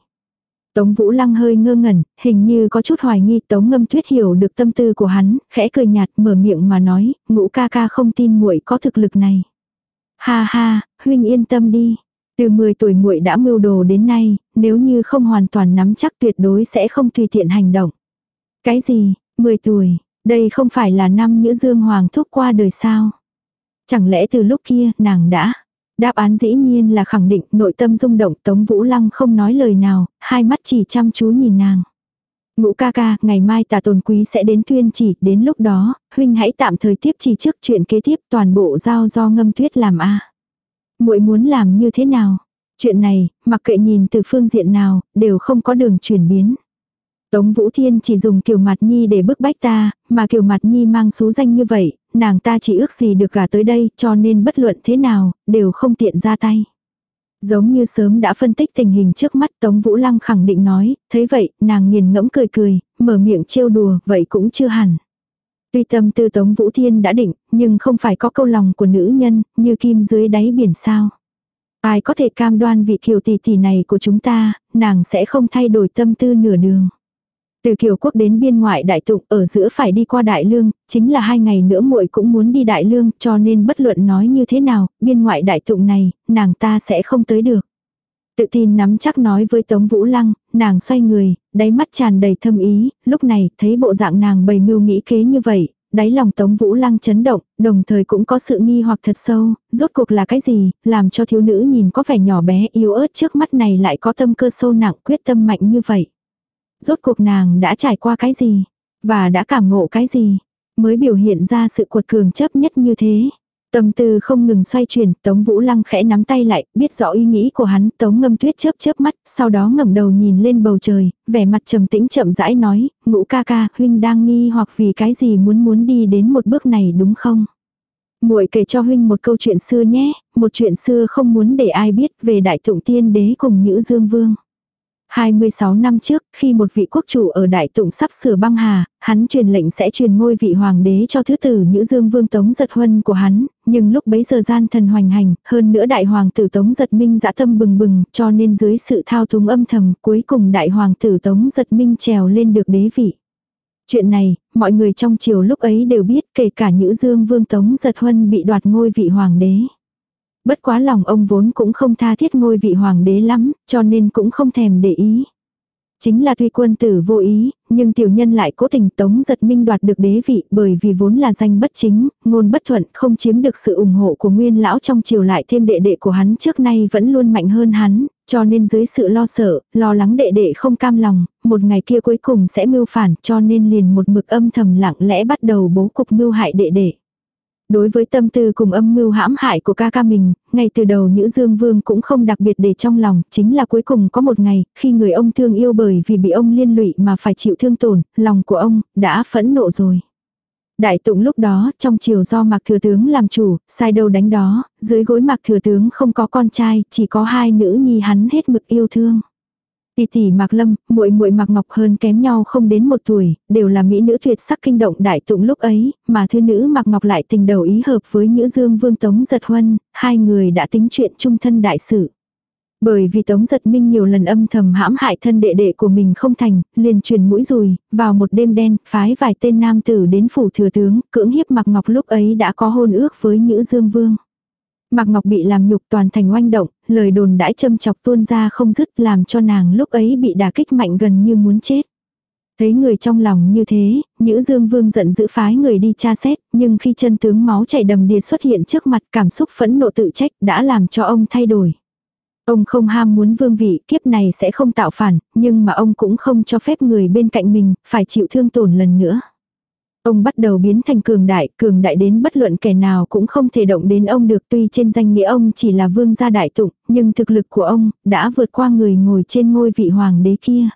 [SPEAKER 1] Tống Vũ Lăng hơi ngơ ngẩn, hình như có chút hoài nghi Tống Ngâm Tuyết hiểu được tâm tư của hắn, khẽ cười nhạt mở miệng mà nói, ngũ ca ca không tin muội có thực lực này. Ha ha, huynh yên tâm đi, từ 10 tuổi muội đã mưu đồ đến nay, nếu như không hoàn toàn nắm chắc tuyệt đối sẽ không tùy tiện hành động. Cái gì, 10 tuổi, đây không phải là năm Nhữ Dương Hoàng thúc qua đời sao? Chẳng lẽ từ lúc kia nàng đã? Đáp án dĩ nhiên là khẳng định nội tâm rung động Tống Vũ Lăng không nói lời nào, hai mắt chỉ chăm chú nhìn nàng. Ngũ ca ca, ngày mai tà tồn quý sẽ đến tuyên chỉ, đến lúc đó, huynh hãy tạm thời tiếp chỉ trước chuyện kế tiếp toàn bộ giao do ngâm tuyết làm a muội muốn làm như thế nào? Chuyện này, mặc kệ nhìn từ phương diện nào, đều không có đường chuyển biến. Tống Vũ Thiên chỉ dùng Kiều Mạt Nhi để bức bách ta, mà Kiều Mạt Nhi mang số danh như vậy, nàng ta chỉ ước gì được gả tới đây, cho nên bất luận thế nào, đều không tiện ra tay. Giống như sớm đã phân tích tình hình trước mắt Tống Vũ Lăng khẳng định nói, thấy vậy, nàng nghiền ngẫm cười cười, mở miệng trêu đùa, vậy cũng chưa hẳn. Tuy tâm tư Tống Vũ Thiên đã định, nhưng không phải có câu lòng của nữ nhân, như kim dưới đáy biển sao. Ai có thể cam đoan vị kiều tỷ tỷ này của chúng ta, nàng sẽ không thay đổi tâm tư nửa đường. Từ kiều quốc đến biên ngoại đại tụng ở giữa phải đi qua đại lương, chính là hai ngày nữa muội cũng muốn đi đại lương cho nên bất luận nói như thế nào, biên ngoại đại tụng này, nàng ta sẽ không tới được. Tự tin nắm chắc nói với Tống Vũ Lăng, nàng xoay người, đáy mắt tràn đầy thâm ý, lúc này thấy bộ dạng nàng bày mưu nghĩ kế như vậy, đáy lòng Tống Vũ Lăng chấn động, đồng thời cũng có sự nghi hoặc thật sâu, rốt cuộc là cái gì, làm cho thiếu nữ nhìn có vẻ nhỏ bé yếu ớt trước mắt này lại có tâm cơ sâu nặng quyết tâm mạnh như vậy. Rốt cuộc nàng đã trải qua cái gì, và đã cảm ngộ cái gì, mới biểu hiện ra sự cuột cường chấp nhất như thế. Tâm tư không ngừng xoay chuyển, Tống Vũ Lăng khẽ nắm tay lại, biết rõ ý nghĩ của hắn, Tống Ngâm Tuyết chớp chớp mắt, sau đó ngẩng đầu nhìn lên bầu trời, vẻ mặt trầm tĩnh chậm rãi nói, ngũ ca ca, huynh đang nghi hoặc vì cái gì muốn muốn đi đến một bước này đúng không? muội kể cho huynh một câu chuyện xưa nhé, một chuyện xưa không muốn để ai biết về đại tụng tiên đế cùng Nhữ Dương Vương. 26 năm trước, khi một vị quốc chủ ở Đại Tụng sắp sửa băng hà, hắn truyền lệnh sẽ truyền ngôi vị hoàng đế cho thứ tử Nhữ Dương Vương Tống Giật Huân của hắn, nhưng lúc bấy giờ gian thần hoành hành, hơn nữa đại hoàng tử Tống Giật Minh dã tâm bừng bừng, cho nên dưới sự thao túng âm thầm, cuối cùng đại hoàng tử Tống Giật Minh trèo lên được đế vị. Chuyện này, mọi người trong triều lúc ấy đều biết kể cả Nhữ Dương Vương Tống Giật Huân bị đoạt ngôi vị hoàng đế. Bất quá lòng ông vốn cũng không tha thiết ngôi vị hoàng đế lắm, cho nên cũng không thèm để ý. Chính là tuy quân tử vô ý, nhưng tiểu nhân lại cố tình tống giật minh đoạt được đế vị bởi vì vốn là danh bất chính, ngôn bất thuận, không chiếm được sự ủng hộ của nguyên lão trong triều lại thêm đệ đệ của hắn trước nay vẫn luôn mạnh hơn hắn, cho nên dưới sự lo sợ, lo lắng đệ đệ không cam lòng, một ngày kia cuối cùng sẽ mưu phản cho nên liền một mực âm thầm lặng lẽ bắt đầu bố cục mưu hại đệ đệ. Đối với tâm tư cùng âm mưu hãm hại của ca ca mình, ngay từ đầu Nhữ Dương Vương cũng không đặc biệt để trong lòng, chính là cuối cùng có một ngày, khi người ông thương yêu bởi vì bị ông liên lụy mà phải chịu thương tổn, lòng của ông đã phẫn nộ rồi. Đại tụng lúc đó, trong triều do Mạc Thừa Tướng làm chủ, sai đâu đánh đó, dưới gối Mạc Thừa Tướng không có con trai, chỉ có hai nữ nhi hắn hết mực yêu thương. Tỷ tỷ Mạc Lâm, muội muội Mạc Ngọc hơn kém nhau không đến một tuổi, đều là mỹ nữ tuyệt sắc kinh động đại tụng lúc ấy, mà thư nữ Mạc Ngọc lại tình đầu ý hợp với Nhữ Dương Vương Tống Giật Huân, hai người đã tính chuyện chung thân đại sự. Bởi vì Tống Giật Minh nhiều lần âm thầm hãm hại thân đệ đệ của mình không thành, liền truyền mũi rùi, vào một đêm đen, phái vài tên nam tử đến phủ thừa tướng, cưỡng hiếp Mạc Ngọc lúc ấy đã có hôn ước với Nhữ Dương Vương. Mạc Ngọc bị làm nhục toàn thành oanh động, lời đồn đãi châm chọc tuôn ra không dứt làm cho nàng lúc ấy bị đả kích mạnh gần như muốn chết. Thấy người trong lòng như thế, Nhữ Dương Vương giận dữ phái người đi tra xét, nhưng khi chân tướng máu chảy đầm đìa xuất hiện trước mặt cảm xúc phẫn nộ tự trách đã làm cho ông thay đổi. Ông không ham muốn vương vị, kiếp này sẽ không tạo phản, nhưng mà ông cũng không cho phép người bên cạnh mình phải chịu thương tổn lần nữa. Ông bắt đầu biến thành cường đại, cường đại đến bất luận kẻ nào cũng không thể động đến ông được tuy trên danh nghĩa ông chỉ là vương gia đại tụng, nhưng thực lực của ông đã vượt qua người ngồi trên ngôi vị hoàng đế kia.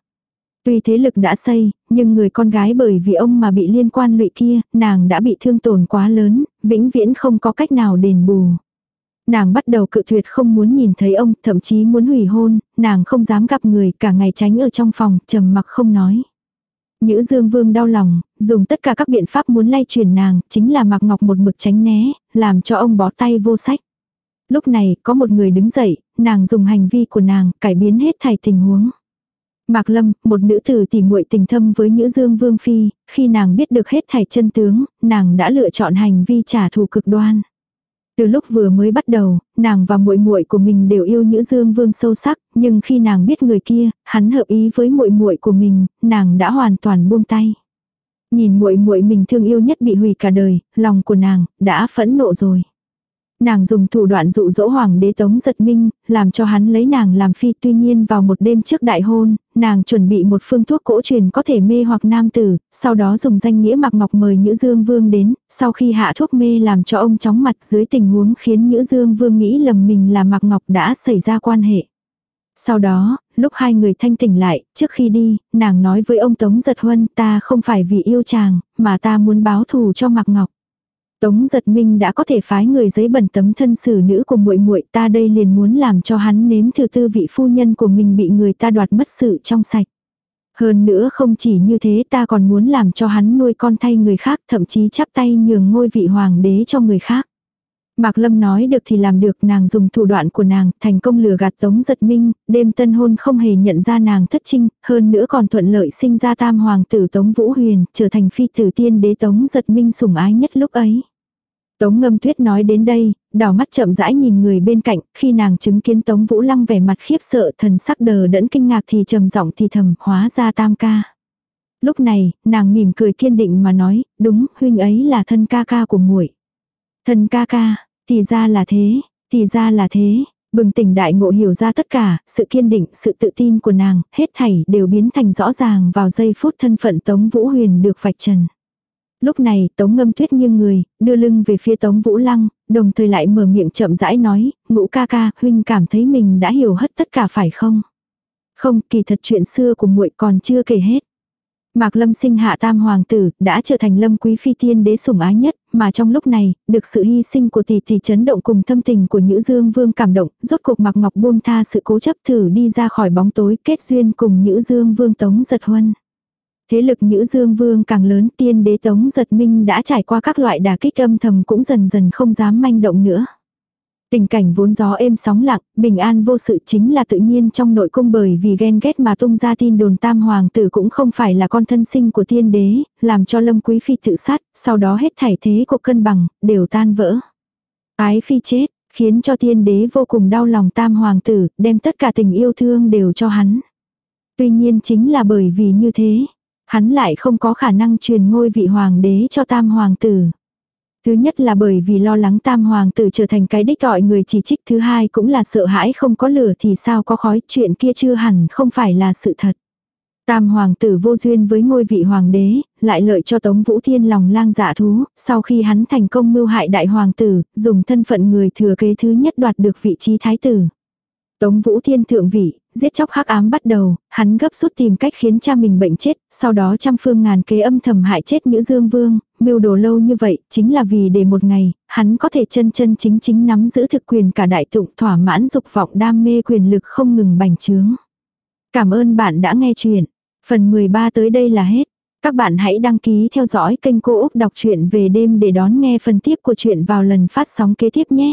[SPEAKER 1] Tuy thế lực đã xây, nhưng người con gái bởi vì ông mà bị liên quan lụy kia, nàng đã bị thương tổn quá lớn, vĩnh viễn không có cách nào đền bù. Nàng bắt đầu cự tuyệt không muốn nhìn thấy ông, thậm chí muốn hủy hôn, nàng không dám gặp người, cả ngày tránh ở trong phòng, trầm mặc không nói. Nhữ Dương Vương đau lòng, dùng tất cả các biện pháp muốn lay chuyển nàng, chính là Mạc Ngọc một mực tránh né, làm cho ông bó tay vô sách. Lúc này, có một người đứng dậy, nàng dùng hành vi của nàng, cải biến hết thảy tình huống. Mạc Lâm, một nữ tử tỉ muội tình thâm với Nhữ Dương Vương Phi, khi nàng biết được hết thảy chân tướng, nàng đã lựa chọn hành vi trả thù cực đoan. Từ lúc vừa mới bắt đầu, nàng và muội muội của mình đều yêu Nhữ Dương Vương sâu sắc, nhưng khi nàng biết người kia, hắn hợp ý với muội muội của mình, nàng đã hoàn toàn buông tay. Nhìn muội muội mình thương yêu nhất bị hủy cả đời, lòng của nàng đã phẫn nộ rồi. Nàng dùng thủ đoạn dụ dỗ hoàng đế tống giật minh, làm cho hắn lấy nàng làm phi tuy nhiên vào một đêm trước đại hôn, nàng chuẩn bị một phương thuốc cổ truyền có thể mê hoặc nam tử, sau đó dùng danh nghĩa Mạc Ngọc mời Nhữ Dương Vương đến, sau khi hạ thuốc mê làm cho ông chóng mặt dưới tình huống khiến Nhữ Dương Vương nghĩ lầm mình là Mạc Ngọc đã xảy ra quan hệ. Sau đó, lúc hai người thanh tỉnh lại, trước khi đi, nàng nói với ông Tống Giật Huân ta không phải vì yêu chàng, mà ta muốn báo thù cho Mạc Ngọc. Tống giật minh đã có thể phái người giấy bẩn tấm thân xử nữ của muội muội ta đây liền muốn làm cho hắn nếm thử tư vị phu nhân của mình bị người ta đoạt mất sự trong sạch. Hơn nữa không chỉ như thế ta còn muốn làm cho hắn nuôi con thay người khác thậm chí chắp tay nhường ngôi vị hoàng đế cho người khác. Mạc Lâm nói được thì làm được nàng dùng thủ đoạn của nàng thành công lừa gạt Tống Giật Minh, đêm tân hôn không hề nhận ra nàng thất trinh, hơn nữa còn thuận lợi sinh ra tam hoàng tử Tống Vũ Huyền, trở thành phi tử tiên đế Tống Giật Minh sủng ái nhất lúc ấy. Tống ngâm tuyết nói đến đây, đảo mắt chậm rãi nhìn người bên cạnh, khi nàng chứng kiến Tống Vũ Lăng vẻ mặt khiếp sợ thần sắc đờ đẫn kinh ngạc thì trầm giọng thì thầm hóa ra tam ca. Lúc này, nàng mỉm cười kiên định mà nói, đúng, huynh ấy là thân ca ca của muội. Thân ca ca, thì ra là thế, thì ra là thế. Bừng tỉnh đại ngộ hiểu ra tất cả, sự kiên định, sự tự tin của nàng, hết thảy đều biến thành rõ ràng vào giây phút thân phận Tống Vũ Huyền được vạch trần. Lúc này, Tống Ngâm Tuyết nghiêng người, đưa lưng về phía Tống Vũ Lăng, đồng thời lại mở miệng chậm rãi nói, ngũ ca ca, huynh cảm thấy mình đã hiểu hết tất cả phải không? Không, kỳ thật chuyện xưa của muội còn chưa kể hết. Mạc Lâm sinh hạ tam hoàng tử, đã trở thành lâm quý phi tiên đế sủng ái nhất, mà trong lúc này, được sự hy sinh của tỷ tỷ chấn động cùng thâm tình của Nhữ Dương Vương cảm động, rốt cuộc Mạc Ngọc buông tha sự cố chấp thử đi ra khỏi bóng tối kết duyên cùng Nhữ Dương Vương Tống giật huân. Thế lực Nhữ Dương Vương càng lớn tiên đế Tống Giật Minh đã trải qua các loại đả kích âm thầm cũng dần dần không dám manh động nữa. Tình cảnh vốn gió êm sóng lặng, bình an vô sự chính là tự nhiên trong nội cung bởi vì ghen ghét mà tung ra tin đồn tam hoàng tử cũng không phải là con thân sinh của tiên đế, làm cho lâm quý phi tự sát, sau đó hết thảy thế của cân bằng, đều tan vỡ. Ái phi chết, khiến cho tiên đế vô cùng đau lòng tam hoàng tử, đem tất cả tình yêu thương đều cho hắn. Tuy nhiên chính là bởi vì như thế, hắn lại không có khả năng truyền ngôi vị hoàng đế cho tam hoàng tử. Thứ nhất là bởi vì lo lắng tam hoàng tử trở thành cái đích gọi người chỉ trích. Thứ hai cũng là sợ hãi không có lửa thì sao có khói. Chuyện kia chưa hẳn không phải là sự thật. Tam hoàng tử vô duyên với ngôi vị hoàng đế, lại lợi cho Tống Vũ Thiên lòng lang dạ thú, sau khi hắn thành công mưu hại đại hoàng tử, dùng thân phận người thừa kế thứ nhất đoạt được vị trí thái tử. Tống Vũ Thiên thượng vị, giết chóc hắc ám bắt đầu, hắn gấp rút tìm cách khiến cha mình bệnh chết, sau đó trăm phương ngàn kế âm thầm hại chết Nhữ Dương Vương, mưu đồ lâu như vậy, chính là vì để một ngày, hắn có thể chân chân chính chính nắm giữ thực quyền cả đại tụng thỏa mãn dục vọng đam mê quyền lực không ngừng bành trướng. Cảm ơn bạn đã nghe chuyện. Phần 13 tới đây là hết. Các bạn hãy đăng ký theo dõi kênh Cô Úc Đọc truyện về đêm để đón nghe phần tiếp của chuyện vào lần phát sóng kế tiếp nhé.